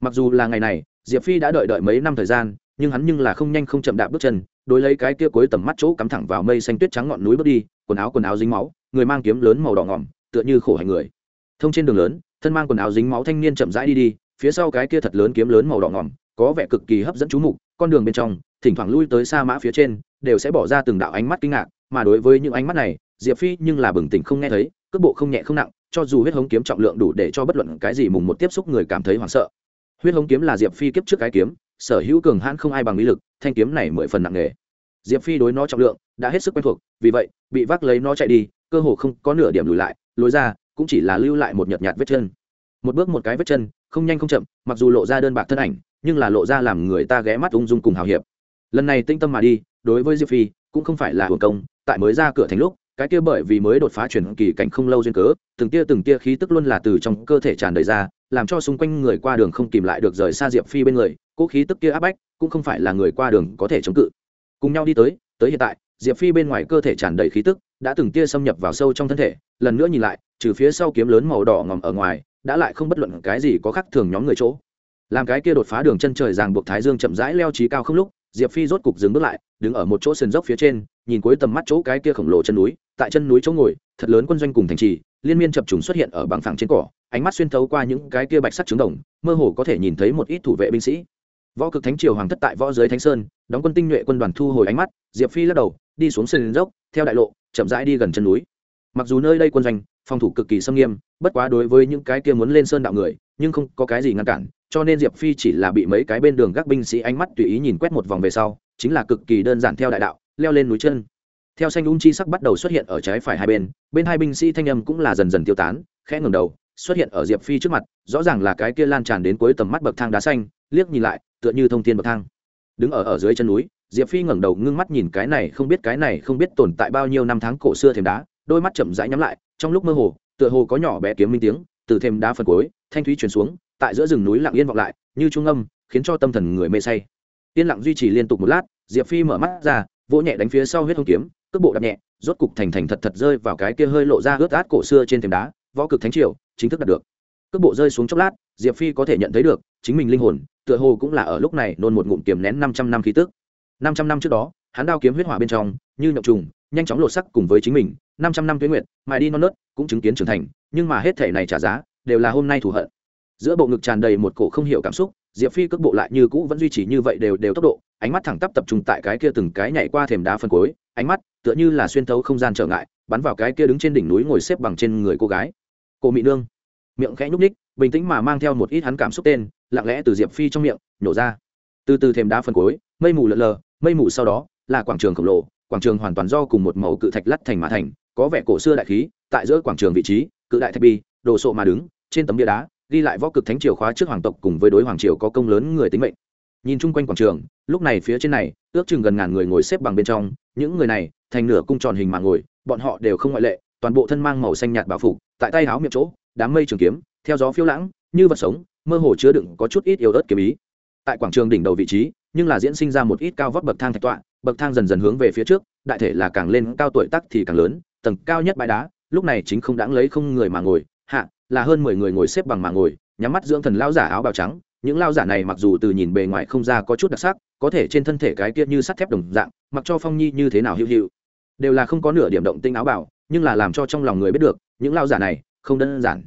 Mặc dù là ngày này, diệp phi đã đợi đợi mấy năm thời gian, nhưng hắn nhưng là không nhanh không chậm đạp bước chân, đối lấy cái kia cuối tầm mắt chỗ cắm thẳng vào mây xanh tuyết trắng ngọn núi bước đi, quần áo quần áo dính máu, người mang kiếm lớn màu đỏ ngỏm, tựa như khổ hành người. Thông trên đường lớn, thân mang quần áo dính máu thanh niên chậm rãi đi đi, phía sau cái kia thật lớn kiếm lớn màu đỏ ngỏm, có vẻ cực kỳ hấp dẫn chú mục, con đường bên trong, thỉnh thoảng lui tới xa mã phía trên, đều sẽ bỏ ra từng đạo ánh mắt kinh ngạc mà đối với những ánh mắt này, diệp phi nhưng là bừng tỉnh không nghe thấy, cước bộ không nhẹ không nặng, cho dù huyết hống kiếm trọng lượng đủ để cho bất luận cái gì mùng một tiếp xúc người cảm thấy hoảng sợ. Huyết hống kiếm là diệp phi kiếp trước cái kiếm, sở hữu cường hãn không ai bằng lý lực, thanh kiếm này mười phần nặng nghề diệp phi đối nó trọng lượng đã hết sức quen thuộc, vì vậy, bị vác lấy nó chạy đi, cơ hồ không có nửa điểm lùi lại, lối ra cũng chỉ là lưu lại một nhợt nhạt vết chân. Một bước một cái vết chân, không nhanh không chậm, mặc dù lộ ra đơn bạc thân ảnh, nhưng là lộ ra làm người ta ghé mắt ung dung cùng hào hiệp. Lần này tinh tâm mà đi, đối với diệp phi, cũng không phải là hưởng công tại mới ra cửa thành lúc, cái kia bởi vì mới đột phá chuyển kỳ cảnh không lâu duyên cớ, từng tia từng tia khí tức luôn là từ trong cơ thể tràn đầy ra, làm cho xung quanh người qua đường không kìm lại được rời xa diệp phi bên người cỗ khí tức kia áp bách, cũng không phải là người qua đường có thể chống cự. Cùng nhau đi tới tới hiện tại, diệp phi bên ngoài cơ thể tràn đầy khí tức, đã từng tia xâm nhập vào sâu trong thân thể, lần nữa nhìn lại, trừ phía sau kiếm lớn màu đỏ ngòm ở ngoài, đã lại không bất luận cái gì có khác thường nhóm người chỗ. Làm cái kia đột phá đường chân trời ràng buộc thái dương chậm rãi leo trí cao không lúc, diệp phi rốt cục dừng bước lại, đứng ở một chỗ sườn dốc phía trên nhìn cuối tầm mắt chỗ cái kia khổng lồ chân núi, tại chân núi chỗ ngồi, thật lớn quân doanh cùng thành trì, liên miên chập trùng xuất hiện ở bằng phẳng trên cỏ, ánh mắt xuyên thấu qua những cái kia bạch sắc trứng đồng, mơ hồ có thể nhìn thấy một ít thủ vệ binh sĩ. Võ cực thánh triều hoàng thất tại võ giới thánh sơn, đóng quân tinh nhuệ quân đoàn thu hồi ánh mắt, diệp phi lắc đầu, đi xuống sườn dốc, theo đại lộ, chậm rãi đi gần chân núi. Mặc dù nơi đây quân doanh, phòng thủ cực kỳ xâm nghiêm, bất quá đối với những cái kia muốn lên sơn đạo người, nhưng không có cái gì ngăn cản, cho nên diệp phi chỉ là bị mấy cái bên đường gác binh sĩ ánh mắt tùy ý nhìn quét một vòng về sau, chính là cực kỳ đơn giản theo đại đạo leo lên núi chân. Theo xanh ung chi sắc bắt đầu xuất hiện ở trái phải hai bên bên hai binh sĩ thanh âm cũng là dần dần tiêu tán, khẽ ngừng đầu, xuất hiện ở diệp phi trước mặt, rõ ràng là cái kia lan tràn đến cuối tầm mắt bậc thang đá xanh, liếc nhìn lại, tựa như thông thiên bậc thang. Đứng ở ở dưới chân núi, diệp phi ngẩng đầu ngưng mắt nhìn cái này, không biết cái này không biết tồn tại bao nhiêu năm tháng cổ xưa thềm đá, đôi mắt chậm rãi nhắm lại, trong lúc mơ hồ, tựa hồ có nhỏ bé kiếm minh tiếng, từ thềm đá phần cuối, thanh thúy truyền xuống, tại giữa rừng núi lặng yên vọng lại, như trung âm, khiến cho tâm thần người mê say. Yên lặng duy trì liên tục một lát, diệp phi mở mắt ra vỗ nhẹ đánh phía sau huyết hồng kiếm, cước bộ đạp nhẹ, rốt cục thành thành thật thật rơi vào cái kia hơi lộ ra ướt át cổ xưa trên thềm đá, võ cực thánh triều, chính thức đạt được. Cước bộ rơi xuống chốc lát, diệp phi có thể nhận thấy được, chính mình linh hồn, tựa hồ cũng là ở lúc này nôn một ngụm kiềm nén năm trăm năm khí tức. Năm trăm năm trước đó, hắn đao kiếm huyết hỏa bên trong, như nhộng trùng, nhanh chóng lột sắc cùng với chính mình, năm trăm năm tuyến nguyện mài đi non nớt, cũng chứng kiến trưởng thành, nhưng mà hết thể này trả giá, đều là hôm nay thù hận. Giữa bộ ngực tràn đầy một cổ không hiểu cảm xúc, diệp phi cước bộ lại như cũ vẫn duy trì như vậy đều đều tốc độ ánh mắt thẳng tắp tập trung tại cái kia từng cái nhảy qua thềm đá phân cối ánh mắt tựa như là xuyên thấu không gian trở ngại, bắn vào cái kia đứng trên đỉnh núi ngồi xếp bằng trên người cô gái. Cô mỹ nương. Miệng khẽ nhúc ních bình tĩnh mà mang theo một ít hắn cảm xúc tên, lặng lẽ từ diệp phi trong miệng nhổ ra. Từ từ thềm đá phân cối mây mù lợn lờ, mây mù sau đó là quảng trường khổng lồ, quảng trường hoàn toàn do cùng một màu cự thạch lắt thành mã thành, có vẻ cổ xưa đại khí, tại giữa quảng trường vị trí, cự đại thạch bi, đồ sộ mà đứng, trên tấm bia đá, ghi lại võ cực thánh triều khóa trước hoàng tộc cùng với đối hoàng triều có công lớn người tính mệnh nhìn chung quanh quảng trường, lúc này phía trên này, ước chừng gần ngàn người ngồi xếp bằng bên trong, những người này, thành nửa cung tròn hình mà ngồi, bọn họ đều không ngoại lệ, toàn bộ thân mang màu xanh nhạt bảo phục, tại tay áo miệng chỗ, đám mây trường kiếm, theo gió phiêu lãng, như vật sống, mơ hồ chứa đựng có chút ít yếu ớt kiếm ý. Tại quảng trường đỉnh đầu vị trí, nhưng là diễn sinh ra một ít cao vót bậc thang thạch tọa, bậc thang dần dần hướng về phía trước, đại thể là càng lên cao tuổi tác thì càng lớn, tầng cao nhất bãi đá, lúc này chính không đáng lấy không người mà ngồi, hạ, là hơn mười người ngồi xếp bằng mà ngồi, nhắm mắt dưỡng thần lao giả áo bào trắng những lao giả này mặc dù từ nhìn bề ngoài không ra có chút đặc sắc có thể trên thân thể cái kia như sắt thép đồng dạng mặc cho phong nhi như thế nào hữu hữu. Đều là không có nửa điểm động tinh áo bảo, nhưng là làm cho trong lòng người biết được những lao giả này không đơn giản.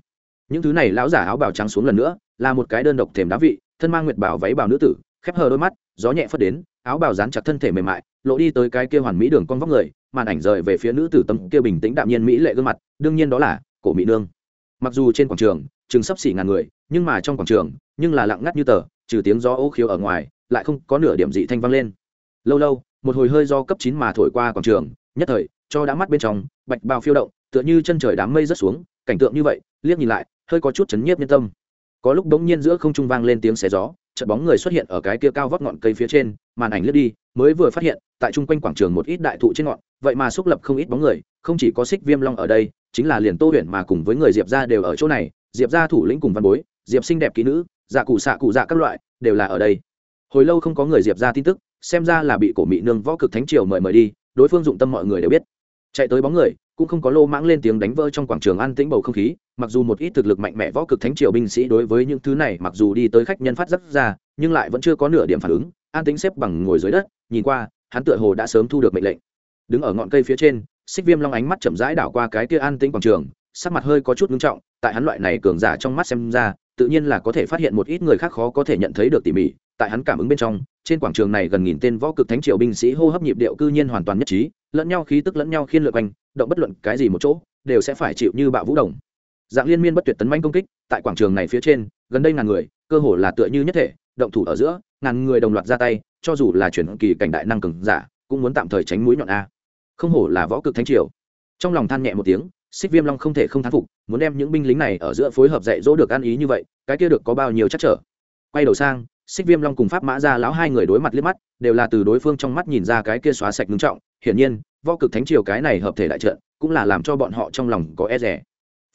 Những thứ này lão giả áo bào trắng xuống lần nữa là một cái đơn độc thềm đá vị thân mang nguyệt bảo váy bào nữ tử khép hờ đôi mắt gió nhẹ phất đến áo bào dán chặt thân thể mềm mại lộ đi tới cái kia hoàn mỹ đường con vóc người màn ảnh rời về phía nữ tử tâm kia bình tĩnh đạm nhiên mỹ lệ gương mặt đương nhiên đó là cổ mỹ nương. Mặc dù trên quảng trường chừng sắp xỉ ngàn người nhưng mà trong quảng trường nhưng là lặng ngắt như tờ, trừ tiếng gió ô khiếu ở ngoài, lại không có nửa điểm dị thanh vang lên. Lâu lâu, một hồi hơi do cấp chín mà thổi qua quảng trường, nhất thời, cho đã mắt bên trong, bạch bao phiêu động, tựa như chân trời đám mây rớt xuống, cảnh tượng như vậy, liếc nhìn lại, hơi có chút chấn nhiếp nhân tâm. Có lúc bỗng nhiên giữa không trung vang lên tiếng xé gió, chợt bóng người xuất hiện ở cái kia cao vót ngọn cây phía trên, màn ảnh lướt đi, mới vừa phát hiện, tại trung quanh quảng trường một ít đại thụ trên ngọn, vậy mà xúc lập không ít bóng người, không chỉ có xích viêm long ở đây, chính là liền tô huyền mà cùng với người diệp ra đều ở chỗ này, diệp ra thủ lĩnh cùng văn bối, diệp xinh đẹp kỹ nữ dạ cụ xạ cụ dạ các loại, đều là ở đây. Hồi lâu không có người diệp ra tin tức, xem ra là bị cổ mỹ nương võ cực thánh triều mời mời đi, đối phương dụng tâm mọi người đều biết. Chạy tới bóng người, cũng không có lô mãng lên tiếng đánh vỡ trong quảng trường an tĩnh bầu không khí, mặc dù một ít thực lực mạnh mẽ võ cực thánh triều binh sĩ đối với những thứ này mặc dù đi tới khách nhân phát rất ra, nhưng lại vẫn chưa có nửa điểm phản ứng, an tĩnh xếp bằng ngồi dưới đất, nhìn qua, hắn tựa hồ đã sớm thu được mệnh lệnh. Đứng ở ngọn cây phía trên, xích viêm long ánh mắt chậm rãi đảo qua cái kia an tĩnh quảng trường, sắc mặt hơi có chút ngưng trọng, tại hắn loại này cường giả trong mắt xem ra tự nhiên là có thể phát hiện một ít người khác khó có thể nhận thấy được tỉ mỉ, tại hắn cảm ứng bên trong, trên quảng trường này gần nghìn tên võ cực thánh triều binh sĩ hô hấp nhịp điệu cư nhiên hoàn toàn nhất trí, lẫn nhau khí tức lẫn nhau khiên lượt quanh, động bất luận cái gì một chỗ, đều sẽ phải chịu như bạo vũ đồng. Dạng liên miên bất tuyệt tấn manh công kích, tại quảng trường này phía trên, gần đây ngàn người, cơ hồ là tựa như nhất thể, động thủ ở giữa, ngàn người đồng loạt ra tay, cho dù là chuyển kỳ cảnh đại năng cường giả, cũng muốn tạm thời tránh mũi nhọn a. Không hổ là võ cực thánh triều. Trong lòng than nhẹ một tiếng xích viêm long không thể không thán phục, muốn đem những binh lính này ở giữa phối hợp dạy dỗ được ăn ý như vậy, cái kia được có bao nhiêu chắc trở. Quay đầu sang, xích viêm long cùng pháp mã ra lão hai người đối mặt liếc mắt, đều là từ đối phương trong mắt nhìn ra cái kia xóa sạch ngưng trọng, hiển nhiên, võ cực thánh triều cái này hợp thể đại trận, cũng là làm cho bọn họ trong lòng có e rẻ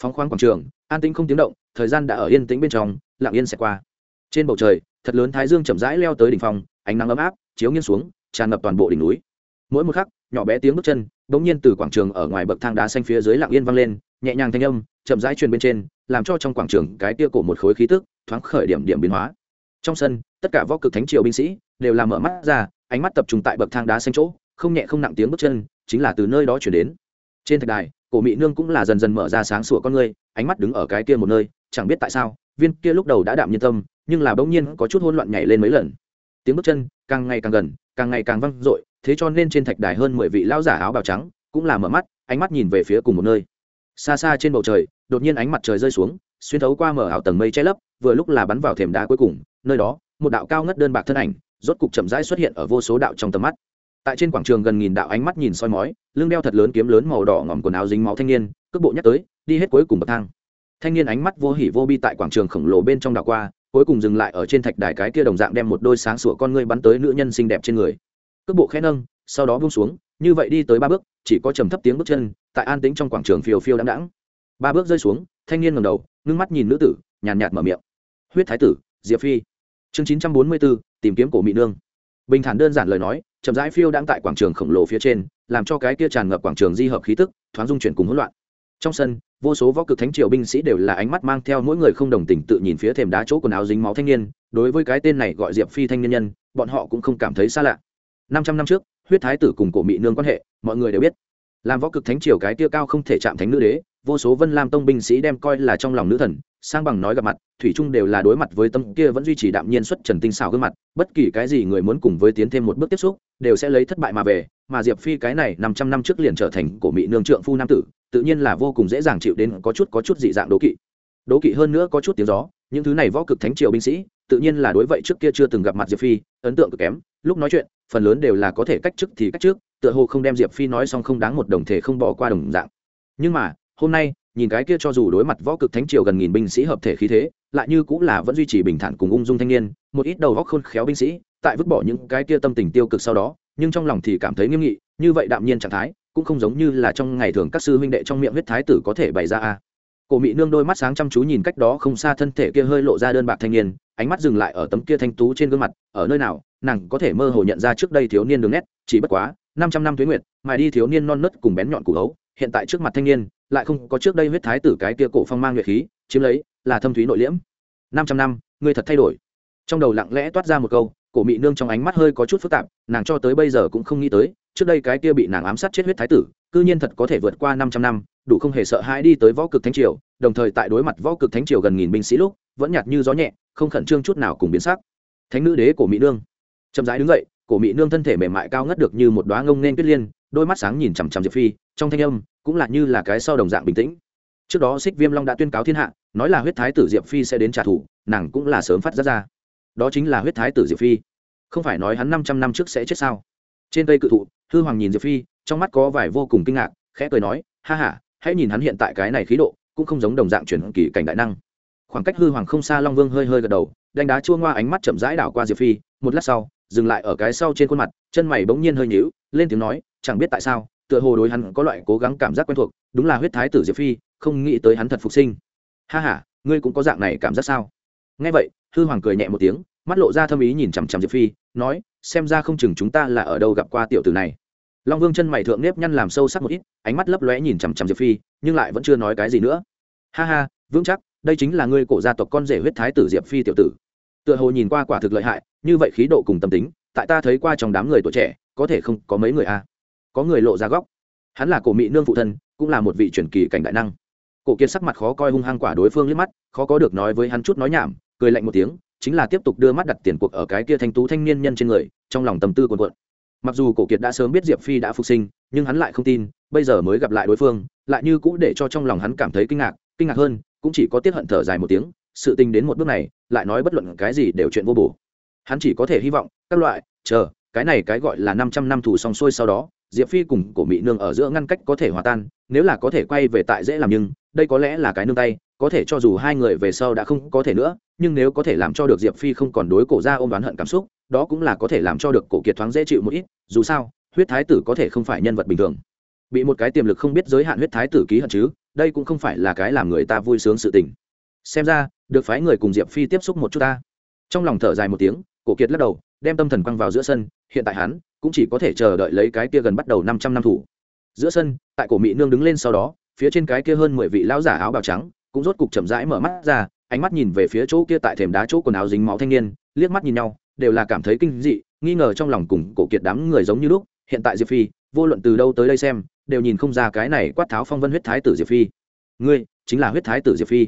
phóng khoáng quảng trường, an tĩnh không tiếng động, thời gian đã ở yên tĩnh bên trong, lặng yên sẽ qua. Trên bầu trời, thật lớn thái dương chậm rãi leo tới đỉnh phòng ánh nắng ấm áp, chiếu nghiêng xuống, tràn ngập toàn bộ đỉnh núi. Mỗi một khắc, nhỏ bé tiếng bước chân bỗng nhiên từ quảng trường ở ngoài bậc thang đá xanh phía dưới lặng yên vang lên, nhẹ nhàng thanh âm, chậm rãi truyền bên trên, làm cho trong quảng trường cái tia cổ một khối khí tức thoáng khởi điểm điểm biến hóa. Trong sân, tất cả võ cực thánh triều binh sĩ đều làm mở mắt ra, ánh mắt tập trung tại bậc thang đá xanh chỗ, không nhẹ không nặng tiếng bước chân, chính là từ nơi đó chuyển đến. Trên thạch đài, cổ mỹ nương cũng là dần dần mở ra sáng sủa con người ánh mắt đứng ở cái kia một nơi, chẳng biết tại sao, viên kia lúc đầu đã đạm nhiên tâm, nhưng là bỗng nhiên có chút hỗn loạn nhảy lên mấy lần. Tiếng bước chân càng ngày càng gần, càng ngày càng vang dội thế cho nên trên thạch đài hơn mười vị lão giả áo bào trắng cũng là mở mắt, ánh mắt nhìn về phía cùng một nơi. Xa xa trên bầu trời, đột nhiên ánh mặt trời rơi xuống, xuyên thấu qua mở ảo tầng mây che lấp, vừa lúc là bắn vào thềm đá cuối cùng, nơi đó, một đạo cao ngất đơn bạc thân ảnh, rốt cục chậm rãi xuất hiện ở vô số đạo trong tầm mắt. Tại trên quảng trường gần nghìn đạo ánh mắt nhìn soi mói, lưng đeo thật lớn kiếm lớn màu đỏ ngòm quần áo dính máu thanh niên, cước bộ nhắc tới, đi hết cuối cùng bậc thang. Thanh niên ánh mắt vô hỉ vô bi tại quảng trường khổng lồ bên trong đảo qua, cuối cùng dừng lại ở trên thạch đài cái kia đồng dạng đem một đôi sáng sủa con ngươi bắn tới nữ nhân xinh đẹp trên người cước bộ khẽ nâng, sau đó buông xuống, như vậy đi tới ba bước, chỉ có trầm thấp tiếng bước chân, tại an tĩnh trong quảng trường phiêu phiêu đáng đáng ba bước rơi xuống, thanh niên ngầm đầu, ngưng mắt nhìn nữ tử, nhàn nhạt mở miệng. Huyết thái tử, diệp phi. Chương chín trăm bốn mươi bốn tìm kiếm cổ mỹ nương. Bình thản đơn giản lời nói, chậm rãi phiêu đang tại quảng trường khổng lồ phía trên, làm cho cái kia tràn ngập quảng trường di hợp khí tức, thoáng dung chuyển cùng hỗn loạn. Trong sân, vô số võ cực thánh triều binh sĩ đều là ánh mắt mang theo mỗi người không đồng tình tự nhìn phía thềm đá chỗ quần áo dính máu thanh niên. Đối với cái tên này gọi diệp phi thanh niên nhân, bọn họ cũng không cảm thấy xa lạ năm trăm năm trước, huyết thái tử cùng cổ mỹ nương quan hệ, mọi người đều biết. Làm võ cực thánh triều cái tia cao không thể chạm thánh nữ đế, vô số vân lam tông binh sĩ đem coi là trong lòng nữ thần, sang bằng nói gặp mặt, thủy trung đều là đối mặt với tâm kia vẫn duy trì đạm nhiên xuất trần tinh xảo gương mặt, bất kỳ cái gì người muốn cùng với tiến thêm một bước tiếp xúc, đều sẽ lấy thất bại mà về, mà diệp phi cái này năm trăm năm trước liền trở thành cổ mỹ nương trượng phu nam tử, tự nhiên là vô cùng dễ dàng chịu đến, có chút có chút dị dạng đố kỵ. Đố kỵ hơn nữa có chút tiếng gió, những thứ này võ cực thánh triều binh sĩ, tự nhiên là đối vậy trước kia chưa từng gặp mặt diệp phi, ấn tượng cực kém, lúc nói chuyện phần lớn đều là có thể cách chức thì cách trước, tựa hồ không đem diệp phi nói xong không đáng một đồng thể không bỏ qua đồng dạng. Nhưng mà, hôm nay, nhìn cái kia cho dù đối mặt võ cực thánh triều gần nghìn binh sĩ hợp thể khí thế, lại như cũng là vẫn duy trì bình thản cùng ung dung thanh niên, một ít đầu góc khôn khéo binh sĩ, tại vứt bỏ những cái kia tâm tình tiêu cực sau đó, nhưng trong lòng thì cảm thấy nghiêm nghị, như vậy đạm nhiên trạng thái, cũng không giống như là trong ngày thường các sư huynh đệ trong miệng huyết thái tử có thể bày ra a. Cổ mị nương đôi mắt sáng chăm chú nhìn cách đó không xa thân thể kia hơi lộ ra đơn bạc thanh niên, ánh mắt dừng lại ở tấm kia thanh tú trên gương mặt, ở nơi nào? Nàng có thể mơ hồ nhận ra trước đây thiếu niên đường nét, chỉ bất quá, năm trăm năm tuế nguyệt, mài đi thiếu niên non nớt cùng bén nhọn củ hấu, hiện tại trước mặt thanh niên, lại không có trước đây huyết thái tử cái kia cổ phong mang nguyệt khí, chiếm lấy, là thâm thúy nội liễm. năm trăm năm, ngươi thật thay đổi. Trong đầu lặng lẽ toát ra một câu, cổ mị nương trong ánh mắt hơi có chút phức tạp, nàng cho tới bây giờ cũng không nghĩ tới, trước đây cái kia bị nàng ám sát chết huyết thái tử, cư nhiên thật có thể vượt qua năm trăm năm, đủ không hề sợ hãi đi tới võ cực thánh triều, đồng thời tại đối mặt võ cực thánh triều gần nghìn binh sĩ lúc, vẫn nhạt như gió nhẹ, không khẩn trương chút nào cùng biến sắc. Thánh nữ đế cổ mỹ nương chậm rãi đứng dậy, cổ mỹ nương thân thể mềm mại cao ngất được như một đoá ngông nên kết liên, đôi mắt sáng nhìn chằm chằm diệp phi, trong thanh âm cũng là như là cái sau đồng dạng bình tĩnh. Trước đó xích viêm long đã tuyên cáo thiên hạ, nói là huyết thái tử diệp phi sẽ đến trả thù, nàng cũng là sớm phát ra ra. Đó chính là huyết thái tử diệp phi. Không phải nói hắn năm trăm năm trước sẽ chết sao? Trên cây cự thụ, hư hoàng nhìn diệp phi, trong mắt có vài vô cùng kinh ngạc, khẽ cười nói, ha h a hãy nhìn hắn hiện tại cái này khí độ, cũng không giống đồng dạng chuyển kỳ cảnh đại năng. Khoảng cách hư hoàng không xa long vương hơi hơi gật đầu, đánh đá chua ngoa ánh mắt chậm rãi đảo qua diệp phi, một lát sau dừng lại ở cái sau trên khuôn mặt, chân mày bỗng nhiên hơi nhíu, lên tiếng nói, chẳng biết tại sao, tựa hồ đối hắn có loại cố gắng cảm giác quen thuộc, đúng là huyết thái tử diệp phi, không nghĩ tới hắn thật phục sinh. Ha h a ngươi cũng có dạng này cảm giác sao? Nghe vậy, hư hoàng cười nhẹ một tiếng, mắt lộ ra thâm ý nhìn chằm chằm diệp phi, nói, xem ra không chừng chúng ta là ở đâu gặp qua tiểu tử này. Long vương chân mày thượng nếp nhăn làm sâu sắc một ít, ánh mắt lấp lóe nhìn chằm chằm diệp phi, nhưng lại vẫn chưa nói cái gì nữa. Ha ha, vững chắc, đây chính là ngươi cổ gia tộc con rể huyết thái tử diệp phi tiểu tử tựa hồ nhìn qua quả thực lợi hại, như vậy khí độ cùng tâm tính, tại ta thấy qua trong đám người tuổi trẻ, có thể không có mấy người a có người lộ ra góc. Hắn là cổ mỹ nương phụ thân, cũng là một vị truyền kỳ cảnh đại năng. Cổ kiệt sắc mặt khó coi hung hăng quả đối phương liếc mắt, khó có được nói với hắn chút nói nhảm, cười lạnh một tiếng, chính là tiếp tục đưa mắt đặt tiền cuộc ở cái kia thanh tú thanh niên nhân trên người, trong lòng tâm tư cuồn cuộn. Mặc dù cổ kiệt đã sớm biết diệp phi đã phục sinh, nhưng hắn lại không tin, bây giờ mới gặp lại đối phương, lại như cũ để cho trong lòng hắn cảm thấy kinh ngạc kinh ngạc hơn, cũng chỉ có tiết hận thở dài một tiếng, sự tình đến một bước này lại nói bất luận cái gì đều chuyện vô bổ. Hắn chỉ có thể hy vọng, các loại, chờ, cái này cái gọi là năm trăm năm thủ xong xuôi sau đó, diệp phi cùng cổ mỹ nương ở giữa ngăn cách có thể hòa tan, nếu là có thể quay về tại dễ làm nhưng, đây có lẽ là cái nương tay, có thể cho dù hai người về sau đã không có thể nữa, nhưng nếu có thể làm cho được diệp phi không còn đối cổ ra ôm đoán hận cảm xúc, đó cũng là có thể làm cho được cổ kiệt thoáng dễ chịu một ít, dù sao, huyết thái tử có thể không phải nhân vật bình thường. Bị một cái tiềm lực không biết giới hạn huyết thái tử ký hận chứ, đây cũng không phải là cái làm người ta vui sướng sự tình. Xem ra được phái người cùng diệp phi tiếp xúc một chút ta. Trong lòng thở dài một tiếng, cổ kiệt lắc đầu, đem tâm thần quăng vào giữa sân, hiện tại hắn cũng chỉ có thể chờ đợi lấy cái kia gần bắt đầu năm trăm năm thủ. Giữa sân, tại cổ mỹ nương đứng lên sau đó, phía trên cái kia hơn mười vị lão giả áo bào trắng cũng rốt cục chậm rãi mở mắt ra, ánh mắt nhìn về phía chỗ kia tại thềm đá chỗ quần áo dính máu thanh niên, liếc mắt nhìn nhau, đều là cảm thấy kinh dị, nghi ngờ trong lòng cùng cổ kiệt đám người giống như lúc, hiện tại diệp phi, vô luận từ đâu tới đây xem, đều nhìn không ra cái này quát tháo phong vân huyết thái tử diệp phi. Ngươi, chính là huyết thái tử diệp phi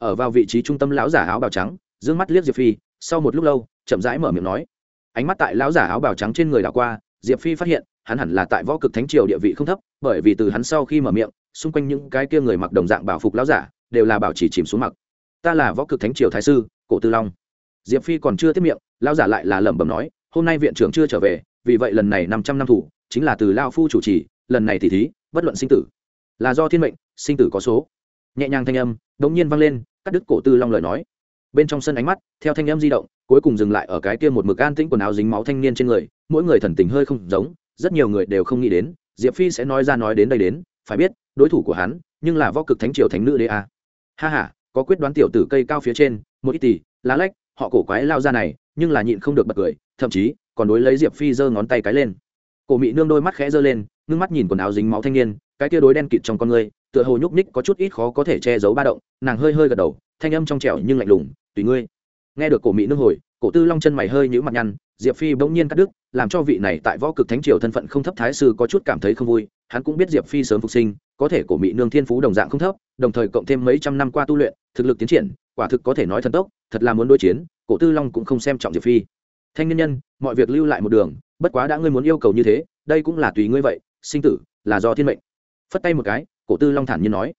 ở vào vị trí trung tâm lão giả áo bào trắng d mắt liếc diệp phi, sau một lúc lâu, chậm rãi mở miệng nói. Ánh mắt tại lão giả áo bào trắng trên người đảo qua, diệp phi phát hiện, hắn hẳn là tại võ cực thánh triều địa vị không thấp, bởi vì từ hắn sau khi mở miệng, xung quanh những cái kia người mặc đồng dạng bảo phục lão giả, đều là bảo chỉ chìm xuống mặc ta là võ cực thánh triều thái sư, cổ tư long. Diệp phi còn chưa tiếp miệng, lão giả lại là lẩm bẩm nói, hôm nay viện trưởng chưa trở về, vì vậy lần này năm trăm năm thủ, chính là từ lao phu chủ trì, lần này thì thí, bất luận sinh tử. Là do thiên mệnh, sinh tử có số. Nhẹ nhàng thanh âm, đống nhiên vang lên cắt đứt cổ tư long lời nói. Bên trong sân ánh mắt, theo thanh em di động, cuối cùng dừng lại ở cái kia một mực an tĩnh quần áo dính máu thanh niên trên người, mỗi người thần tình hơi không giống, rất nhiều người đều không nghĩ đến, diệp phi sẽ nói ra nói đến đây đến, phải biết, đối thủ của hắn, nhưng là võ cực thánh triều thánh nữ đê a. Ha ha, có quyết đoán tiểu tử cây cao phía trên, một ít tỷ lá lách, họ cổ quái lao ra này, nhưng là nhịn không được bật cười, thậm chí, còn đối lấy diệp phi giơ ngón tay cái lên. Cổ mị nương đôi mắt khẽ giơ lên, ngưng mắt nhìn quần áo dính máu thanh niên, cái kia đối đen kịt trong con người tựa hồ nhúc ních có chút ít khó có thể che giấu ba động, nàng hơi hơi gật đầu, thanh âm trong trẻo nhưng lạnh lùng, tùy ngươi. Nghe được cổ mỹ nương hồi, cổ tư long chân mày hơi nhữ mặt nhăn, diệp phi bỗng nhiên cắt đứt, làm cho vị này tại võ cực thánh triều thân phận không thấp thái sư có chút cảm thấy không vui, hắn cũng biết diệp phi sớm phục sinh, có thể cổ mỹ nương thiên phú đồng dạng không thấp, đồng thời cộng thêm mấy trăm năm qua tu luyện, thực lực tiến triển, quả thực có thể nói thần tốc, thật là muốn đối chiến, cổ tư long cũng không xem trọng diệp phi. Thanh nhân nhân, mọi việc lưu lại một đường, bất quá đã ngươi muốn yêu cầu như thế, đây cũng là tùy ngươi vậy, sinh tử là do thiên mệnh. Phất tay một cái cổ tư long thản nhiên nói.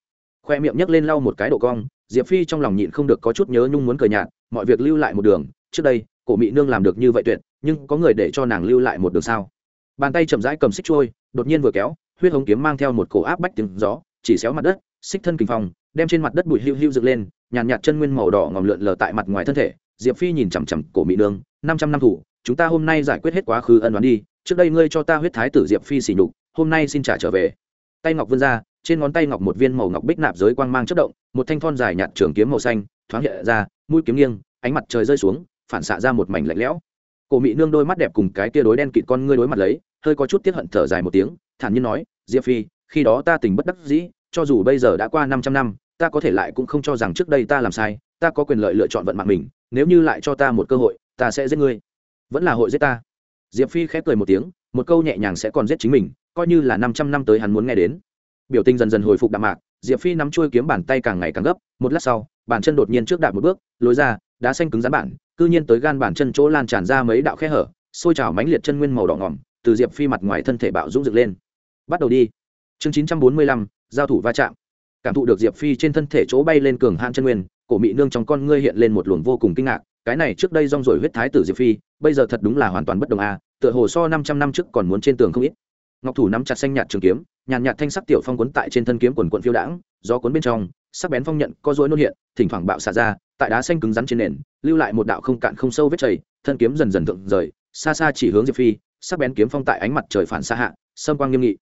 Khoe miệng nhấc lên lau một cái độ cong diệp phi trong lòng nhịn không được có chút nhớ nhung muốn cười nhạt mọi việc lưu lại một đường trước đây cổ mỹ nương làm được như vậy tuyệt nhưng có người để cho nàng lưu lại một đường sao? Bàn tay chậm rãi cầm xích trôi đột nhiên vừa kéo huyết hống kiếm mang theo một cổ áp bách tiếng gió chỉ xéo mặt đất xích thân kinh phong đem trên mặt đất bụi hưu hưu dựng lên nhàn nhạt, chân nguyên màu đỏ ngòm lượn lờ tại mặt ngoài thân thể diệp phi nhìn chằm chằm cổ mỹ nương năm trăm năm thủ chúng ta hôm nay giải quyết hết quá khứ ân đoán đi trước đây ngươi cho ta huyết thái tử diệp phi xỉ nhục hôm nay xin trả trở về. Tay ngọc vươn ra trên ngón tay ngọc một viên màu ngọc bích nạp giới quang mang chất động, một thanh thon dài nhạt trường kiếm màu xanh, thoáng hiện ra, mũi kiếm nghiêng, ánh mặt trời rơi xuống, phản xạ ra một mảnh lạnh lẽo. Cổ mị nương đôi mắt đẹp cùng cái tia đối đen kịt con ngươi đối mặt lấy, hơi có chút tiếp hận thở dài một tiếng, thản nhiên nói, diệp phi, khi đó ta tình bất đắc dĩ, cho dù bây giờ đã qua 500 năm, ta có thể lại cũng không cho rằng trước đây ta làm sai, ta có quyền lợi lựa chọn vận mạng mình, nếu như lại cho ta một cơ hội, ta sẽ giết ngươi. Vẫn là hội giết ta. Diệp phi khép cười một tiếng, một câu nhẹ nhàng sẽ còn giết chính mình, coi như là 500 năm tới hắn muốn nghe đến biểu tình dần dần hồi phục đạm mạc, diệp phi nắm chuôi kiếm bàn tay càng ngày càng gấp, một lát sau, bàn chân đột nhiên trước đạp một bước, lối ra, đá xanh cứng rắn bản, cư nhiên tới gan bàn chân chỗ lan tràn ra mấy đạo khe hở, xôi trào mãnh liệt chân nguyên màu đỏ ngỏm, từ diệp phi mặt ngoài thân thể bạo dũng dựng lên. Bắt đầu đi. Chương chín trăm bốn mươi lăm, giao thủ va chạm. Cảm thụ được diệp phi trên thân thể chỗ bay lên cường hạn chân nguyên, cổ mị nương trong con ngươi hiện lên một luồng vô cùng kinh ngạc, cái này trước đây rong rồi huyết thái tử diệp phi, bây giờ thật đúng là hoàn toàn bất đồng a, tựa hồ so năm trăm năm trước còn muốn trên tường không ít ngọc thủ nắm chặt xanh nhạt trường kiếm, nhàn nhạt thanh sắc tiểu phong quấn tại trên thân kiếm quần quận phiêu đãng, gió cuốn bên trong, sắc bén phong nhận có dối nôn hiện, thỉnh thoảng bạo xả ra, tại đá xanh cứng rắn trên nền, lưu lại một đạo không cạn không sâu vết chảy, thân kiếm dần dần thượng rời, xa xa chỉ hướng diệp phi, sắc bén kiếm phong tại ánh mặt trời phản xa hạ, sâm quang nghiêm nghị.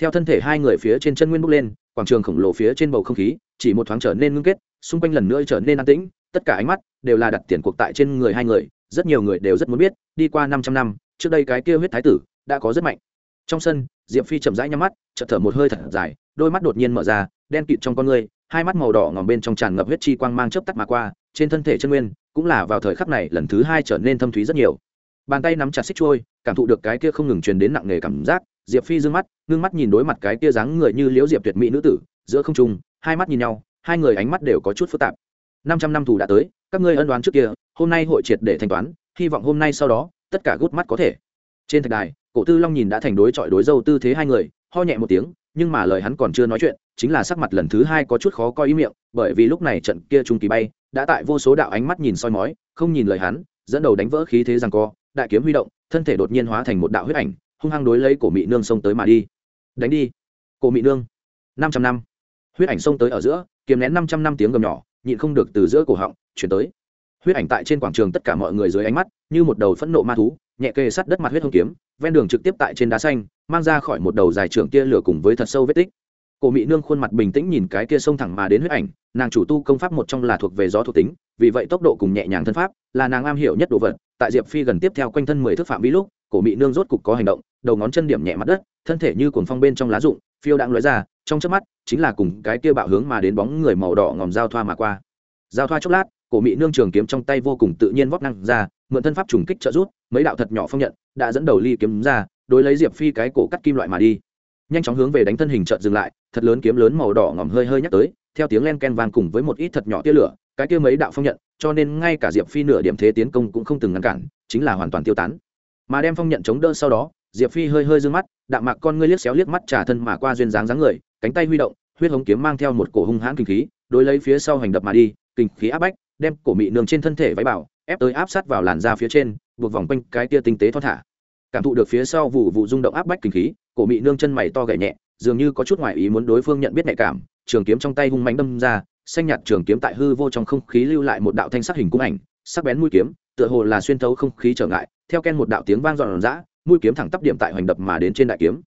Theo thân thể hai người phía trên chân nguyên bốc lên, quảng trường khổng lồ phía trên bầu không khí, chỉ một thoáng trở nên ngưng kết, xung quanh lần nữa trở nên an tĩnh, tất cả ánh mắt đều là đặt tiền cuộc tại trên người hai người, rất nhiều người đều rất muốn biết, đi qua 500 năm, trước đây cái kia huyết thái tử đã có rất mạnh trong sân, diệp phi chậm rãi nhắm mắt, chợt thở một hơi thật dài, đôi mắt đột nhiên mở ra, đen kịt trong con người, hai mắt màu đỏ ngòm bên trong tràn ngập huyết chi quang mang chớp tắt mà qua, trên thân thể chân nguyên cũng là vào thời khắc này lần thứ hai trở nên thâm thúy rất nhiều. Bàn tay nắm chặt xích trôi, cảm thụ được cái kia không ngừng truyền đến nặng nề cảm giác, diệp phi d ư ơ n g mắt, ngưng mắt nhìn đối mặt cái kia dáng người như liễu diệp tuyệt mỹ nữ tử, giữa không trung, hai mắt nhìn nhau, hai người ánh mắt đều có chút phức tạp. Năm trăm năm thù đã tới, các ngươi ân đoán trước kia, hôm nay hội triệt để thanh toán, hy vọng hôm nay sau đó, tất cả gút mắt có thể. Trên thạch đài cổ tư long nhìn đã thành đối chọi đối dâu tư thế hai người, ho nhẹ một tiếng, nhưng mà lời hắn còn chưa nói chuyện, chính là sắc mặt lần thứ hai có chút khó coi ý miệng, bởi vì lúc này trận kia trung kỳ bay, đã tại vô số đạo ánh mắt nhìn soi mói, không nhìn lời hắn, dẫn đầu đánh vỡ khí thế rằng co, đại kiếm huy động, thân thể đột nhiên hóa thành một đạo huyết ảnh, hung hăng đối lấy cổ mị nương xông tới mà đi. Đánh đi. Cổ mị nương. Năm trăm năm. Huyết ảnh xông tới ở giữa, kiếm nén năm trăm năm tiếng gầm nhỏ, nhịn không được từ giữa cổ họng, chuyển tới. Huyết ảnh tại trên quảng trường tất cả mọi người dưới ánh mắt, như một đầu phẫn nộ ma thú, nhẹ kề sắt đất mặt huyết hông kiếm ven đường trực tiếp tại trên đá xanh, mang ra khỏi một đầu dài trưởng tia lửa cùng với thật sâu vết tích. Cổ mị nương khuôn mặt bình tĩnh nhìn cái kia sông thẳng mà đến huyết ảnh, nàng chủ tu công pháp một trong là thuộc về gió thuộc tính, vì vậy tốc độ cùng nhẹ nhàng thân pháp là nàng am hiểu nhất đồ vật. Tại diệp phi gần tiếp theo quanh thân mười thước phạm vi lúc, cổ mị nương rốt cục có hành động, đầu ngón chân điểm nhẹ mặt đất, thân thể như cuồng phong bên trong lá rụng, phiêu đang lóe ra, trong chớp mắt, chính là cùng cái kia bạo hướng mà đến bóng người màu đỏ ngòm giao thoa mà qua. Giao thoa chốc lát, cổ mị nương trường kiếm trong tay vô cùng tự nhiên vót năng ra, mượn thân pháp trùng kích trợ rút mấy đạo thật nhỏ phong nhận, đã dẫn đầu ly kiếm ra, đối lấy diệp phi cái cổ cắt kim loại mà đi. Nhanh chóng hướng về đánh thân hình trợn dừng lại, thật lớn kiếm lớn màu đỏ ngòm hơi hơi nhắc tới, theo tiếng len ken vang cùng với một ít thật nhỏ tia lửa, cái kia mấy đạo phong nhận, cho nên ngay cả diệp phi nửa điểm thế tiến công cũng không từng ngăn cản, chính là hoàn toàn tiêu tán. Mà đem phong nhận chống đỡ sau đó, diệp phi hơi hơi d ư ơ n g mắt, đạm mạc con ngươi liếc xéo liếc mắt trả thân mà qua duyên dáng dáng người, cánh tay huy động, huyết hống kiếm mang theo một cổ hung hãn kinh khí, đối lấy phía sau hành đập mà đi, kinh khí áp bách, đem cổ mị nương trên thân thể váy bảo, ép tới áp sát vào làn da phía trên buộc vòng quanh cái tia tinh tế thon thả. Cảm thụ được phía sau vụ vụ rung động áp bách kinh khí, cổ mị nương chân mày to gậy nhẹ, dường như có chút ngoại ý muốn đối phương nhận biết nhạy cảm, trường kiếm trong tay hung mạnh đâm ra, xanh nhạt trường kiếm tại hư vô trong không khí lưu lại một đạo thanh sắc hình cung ảnh, sắc bén mũi kiếm, tựa hồ là xuyên thấu không khí trở ngại, theo ken một đạo tiếng vang dọn dã mũi kiếm thẳng tắp điểm tại hoành đập mà đến trên đại kiếm.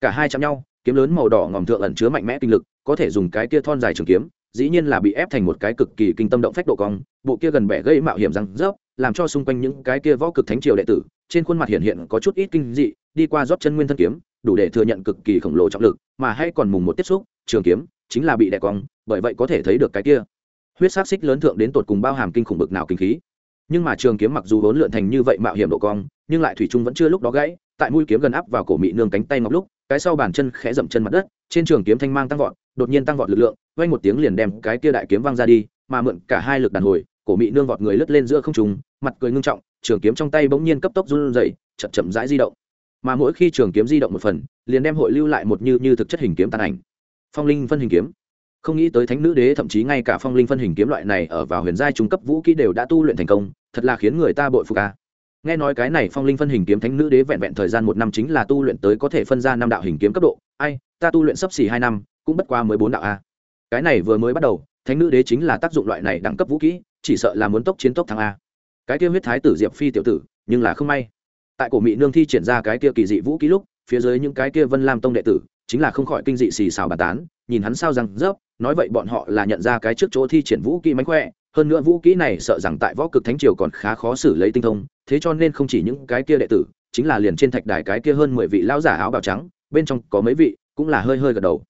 Cả hai chạm nhau, kiếm lớn màu đỏ ngòm thượng ẩn chứa mạnh mẽ kinh lực, có thể dùng cái kia thon dài trường kiếm, dĩ nhiên là bị ép thành một cái cực kỳ kinh tâm động phách độ cong, bộ kia gần bẻ gây mạo hiểm răng rớp làm cho xung quanh những cái kia võ cực thánh triều đệ tử, trên khuôn mặt hiện hiện có chút ít kinh dị, đi qua rót chân nguyên thân kiếm, đủ để thừa nhận cực kỳ khổng lồ trọng lực, mà hay còn mùng một tiếp xúc, trường kiếm, chính là bị đè cong, bởi vậy có thể thấy được cái kia huyết sắc xích lớn thượng đến tột cùng bao hàm kinh khủng bực nào kinh khí. Nhưng mà trường kiếm mặc dù vốn lượn thành như vậy mạo hiểm độ cong, nhưng lại thủy chung vẫn chưa lúc đó gãy, tại mũi kiếm gần áp vào cổ mị nương cánh tay ngọc lúc, cái sau bàn chân khẽ dậm chân mặt đất, trên trường kiếm thanh mang tăng vọt, đột nhiên tăng vọt lực lượng, vang một tiếng liền đem cái kia đại kiếm văng ra đi, mà mượn cả hai lực đàn hồi cổ mị nương vọt người lướt lên giữa không trung, mặt cười ngưng trọng, trường kiếm trong tay bỗng nhiên cấp tốc run rẩy, chậm chậm rãi di động. Mà mỗi khi trường kiếm di động một phần, liền đem hội lưu lại một như như thực chất hình kiếm tàn ảnh. Phong linh phân hình kiếm. Không nghĩ tới thánh nữ đế thậm chí ngay cả phong linh phân hình kiếm loại này ở vào huyền giai trung cấp vũ kỹ đều đã tu luyện thành công, thật là khiến người ta bội phục ca nghe nói cái này phong linh phân hình kiếm thánh nữ đế vẹn vẹn thời gian một năm chính là tu luyện tới có thể phân ra năm đạo hình kiếm cấp độ. Ai, ta tu luyện sấp xỉ hai năm, cũng bất qua mới bốn đạo a. Cái này vừa mới bắt đầu, thánh nữ đế chính là tác dụng loại này đẳng cấp vũ kỹ chỉ sợ là muốn tốc chiến tốc thắng a. Cái kia huyết thái tử diệp phi tiểu tử, nhưng là không may. Tại cổ mỹ nương thi triển ra cái kia kỳ dị vũ kỹ lúc, phía dưới những cái kia vân lam tông đệ tử, chính là không khỏi kinh dị xì xào bàn tán, nhìn hắn sao rằng rớp, nói vậy bọn họ là nhận ra cái trước chỗ thi triển vũ kỹ mánh khỏe, hơn nữa vũ kỹ này sợ rằng tại võ cực thánh triều còn khá khó xử lấy tinh thông, thế cho nên không chỉ những cái kia đệ tử, chính là liền trên thạch đài cái kia hơn mười vị lão giả áo bào trắng, bên trong có mấy vị cũng là hơi hơi gật đầu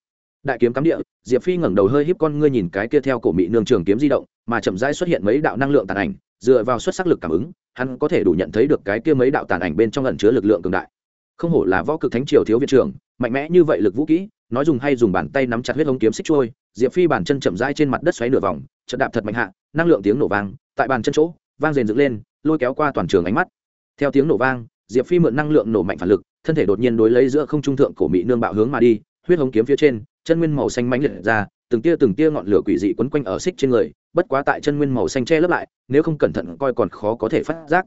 đại kiếm cắm địa, diệp phi ngẩng đầu hơi híp con ngươi nhìn cái kia theo cổ mị nương trường kiếm di động, mà chậm rãi xuất hiện mấy đạo năng lượng tàn ảnh, dựa vào xuất sắc lực cảm ứng, hắn có thể đủ nhận thấy được cái kia mấy đạo tàn ảnh bên trong ẩn chứa lực lượng cường đại. Không hổ là võ cực thánh triều thiếu viện trưởng, mạnh mẽ như vậy lực vũ kỹ, nói dùng hay dùng bàn tay nắm chặt huyết ống kiếm xích trôi, diệp phi bàn chân chậm rãi trên mặt đất xoáy nửa vòng, chợt đạp thật mạnh hạ, năng lượng tiếng nổ vang, tại bàn chân chỗ, vang rền dựng lên, lôi kéo qua toàn trường ánh mắt. Theo tiếng nổ vang, diệp phi mượn năng lượng nổ mạnh phản lực, thân thể đột nhiên đối lấy giữa không trung thượng cổ mỹ nương bạo hướng mà đi huyết hống kiếm phía trên, chân nguyên màu xanh mãnh liệt ra, từng tia từng tia ngọn lửa quỷ dị quấn quanh ở xích trên người, bất quá tại chân nguyên màu xanh che lấp lại, nếu không cẩn thận coi còn khó có thể phát giác.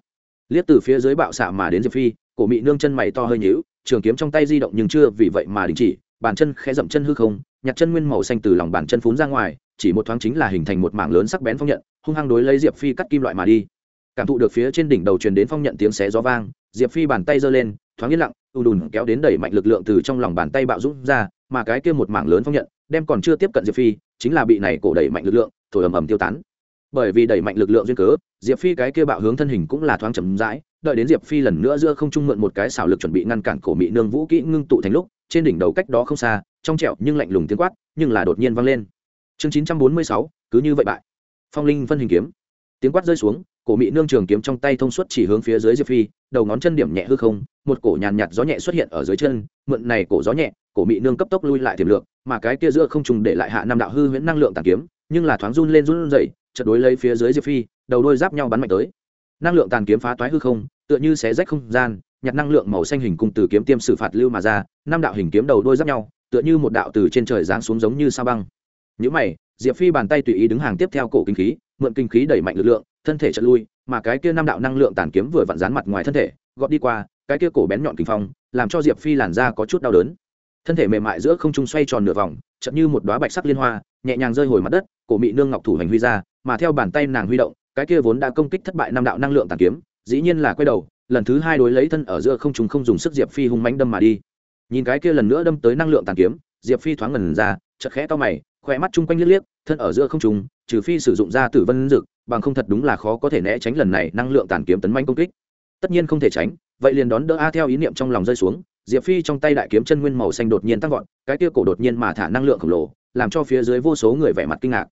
Liếc từ phía dưới bạo xạ mà đến diệp phi, cổ mị nương chân mày to hơi nhíu, trường kiếm trong tay di động nhưng chưa vì vậy mà đình chỉ, bàn chân khẽ dậm chân hư không, nhặt chân nguyên màu xanh từ lòng bàn chân phún ra ngoài, chỉ một thoáng chính là hình thành một mảng lớn sắc bén phong nhận, hung hăng đối lấy diệp phi cắt kim loại mà đi. Cảm thụ được phía trên đỉnh đầu truyền đến phong nhận tiếng xé gió vang, diệp phi bàn tay giơ lên, thoáng yên lặng ù đùn kéo đến đẩy mạnh lực lượng từ trong lòng bàn tay bạo rút ra, mà cái kia một mảng lớn phong nhận, đem còn chưa tiếp cận diệp phi, chính là bị này cổ đẩy mạnh lực lượng, thổi ầm ầm tiêu tán. Bởi vì đẩy mạnh lực lượng duyên cớ, diệp phi cái kia bạo hướng thân hình cũng là thoáng chậm rãi, đợi đến diệp phi lần nữa giữa không trung mượn một cái xảo lực chuẩn bị ngăn cản cổ mị nương vũ kỹ ngưng tụ thành lúc, trên đỉnh đầu cách đó không xa, trong trẹo nhưng lạnh lùng tiếng quát, nhưng là đột nhiên vang lên. Chương chín trăm bốn mươi sáu, cứ như vậy bại. Phong linh phân hình kiếm. Tiếng quát rơi xuống, cổ mị nương trường kiếm trong tay thông suốt chỉ hướng phía dưới diệp phi, đầu ngón chân điểm nhẹ hư không một cổ nhàn nhạt gió nhẹ xuất hiện ở dưới chân, mượn này cổ gió nhẹ, cổ mị nương cấp tốc lui lại tiềm lượng, mà cái kia giữa không trùng để lại hạ năm đạo hư huyễn năng lượng tàn kiếm, nhưng là thoáng run lên run dậy chợt đối lấy phía dưới diệp phi, đầu đôi giáp nhau bắn mạnh tới. Năng lượng tàn kiếm phá toái hư không, tựa như xé rách không gian nhặt năng lượng màu xanh hình cung từ kiếm tiêm xử phạt lưu mà ra, năm đạo hình kiếm đầu đôi giáp nhau, tựa như một đạo từ trên trời giáng xuống giống như sao băng. Những mày, diệp phi bàn tay tùy ý đứng hàng tiếp theo cổ kinh khí, mượn kinh khí đẩy mạnh lực lượng, thân thể chật lui, mà cái kia năm đạo năng lượng tàn kiếm vừa vặn dán mặt ngoài thân thể, gọt đi qua cái kia cổ bén nhọn kinh phong, làm cho diệp phi làn da có chút đau đớn. Thân thể mềm mại giữa không trung xoay tròn nửa vòng chậm như một đoá bạch sắc liên hoa, nhẹ nhàng rơi hồi mặt đất, cổ mị nương ngọc thủ hành huy ra, mà theo bàn tay nàng huy động, cái kia vốn đã công kích thất bại năm đạo năng lượng tàn kiếm, dĩ nhiên là quay đầu, lần thứ hai đối lấy thân ở giữa không trung không dùng sức diệp phi hung mánh đâm mà đi. Nhìn cái kia lần nữa đâm tới năng lượng tàn kiếm, diệp phi thoáng ngần ra chật khẽ to mày khỏe mắt chung quanh liếc liếc, thân ở giữa không trung, trừ phi sử dụng ra tử vân dực bằng không thật đúng là khó có thể né tránh lần này năng lượng tàn kiếm tấn manh công kích. Tất nhiên không thể tránh vậy liền đón đỡ a theo ý niệm trong lòng rơi xuống, diệp phi trong tay đại kiếm chân nguyên màu xanh đột nhiên tăng vọt, cái kia cổ đột nhiên mà thả năng lượng khổng lồ, làm cho phía dưới vô số người vẻ mặt kinh ngạc.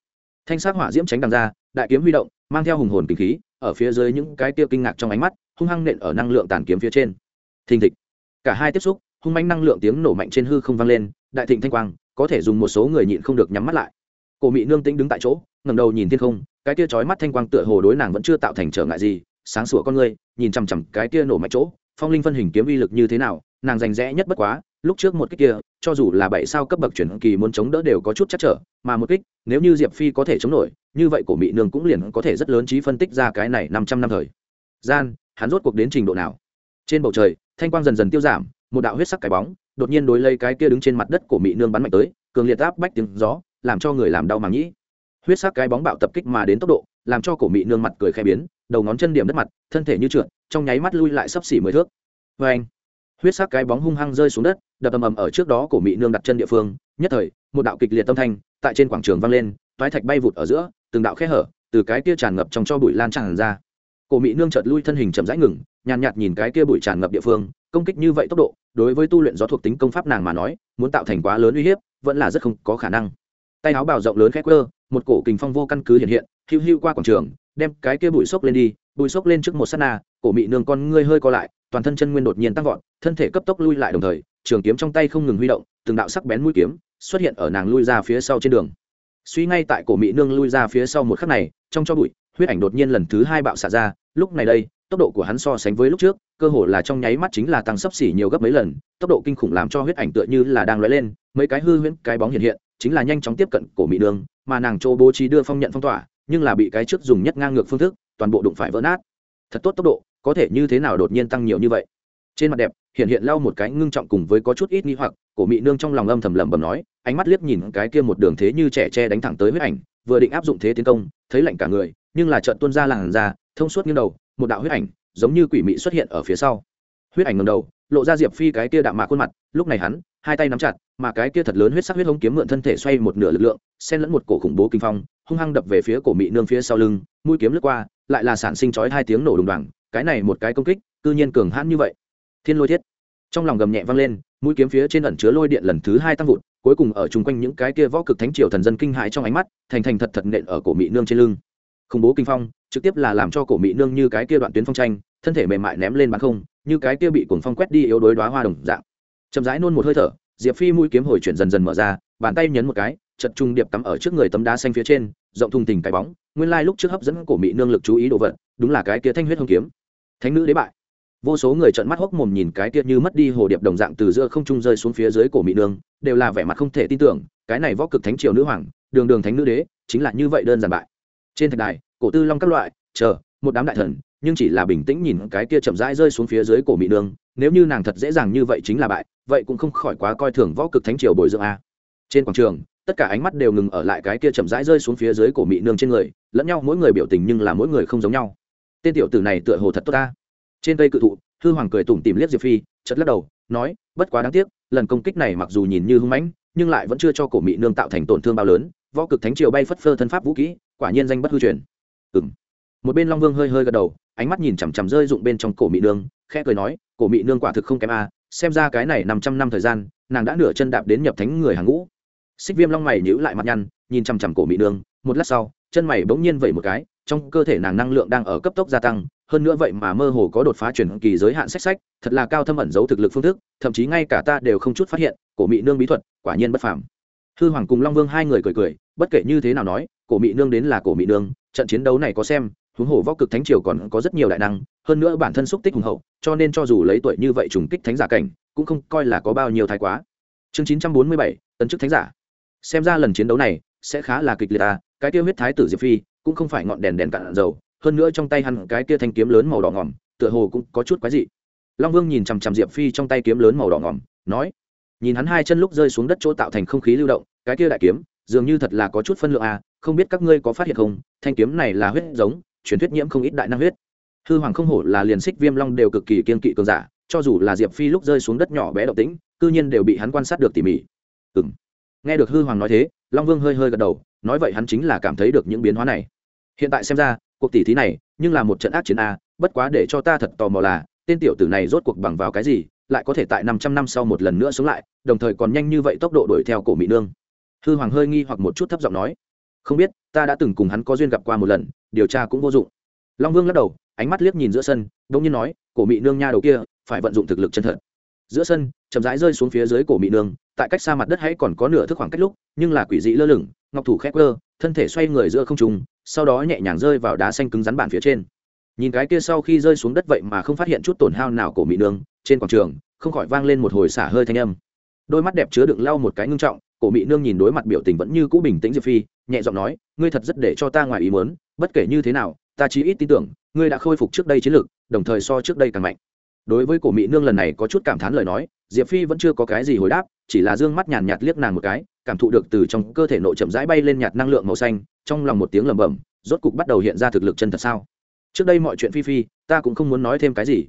Thanh sắc hỏa diễm tránh đằng ra, đại kiếm huy động, mang theo hùng hồn kinh khí, ở phía dưới những cái kia kinh ngạc trong ánh mắt, hung hăng nện ở năng lượng tàn kiếm phía trên. Thình thịch. Cả hai tiếp xúc, hung manh năng lượng tiếng nổ mạnh trên hư không vang lên, đại thịnh thanh quang, có thể dùng một số người nhịn không được nhắm mắt lại. Cổ mị nương tĩnh đứng tại chỗ, ngẩng đầu nhìn thiên không, cái kia chói mắt thanh quang tựa hồ đối nàng vẫn chưa tạo thành trở ngại gì, sáng sủa con người, nhìn chằm chằm cái kia nổ mạnh chỗ phong linh phân hình kiếm uy lực như thế nào, nàng rành rẽ nhất bất quá, lúc trước một kích kia, cho dù là bảy sao cấp bậc chuyển kỳ muốn chống đỡ đều có chút chắc trở, mà một kích, nếu như diệp phi có thể chống nổi, như vậy cổ mị nương cũng liền có thể rất lớn trí phân tích ra cái này năm trăm năm thời. Gian, hắn rốt cuộc đến trình độ nào? Trên bầu trời, thanh quang dần dần tiêu giảm, một đạo huyết sắc cái bóng, đột nhiên đối lấy cái kia đứng trên mặt đất của mị nương bắn mạnh tới, cường liệt áp bách tiếng gió, làm cho người làm đau màng nhĩ huyết sắc cái bóng bạo tập kích mà đến tốc độ, làm cho cổ mị nương mặt cười khẽ biến, đầu ngón chân điểm đất mặt, thân thể như trượt trong nháy mắt lui lại sấp xỉ mười thước. Vê anh, huyết sắc cái bóng hung hăng rơi xuống đất, đập ầm ầm ở trước đó cổ mỹ nương đặt chân địa phương. Nhất thời, một đạo kịch liệt tâm thanh tại trên quảng trường vang lên, toái thạch bay vụt ở giữa, từng đạo khe hở từ cái kia tràn ngập trong cho bụi lan tràn ra. Cổ mỹ nương chợt lui thân hình chậm rãi ngừng, nhàn nhạt nhìn cái kia bụi tràn ngập địa phương, công kích như vậy tốc độ, đối với tu luyện gió thuộc tính công pháp nàng mà nói, muốn tạo thành quá lớn uy hiếp, vẫn là rất không có khả năng. Tay áo bào rộng lớn khét quơ, một cổ kình phong vô căn cứ hiện hiện hưu hưu qua quảng trường, đem cái kia bụi xốc lên đi, bụi xốc lên trước một sát na cổ mị nương con ngươi hơi co lại, toàn thân chân nguyên đột nhiên tăng vọt, thân thể cấp tốc lui lại đồng thời, trường kiếm trong tay không ngừng huy động, từng đạo sắc bén mũi kiếm xuất hiện ở nàng lui ra phía sau trên đường. Suy ngay tại cổ mị nương lui ra phía sau một khắc này, trong cho bụi, huyết ảnh đột nhiên lần thứ hai bạo xả ra, lúc này đây, tốc độ của hắn so sánh với lúc trước, cơ hồ là trong nháy mắt chính là tăng sấp xỉ nhiều gấp mấy lần, tốc độ kinh khủng làm cho huyết ảnh tựa như là đang lóe lên, mấy cái hư huyễn, cái bóng hiện hiện, chính là nhanh chóng tiếp cận cổ Mị đường mà nàng chỗ bố trí đưa phong nhận phong tỏa, nhưng là bị cái trước dùng nhất ngang ngược phương thức, toàn bộ đụng phải vỡ nát. Thật tốt tốc độ có thể như thế nào đột nhiên tăng nhiều như vậy? Trên mặt đẹp, hiện hiện lau một cái ngưng trọng cùng với có chút ít nghi hoặc, cổ mỹ nương trong lòng âm thầm lẩm bẩm nói, ánh mắt liếc nhìn cái kia một đường thế như trẻ tre đánh thẳng tới huyết ảnh, vừa định áp dụng thế tiến công, thấy lạnh cả người, nhưng là trận tuôn ra làn ra thông suốt như đầu, một đạo huyết ảnh, giống như quỷ mị xuất hiện ở phía sau. Huyết ảnh ngầm đầu, lộ ra diệp phi cái kia đạm mạc khuôn mặt, lúc này hắn, hai tay nắm chặt, mà cái kia thật lớn huyết sắc huyết hống kiếm mượn thân thể xoay một nửa lực lượng, xen lẫn một cổ khủng bố kinh phong, hung hăng đập về phía cổ mị nương phía sau lưng, mũi kiếm lướt qua, lại là sản sinh chói hai tiếng nổ đùng đoàng cái này một cái công kích, cư nhiên cường hãn như vậy. Thiên lôi thiết. Trong lòng gầm nhẹ vang lên, mũi kiếm phía trên ẩn chứa lôi điện lần thứ hai tăng vụt, cuối cùng ở chung quanh những cái kia võ cực thánh triều thần dân kinh hãi trong ánh mắt, thành thành thật thật nện ở cổ mị nương trên lưng. Khủng bố kinh phong, trực tiếp là làm cho cổ mị nương như cái kia đoạn tuyến phong tranh, thân thể mềm mại ném lên bán không, như cái kia bị cuồng phong quét đi yếu đối đoá hoa đồng dạng. Chậm rãi nôn một hơi thở, diệp phi mũi kiếm hồi chuyển dần dần mở ra, bàn tay nhấn một cái, chật trung điệp cắm ở trước người tấm đá xanh phía trên, rộng thùng tình cái bóng, nguyên lai lúc trước hấp dẫn cổ mị nương lực chú ý đồ vật, đúng là cái kia thanh huyết hồng kiếm thánh nữ đế bại. Vô số người trợn mắt hốc mồm nhìn cái kia như mất đi hồ điệp đồng dạng từ giữa không trung rơi xuống phía dưới cổ mỹ nương, đều là vẻ mặt không thể tin tưởng, cái này võ cực thánh triều nữ hoàng, đường đường thánh nữ đế, chính là như vậy đơn giản bại. Trên thạch đài, cổ tư long các loại, chờ, một đám đại thần, nhưng chỉ là bình tĩnh nhìn cái kia chậm rãi rơi xuống phía dưới cổ mỹ nương, nếu như nàng thật dễ dàng như vậy chính là bại, vậy cũng không khỏi quá coi thường võ cực thánh triều bồi dưỡng a. Trên quảng trường, tất cả ánh mắt đều ngừng ở lại cái kia chậm rãi rơi xuống phía dưới cổ mỹ nương trên người, lẫn nhau mỗi người biểu tình nhưng là mỗi người không giống nhau tên tiểu tử này tựa hồ thật tốt ta. Trên cây cự thụ, hư hoàng cười tủm tìm liếc diệp phi chật lắc đầu, nói, bất quá đáng tiếc, lần công kích này mặc dù nhìn như hung mãnh, nhưng lại vẫn chưa cho cổ mị nương tạo thành tổn thương bao lớn, võ cực thánh triều bay phất phơ thân pháp vũ kỹ, quả nhiên danh bất hư truyền. Ừng một bên long vương hơi hơi gật đầu, ánh mắt nhìn chằm chằm rơi dụng bên trong cổ mị nương, khẽ cười nói, cổ mị nương quả thực không kém a, xem ra cái này năm trăm năm thời gian, nàng đã nửa chân đạp đến nhập thánh người hàng ngũ. Xích viêm long mày nhíu lại mặt nhăn, nhìn chằm chằm cổ mị nương, một lát sau, chân mày bỗng nhiên vẩy một cái trong cơ thể nàng năng lượng đang ở cấp tốc gia tăng, hơn nữa vậy mà mơ hồ có đột phá chuyển kỳ giới hạn sách sách, thật là cao thâm ẩn giấu thực lực phương thức, thậm chí ngay cả ta đều không chút phát hiện, cổ mị nương bí thuật, quả nhiên bất phàm. Hư hoàng cùng long vương hai người cười cười, bất kể như thế nào nói, cổ mị nương đến là cổ mị nương, trận chiến đấu này có xem, huống hồ võ cực thánh triều còn có rất nhiều đại năng, hơn nữa bản thân xúc tích hùng hậu, cho nên cho dù lấy tuổi như vậy trùng kích thánh giả cảnh, cũng không coi là có bao nhiêu thái quá. Chương chín trăm bốn mươi bảy, tấn chức thánh giả. Xem ra lần chiến đấu này sẽ khá là kịch liệt à cái tiêu huyết thái tử diệp phi cũng không phải ngọn đèn đèn cạn dầu, hơn nữa trong tay hắn cái kia thanh kiếm lớn màu đỏ ngỏm tựa hồ cũng có chút quái dị. Long vương nhìn chằm chằm diệp phi trong tay kiếm lớn màu đỏ ngỏm nói, nhìn hắn hai chân lúc rơi xuống đất chỗ tạo thành không khí lưu động, cái kia đại kiếm, dường như thật là có chút phân lượng à không biết các ngươi có phát hiện không, thanh kiếm này là huyết giống, truyền thuyết nhiễm không ít đại năng huyết. Hư hoàng không hổ là liền xích viêm long đều cực kỳ kiên kỵ cường giả, cho dù là diệp phi lúc rơi xuống đất nhỏ bé động tĩnh, cư nhiên đều bị hắn quan sát được tỉ mỉ. Ừ nghe được hư hoàng nói thế, long vương hơi hơi gật đầu nói vậy hắn chính là cảm thấy được những biến hóa này. Hiện tại xem ra, cuộc tỷ thí này, nhưng là một trận ác chiến a, bất quá để cho ta thật tò mò là, tên tiểu tử này rốt cuộc bằng vào cái gì, lại có thể tại năm trăm năm sau một lần nữa sống lại, đồng thời còn nhanh như vậy tốc độ đuổi theo cổ mỹ nương. Hư hoàng hơi nghi hoặc một chút thấp giọng nói, không biết, ta đã từng cùng hắn có duyên gặp qua một lần, điều tra cũng vô dụng. Long vương lắc đầu, ánh mắt liếc nhìn giữa sân đ ỗ n g nhiên nói, cổ mỹ nương nha đầu kia, phải vận dụng thực lực chân thật. Giữa sân, chậm rãi rơi xuống phía dưới cổ mỹ nương, tại cách xa mặt đất hãy còn có nửa thước khoảng cách lúc, nhưng là quỷ dị lơ lửng ngọc thủ khép cơ thân thể xoay người giữa không trùng sau đó nhẹ nhàng rơi vào đá xanh cứng rắn bản phía trên. Nhìn cái kia sau khi rơi xuống đất vậy mà không phát hiện chút tổn hao nào của mỹ nương, trên quảng trường, không khỏi vang lên một hồi xả hơi thanh âm. Đôi mắt đẹp chứa đựng lau một cái ngưng trọng, cổ mỹ nương nhìn đối mặt biểu tình vẫn như cũ bình tĩnh diệp phi, nhẹ giọng nói, ngươi thật rất để cho ta ngoài ý muốn, bất kể như thế nào, ta chỉ ít tin tưởng, ngươi đã khôi phục trước đây chiến lược, đồng thời so trước đây càng mạnh. Đối với cổ mỹ nương lần này có chút cảm thán lời nói diệp phi vẫn chưa có cái gì hồi đáp, chỉ là d ư ơ n g mắt nhàn nhạt liếc nàng một cái, cảm thụ được từ trong cơ thể nội chậm rãi bay lên nhạt năng lượng màu xanh, trong lòng một tiếng lẩm bẩm, rốt cục bắt đầu hiện ra thực lực chân thật sao? Trước đây mọi chuyện phi phi, ta cũng không muốn nói thêm cái gì.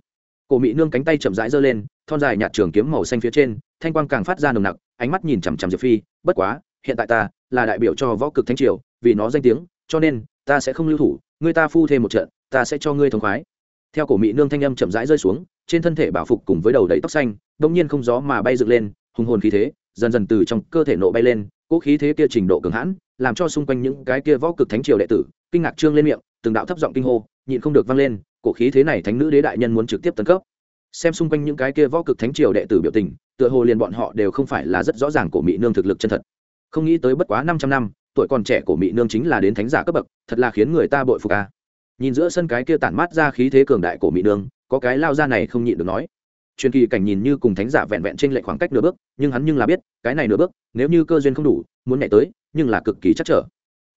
Cổ Mị nương cánh tay chậm rãi giơ lên, thon dài nhạt trường kiếm màu xanh phía trên, thanh quang càng phát ra nồng nặc, ánh mắt nhìn chằm chằm diệp phi, bất quá, hiện tại ta là đại biểu cho võ cực thanh triều, vì nó danh tiếng, cho nên, ta sẽ không lưu thủ ngươi ta phu thêm một trận, ta sẽ cho ngươi thống khoái theo cổ mỹ nương thanh âm chậm rãi rơi xuống, trên thân thể bảo phục cùng với đầu đầy tóc xanh, đông nhiên không gió mà bay dựng lên, hùng hồn khí thế, dần dần từ trong cơ thể nộ bay lên cỗ khí thế kia trình độ cường hãn, làm cho xung quanh những cái kia võ cực thánh triều đệ tử, kinh ngạc trương lên miệng, từng đạo thấp giọng kinh hô, nhịn không được vang lên, cổ khí thế này thánh nữ đế đại nhân muốn trực tiếp tấn cấp. Xem xung quanh những cái kia võ cực thánh triều đệ tử biểu tình, tựa hồ liền bọn họ đều không phải là rất rõ ràng cổ mỹ nương thực lực chân thật. Không nghĩ tới bất quá năm trăm năm, tuổi còn trẻ của mỹ nương chính là đến thánh giả cấp bậc, thật là khiến người ta bội phục a nhìn giữa sân cái kia tản mát ra khí thế cường đại của mỹ nương có cái lao ra này không nhịn được nói. Truyền kỳ cảnh nhìn như cùng thánh giả vẹn vẹn trên lệch khoảng cách nửa bước, nhưng hắn nhưng là biết, cái này nửa bước, nếu như cơ duyên không đủ, muốn nhảy tới, nhưng là cực kỳ chắc trở.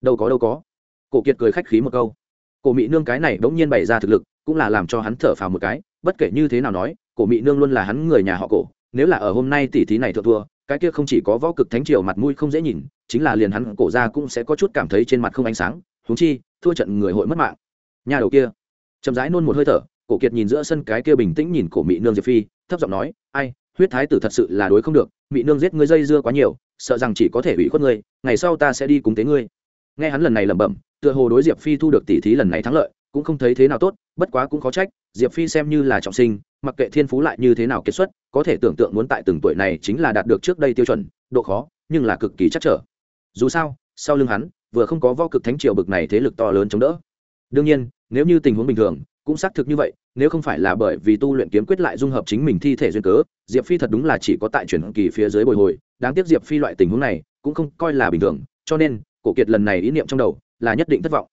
Đâu có đâu có. Cổ kiệt cười khách khí một câu. Cổ mỹ nương cái này bỗng nhiên bày ra thực lực, cũng là làm cho hắn thở phào một cái, bất kể như thế nào nói, cổ mỹ nương luôn là hắn người nhà họ cổ, nếu là ở hôm nay tỷ thí này thượng thua, cái kia không chỉ có võ cực thánh triều mặt mũi không dễ nhìn, chính là liền hắn cổ ra cũng sẽ có chút cảm thấy trên mặt không ánh sáng, huống chi, thua trận người hội mất mạng nhà đầu kia. Chậm rãi nôn một hơi thở, cổ kiệt nhìn giữa sân cái kia bình tĩnh nhìn cổ mỹ nương diệp phi, thấp giọng nói, ai, huyết thái tử thật sự là đối không được mỹ nương giết ngươi dây dưa quá nhiều, sợ rằng chỉ có thể ủy khuất ngươi, ngày sau ta sẽ đi cùng tế ngươi. Nghe hắn lần này lẩm bẩm, tựa hồ đối diệp phi thu được tỷ thí lần này thắng lợi, cũng không thấy thế nào tốt, bất quá cũng khó trách, diệp phi xem như là trọng sinh, mặc kệ thiên phú lại như thế nào kết xuất, có thể tưởng tượng muốn tại từng tuổi này chính là đạt được trước đây tiêu chuẩn, độ khó, nhưng là cực kỳ chắc trở. Dù sao, sau lưng hắn, vừa không có vo cực thánh triều bực này thế lực to lớn chống đỡ đương nhiên, nếu như tình huống bình thường, cũng xác thực như vậy, nếu không phải là bởi vì tu luyện kiếm quyết lại dung hợp chính mình thi thể duyên cớ, diệp phi thật đúng là chỉ có tại chuyển kỳ phía dưới bồi hồi, đáng tiếc diệp phi loại tình huống này cũng không coi là bình thường, cho nên, cổ kiệt lần này ý niệm trong đầu là nhất định thất vọng.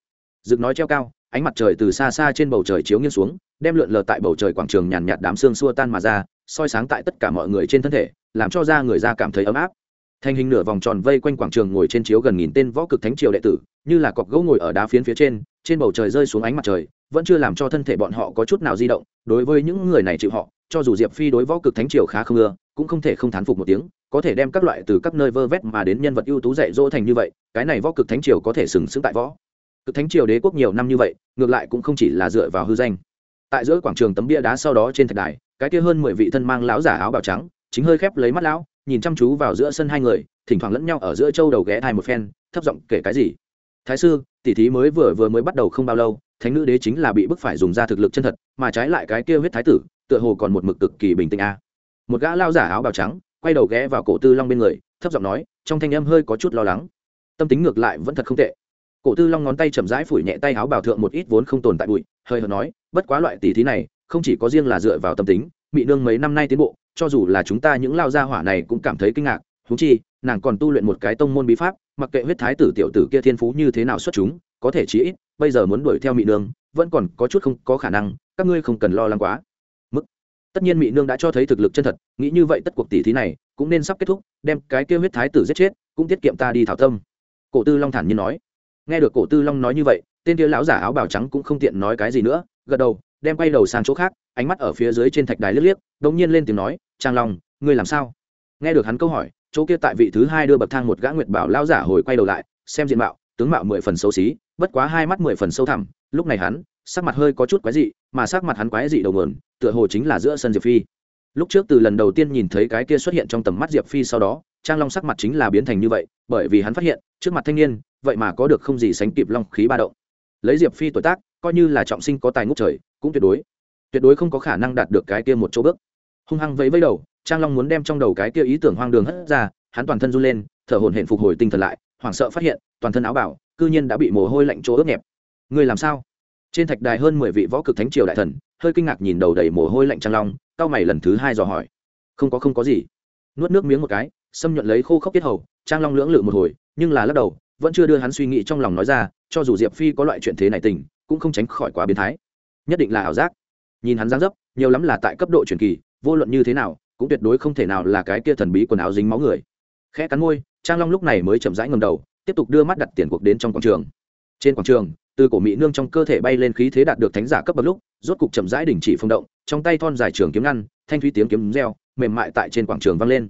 Dựng nói treo cao, ánh mặt trời từ xa xa trên bầu trời chiếu nghiêng xuống, đem lượn lờ tại bầu trời quảng trường nhàn nhạt đám xương xua tan mà ra, soi sáng tại tất cả mọi người trên thân thể, làm cho da người ra cảm thấy ấm áp. Thành hình nửa vòng tròn vây quanh quảng trường ngồi trên chiếu gần nghìn tên võ cực thánh triều đệ tử, như là cọc gỗ ngồi ở đá phiến phía trên trên bầu trời rơi xuống ánh mặt trời, vẫn chưa làm cho thân thể bọn họ có chút nào di động, đối với những người này chịu họ, cho dù diệp phi đối võ cực thánh triều khá không ưa, cũng không thể không thán phục một tiếng, có thể đem các loại từ các nơi vơ vét mà đến nhân vật ưu tú dạy dỗ thành như vậy, cái này võ cực thánh triều có thể sừng sững tại võ. Cực thánh triều đế quốc nhiều năm như vậy, ngược lại cũng không chỉ là dựa vào hư danh. Tại giữa quảng trường tấm bia đá sau đó trên thạch đài, cái kia hơn mười vị thân mang lão giả áo bào trắng, chính hơi khép lấy mắt lão, nhìn chăm chú vào giữa sân hai người, thỉnh thoảng lẫn nhau ở giữa châu đầu ghé thai một phen, thấp giọng kể cái gì thái sư tỷ thí mới vừa vừa mới bắt đầu không bao lâu, thánh nữ đế chính là bị bức phải dùng ra thực lực chân thật, mà trái lại cái kia huyết thái tử, tựa hồ còn một mực cực kỳ bình tĩnh a. Một gã lao giả áo bào trắng, quay đầu ghé vào cổ tư long bên người, thấp giọng nói, trong thanh âm hơi có chút lo lắng. Tâm tính ngược lại vẫn thật không tệ. Cổ tư long ngón tay chậm rãi phủi nhẹ tay áo bào thượng một ít vốn không tồn tại bụi, hơi hờ nói, bất quá loại tỷ thí này, không chỉ có riêng là dựa vào tâm tính bị nương mấy năm nay tiến bộ, cho dù là chúng ta những lao gia hỏa này cũng cảm thấy kinh ngạc thú chi, nàng còn tu luyện một cái tông môn bí pháp mặc kệ huyết thái tử tiểu tử kia thiên phú như thế nào xuất chúng, có thể chí ít, bây giờ muốn đuổi theo mỹ nương, vẫn còn có chút không có khả năng, các ngươi không cần lo lắng quá. Mức. Tất nhiên mỹ nương đã cho thấy thực lực chân thật, nghĩ như vậy tất cuộc tỷ thí này cũng nên sắp kết thúc, đem cái kia huyết thái tử giết chết, cũng tiết kiệm ta đi thảo tâm. Cổ tư long thản nhiên nói. Nghe được cổ tư long nói như vậy, tên kia lão giả áo bào trắng cũng không tiện nói cái gì nữa, gật đầu, đem quay đầu sang chỗ khác, ánh mắt ở phía dưới trên thạch đài liếc liếc, đột nhiên lên tiếng nói, trang long, ngươi làm sao? Nghe được hắn câu hỏi chỗ kia tại vị thứ hai đưa bậc thang một gã nguyệt bảo lao giả hồi quay đầu lại, xem diện mạo, tướng mạo mười phần xấu xí, bất quá hai mắt mười phần sâu thẳm. Lúc này hắn, sắc mặt hơi có chút quái dị, mà sắc mặt hắn quái dị đầu nguồn tựa hồ chính là giữa sân diệp phi. Lúc trước từ lần đầu tiên nhìn thấy cái kia xuất hiện trong tầm mắt diệp phi sau đó, trang long sắc mặt chính là biến thành như vậy, bởi vì hắn phát hiện, trước mặt thanh niên, vậy mà có được không gì sánh kịp long khí ba động. Lấy diệp phi tuổi tác, coi như là trọng sinh có tài ngốc trời, cũng tuyệt đối tuyệt đối không có khả năng đạt được cái kia một chỗ bước. Hung hăng vẫy vẫy đầu trang long muốn đem trong đầu cái kia ý tưởng hoang đường hất ra, hắn toàn thân run lên, thở hổn hển phục hồi tinh thần lại, hoảng sợ phát hiện, toàn thân áo bảo cư nhiên đã bị mồ hôi lạnh chỗ ướt nhẹp. Người làm sao? Trên thạch đài hơn mười vị võ cực thánh triều đại thần, hơi kinh ngạc nhìn đầu đầy mồ hôi lạnh trang long, cao mày lần thứ hai dò hỏi. Không có không có gì. Nuốt nước miếng một cái, xâm nhuận lấy khô khốc tiết hầu, trang long lưỡng lự một hồi, nhưng là lắc đầu, vẫn chưa đưa hắn suy nghĩ trong lòng nói ra, cho dù diệp phi có loại chuyện thế này tình, cũng không tránh khỏi quá biến thái. Nhất định là ảo giác. Nhìn hắn dáng dấp, nhiều lắm là tại cấp độ truyền kỳ, vô luận như thế nào cũng tuyệt đối không thể nào là cái kia thần bí quần áo dính máu người. Khẽ cắn môi, trang long lúc này mới chậm rãi ngầm đầu, tiếp tục đưa mắt đặt tiền cuộc đến trong quảng trường. Trên quảng trường, từ cổ mỹ nương trong cơ thể bay lên khí thế đạt được thánh giả cấp bậc lúc, rốt cục chậm rãi đình chỉ phong động, trong tay thon dài trường kiếm ngăn, thanh thúy tiếng kiếm reo, mềm mại tại trên quảng trường vang lên.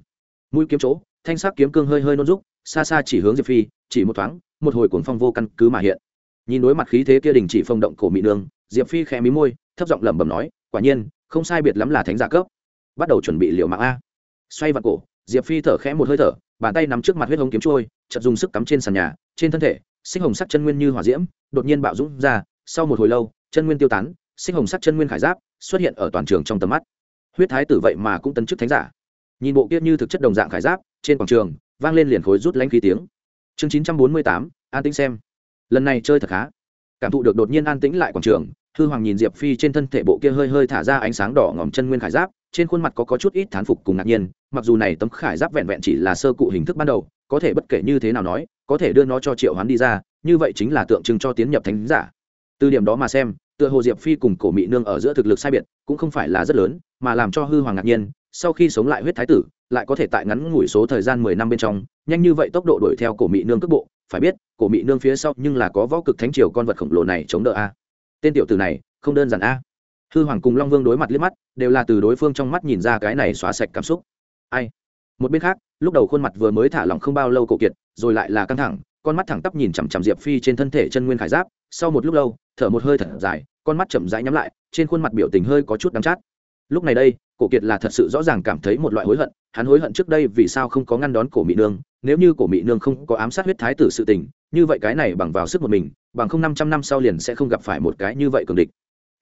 Mũi kiếm chỗ, thanh sắc kiếm cương hơi hơi nôn rúc, xa xa chỉ hướng diệp phi, chỉ một thoáng, một hồi cuồng phong vô căn cứ mà hiện. Nhìn đối mặt khí thế kia đình chỉ phong động cổ mỹ nương, diệp phi khẽ mí môi, thấp giọng lẩm bẩm nói, quả nhiên, không sai biệt lắm là thánh giả cấp bắt đầu chuẩn bị liệu mạng a. Xoay vặt cổ, diệp phi thở khẽ một hơi thở, bàn tay nắm trước mặt huyết hồng kiếm trôi, chợt dùng sức cắm trên sàn nhà, trên thân thể, sinh hồng sắc chân nguyên như hỏa diễm, đột nhiên bạo dũng ra, sau một hồi lâu, chân nguyên tiêu tán, sinh hồng sắc chân nguyên khải giáp xuất hiện ở toàn trường trong tầm mắt. Huyết thái tử vậy mà cũng tấn chức thánh giả. Nhìn bộ kia như thực chất đồng dạng khải giáp, trên quảng trường, vang lên liền khối rút lánh khí tiếng. Chương chín trăm bốn mươi tám, an tĩnh xem. Lần này chơi thật khá. Cảm thụ được đột nhiên an tĩnh lại quảng trường, hư hoàng nhìn diệp phi trên thân thể bộ kia hơi hơi thả ra ánh sáng đỏ ngòm chân nguyên khải giáp trên khuôn mặt có, có chút ít thán phục cùng ngạc nhiên mặc dù này tấm khải giáp vẹn vẹn chỉ là sơ cụ hình thức ban đầu có thể bất kể như thế nào nói có thể đưa nó cho triệu hoán đi ra như vậy chính là tượng trưng cho tiến nhập thánh giả. Từ điểm đó mà xem tựa hồ diệp phi cùng cổ mỹ nương ở giữa thực lực sai biệt cũng không phải là rất lớn mà làm cho hư hoàng ngạc nhiên sau khi sống lại huyết thái tử lại có thể tại ngắn ngủi số thời gian mười năm bên trong nhanh như vậy tốc độ đuổi theo cổ mỹ nương cước bộ phải biết cổ mỹ nương phía sau nhưng là có võ cực thánh triều con vật khổng lồ này chống đỡ a. Tên tiểu tử này không đơn giản a hư hoàng cùng long vương đối mặt liếc mắt, đều là từ đối phương trong mắt nhìn ra cái này xóa sạch cảm xúc. Ai? Một bên khác, lúc đầu khuôn mặt vừa mới thả lỏng không bao lâu cổ kiệt, rồi lại là căng thẳng, con mắt thẳng tắp nhìn chằm chằm diệp phi trên thân thể chân nguyên khải giáp, sau một lúc lâu, thở một hơi thật dài, con mắt chậm rãi nhắm lại, trên khuôn mặt biểu tình hơi có chút đắm chát. Lúc này đây, cổ kiệt là thật sự rõ ràng cảm thấy một loại hối hận, hắn hối hận trước đây vì sao không có ngăn đón cổ mỹ nương, nếu như cổ mỹ nương không có ám sát huyết thái tử sự tình, như vậy cái này bằng vào sức một mình, bằng không năm trăm năm sau liền sẽ không gặp phải một cái như vậy cường địch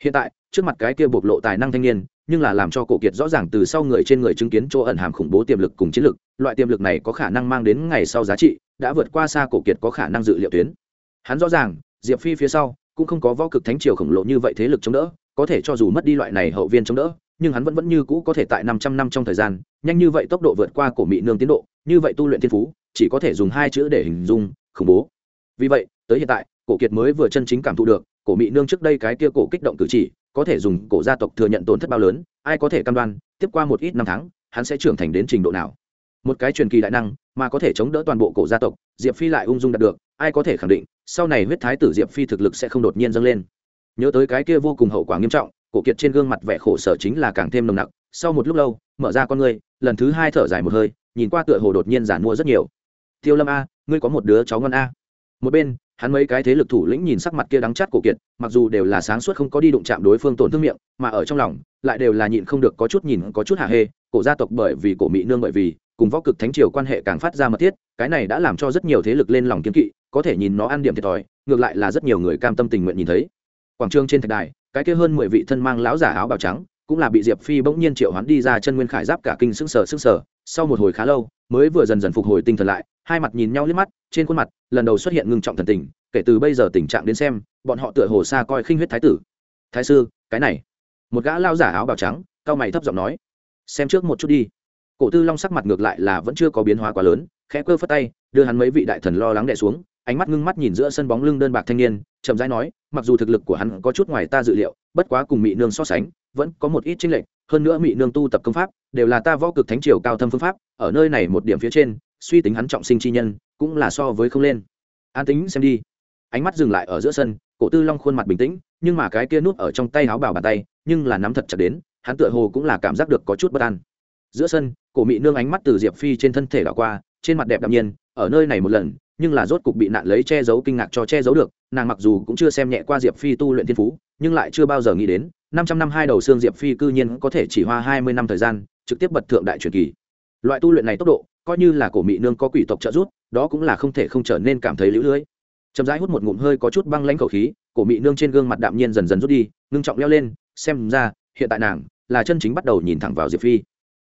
hiện tại, trước mặt cái kia bộc lộ tài năng thanh niên, nhưng là làm cho cổ kiệt rõ ràng từ sau người trên người chứng kiến chỗ ẩn hàm khủng bố tiềm lực cùng chiến lực, loại tiềm lực này có khả năng mang đến ngày sau giá trị, đã vượt qua xa cổ kiệt có khả năng dự liệu tuyến. Hắn rõ ràng, diệp phi phía sau, cũng không có võ cực thánh triều khổng lồ như vậy thế lực chống đỡ, có thể cho dù mất đi loại này hậu viên chống đỡ, nhưng hắn vẫn vẫn như cũ có thể tại năm trăm năm trong thời gian, nhanh như vậy tốc độ vượt qua cổ mị nương tiến độ, như vậy tu luyện thiên phú, chỉ có thể dùng hai chữ để hình dung, khủng bố. Vì vậy, tới hiện tại, cổ kiệt mới vừa chân chính cảm thụ được cổ mỹ nương trước đây cái kia cổ kích động cử chỉ, có thể dùng cổ gia tộc thừa nhận tổn thất bao lớn, ai có thể cam đoan, tiếp qua một ít năm tháng, hắn sẽ trưởng thành đến trình độ nào. Một cái truyền kỳ đại năng, mà có thể chống đỡ toàn bộ cổ gia tộc, diệp phi lại ung dung đạt được, ai có thể khẳng định, sau này huyết thái tử diệp phi thực lực sẽ không đột nhiên dâng lên. Nhớ tới cái kia vô cùng hậu quả nghiêm trọng, cổ kiệt trên gương mặt vẻ khổ sở chính là càng thêm nồng nặc, sau một lúc lâu, mở ra con ngươi, lần thứ hai thở dài một hơi, nhìn qua tựa hồ đột nhiên giản mua rất nhiều. Tiêu lâm a, ngươi có một đứa cháu ngon a. Một bên hắn mấy cái thế lực thủ lĩnh nhìn sắc mặt kia đắng chát cổ kiệt, mặc dù đều là sáng suốt không có đi đụng chạm đối phương tổn thương miệng, mà ở trong lòng, lại đều là nhịn không được có chút nhìn, có chút hạ hê, cổ gia tộc bởi vì cổ mỹ nương bởi vì, cùng võ cực thánh triều quan hệ càng phát ra mật thiết, cái này đã làm cho rất nhiều thế lực lên lòng kiên kỵ, có thể nhìn nó ăn điểm thiệt thòi, ngược lại là rất nhiều người cam tâm tình nguyện nhìn thấy. Quảng trường trên thạch đài, cái kia hơn mười vị thân mang lão giả áo bào trắng, cũng là bị diệp phi bỗng nhiên triệu hoán đi ra chân nguyên khải giáp cả kinh sững sờ sững sờ, sau một hồi khá lâu, mới vừa dần dần phục hồi tinh thần lại hai mặt nhìn nhau liếc mắt, trên khuôn mặt, lần đầu xuất hiện ngưng trọng thần tình, kể từ bây giờ tình trạng đến xem, bọn họ tựa hồ xa coi khinh huyết thái tử. Thái sư, cái này. Một gã lao giả áo bào trắng, cao mày thấp giọng nói. Xem trước một chút đi. Cổ tư long sắc mặt ngược lại là vẫn chưa có biến hóa quá lớn, khẽ cơ phất tay, đưa hắn mấy vị đại thần lo lắng đè xuống, ánh mắt ngưng mắt nhìn giữa sân bóng lưng đơn bạc thanh niên, chậm rãi nói, mặc dù thực lực của hắn có chút ngoài ta dự liệu, bất quá cùng mỹ nương so sánh, vẫn có một ít chênh lệch, hơn nữa mỹ nương tu tập công pháp, đều là ta võ cực thánh triều cao thâm phương pháp, ở nơi này một điểm phía trên suy tính hắn trọng sinh chi nhân, cũng là so với không lên. An tính xem đi. Ánh mắt dừng lại ở giữa sân, cổ tư long khuôn mặt bình tĩnh, nhưng mà cái kia nút ở trong tay áo bảo bàn tay, nhưng là nắm thật chặt đến, hắn tựa hồ cũng là cảm giác được có chút bất an. Giữa sân, cổ mị nương ánh mắt từ diệp phi trên thân thể đảo qua, trên mặt đẹp đạm nhiên, ở nơi này một lần, nhưng là rốt cục bị nạn lấy che giấu kinh ngạc cho che giấu được, nàng mặc dù cũng chưa xem nhẹ qua diệp phi tu luyện thiên phú, nhưng lại chưa bao giờ nghĩ đến, năm trăm năm hai đầu xương diệp phi cư nhiên có thể chỉ hoa hai mươi năm thời gian, trực tiếp bật thượng đại truyền kỳ. Loại tu luyện này tốc độ coi như là cổ mị nương có quỷ tộc trợ giúp, đó cũng là không thể không trở nên cảm thấy lũ lưới. Chậm rãi hút một ngụm hơi có chút băng lãnh khẩu khí, cổ mị nương trên gương mặt đạm nhiên dần dần rút đi, ngưng trọng leo lên, xem ra, hiện tại nàng là chân chính bắt đầu nhìn thẳng vào diệp phi.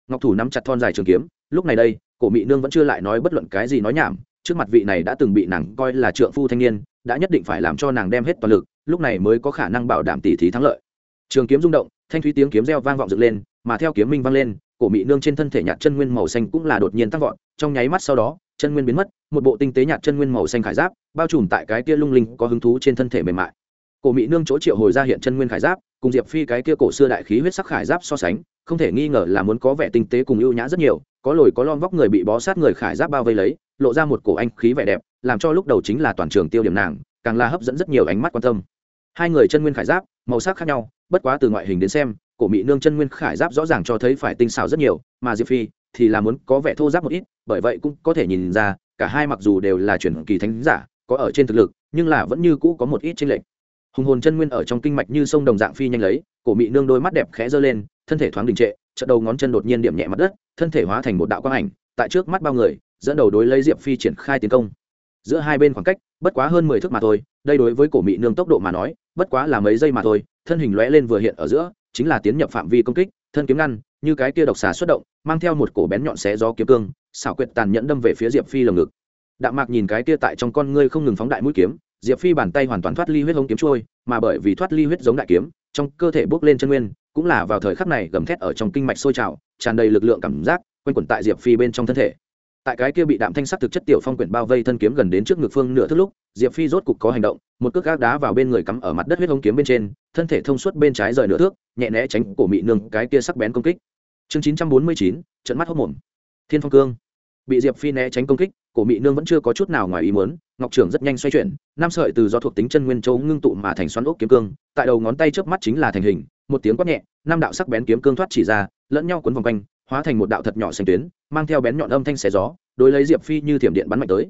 Ngọc thủ nắm chặt thon dài trường kiếm, lúc này đây, cổ mị nương vẫn chưa lại nói bất luận cái gì nói nhảm, trước mặt vị này đã từng bị nàng coi là trượng phu thanh niên, đã nhất định phải làm cho nàng đem hết toàn lực, lúc này mới có khả năng bảo đảm tỷ thí thắng lợi. Trường kiếm rung động, thanh thúy tiếng kiếm reo vang vọng dựng lên, mà theo kiếm minh vang lên cổ mị nương trên thân thể nhạt chân nguyên màu xanh cũng là đột nhiên tăng vọt, trong nháy mắt sau đó, chân nguyên biến mất, một bộ tinh tế nhạt chân nguyên màu xanh khải giáp, bao trùm tại cái kia lung linh có hứng thú trên thân thể mềm mại. Cổ mị nương chỗ triệu hồi ra hiện chân nguyên khải giáp, cùng diệp phi cái kia cổ xưa đại khí huyết sắc khải giáp so sánh, không thể nghi ngờ là muốn có vẻ tinh tế cùng ưu nhã rất nhiều, có lồi có lon vóc người bị bó sát người khải giáp bao vây lấy, lộ ra một cổ anh khí vẻ đẹp, làm cho lúc đầu chính là toàn trường tiêu điểm nàng, càng là hấp dẫn rất nhiều ánh mắt quan tâm. Hai người chân nguyên khải giáp, màu sắc khác nhau, bất quá từ ngoại hình đến xem cổ Mị nương chân nguyên khải giáp rõ ràng cho thấy phải tinh xảo rất nhiều, mà diệp phi thì là muốn có vẻ thô giáp một ít, bởi vậy cũng có thể nhìn ra, cả hai mặc dù đều là chuyển kỳ thánh giả, có ở trên thực lực, nhưng là vẫn như cũ có một ít tranh lệch. Hùng hồn chân nguyên ở trong kinh mạch như sông đồng dạng phi nhanh lấy, cổ mị nương đôi mắt đẹp khẽ giơ lên, thân thể thoáng đình trệ trận đầu ngón chân đột nhiên điểm nhẹ mặt đất, thân thể hóa thành một đạo quang ảnh, tại trước mắt bao người, dẫn đầu đối lấy diệp phi triển khai tiến công. Giữa hai bên khoảng cách, bất quá hơn mười thước mà thôi, đây đối với cổ mị nương tốc độ mà nói, bất quá là mấy giây mà thôi, thân hình lóe lên vừa hiện ở giữa chính là tiến nhập phạm vi công kích, thân kiếm ngăn, như cái kia độc xà xuất động, mang theo một cổ bén nhọn xé gió kiếm cương, xảo quyệt tàn nhẫn đâm về phía diệp phi lồng ngực. Đạm mạc nhìn cái kia tại trong con ngươi không ngừng phóng đại mũi kiếm, diệp phi bàn tay hoàn toàn thoát ly huyết hống kiếm trôi, mà bởi vì thoát ly huyết giống đại kiếm, trong cơ thể bước lên chân nguyên, cũng là vào thời khắc này gầm thét ở trong kinh mạch sôi trào, tràn đầy lực lượng cảm giác, quanh quẩn tại diệp phi bên trong thân thể tại cái kia bị đạm thanh sắc thực chất tiểu phong quyển bao vây thân kiếm gần đến trước ngực phương nửa thức lúc, diệp phi rốt cục có hành động, một cước gác đá vào bên người cắm ở mặt đất huyết hống kiếm bên trên, thân thể thông suốt bên trái rời nửa thước, nhẹ né tránh cổ mị nương cái kia sắc bén công kích. Chương chín trăm bốn mươi chín, trận mắt hốc mồm. Thiên phong cương. Bị diệp phi né tránh công kích, cổ mị nương vẫn chưa có chút nào ngoài ý muốn, ngọc trưởng rất nhanh xoay chuyển Nam sợi từ do thuộc tính chân nguyên châu ngưng tụ mà thành xoắn ốc kiếm cương, tại đầu ngón tay trước mắt chính là thành hình, một tiếng quát nhẹ, năm đạo sắc bén kiếm cương thoát chỉ ra, lẫn nhau cuốn vòng quanh hóa thành một đạo thật nhỏ xanh tuyến, mang theo bén nhọn âm thanh xé gió, đối lấy diệp phi như thiểm điện bắn mạnh tới.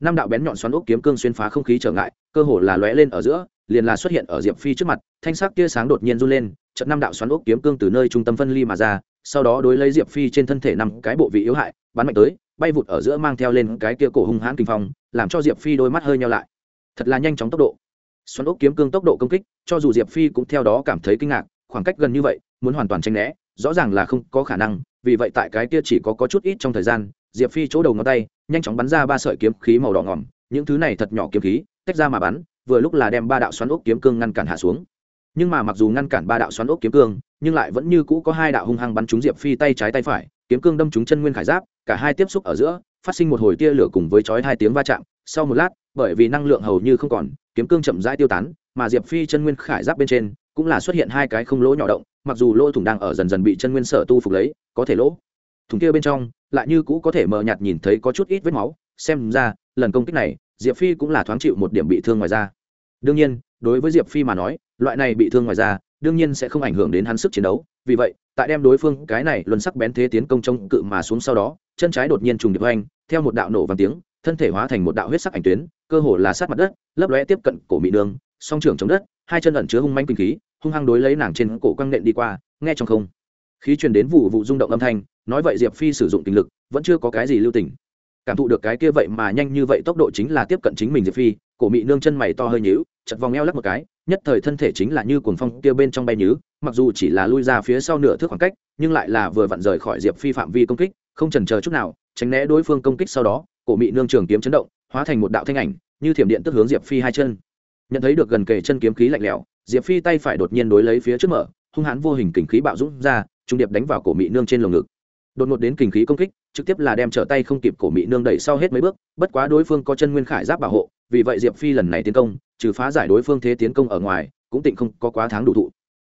Năm đạo bén nhọn xoắn ốc kiếm cương xuyên phá không khí trở ngại, cơ hồ là lóe lên ở giữa, liền là xuất hiện ở diệp phi trước mặt, thanh sắc tia sáng đột nhiên run lên trận năm đạo xoắn ốc kiếm cương từ nơi trung tâm phân ly mà ra, sau đó đối lấy diệp phi trên thân thể năm cái bộ vị yếu hại, bắn mạnh tới, bay vụt ở giữa mang theo lên cái kia cổ hung hãn kinh phong, làm cho diệp phi đôi mắt hơi nhau lại. Thật là nhanh chóng tốc độ. Xoắn ốc kiếm cương tốc độ công kích, cho dù diệp phi cũng theo đó cảm thấy kinh ngạc, khoảng cách gần như vậy, muốn hoàn toàn tranh né, rõ ràng là không có khả năng vì vậy tại cái kia chỉ có, có chút ít trong thời gian diệp phi chỗ đầu ngón tay nhanh chóng bắn ra ba sợi kiếm khí màu đỏ ngỏm những thứ này thật nhỏ kiếm khí tách ra mà bắn vừa lúc là đem ba đạo xoắn ốc kiếm cương ngăn cản hạ xuống. Nhưng mà mặc dù ngăn cản ba đạo xoắn ốc kiếm cương nhưng lại vẫn như cũ có hai đạo hung hăng bắn trúng diệp phi tay trái tay phải kiếm cương đâm trúng chân nguyên khải giáp cả hai tiếp xúc ở giữa phát sinh một hồi tia lửa cùng với chói hai tiếng va chạm. Sau một lát bởi vì năng lượng hầu như không còn kiếm cương chậm rãi tiêu tán mà diệp phi chân nguyên khải giáp bên trên cũng là xuất hiện hai cái không lỗ nhỏ động mặc dù lỗ thủng đang ở dần dần bị chân nguyên sở tu phục lấy, có thể lỗ thủng kia bên trong lại như cũ có thể mờ nhạt nhìn thấy có chút ít vết máu xem ra, lần công kích này, diệp phi cũng là thoáng chịu một điểm bị thương ngoài da. đương nhiên, đối với diệp phi mà nói, loại này bị thương ngoài da đương nhiên sẽ không ảnh hưởng đến hắn sức chiến đấu vì vậy, tại đem đối phương, cái này luân sắc bén thế tiến công chống cự mà xuống sau đó, chân trái đột nhiên trùng điệp anh theo một đạo nổ vang tiếng, thân thể hóa thành một đạo huyết sắc ảnh tuyến, cơ hồ là sát mặt đất, lấp lóe tiếp cận cổ mị đường, song trưởng chống đất, hai chân ẩn chứa hung manh kinh khí hung hăng đối lấy nàng trên cổ quăng nện đi qua, nghe trong không. Khí truyền đến vụ vụ rung động âm thanh, nói vậy diệp phi sử dụng tình lực, vẫn chưa có cái gì lưu tình. Cảm thụ được cái kia vậy mà nhanh như vậy tốc độ chính là tiếp cận chính mình diệp phi, cổ mị nương chân mày to hơi nhíu, chật vòng eo lắc một cái, nhất thời thân thể chính là như cuồng phong kia bên trong bay nhứ, mặc dù chỉ là lui ra phía sau nửa thước khoảng cách, nhưng lại là vừa vặn rời khỏi diệp phi phạm vi công kích, không chần chờ chút nào, tránh né đối phương công kích sau đó, cổ mị nương trường kiếm chấn động, hóa thành một đạo thanh ảnh, như thiểm điện tức hướng diệp phi hai chân. Nhận thấy được gần kề chân kiếm khí lạnh lẽo diệp phi tay phải đột nhiên đối lấy phía trước mở, hung hãn vô hình kình khí bạo dũng ra, trung điệp đánh vào cổ mị nương trên lồng ngực. Đột ngột đến kình khí công kích, trực tiếp là đem trở tay không kịp cổ mị nương đẩy sau hết mấy bước, bất quá đối phương có chân nguyên khải giáp bảo hộ, vì vậy diệp phi lần này tiến công, trừ phá giải đối phương thế tiến công ở ngoài, cũng tịnh không có quá tháng đủ thụ.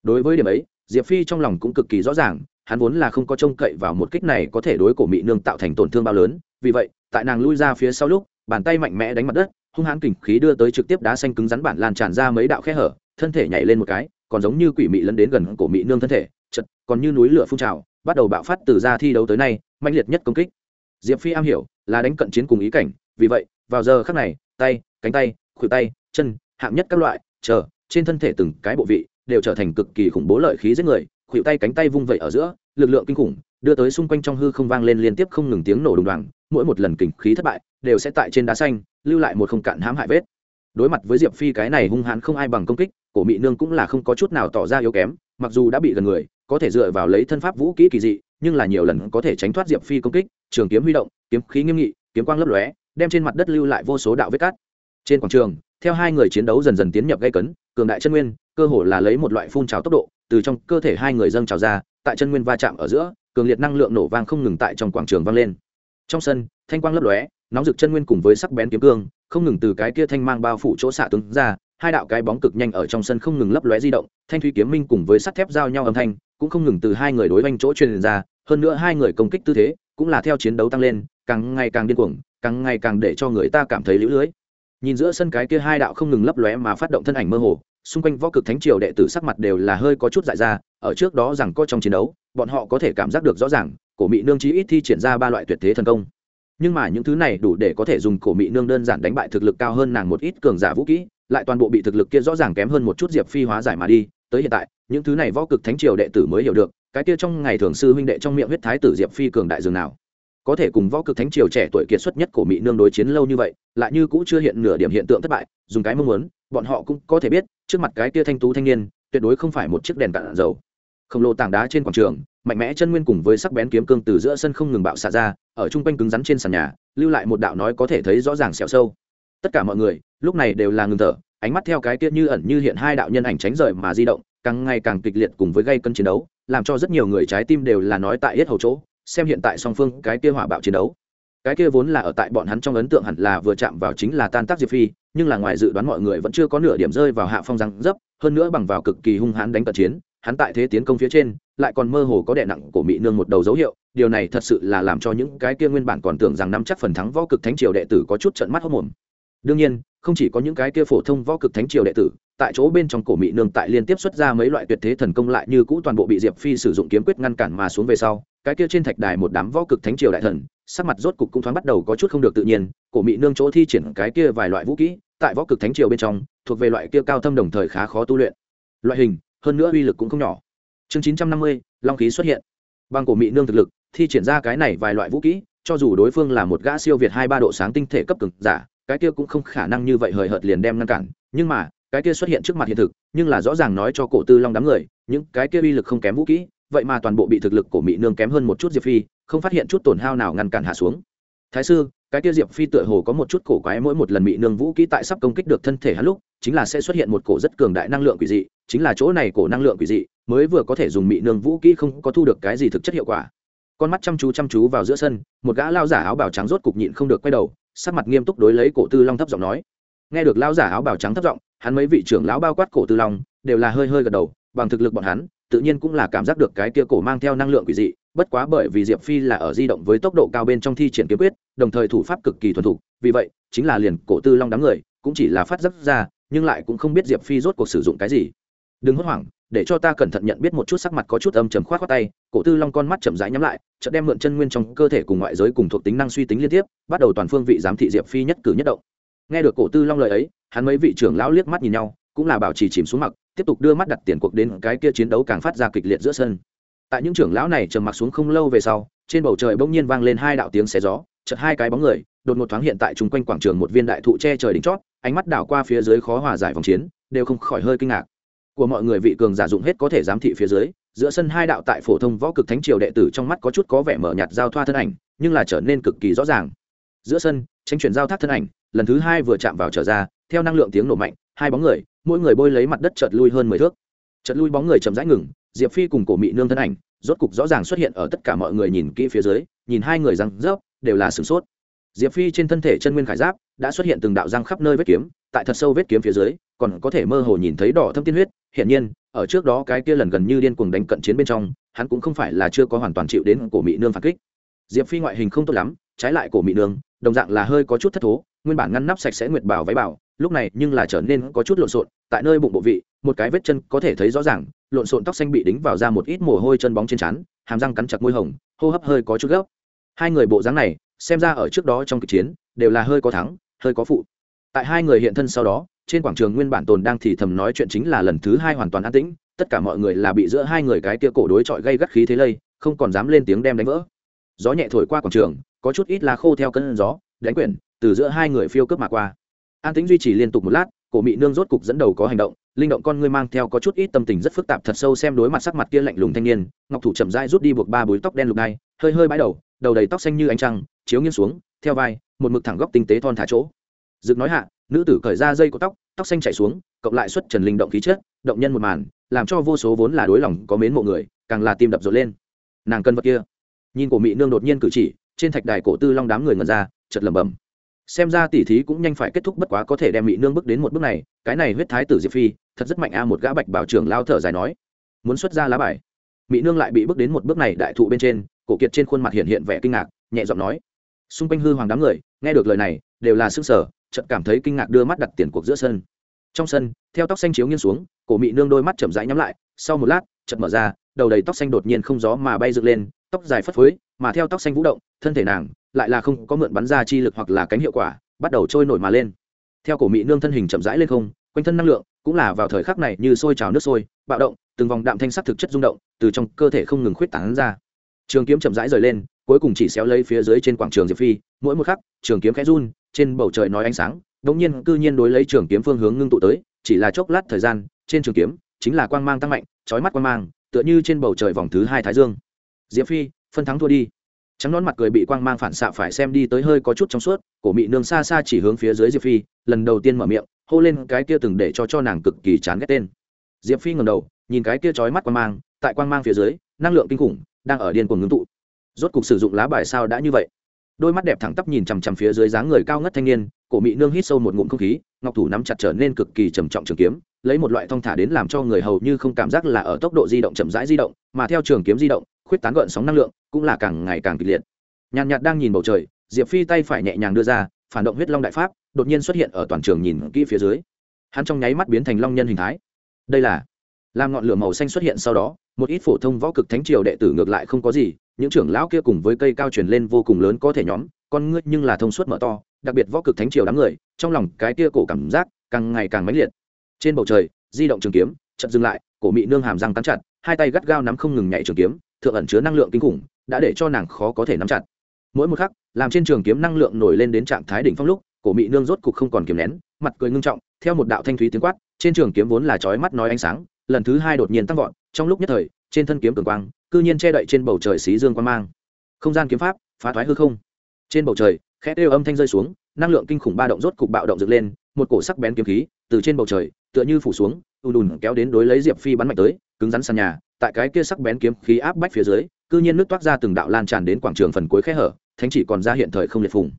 Đối với điểm ấy, diệp phi trong lòng cũng cực kỳ rõ ràng, hắn vốn là không có trông cậy vào một kích này có thể đối cổ mị nương tạo thành tổn thương bao lớn, vì vậy, tại nàng lui ra phía sau lúc, bàn tay mạnh mẽ đánh mặt đất, hung hãn kình khí đưa tới trực tiếp đá xanh cứng rắn bản lan tràn ra mấy đạo khe hở thân thể nhảy lên một cái, còn giống như quỷ mị lấn đến gần cổ mị nương thân thể, chật, còn như núi lửa phun trào, bắt đầu bạo phát từ ra thi đấu tới nay mạnh liệt nhất công kích. Diệp phi am hiểu, là đánh cận chiến cùng ý cảnh, vì vậy, vào giờ khắc này, tay, cánh tay, khuỷu tay, chân, hạng nhất các loại, chờ, trên thân thể từng cái bộ vị, đều trở thành cực kỳ khủng bố lợi khí giết người, khuỷu tay cánh tay vung vẩy ở giữa, lực lượng kinh khủng, đưa tới xung quanh trong hư không vang lên liên tiếp không ngừng tiếng nổ đùng đoàng, mỗi một lần kình khí thất bại, đều sẽ tại trên đá xanh, lưu lại một không cạn hãm hại vết đối mặt với diệp phi cái này hung hãn không ai bằng công kích, cổ mị nương cũng là không có chút nào tỏ ra yếu kém, mặc dù đã bị gần người, có thể dựa vào lấy thân pháp vũ kỹ kỳ dị, nhưng là nhiều lần có thể tránh thoát diệp phi công kích, trường kiếm huy động, kiếm khí nghiêm nghị, kiếm quang lấp lóe, đem trên mặt đất lưu lại vô số đạo vết cát. Trên quảng trường, theo hai người chiến đấu dần dần tiến nhập gây cấn, cường đại chân nguyên, cơ hồ là lấy một loại phun trào tốc độ, từ trong cơ thể hai người dâng trào ra, tại chân nguyên va chạm ở giữa, cường liệt năng lượng nổ vang không ngừng tại trong quảng trường vang lên. Trong sân, thanh quang lấp lóe, nóng rực chân nguyên cùng với sắc bén kiếm cương không ngừng từ cái kia thanh mang bao phủ chỗ xạ tướng ra, hai đạo cái bóng cực nhanh ở trong sân không ngừng lấp lóe di động, thanh thủy kiếm minh cùng với sắt thép giao nhau âm thanh, cũng không ngừng từ hai người đối oanh chỗ truyền ra, hơn nữa hai người công kích tư thế, cũng là theo chiến đấu tăng lên, càng ngày càng điên cuồng, càng ngày càng để cho người ta cảm thấy lũ lưới. Nhìn giữa sân cái kia hai đạo không ngừng lấp lóe mà phát động thân ảnh mơ hồ, xung quanh võ cực thánh triều đệ tử sắc mặt đều là hơi có chút dại ra, ở trước đó rằng có trong chiến đấu, bọn họ có thể cảm giác được rõ ràng, cổ mị nương chí ít thi triển ra ba loại tuyệt thế thần công nhưng mà những thứ này đủ để có thể dùng cổ mị nương đơn giản đánh bại thực lực cao hơn nàng một ít cường giả vũ kỹ, lại toàn bộ bị thực lực kia rõ ràng kém hơn một chút diệp phi hóa giải mà đi. Tới hiện tại, những thứ này võ cực thánh triều đệ tử mới hiểu được, cái kia trong ngày thường sư huynh đệ trong miệng huyết thái tử diệp phi cường đại dường nào. Có thể cùng võ cực thánh triều trẻ tuổi kiệt xuất nhất cổ mỹ nương đối chiến lâu như vậy, lại như cũng chưa hiện nửa điểm hiện tượng thất bại, dùng cái mong muốn, bọn họ cũng có thể biết, trước mặt cái kia thanh tú thanh niên, tuyệt đối không phải một chiếc đèn cạn dầu. Khổng lồ tảng đá trên quảng trường, mạnh mẽ chân nguyên cùng với sắc bén kiếm cương từ giữa sân không ngừng bạo xạ ra ở trung quanh cứng rắn trên sàn nhà, lưu lại một đạo nói có thể thấy rõ ràng xẻo sâu. Tất cả mọi người, lúc này đều là ngừng thở, ánh mắt theo cái kia như ẩn như hiện hai đạo nhân ảnh tránh rời mà di động, càng ngày càng kịch liệt cùng với gây cân chiến đấu, làm cho rất nhiều người trái tim đều là nói tại hết hầu chỗ, xem hiện tại song phương cái kia hỏa bạo chiến đấu. Cái kia vốn là ở tại bọn hắn trong ấn tượng hẳn là vừa chạm vào chính là tan tác diệp phi, nhưng là ngoài dự đoán mọi người vẫn chưa có nửa điểm rơi vào hạ phong răng dấp, hơn nữa bằng vào cực kỳ hung hãn đánh cận chiến, hắn tại thế tiến công phía trên lại còn mơ hồ có đè nặng của mỹ nương một đầu dấu hiệu, điều này thật sự là làm cho những cái kia nguyên bản còn tưởng rằng nắm chắc phần thắng võ cực thánh triều đệ tử có chút trận mắt hốc mồm. Đương nhiên, không chỉ có những cái kia phổ thông võ cực thánh triều đệ tử, tại chỗ bên trong cổ mỹ nương tại liên tiếp xuất ra mấy loại tuyệt thế thần công lại như cũ toàn bộ bị diệp phi sử dụng kiếm quyết ngăn cản mà xuống về sau, cái kia trên thạch đài một đám võ cực thánh triều đại thần, sắc mặt rốt cục cũng thoáng bắt đầu có chút không được tự nhiên, cổ mỹ nương chỗ thi triển cái kia vài loại vũ kỹ, tại võ cực thánh triều bên trong, thuộc về loại kia cao thâm đồng thời khá khó tu luyện. Loại hình, hơn nữa uy lực cũng không nhỏ chương chín trăm năm mươi, long khí xuất hiện. Bằng cổ Mị nương thực lực, thi triển ra cái này vài loại vũ kỹ, cho dù đối phương là một gã siêu việt hai ba độ sáng tinh thể cấp cực giả, cái kia cũng không khả năng như vậy hời hợt liền đem ngăn cản. Nhưng mà, cái kia xuất hiện trước mặt hiện thực, nhưng là rõ ràng nói cho cổ tư long đám người, những cái kia uy lực không kém vũ kỹ, vậy mà toàn bộ bị thực lực của mỹ nương kém hơn một chút diệp phi, không phát hiện chút tổn hao nào ngăn cản hạ xuống. Thái sư, cái kia diệp phi tựa hồ có một chút cổ quái mỗi một lần mỹ nương vũ kỹ tại sắp công kích được thân thể hắn lúc, chính là sẽ xuất hiện một cổ rất cường đại năng lượng quỷ dị, chính là chỗ này cổ năng lượng quỷ dị mới vừa có thể dùng mị nương vũ kỹ không có thu được cái gì thực chất hiệu quả. Con mắt chăm chú chăm chú vào giữa sân, một gã lao giả áo bào trắng rốt cục nhịn không được quay đầu, sắc mặt nghiêm túc đối lấy cổ tư long thấp giọng nói. Nghe được lao giả áo bào trắng thấp giọng, hắn mấy vị trưởng lão bao quát cổ tư long, đều là hơi hơi gật đầu, bằng thực lực bọn hắn, tự nhiên cũng là cảm giác được cái kia cổ mang theo năng lượng quỷ dị, bất quá bởi vì diệp phi là ở di động với tốc độ cao bên trong thi triển kiếm quyết, đồng thời thủ pháp cực kỳ thuần thục, vì vậy, chính là liền cổ tư long đám người, cũng chỉ là phát giác ra, nhưng lại cũng không biết diệp phi rốt cuộc sử dụng cái gì. Đừng hốt hoảng để cho ta cẩn thận nhận biết một chút sắc mặt có chút âm trầm khoát khoát tay, cổ tư long con mắt chậm rãi nhắm lại, chợt đem mượn chân nguyên trong cơ thể cùng ngoại giới cùng thuộc tính năng suy tính liên tiếp, bắt đầu toàn phương vị giám thị diệp phi nhất cử nhất động. Nghe được cổ tư long lời ấy, hắn mấy vị trưởng lão liếc mắt nhìn nhau, cũng là bảo trì chìm xuống mặt, tiếp tục đưa mắt đặt tiền cuộc đến cái kia chiến đấu càng phát ra kịch liệt giữa sân. Tại những trưởng lão này trầm mặc xuống không lâu về sau, trên bầu trời bỗng nhiên vang lên hai đạo tiếng xé gió, chợt hai cái bóng người, đột ngột thoáng hiện tại chung quanh quảng trường một viên đại thụ che trời đỉnh chót, ánh mắt đảo qua phía dưới khó hòa giải vòng chiến, đều không khỏi hơi kinh ngạc của mọi người vị cường giả dụng hết có thể giám thị phía dưới, giữa sân hai đạo tại phổ thông võ cực thánh triều đệ tử trong mắt có chút có vẻ mở nhạt giao thoa thân ảnh, nhưng là trở nên cực kỳ rõ ràng. Giữa sân, tranh chuyển giao thác thân ảnh, lần thứ hai vừa chạm vào trở ra, theo năng lượng tiếng nổ mạnh, hai bóng người, mỗi người bôi lấy mặt đất chợt lui hơn mười thước. Chợt lui bóng người chậm rãi ngừng, diệp phi cùng cổ mị nương thân ảnh, rốt cục rõ ràng xuất hiện ở tất cả mọi người nhìn kỹ phía dưới, nhìn hai người răng rớp, đều là sửng sốt. Diệp phi trên thân thể chân nguyên khải giáp, đã xuất hiện từng đạo răng khắp nơi vết kiếm, tại thật sâu vết kiếm phía dưới, còn có thể mơ hồ nhìn thấy đỏ thâm tiên huyết hiển nhiên, ở trước đó cái kia lần gần như điên cuồng đánh cận chiến bên trong, hắn cũng không phải là chưa có hoàn toàn chịu đến cổ mỹ nương phản kích. Diệp phi ngoại hình không tốt lắm, trái lại cổ mỹ nương, đồng dạng là hơi có chút thất thố, nguyên bản ngăn nắp sạch sẽ nguyệt bảo váy bảo, lúc này nhưng là trở nên có chút lộn xộn, tại nơi bụng bộ vị, một cái vết chân có thể thấy rõ ràng, lộn xộn tóc xanh bị đính vào ra một ít mồ hôi chân bóng trên trán, hàm răng cắn chặt môi hồng, hô hấp hơi có chút gấp. Hai người bộ dáng này, xem ra ở trước đó trong kịch chiến, đều là hơi có thắng, hơi có phụ. Tại hai người hiện thân sau đó trên quảng trường nguyên bản tồn đang thì thầm nói chuyện chính là lần thứ hai hoàn toàn an tĩnh, tất cả mọi người là bị giữa hai người cái kia cổ đối chọi gây gắt khí thế lây, không còn dám lên tiếng đem đánh vỡ. Gió nhẹ thổi qua quảng trường, có chút ít lá khô theo cơn gió, đánh quyển, từ giữa hai người phiêu cướp mà qua. An tĩnh duy trì liên tục một lát, cổ mị nương rốt cục dẫn đầu có hành động, linh động con ngươi mang theo có chút ít tâm tình rất phức tạp thật sâu xem đối mặt sắc mặt kia lạnh lùng thanh niên, ngọc thủ chậm dai rút đi buộc ba búi tóc đen lục này hơi hơi bãi đầu đầu đầy tóc xanh như ánh trăng, chiếu nghiêng xuống, theo vai, một mực thẳng góc tinh tế thon thả chỗ. Dựng nói hạ nữ tử cởi ra dây của tóc tóc xanh chảy xuống, cộng lại xuất trần linh động khí chết động nhân một màn, làm cho vô số vốn là đối lòng có mến mộ người, càng là tim đập rộn lên. Nàng cân vật kia, nhìn cổ mị nương đột nhiên cử chỉ, trên thạch đài cổ tư long đám người ngần ra chật lẩm bẩm. Xem ra tỉ thí cũng nhanh phải kết thúc bất quá có thể đem mỹ nương bước đến một bước này, cái này huyết thái tử diệp phi, thật rất mạnh a, một gã bạch bảo trưởng lao thở dài nói. Muốn xuất ra lá bài. Mỹ nương lại bị bước đến một bước này đại thụ bên trên, cổ kiệt trên khuôn mặt hiện hiện vẻ kinh ngạc, nhẹ giọng nói. Xung quanh hư hoàng đám người, nghe được lời này, đều là sức sở chợt cảm thấy kinh ngạc đưa mắt đặt tiền cuộc giữa sân. Trong sân, theo tóc xanh chiếu nghiêng xuống, cổ mỹ nương đôi mắt chậm rãi nhắm lại, sau một lát, chợt mở ra, đầu đầy tóc xanh đột nhiên không gió mà bay dựng lên, tóc dài phất phới, mà theo tóc xanh vũ động, thân thể nàng lại là không có mượn bắn ra chi lực hoặc là cánh hiệu quả, bắt đầu trôi nổi mà lên. Theo cổ mỹ nương thân hình chậm rãi lên không, quanh thân năng lượng cũng là vào thời khắc này như sôi trào nước sôi, bạo động, từng vòng đạm thanh sắc thực chất rung động, từ trong cơ thể không ngừng khuyết tán ra. Trường kiếm chậm rãi rời lên, cuối cùng chỉ xéo lấy phía dưới trên quảng trường diệp phi, mỗi một khắc, trường kiếm khẽ run trên bầu trời nói ánh sáng đống nhiên cư nhiên đối lấy trường kiếm phương hướng ngưng tụ tới, chỉ là chốc lát thời gian, trên trường kiếm chính là quang mang tăng mạnh, chói mắt quang mang, tựa như trên bầu trời vòng thứ hai thái dương. Diệp phi, phân thắng thua đi. Trắng nón mặt cười bị quang mang phản xạ phải xem đi tới hơi có chút trong suốt, cổ mị nương xa xa chỉ hướng phía dưới diệp phi, lần đầu tiên mở miệng, hô lên cái kia từng để cho cho nàng cực kỳ chán ghét tên. Diệp phi ngầm đầu, nhìn cái kia trói mắt quang mang, tại quang mang phía dưới, năng lượng kinh khủng đang ở điên cuồng ngưng tụ. Rốt cục sử dụng lá bài sao đã như vậy? Đôi mắt đẹp thẳng tắp nhìn chằm chằm phía dưới dáng người cao ngất thanh niên, cổ mị nương hít sâu một ngụm không khí, ngọc thủ nắm chặt trở nên cực kỳ trầm trọng trường kiếm, lấy một loại thong thả đến làm cho người hầu như không cảm giác là ở tốc độ di động chậm rãi di động, mà theo trường kiếm di động, khuyết tán gợn sóng năng lượng, cũng là càng ngày càng kịch liệt. Nhàn nhạt đang nhìn bầu trời, diệp phi tay phải nhẹ nhàng đưa ra, phản động huyết long đại pháp, đột nhiên xuất hiện ở toàn trường nhìn kỹ phía dưới. Hắn trong nháy mắt biến thành long nhân hình thái. Đây là, làm ngọn lửa màu xanh xuất hiện sau đó một ít phổ thông võ cực thánh triều đệ tử ngược lại không có gì, những trưởng lão kia cùng với cây cao truyền lên vô cùng lớn có thể nhóm, con ngươi nhưng là thông suốt mở to, đặc biệt võ cực thánh triều đám người, trong lòng cái kia cổ cảm giác càng ngày càng mãnh liệt. Trên bầu trời, di động trường kiếm chậm dừng lại, cổ mị nương hàm răng cắn chặt, hai tay gắt gao nắm không ngừng nhảy trường kiếm, thượng ẩn chứa năng lượng kinh khủng, đã để cho nàng khó có thể nắm chặt. Mỗi một khắc, làm trên trường kiếm năng lượng nổi lên đến trạng thái đỉnh phong lúc, cổ mị nương rốt cục không còn kiềm nén, mặt cười ngưng trọng, theo một đạo thanh thúy tiếng quát, trên trường kiếm vốn là chói mắt nói ánh sáng, lần thứ hai đột nhiên tăng vọt trong lúc nhất thời trên thân kiếm cường quang cư nhiên che đậy trên bầu trời xí dương quang mang. Không gian kiếm pháp phá thoái hư không. Trên bầu trời khẽ kêu âm thanh rơi xuống năng lượng kinh khủng ba động rốt cục bạo động dựng lên một cổ sắc bén kiếm khí từ trên bầu trời tựa như phủ xuống ùn ùn kéo đến đối lấy diệp phi bắn mạnh tới cứng rắn sàn nhà tại cái kia sắc bén kiếm khí áp bách phía dưới cư nhiên nước toát ra từng đạo lan tràn đến quảng trường phần cuối khe hở thánh chỉ còn ra hiện thời không liệt phùng.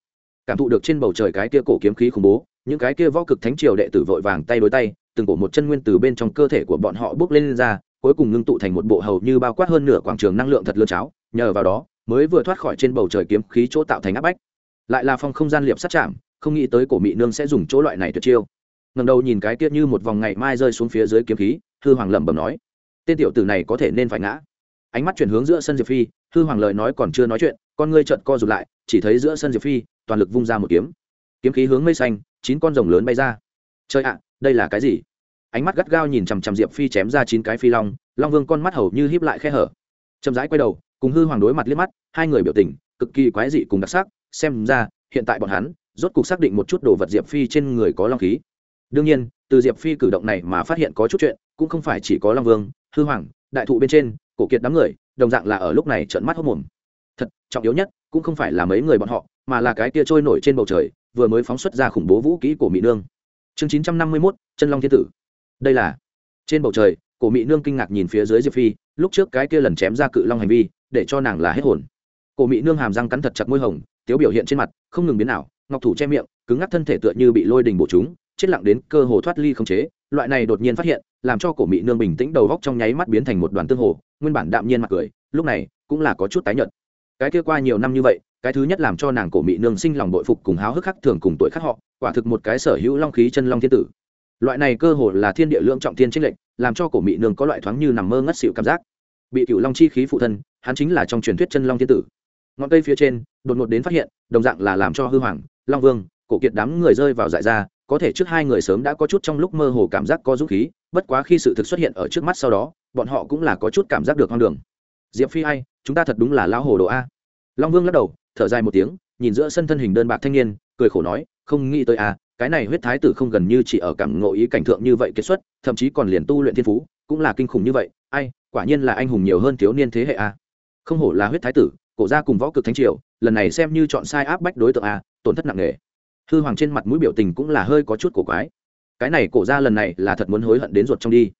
Cảm thụ được trên bầu trời cái kia cổ kiếm khí khủng bố những cái kia võ cực thánh triều đệ tử vội vàng tay đối tay từng cổ một chân nguyên từ bên trong cơ thể của bọn họ bước lên, lên ra cuối cùng ngưng tụ thành một bộ hầu như bao quát hơn nửa quảng trường năng lượng thật lớn cháo, nhờ vào đó, mới vừa thoát khỏi trên bầu trời kiếm khí chỗ tạo thành áp bách. Lại là phong không gian liệp sát chạm, không nghĩ tới cổ mị nương sẽ dùng chỗ loại này tuyệt chiêu. Ngầm đầu nhìn cái kia như một vòng ngày mai rơi xuống phía dưới kiếm khí hư hoàng lẩm bẩm nói, tên tiểu tử này có thể nên phải ngã. Ánh mắt chuyển hướng giữa sân diệp phi hư hoàng lời nói còn chưa nói chuyện, con ngươi trợn co rụt lại, chỉ thấy giữa sân diệp phi, toàn lực vung ra một kiếm. Kiếm khí hướng mây xanh, chín con rồng lớn bay ra. Trời ạ, đây là cái gì? Ánh mắt gắt gao nhìn chằm chằm diệp phi chém ra chín cái phi long long vương con mắt hầu như híp lại khe hở. Chậm rãi quay đầu, cùng hư hoàng đối mặt liếc mắt, hai người biểu tình cực kỳ quái dị cùng đặc sắc, xem ra, hiện tại bọn hắn rốt cục xác định một chút đồ vật diệp phi trên người có long khí. Đương nhiên, từ diệp phi cử động này mà phát hiện có chút chuyện, cũng không phải chỉ có long vương, hư hoàng, đại thụ bên trên, cổ kiệt đám người, đồng dạng là ở lúc này trợn mắt hốc mồm. Thật, trọng yếu nhất cũng không phải là mấy người bọn họ, mà là cái kia trôi nổi trên bầu trời, vừa mới phóng xuất ra khủng bố vũ kỹ của mỹ nương. Chương chín trăm năm mươi mốt, chân long thiên tử đây là trên bầu trời cổ mỹ nương kinh ngạc nhìn phía dưới diệp phi lúc trước cái kia lần chém ra cự long hành vi để cho nàng là hết hồn cổ mỹ nương hàm răng cắn thật chặt môi hồng tiếu biểu hiện trên mặt không ngừng biến ảo ngọc thủ che miệng cứng ngắc thân thể tựa như bị lôi đình bổ chúng chết lặng đến cơ hồ thoát ly không chế loại này đột nhiên phát hiện làm cho cổ mỹ nương bình tĩnh đầu góc trong nháy mắt biến thành một đoàn tương hồ nguyên bản đạm nhiên mặt cười lúc này cũng là có chút tái nhợt cái kia qua nhiều năm như vậy cái thứ nhất làm cho nàng cổ mỹ nương sinh lòng bội phục cùng háo hức khắc thường cùng tuổi khác họ quả thực một cái sở hữu long khí chân long thiên tử loại này cơ hồ là thiên địa lượng trọng thiên trích lệnh làm cho cổ mỹ nương có loại thoáng như nằm mơ ngất xịu cảm giác. Bị cựu long chi khí phụ thân, hắn chính là trong truyền thuyết chân long thiên tử. Ngọn cây phía trên, đột ngột đến phát hiện, đồng dạng là làm cho hư hoàng, long vương, cổ kiệt đám người rơi vào dại ra, có thể trước hai người sớm đã có chút trong lúc mơ hồ cảm giác có dũng khí, bất quá khi sự thực xuất hiện ở trước mắt sau đó, bọn họ cũng là có chút cảm giác được hoang đường. Diệp phi hay chúng ta thật đúng là lao hồ đồ a. Long vương lắc đầu, thở dài một tiếng, nhìn giữa sân thân hình đơn bạc thanh niên, cười khổ nói, không nghĩ tới a cái này huyết thái tử không gần như chỉ ở cảm ngộ ý cảnh thượng như vậy kết xuất, thậm chí còn liền tu luyện thiên phú, cũng là kinh khủng như vậy. Ai, quả nhiên là anh hùng nhiều hơn thiếu niên thế hệ a. Không hổ là huyết thái tử, cổ gia cùng võ cực thánh triều, lần này xem như chọn sai áp bách đối tượng a, tổn thất nặng nề. Hư hoàng trên mặt mũi biểu tình cũng là hơi có chút cổ quái. Cái này cổ ra lần này là thật muốn hối hận đến ruột trong đi.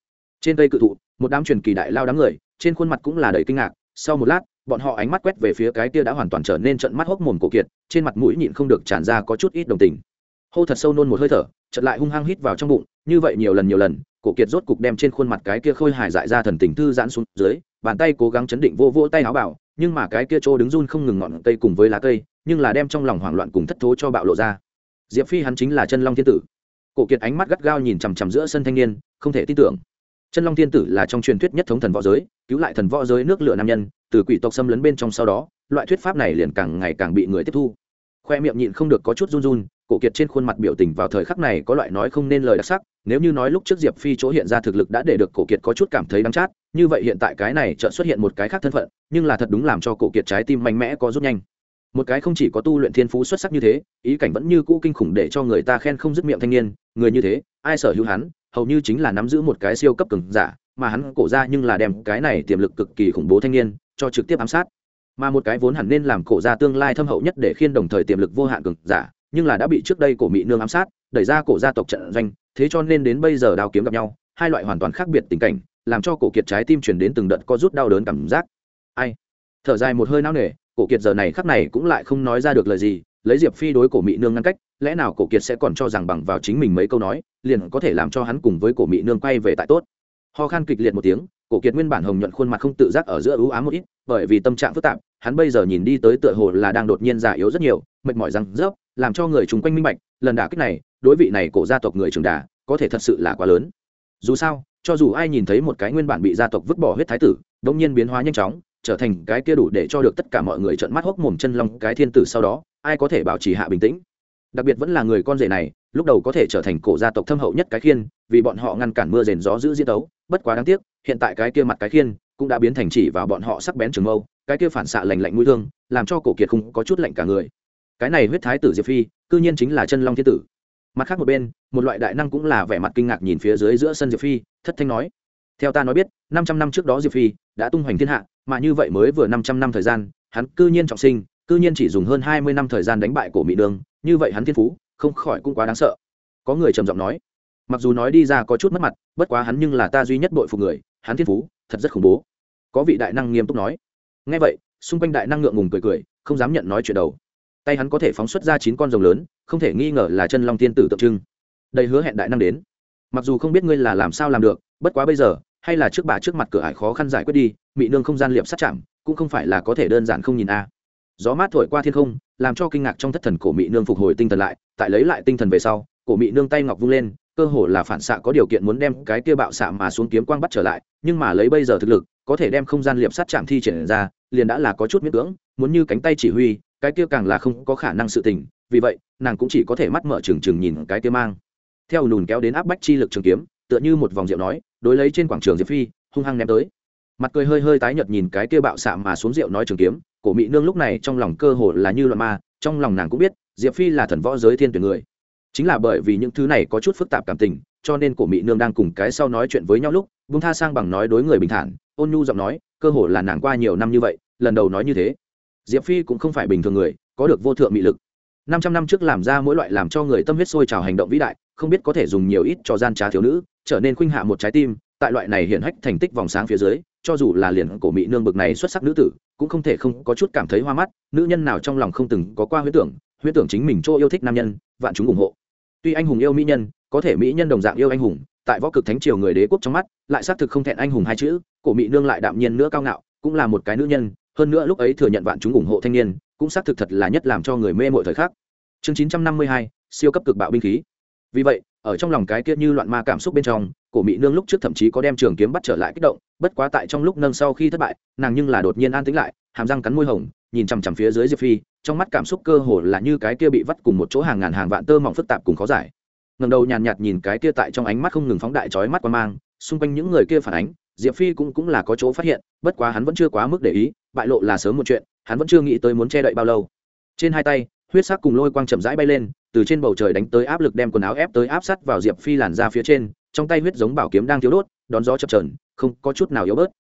Trên cây cự thụ, một đám truyền kỳ đại lao đám người, trên khuôn mặt cũng là đầy kinh ngạc. Sau một lát, bọn họ ánh mắt quét về phía cái kia đã hoàn toàn trở nên trận mắt hốc mồm cổ kiệt, trên mặt mũi nhịn không được tràn ra có chút ít đồng tình hô thật sâu nôn một hơi thở chật lại hung hăng hít vào trong bụng, như vậy nhiều lần nhiều lần, cổ kiệt rốt cục đem trên khuôn mặt cái kia khôi hài dại ra thần tình thư giãn xuống dưới, bàn tay cố gắng chấn định vô vô tay áo bảo nhưng mà cái kia chỗ đứng run không ngừng ngọn cây cùng với lá cây, nhưng là đem trong lòng hoảng loạn cùng thất thố cho bạo lộ ra. Diệp phi hắn chính là chân long thiên tử. Cổ kiệt ánh mắt gắt gao nhìn chằm chằm giữa sân thanh niên, không thể tin tưởng. Chân long thiên tử là trong truyền thuyết nhất thống thần võ giới, cứu lại thần võ giới nước lửa nam nhân, từ quỷ tộc xâm lấn bên trong sau đó, loại thuyết pháp này liền càng ngày càng bị người tiếp thu. Khoe miệng nhịn không được có chút run run cổ kiệt trên khuôn mặt biểu tình vào thời khắc này có loại nói không nên lời đặc sắc, nếu như nói lúc trước diệp phi chỗ hiện ra thực lực đã để được cổ kiệt có chút cảm thấy đắng chát, như vậy hiện tại cái này chợt xuất hiện một cái khác thân phận, nhưng là thật đúng làm cho cổ kiệt trái tim mạnh mẽ có rút nhanh. Một cái không chỉ có tu luyện thiên phú xuất sắc như thế, ý cảnh vẫn như cũ kinh khủng để cho người ta khen không dứt miệng thanh niên, người như thế, ai sở hữu hắn, hầu như chính là nắm giữ một cái siêu cấp cường giả, mà hắn cổ ra nhưng là đem cái này tiềm lực cực kỳ khủng bố thanh niên, cho trực tiếp ám sát. Mà một cái vốn hẳn nên làm cổ ra tương lai thâm hậu nhất để khiên đồng thời tiềm lực vô hạn cường giả nhưng là đã bị trước đây cổ mỹ nương ám sát, đẩy ra cổ gia tộc trận doanh, thế cho nên đến bây giờ đao kiếm gặp nhau, hai loại hoàn toàn khác biệt tình cảnh, làm cho cổ kiệt trái tim chuyển đến từng đợt co rút đau đớn cảm giác. Ai? Thở dài một hơi não nề, cổ kiệt giờ này khắc này cũng lại không nói ra được lời gì, lấy diệp phi đối cổ mỹ nương ngăn cách, lẽ nào cổ kiệt sẽ còn cho rằng bằng vào chính mình mấy câu nói, liền có thể làm cho hắn cùng với cổ mỹ nương quay về tại tốt? Ho khan kịch liệt một tiếng, cổ kiệt nguyên bản hồng nhuận khuôn mặt không tự giác ở giữa ưu ám một ít, bởi vì tâm trạng phức tạp, hắn bây giờ nhìn đi tới tựa hồ là đang đột nhiên già yếu rất nhiều, mệt mỏi răng rớp làm cho người chung quanh minh bạch, lần đả kích này, đối vị này cổ gia tộc người trường đà, có thể thật sự là quá lớn. Dù sao, cho dù ai nhìn thấy một cái nguyên bản bị gia tộc vứt bỏ huyết thái tử đông nhiên biến hóa nhanh chóng, trở thành cái kia đủ để cho được tất cả mọi người trợn mắt hốc mồm chân long cái thiên tử sau đó, ai có thể bảo trì hạ bình tĩnh? Đặc biệt vẫn là người con rể này, lúc đầu có thể trở thành cổ gia tộc thâm hậu nhất cái khiên, vì bọn họ ngăn cản mưa rền gió giữ diễn tấu bất quá đáng tiếc, hiện tại cái kia mặt cái khiên cũng đã biến thành chỉ vào bọn họ sắc bén trường mâu, cái kia phản xạ lành lạnh mũi thương, làm cho cổ kiệt không có chút lạnh cả người cái này huyết thái tử diệp phi cư nhiên chính là chân long thiên tử mặt khác một bên một loại đại năng cũng là vẻ mặt kinh ngạc nhìn phía dưới giữa sân diệp phi thất thanh nói theo ta nói biết năm trăm năm trước đó diệp phi đã tung hoành thiên hạ mà như vậy mới vừa năm trăm năm thời gian hắn cư nhiên trọng sinh cư nhiên chỉ dùng hơn hai mươi năm thời gian đánh bại cổ mỹ đường như vậy hắn thiên phú không khỏi cũng quá đáng sợ có người trầm giọng nói mặc dù nói đi ra có chút mất mặt bất quá hắn nhưng là ta duy nhất bội phục người hắn thiên phú thật rất khủng bố có vị đại năng nghiêm túc nói ngay vậy xung quanh đại năng ngượng ngùng cười cười không dám nhận nói chuyện đầu tay hắn có thể phóng xuất ra chín con rồng lớn, không thể nghi ngờ là chân long tiên tử tượng trưng. Đây hứa hẹn đại năng đến. Mặc dù không biết ngươi là làm sao làm được, bất quá bây giờ, hay là trước bà trước mặt cửa ải khó khăn giải quyết đi, mị nương không gian liệp sát chạm, cũng không phải là có thể đơn giản không nhìn a. Gió mát thổi qua thiên không, làm cho kinh ngạc trong thất thần cổ mị nương phục hồi tinh thần lại, tại lấy lại tinh thần về sau, cổ mị nương tay ngọc vung lên, cơ hồ là phản xạ có điều kiện muốn đem cái kia bạo xạ mà xuống kiếm quang bắt trở lại, nhưng mà lấy bây giờ thực lực, có thể đem không gian liệp sát chạm thi triển ra, liền đã là có chút miễn cưỡng, muốn như cánh tay chỉ huy cái kia càng là không có khả năng sự tình, vì vậy, nàng cũng chỉ có thể mắt mở trừng trừng nhìn cái kia mang. Theo nùn kéo đến áp bách chi lực trường kiếm, tựa như một vòng rượu nói, đối lấy trên quảng trường diệp phi, hung hăng ném tới. Mặt cười hơi hơi tái nhợt nhìn cái kia bạo xạ mà xuống rượu nói trường kiếm, cổ mỹ nương lúc này trong lòng cơ hồ là như loạn ma, trong lòng nàng cũng biết, diệp phi là thần võ giới thiên tuyển người. Chính là bởi vì những thứ này có chút phức tạp cảm tình, cho nên cổ mỹ nương đang cùng cái sau nói chuyện với nhau lúc bung tha sang bằng nói đối người bình thản, ôn nhu giọng nói, cơ hồ là nàng qua nhiều năm như vậy, lần đầu nói như thế diệp phi cũng không phải bình thường người, có được vô thượng mị lực. Năm trăm năm trước làm ra mỗi loại làm cho người tâm huyết sôi trào hành động vĩ đại, không biết có thể dùng nhiều ít cho gian trá thiếu nữ, trở nên khuynh hạ một trái tim, tại loại này hiện hách thành tích vòng sáng phía dưới, cho dù là liền cổ mỹ nương bực này xuất sắc nữ tử, cũng không thể không có chút cảm thấy hoa mắt, nữ nhân nào trong lòng không từng có qua huyết tưởng huyết tưởng chính mình chỗ yêu thích nam nhân, vạn chúng ủng hộ. Tuy anh hùng yêu mỹ nhân, có thể mỹ nhân đồng dạng yêu anh hùng, tại võ cực thánh triều người đế quốc trong mắt, lại xác thực không thẹn anh hùng hai chữ, cổ mỹ nương lại đạm nhiên nữa cao ngạo, cũng là một cái nữ nhân hơn nữa lúc ấy thừa nhận vạn chúng ủng hộ thanh niên cũng xác thực thật là nhất làm cho người mê mọi thời khắc. Chương chín trăm năm mươi hai siêu cấp cực bạo binh khí. Vì vậy ở trong lòng cái kia như loạn ma cảm xúc bên trong cổ mỹ nương lúc trước thậm chí có đem trường kiếm bắt trở lại kích động bất quá tại trong lúc nâng sau khi thất bại nàng nhưng là đột nhiên an tĩnh lại hàm răng cắn môi hồng nhìn chằm chằm phía dưới diệp phi trong mắt cảm xúc cơ hồ là như cái kia bị vắt cùng một chỗ hàng ngàn hàng vạn tơ mỏng phức tạp cùng khó giải. Ngầm đầu nhàn nhạt, nhìn cái kia tại trong ánh mắt không ngừng phóng đại trói mắt qua mang xung quanh những người kia phản ánh diệp phi cũng cũng là có chỗ phát hiện bất quá hắn vẫn chưa quá mức để ý bại lộ là sớm một chuyện, hắn vẫn chưa nghĩ tới muốn che đậy bao lâu. Trên hai tay, huyết sắc cùng lôi quang chậm rãi bay lên, từ trên bầu trời đánh tới áp lực đem quần áo ép tới áp sát vào diệp phi làn ra phía trên, trong tay huyết giống bảo kiếm đang thiếu đốt, đón gió chập trờn không có chút nào yếu bớt.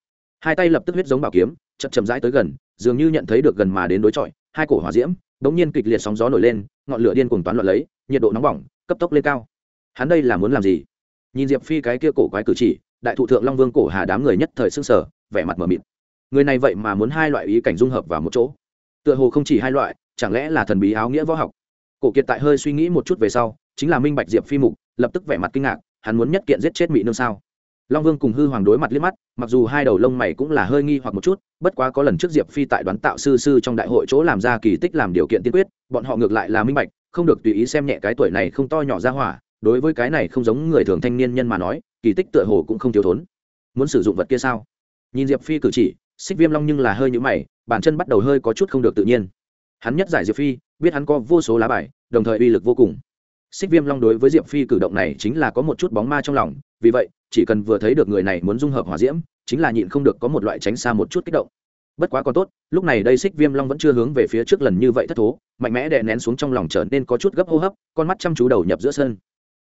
Hai tay lập tức huyết giống bảo kiếm, chậm chậm rãi tới gần, dường như nhận thấy được gần mà đến đối chọi, hai cổ hỏa diễm, bỗng nhiên kịch liệt sóng gió nổi lên, ngọn lửa điên cuồng toán loạn lấy, nhiệt độ nóng bỏng, cấp tốc lên cao. Hắn đây là muốn làm gì? Nhìn diệp phi cái kia cổ quái cử chỉ, đại thụ thượng long vương cổ hà đám người nhất thời xương sở vẻ mặt mờ mịt người này vậy mà muốn hai loại ý cảnh dung hợp vào một chỗ. Tựa hồ không chỉ hai loại, chẳng lẽ là thần bí áo nghĩa võ học? Cổ kiệt tại hơi suy nghĩ một chút về sau, chính là minh bạch diệp phi mục, lập tức vẻ mặt kinh ngạc, hắn muốn nhất kiện giết chết mỹ nương sao? Long vương cùng hư hoàng đối mặt liếc mắt, mặc dù hai đầu lông mày cũng là hơi nghi hoặc một chút, bất quá có lần trước diệp phi tại đoán tạo sư sư trong đại hội chỗ làm ra kỳ tích làm điều kiện tiên quyết, bọn họ ngược lại là minh bạch, không được tùy ý xem nhẹ cái tuổi này không to nhỏ ra hỏa, đối với cái này không giống người thường thanh niên nhân mà nói, kỳ tích tựa hồ cũng không thiếu thốn. Muốn sử dụng vật kia sao? Nhìn diệp phi cử chỉ xích viêm long nhưng là hơi nhũ mày, bàn chân bắt đầu hơi có chút không được tự nhiên. Hắn nhất giải diệp phi, biết hắn có vô số lá bài, đồng thời uy lực vô cùng. Xích viêm long đối với diệp phi cử động này chính là có một chút bóng ma trong lòng, vì vậy, chỉ cần vừa thấy được người này muốn dung hợp hỏa diễm, chính là nhịn không được có một loại tránh xa một chút kích động. Bất quá còn tốt, lúc này đây xích viêm long vẫn chưa hướng về phía trước lần như vậy thất thố, mạnh mẽ đè nén xuống trong lòng trở nên có chút gấp hô hấp, con mắt chăm chú đầu nhập giữa sân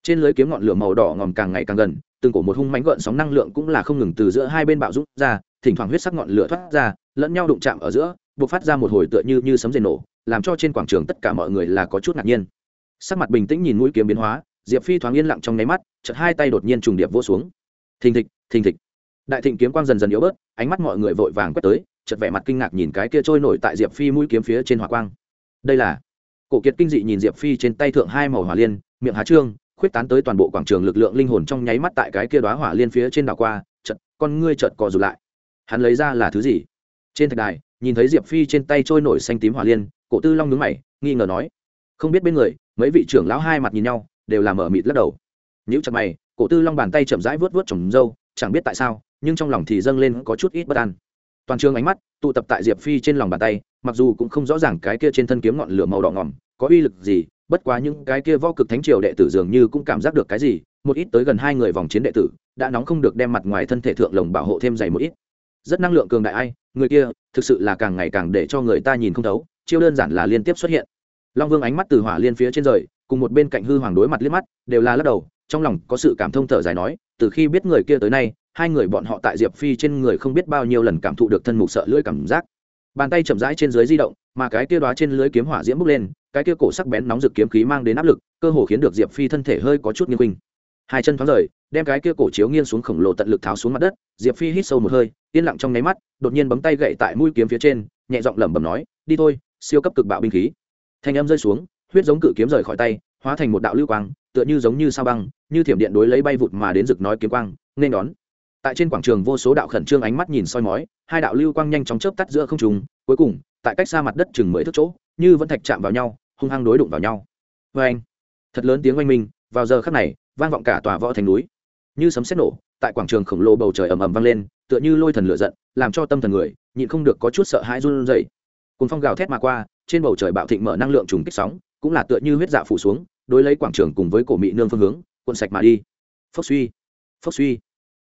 trên lưới kiếm ngọn lửa màu đỏ ngòm càng ngày càng gần, từng cổ một hung mánh gợn sóng năng lượng cũng là không ngừng từ giữa hai bên bạo rút ra, thỉnh thoảng huyết sắc ngọn lửa thoát ra, lẫn nhau đụng chạm ở giữa buộc phát ra một hồi tựa như như sấm rền nổ, làm cho trên quảng trường tất cả mọi người là có chút ngạc nhiên. Sắc mặt bình tĩnh nhìn mũi kiếm biến hóa, diệp phi thoáng yên lặng trong nháy mắt, chợt hai tay đột nhiên trùng điệp vô xuống. Thình thịch thình thịch. Đại thịnh kiếm quang dần dần yếu bớt, ánh mắt mọi người vội vàng quét tới, chợt vẻ mặt kinh ngạc nhìn cái kia trôi nổi tại diệp phi mũi kiếm phía trên hỏa quang. Đây là? Cổ kiệt kinh dị nhìn diệp phi trên tay thượng hai màu hỏa liên, miệng há trương khuyết tán tới toàn bộ quảng trường lực lượng linh hồn trong nháy mắt tại cái kia đóa hỏa liên phía trên đảo qua, chợt, con ngươi chợt cò rụt lại. Hắn lấy ra là thứ gì? Trên thạch đài, nhìn thấy diệp phi trên tay trôi nổi xanh tím hỏa liên, cổ tư long nhướng mày, nghi ngờ nói, không biết bên người, mấy vị trưởng lão hai mặt nhìn nhau, đều làm mở mịt lắc đầu. Nhữ chặt mày, cổ tư long bàn tay chậm rãi vớt vớt trồng râu, chẳng biết tại sao, nhưng trong lòng thì dâng lên có chút ít bất an. Toàn trường ánh mắt tụ tập tại diệp phi trên lòng bàn tay, mặc dù cũng không rõ ràng cái kia trên thân kiếm ngọn lửa màu đỏ ngỏm có uy lực gì bất quá những cái kia võ cực thánh triều đệ tử dường như cũng cảm giác được cái gì, một ít tới gần hai người vòng chiến đệ tử, đã nóng không được đem mặt ngoài thân thể thượng lồng bảo hộ thêm dày một ít. Rất năng lượng cường đại ai, người kia, thực sự là càng ngày càng để cho người ta nhìn không thấu, chiêu đơn giản là liên tiếp xuất hiện. Long vương ánh mắt từ hỏa liên phía trên rời, cùng một bên cạnh hư hoàng đối mặt liếc mắt, đều là lắc đầu, trong lòng có sự cảm thông thở dài nói, từ khi biết người kia tới nay, hai người bọn họ tại diệp phi trên người không biết bao nhiêu lần cảm thụ được thân mục sợ lưỡi cảm giác. Bàn tay chậm rãi trên dưới di động, mà cái kia đó trên lưới kiếm hỏa diễm bốc lên cái kia cổ sắc bén nóng rực kiếm khí mang đến áp lực, cơ hồ khiến được diệp phi thân thể hơi có chút nghiêng khuynh hai chân thoáng rời, đem cái kia cổ chiếu nghiêng xuống khổng lồ tận lực tháo xuống mặt đất, diệp phi hít sâu một hơi, yên lặng trong nháy mắt, đột nhiên bấm tay gậy tại mũi kiếm phía trên, nhẹ giọng lẩm bẩm nói, đi thôi, siêu cấp cực bạo binh khí. Thanh âm rơi xuống, huyết giống cự kiếm rời khỏi tay, hóa thành một đạo lưu quang, tựa như giống như sao băng, như thiểm điện đối lấy bay vụt mà đến rực nói kiếm quang, nên đón. Tại trên quảng trường vô số đạo khẩn trương ánh mắt nhìn soi mói, hai đạo lưu quang nhanh chóng chớp tắt giữa không trùng cuối cùng, tại cách xa mặt đất chừng mười thước chỗ, như vẫn thạch chạm vào nhau hung hăng đối đụng vào nhau. Vê anh, thật lớn tiếng oanh minh, vào giờ khắc này, vang vọng cả tòa võ thành núi. Như sấm sét nổ, tại quảng trường khổng lồ bầu trời ầm ầm vang lên, tựa như lôi thần lửa giận, làm cho tâm thần người, nhịn không được có chút sợ hãi run rẩy. Cùng phong gào thét mà qua, trên bầu trời bạo thịnh mở năng lượng trùng kích sóng, cũng là tựa như huyết dạ phủ xuống, đối lấy quảng trường cùng với cổ mỹ nương phương hướng, cuộn sạch mà đi. Phốc suy phốc suy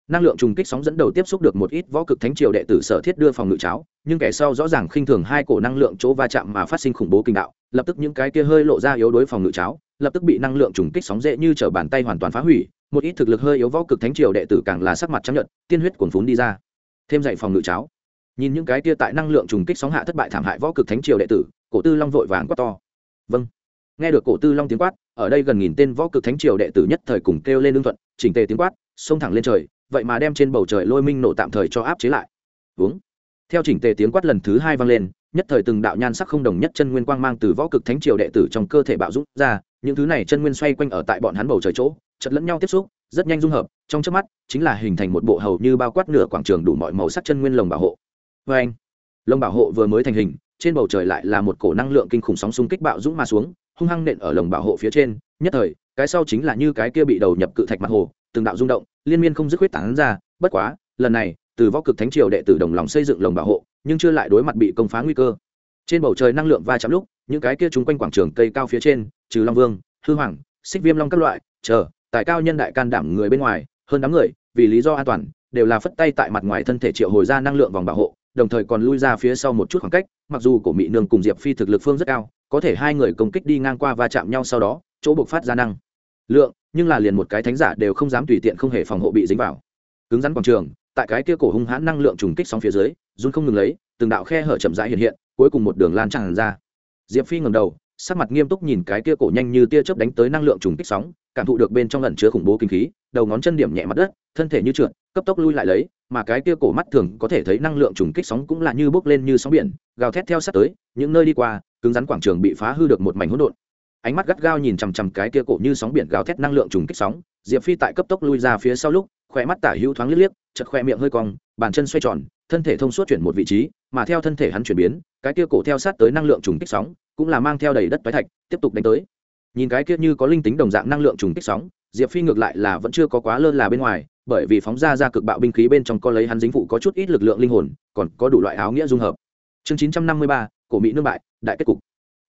năng lượng trùng kích sóng dẫn đầu tiếp xúc được một ít võ cực thánh triều đệ tử sở thiết đưa phòng ngự cháo, nhưng kẻ sau rõ ràng khinh thường hai cổ năng lượng chỗ va chạm mà phát sinh khủng bố kinh đạo, lập tức những cái kia hơi lộ ra yếu đối phòng ngự cháo, lập tức bị năng lượng trùng kích sóng dễ như t bàn tay hoàn toàn phá hủy, một ít thực lực hơi yếu võ cực thánh triều đệ tử càng là sắc mặt chấp nhận tiên huyết cuồn phún đi ra. Thêm dạy phòng ngự cháo. Nhìn những cái kia tại năng lượng trùng kích sóng hạ thất bại thảm hại võ cực thánh triều đệ tử, cổ tư long vội vàng quát to. Vâng. Nghe được cổ tư long tiếng quát, ở đây gần nghìn tên võ cực thánh triều đệ tử nhất thời cùng kêu lên lương thuận, chỉnh tề tiếng quát, xông thẳng lên trời vậy mà đem trên bầu trời lôi minh nổ tạm thời cho áp chế lại. Uống. Theo chỉnh tề tiếng quát lần thứ hai vang lên, nhất thời từng đạo nhan sắc không đồng nhất chân nguyên quang mang từ võ cực thánh triều đệ tử trong cơ thể bạo rút ra, những thứ này chân nguyên xoay quanh ở tại bọn hắn bầu trời chỗ chật lẫn nhau tiếp xúc, rất nhanh dung hợp, trong trước mắt, chính là hình thành một bộ hầu như bao quát nửa quảng trường đủ mọi màu sắc chân nguyên lồng bảo hộ. Vê anh lồng bảo hộ vừa mới thành hình, trên bầu trời lại là một cổ năng lượng kinh khủng sóng xung kích bạo dũng mà xuống, hung hăng nện ở lồng bảo hộ phía trên, nhất thời, cái sau chính là như cái kia bị đầu nhập cự thạch mặt hồ, từng đạo rung động liên miên không dứt huyết tán ra, bất quá, lần này, từ võ cực thánh triều đệ tử đồng lòng xây dựng lồng bảo hộ, nhưng chưa lại đối mặt bị công phá nguy cơ. Trên bầu trời năng lượng va chạm lúc, những cái kia chúng quanh quảng trường cây cao phía trên, trừ long vương, hư hoàng, xích viêm long các loại, chờ, tại cao nhân đại can đảm người bên ngoài, hơn đám người, vì lý do an toàn, đều là phất tay tại mặt ngoài thân thể triệu hồi ra năng lượng vòng bảo hộ, đồng thời còn lui ra phía sau một chút khoảng cách, mặc dù cổ mỹ nương cùng diệp phi thực lực phương rất cao, có thể hai người công kích đi ngang qua va chạm nhau sau đó, chỗ buộc phát ra năng lượng nhưng là liền một cái thánh giả đều không dám tùy tiện không hề phòng hộ bị dính vào. Cứng rắn quảng trường, tại cái kia cổ hung hãn năng lượng trùng kích sóng phía dưới, run không ngừng lấy, từng đạo khe hở chậm rãi hiện hiện, cuối cùng một đường lan tràn ra. Diệp phi ngầm đầu, sắc mặt nghiêm túc nhìn cái kia cổ nhanh như tia chớp đánh tới năng lượng trùng kích sóng, cảm thụ được bên trong lần chứa khủng bố kinh khí, đầu ngón chân điểm nhẹ mặt đất, thân thể như trượt, cấp tốc lui lại lấy, mà cái kia cổ mắt thường có thể thấy năng lượng trùng kích sóng cũng là như bốc lên như sóng biển, gào thét theo sát tới, những nơi đi qua, cứng rắn quảng trường bị phá hư được một mảnh hỗn độn ánh mắt gắt gao nhìn chằm chằm cái kia cổ như sóng biển gào thét năng lượng trùng kích sóng. Diệp phi tại cấp tốc lui ra phía sau lúc, khỏe mắt tả hữu thoáng liếc liếc chật khoe miệng hơi cong, bàn chân xoay tròn, thân thể thông suốt chuyển một vị trí, mà theo thân thể hắn chuyển biến, cái kia cổ theo sát tới năng lượng trùng kích sóng, cũng là mang theo đầy đất toái thạch, tiếp tục đánh tới. Nhìn cái kia như có linh tính đồng dạng năng lượng trùng kích sóng, diệp phi ngược lại là vẫn chưa có quá lơ là bên ngoài, bởi vì phóng ra ra cực bạo binh khí bên trong có lấy hắn dính phụ có chút ít lực lượng linh hồn, còn có đủ loại áo nghĩa dung hợp. Chương chín trăm năm mươi ba, cổ mỹ nước bại, đại kết cục.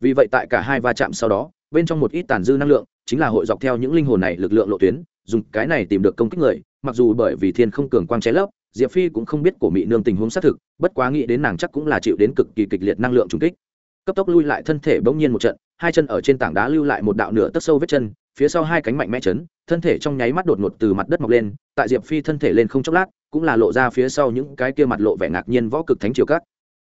Vì vậy tại cả hai va chạm sau đó bên trong một ít tàn dư năng lượng, chính là hội dọc theo những linh hồn này lực lượng lộ tuyến, dùng cái này tìm được công kích người, mặc dù bởi vì thiên không cường quang cháy lấp, diệp phi cũng không biết của mỹ nương tình huống xác thực, bất quá nghĩ đến nàng chắc cũng là chịu đến cực kỳ kịch liệt năng lượng trùng kích. Cấp tốc lui lại thân thể bỗng nhiên một trận, hai chân ở trên tảng đá lưu lại một đạo nửa tấc sâu vết chân, phía sau hai cánh mạnh mẽ chấn, thân thể trong nháy mắt đột ngột từ mặt đất mọc lên, tại diệp phi thân thể lên không chốc lát, cũng là lộ ra phía sau những cái kia mặt lộ vẻ ngạc nhiên võ cực thánh triều cắt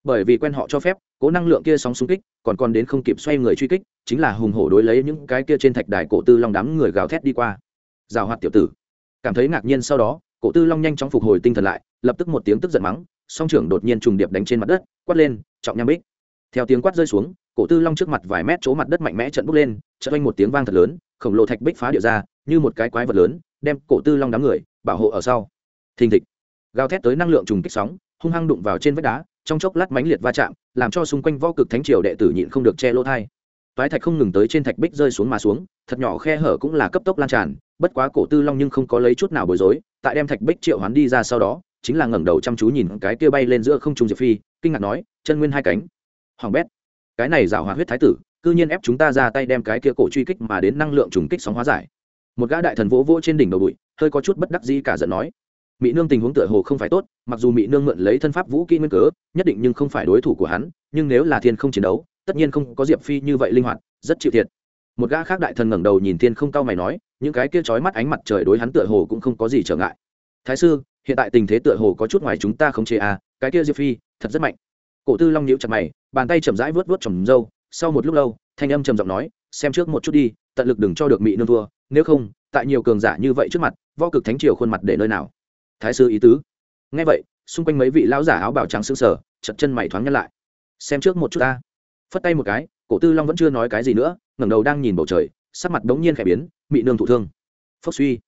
bởi vì quen họ cho phép, cố năng lượng kia sóng xung kích, còn còn đến không kịp xoay người truy kích, chính là hùng hổ đối lấy những cái kia trên thạch đài cổ tư long đám người gào thét đi qua. Rào hoạt tiểu tử. Cảm thấy ngạc nhiên sau đó, cổ tư long nhanh chóng phục hồi tinh thần lại, lập tức một tiếng tức giận mắng, song trưởng đột nhiên trùng điệp đánh trên mặt đất, quát lên, trọng nham bích. Theo tiếng quát rơi xuống, cổ tư long trước mặt vài mét chỗ mặt đất mạnh mẽ trận bốc lên trận oanh một tiếng vang thật lớn, khổng lồ thạch bích phá địa ra, như một cái quái vật lớn, đem cổ tư long đám người bảo hộ ở sau. Thình thịch. Gào thét tới năng lượng trùng kích sóng, hung hăng đụng vào trên vách đá trong chốc lát mãnh liệt va chạm, làm cho xung quanh võ cực thánh triều đệ tử nhịn không được che lỗ thai. Toái thạch không ngừng tới trên thạch bích rơi xuống mà xuống, thật nhỏ khe hở cũng là cấp tốc lan tràn, bất quá cổ tư long nhưng không có lấy chút nào bối rối, tại đem thạch bích triệu hoán đi ra sau đó, chính là ngẩng đầu chăm chú nhìn cái kia bay lên giữa không trung diệp phi, kinh ngạc nói, chân nguyên hai cánh. Hoàng bét, cái này giả hoạt huyết thái tử, cư nhiên ép chúng ta ra tay đem cái kia cổ truy kích mà đến năng lượng trùng kích sóng hóa giải. Một gã đại thần vỗ vỗ trên đỉnh đầu bụi, hơi có chút bất đắc dĩ cả giận nói mỹ nương tình huống tựa hồ không phải tốt, mặc dù mỹ nương mượn lấy thân pháp vũ kỹ nguyên cớ, nhất định nhưng không phải đối thủ của hắn, nhưng nếu là thiên không chiến đấu, tất nhiên không có diệp phi như vậy linh hoạt, rất chịu thiệt. Một gã khác đại thần ngẩng đầu nhìn thiên không cao mày nói, những cái kia trói mắt ánh mặt trời đối hắn tựa hồ cũng không có gì trở ngại. Thái sư, hiện tại tình thế tựa hồ có chút ngoài chúng ta không chế à cái kia diệp phi, thật rất mạnh. Cổ tư long nhíu chặt mày, bàn tay chậm rãi vớt vớt trầm râu, sau một lúc lâu, thanh âm trầm giọng nói, xem trước một chút đi, tận lực đừng cho được mỹ nương thua, nếu không, tại nhiều cường giả như vậy trước mặt, võ cực thánh triều khuôn mặt để nơi nào? Thái sư ý tứ. Nghe vậy xung quanh mấy vị lão giả áo bảo trắng sững sở, chật chân mày thoáng nhăn lại. Xem trước một chút ta. Phất tay một cái cổ tư long vẫn chưa nói cái gì nữa ngẩng đầu đang nhìn bầu trời sắc mặt đống nhiên khẽ biến mị nương thụ thương. Phốc suy.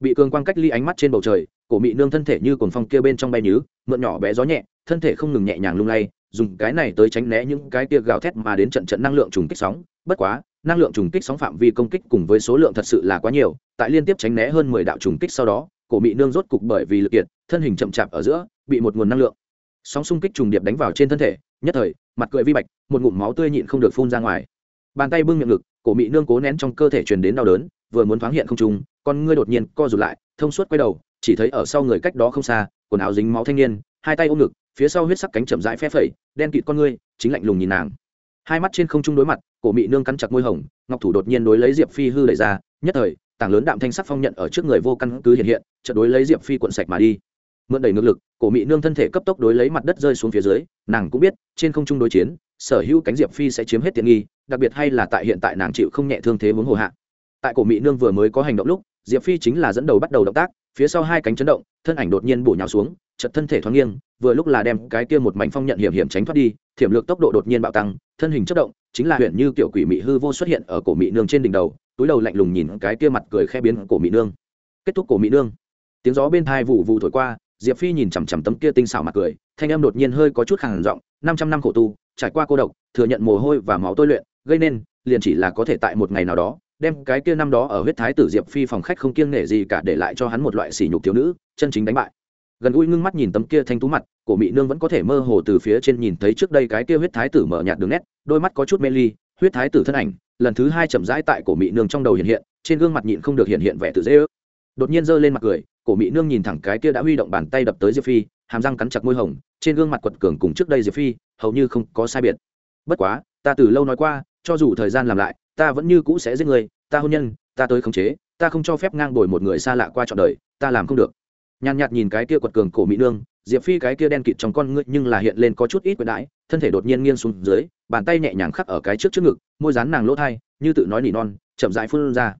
Bị cường quang cách ly ánh mắt trên bầu trời cổ mị nương thân thể như cồn phong kia bên trong bay nhứ mượn nhỏ bé gió nhẹ thân thể không ngừng nhẹ nhàng lung lay dùng cái này tới tránh né những cái kia gào thét mà đến trận trận năng lượng trùng kích sóng. Bất quá năng lượng trùng kích sóng phạm vi công kích cùng với số lượng thật sự là quá nhiều tại liên tiếp tránh né hơn mười đạo trùng kích sau đó cổ mị nương rốt cục bởi vì lực kiệt, thân hình chậm chạp ở giữa, bị một nguồn năng lượng. Sóng xung kích trùng điệp đánh vào trên thân thể, nhất thời, mặt cười vi bạch, một ngụm máu tươi nhịn không được phun ra ngoài. Bàn tay bưng miệng ngực, cổ mị nương cố nén trong cơ thể truyền đến đau đớn, vừa muốn thoáng hiện không trung, con ngươi đột nhiên co rụt lại, thông suốt quay đầu, chỉ thấy ở sau người cách đó không xa, quần áo dính máu thanh niên, hai tay ôm ngực, phía sau huyết sắc cánh chậm rãi phe phẩy, đen kịt con ngươi, chính lạnh lùng nhìn nàng. Hai mắt trên không trung đối mặt, cổ mị nương cắn chặt môi hồng, ngọc thủ đột nhiên đối lấy diệp phi hư đẩy ra, nhất thời tảng lớn đạm thanh sắc phong nhận ở trước người vô căn cứ hiện hiện, chợt đối lấy diệp phi cuộn sạch mà đi. Mượn đầy ngược lực, cổ mị nương thân thể cấp tốc đối lấy mặt đất rơi xuống phía dưới, nàng cũng biết, trên không trung đối chiến, sở hữu cánh diệp phi sẽ chiếm hết tiện nghi, đặc biệt hay là tại hiện tại nàng chịu không nhẹ thương thế muốn hồ hạ. Tại cổ Mị nương vừa mới có hành động lúc, diệp phi chính là dẫn đầu bắt đầu động tác, phía sau hai cánh chấn động, thân ảnh đột nhiên bổ nhào xuống chật thân thể thoáng nghiêng, vừa lúc là đem cái kia một mảnh phong nhận hiểm hiểm tránh thoát đi, thiểm lược tốc độ đột nhiên bạo tăng, thân hình chất động, chính là huyện như kiểu quỷ mị hư vô xuất hiện ở cổ mị nương trên đỉnh đầu túi đầu lạnh lùng nhìn cái kia mặt cười khe biến cổ mỹ nương. Kết thúc cổ mỹ nương. Tiếng gió bên thai vụ vụ thổi qua, diệp phi nhìn chằm chằm tấm kia tinh xảo mặt cười, thanh âm đột nhiên hơi có chút khàn giọng, năm trăm năm khổ tu, trải qua cô độc, thừa nhận mồ hôi và máu tôi luyện, gây nên, liền chỉ là có thể tại một ngày nào đó, đem cái kia năm đó ở huyết thái tử diệp phi phòng khách không kiêng nể gì cả để lại cho hắn một loại sỉ nhục thiếu nữ, chân chính đánh bại. Gần ui ngưng mắt nhìn tấm kia thanh tú mặt, cổ mỹ nương vẫn có thể mơ hồ từ phía trên nhìn thấy trước đây cái kia huyết thái tử mở nhạt đường nét, đôi mắt có chút mê ly huyết thái tử thân ảnh, lần thứ hai chậm rãi tại cổ mỹ nương trong đầu hiện hiện, trên gương mặt nhịn không được hiện hiện vẻ tự dễ ước. Đột nhiên giơ lên mặt cười, cổ mỹ nương nhìn thẳng cái kia đã huy động bàn tay đập tới diệp phi, hàm răng cắn chặt môi hồng, trên gương mặt quật cường cùng trước đây diệp phi, hầu như không có sai biệt. Bất quá, ta từ lâu nói qua, cho dù thời gian làm lại, ta vẫn như cũ sẽ giết người, ta hôn nhân, ta tới khống chế, ta không cho phép ngang bồi một người xa lạ qua trọn đời, ta làm không được nhàn nhạt nhìn cái kia quật cường cổ mỹ nương, diệp phi cái kia đen kịt trong con ngươi nhưng là hiện lên có chút ít quyền đãi, thân thể đột nhiên nghiêng xuống dưới, bàn tay nhẹ nhàng khắc ở cái trước trước ngực, môi rán nàng lỗ thai, như tự nói nỉ non, chậm rãi phun ra.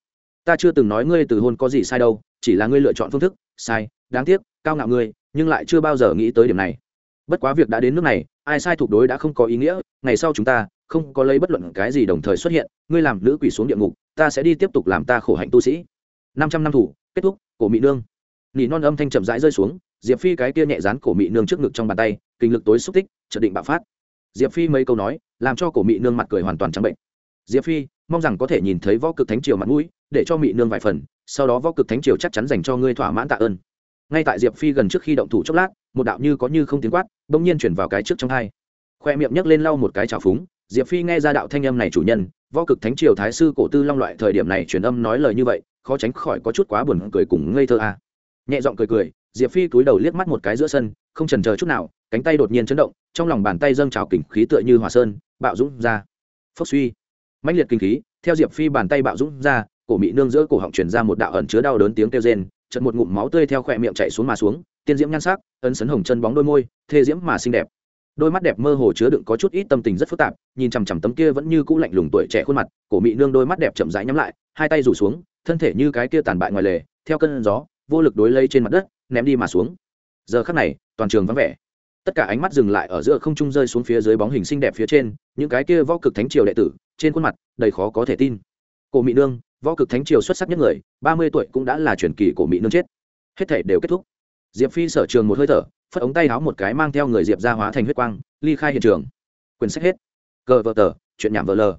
Ta chưa từng nói ngươi từ hôn có gì sai đâu, chỉ là ngươi lựa chọn phương thức, sai, đáng tiếc, cao ngạo ngươi, nhưng lại chưa bao giờ nghĩ tới điểm này. Bất quá việc đã đến nước này, ai sai thuộc đối đã không có ý nghĩa, ngày sau chúng ta không có lấy bất luận cái gì đồng thời xuất hiện, ngươi làm nữ quỷ xuống địa ngục, ta sẽ đi tiếp tục làm ta khổ hạnh tu sĩ. Năm trăm năm thủ, kết thúc, cổ mỹ nương nỉ non âm thanh chậm rãi rơi xuống, diệp phi cái kia nhẹ dán cổ mị nương trước ngực trong bàn tay, kinh lực tối xúc tích, chợt định bạo phát. Diệp phi mấy câu nói, làm cho cổ mị nương mặt cười hoàn toàn trắng bệnh. Diệp phi, mong rằng có thể nhìn thấy võ cực thánh triều mặt mũi, để cho mị nương vài phần, sau đó võ cực thánh triều chắc chắn dành cho ngươi thỏa mãn tạ ơn. Ngay tại diệp phi gần trước khi động thủ chốc lát, một đạo như có như không tiếng quát, bỗng nhiên chuyển vào cái trước trong hai. Khoe miệng nhấc lên lau một cái trào phúng, diệp phi nghe ra đạo thanh âm này chủ nhân, võ cực thánh triều thái sư cổ tư long loại thời điểm này truyền âm nói lời như vậy, khó tránh khỏi có chút quá buồn cười cùng ngây thơ à nhẹ giọng cười cười, diệp phi cúi đầu liếc mắt một cái giữa sân, không trần chờ chút nào, cánh tay đột nhiên chấn động, trong lòng bàn tay dâng trào kình khí tựa như hòa sơn, bạo dũng ra. Phốc suy. Mãnh liệt kinh khí, theo diệp phi bàn tay bạo dũng ra, cổ mị nương giữa cổ họng truyền ra một đạo ẩn chứa đau đớn tiếng kêu rên chật một ngụm máu tươi theo khỏe miệng chảy xuống mà xuống, tiên diễm nhan sắc, ấn sấn hồng chân bóng đôi môi, thê diễm mà xinh đẹp. Đôi mắt đẹp mơ hồ chứa đựng có chút ít tâm tình rất phức tạp, nhìn chằm chằm tấm kia vẫn như cũ lạnh lùng tuổi trẻ khuôn mặt, cổ mị nương đôi mắt đẹp chậm rãi nhắm lại, hai tay rủ xuống, thân thể như cái kia tàn bại ngoài lề, theo cơn gió vô lực đối lấy trên mặt đất, ném đi mà xuống. Giờ khắc này, toàn trường vắng vẻ. Tất cả ánh mắt dừng lại ở giữa không trung rơi xuống phía dưới bóng hình xinh đẹp phía trên, những cái kia võ cực thánh triều đệ tử, trên khuôn mặt đầy khó có thể tin. Cổ mỹ nương, võ cực thánh triều xuất sắc nhất người, ba mươi tuổi cũng đã là truyền kỳ cổ mỹ nương chết. Hết thể đều kết thúc. Diệp phi sở trường một hơi thở, phất ống tay háo một cái mang theo người diệp ra hóa thành huyết quang, ly khai hiện trường. Quyển sách hết. Cờ vợ tờ, chuyện nhảm vợ lờ.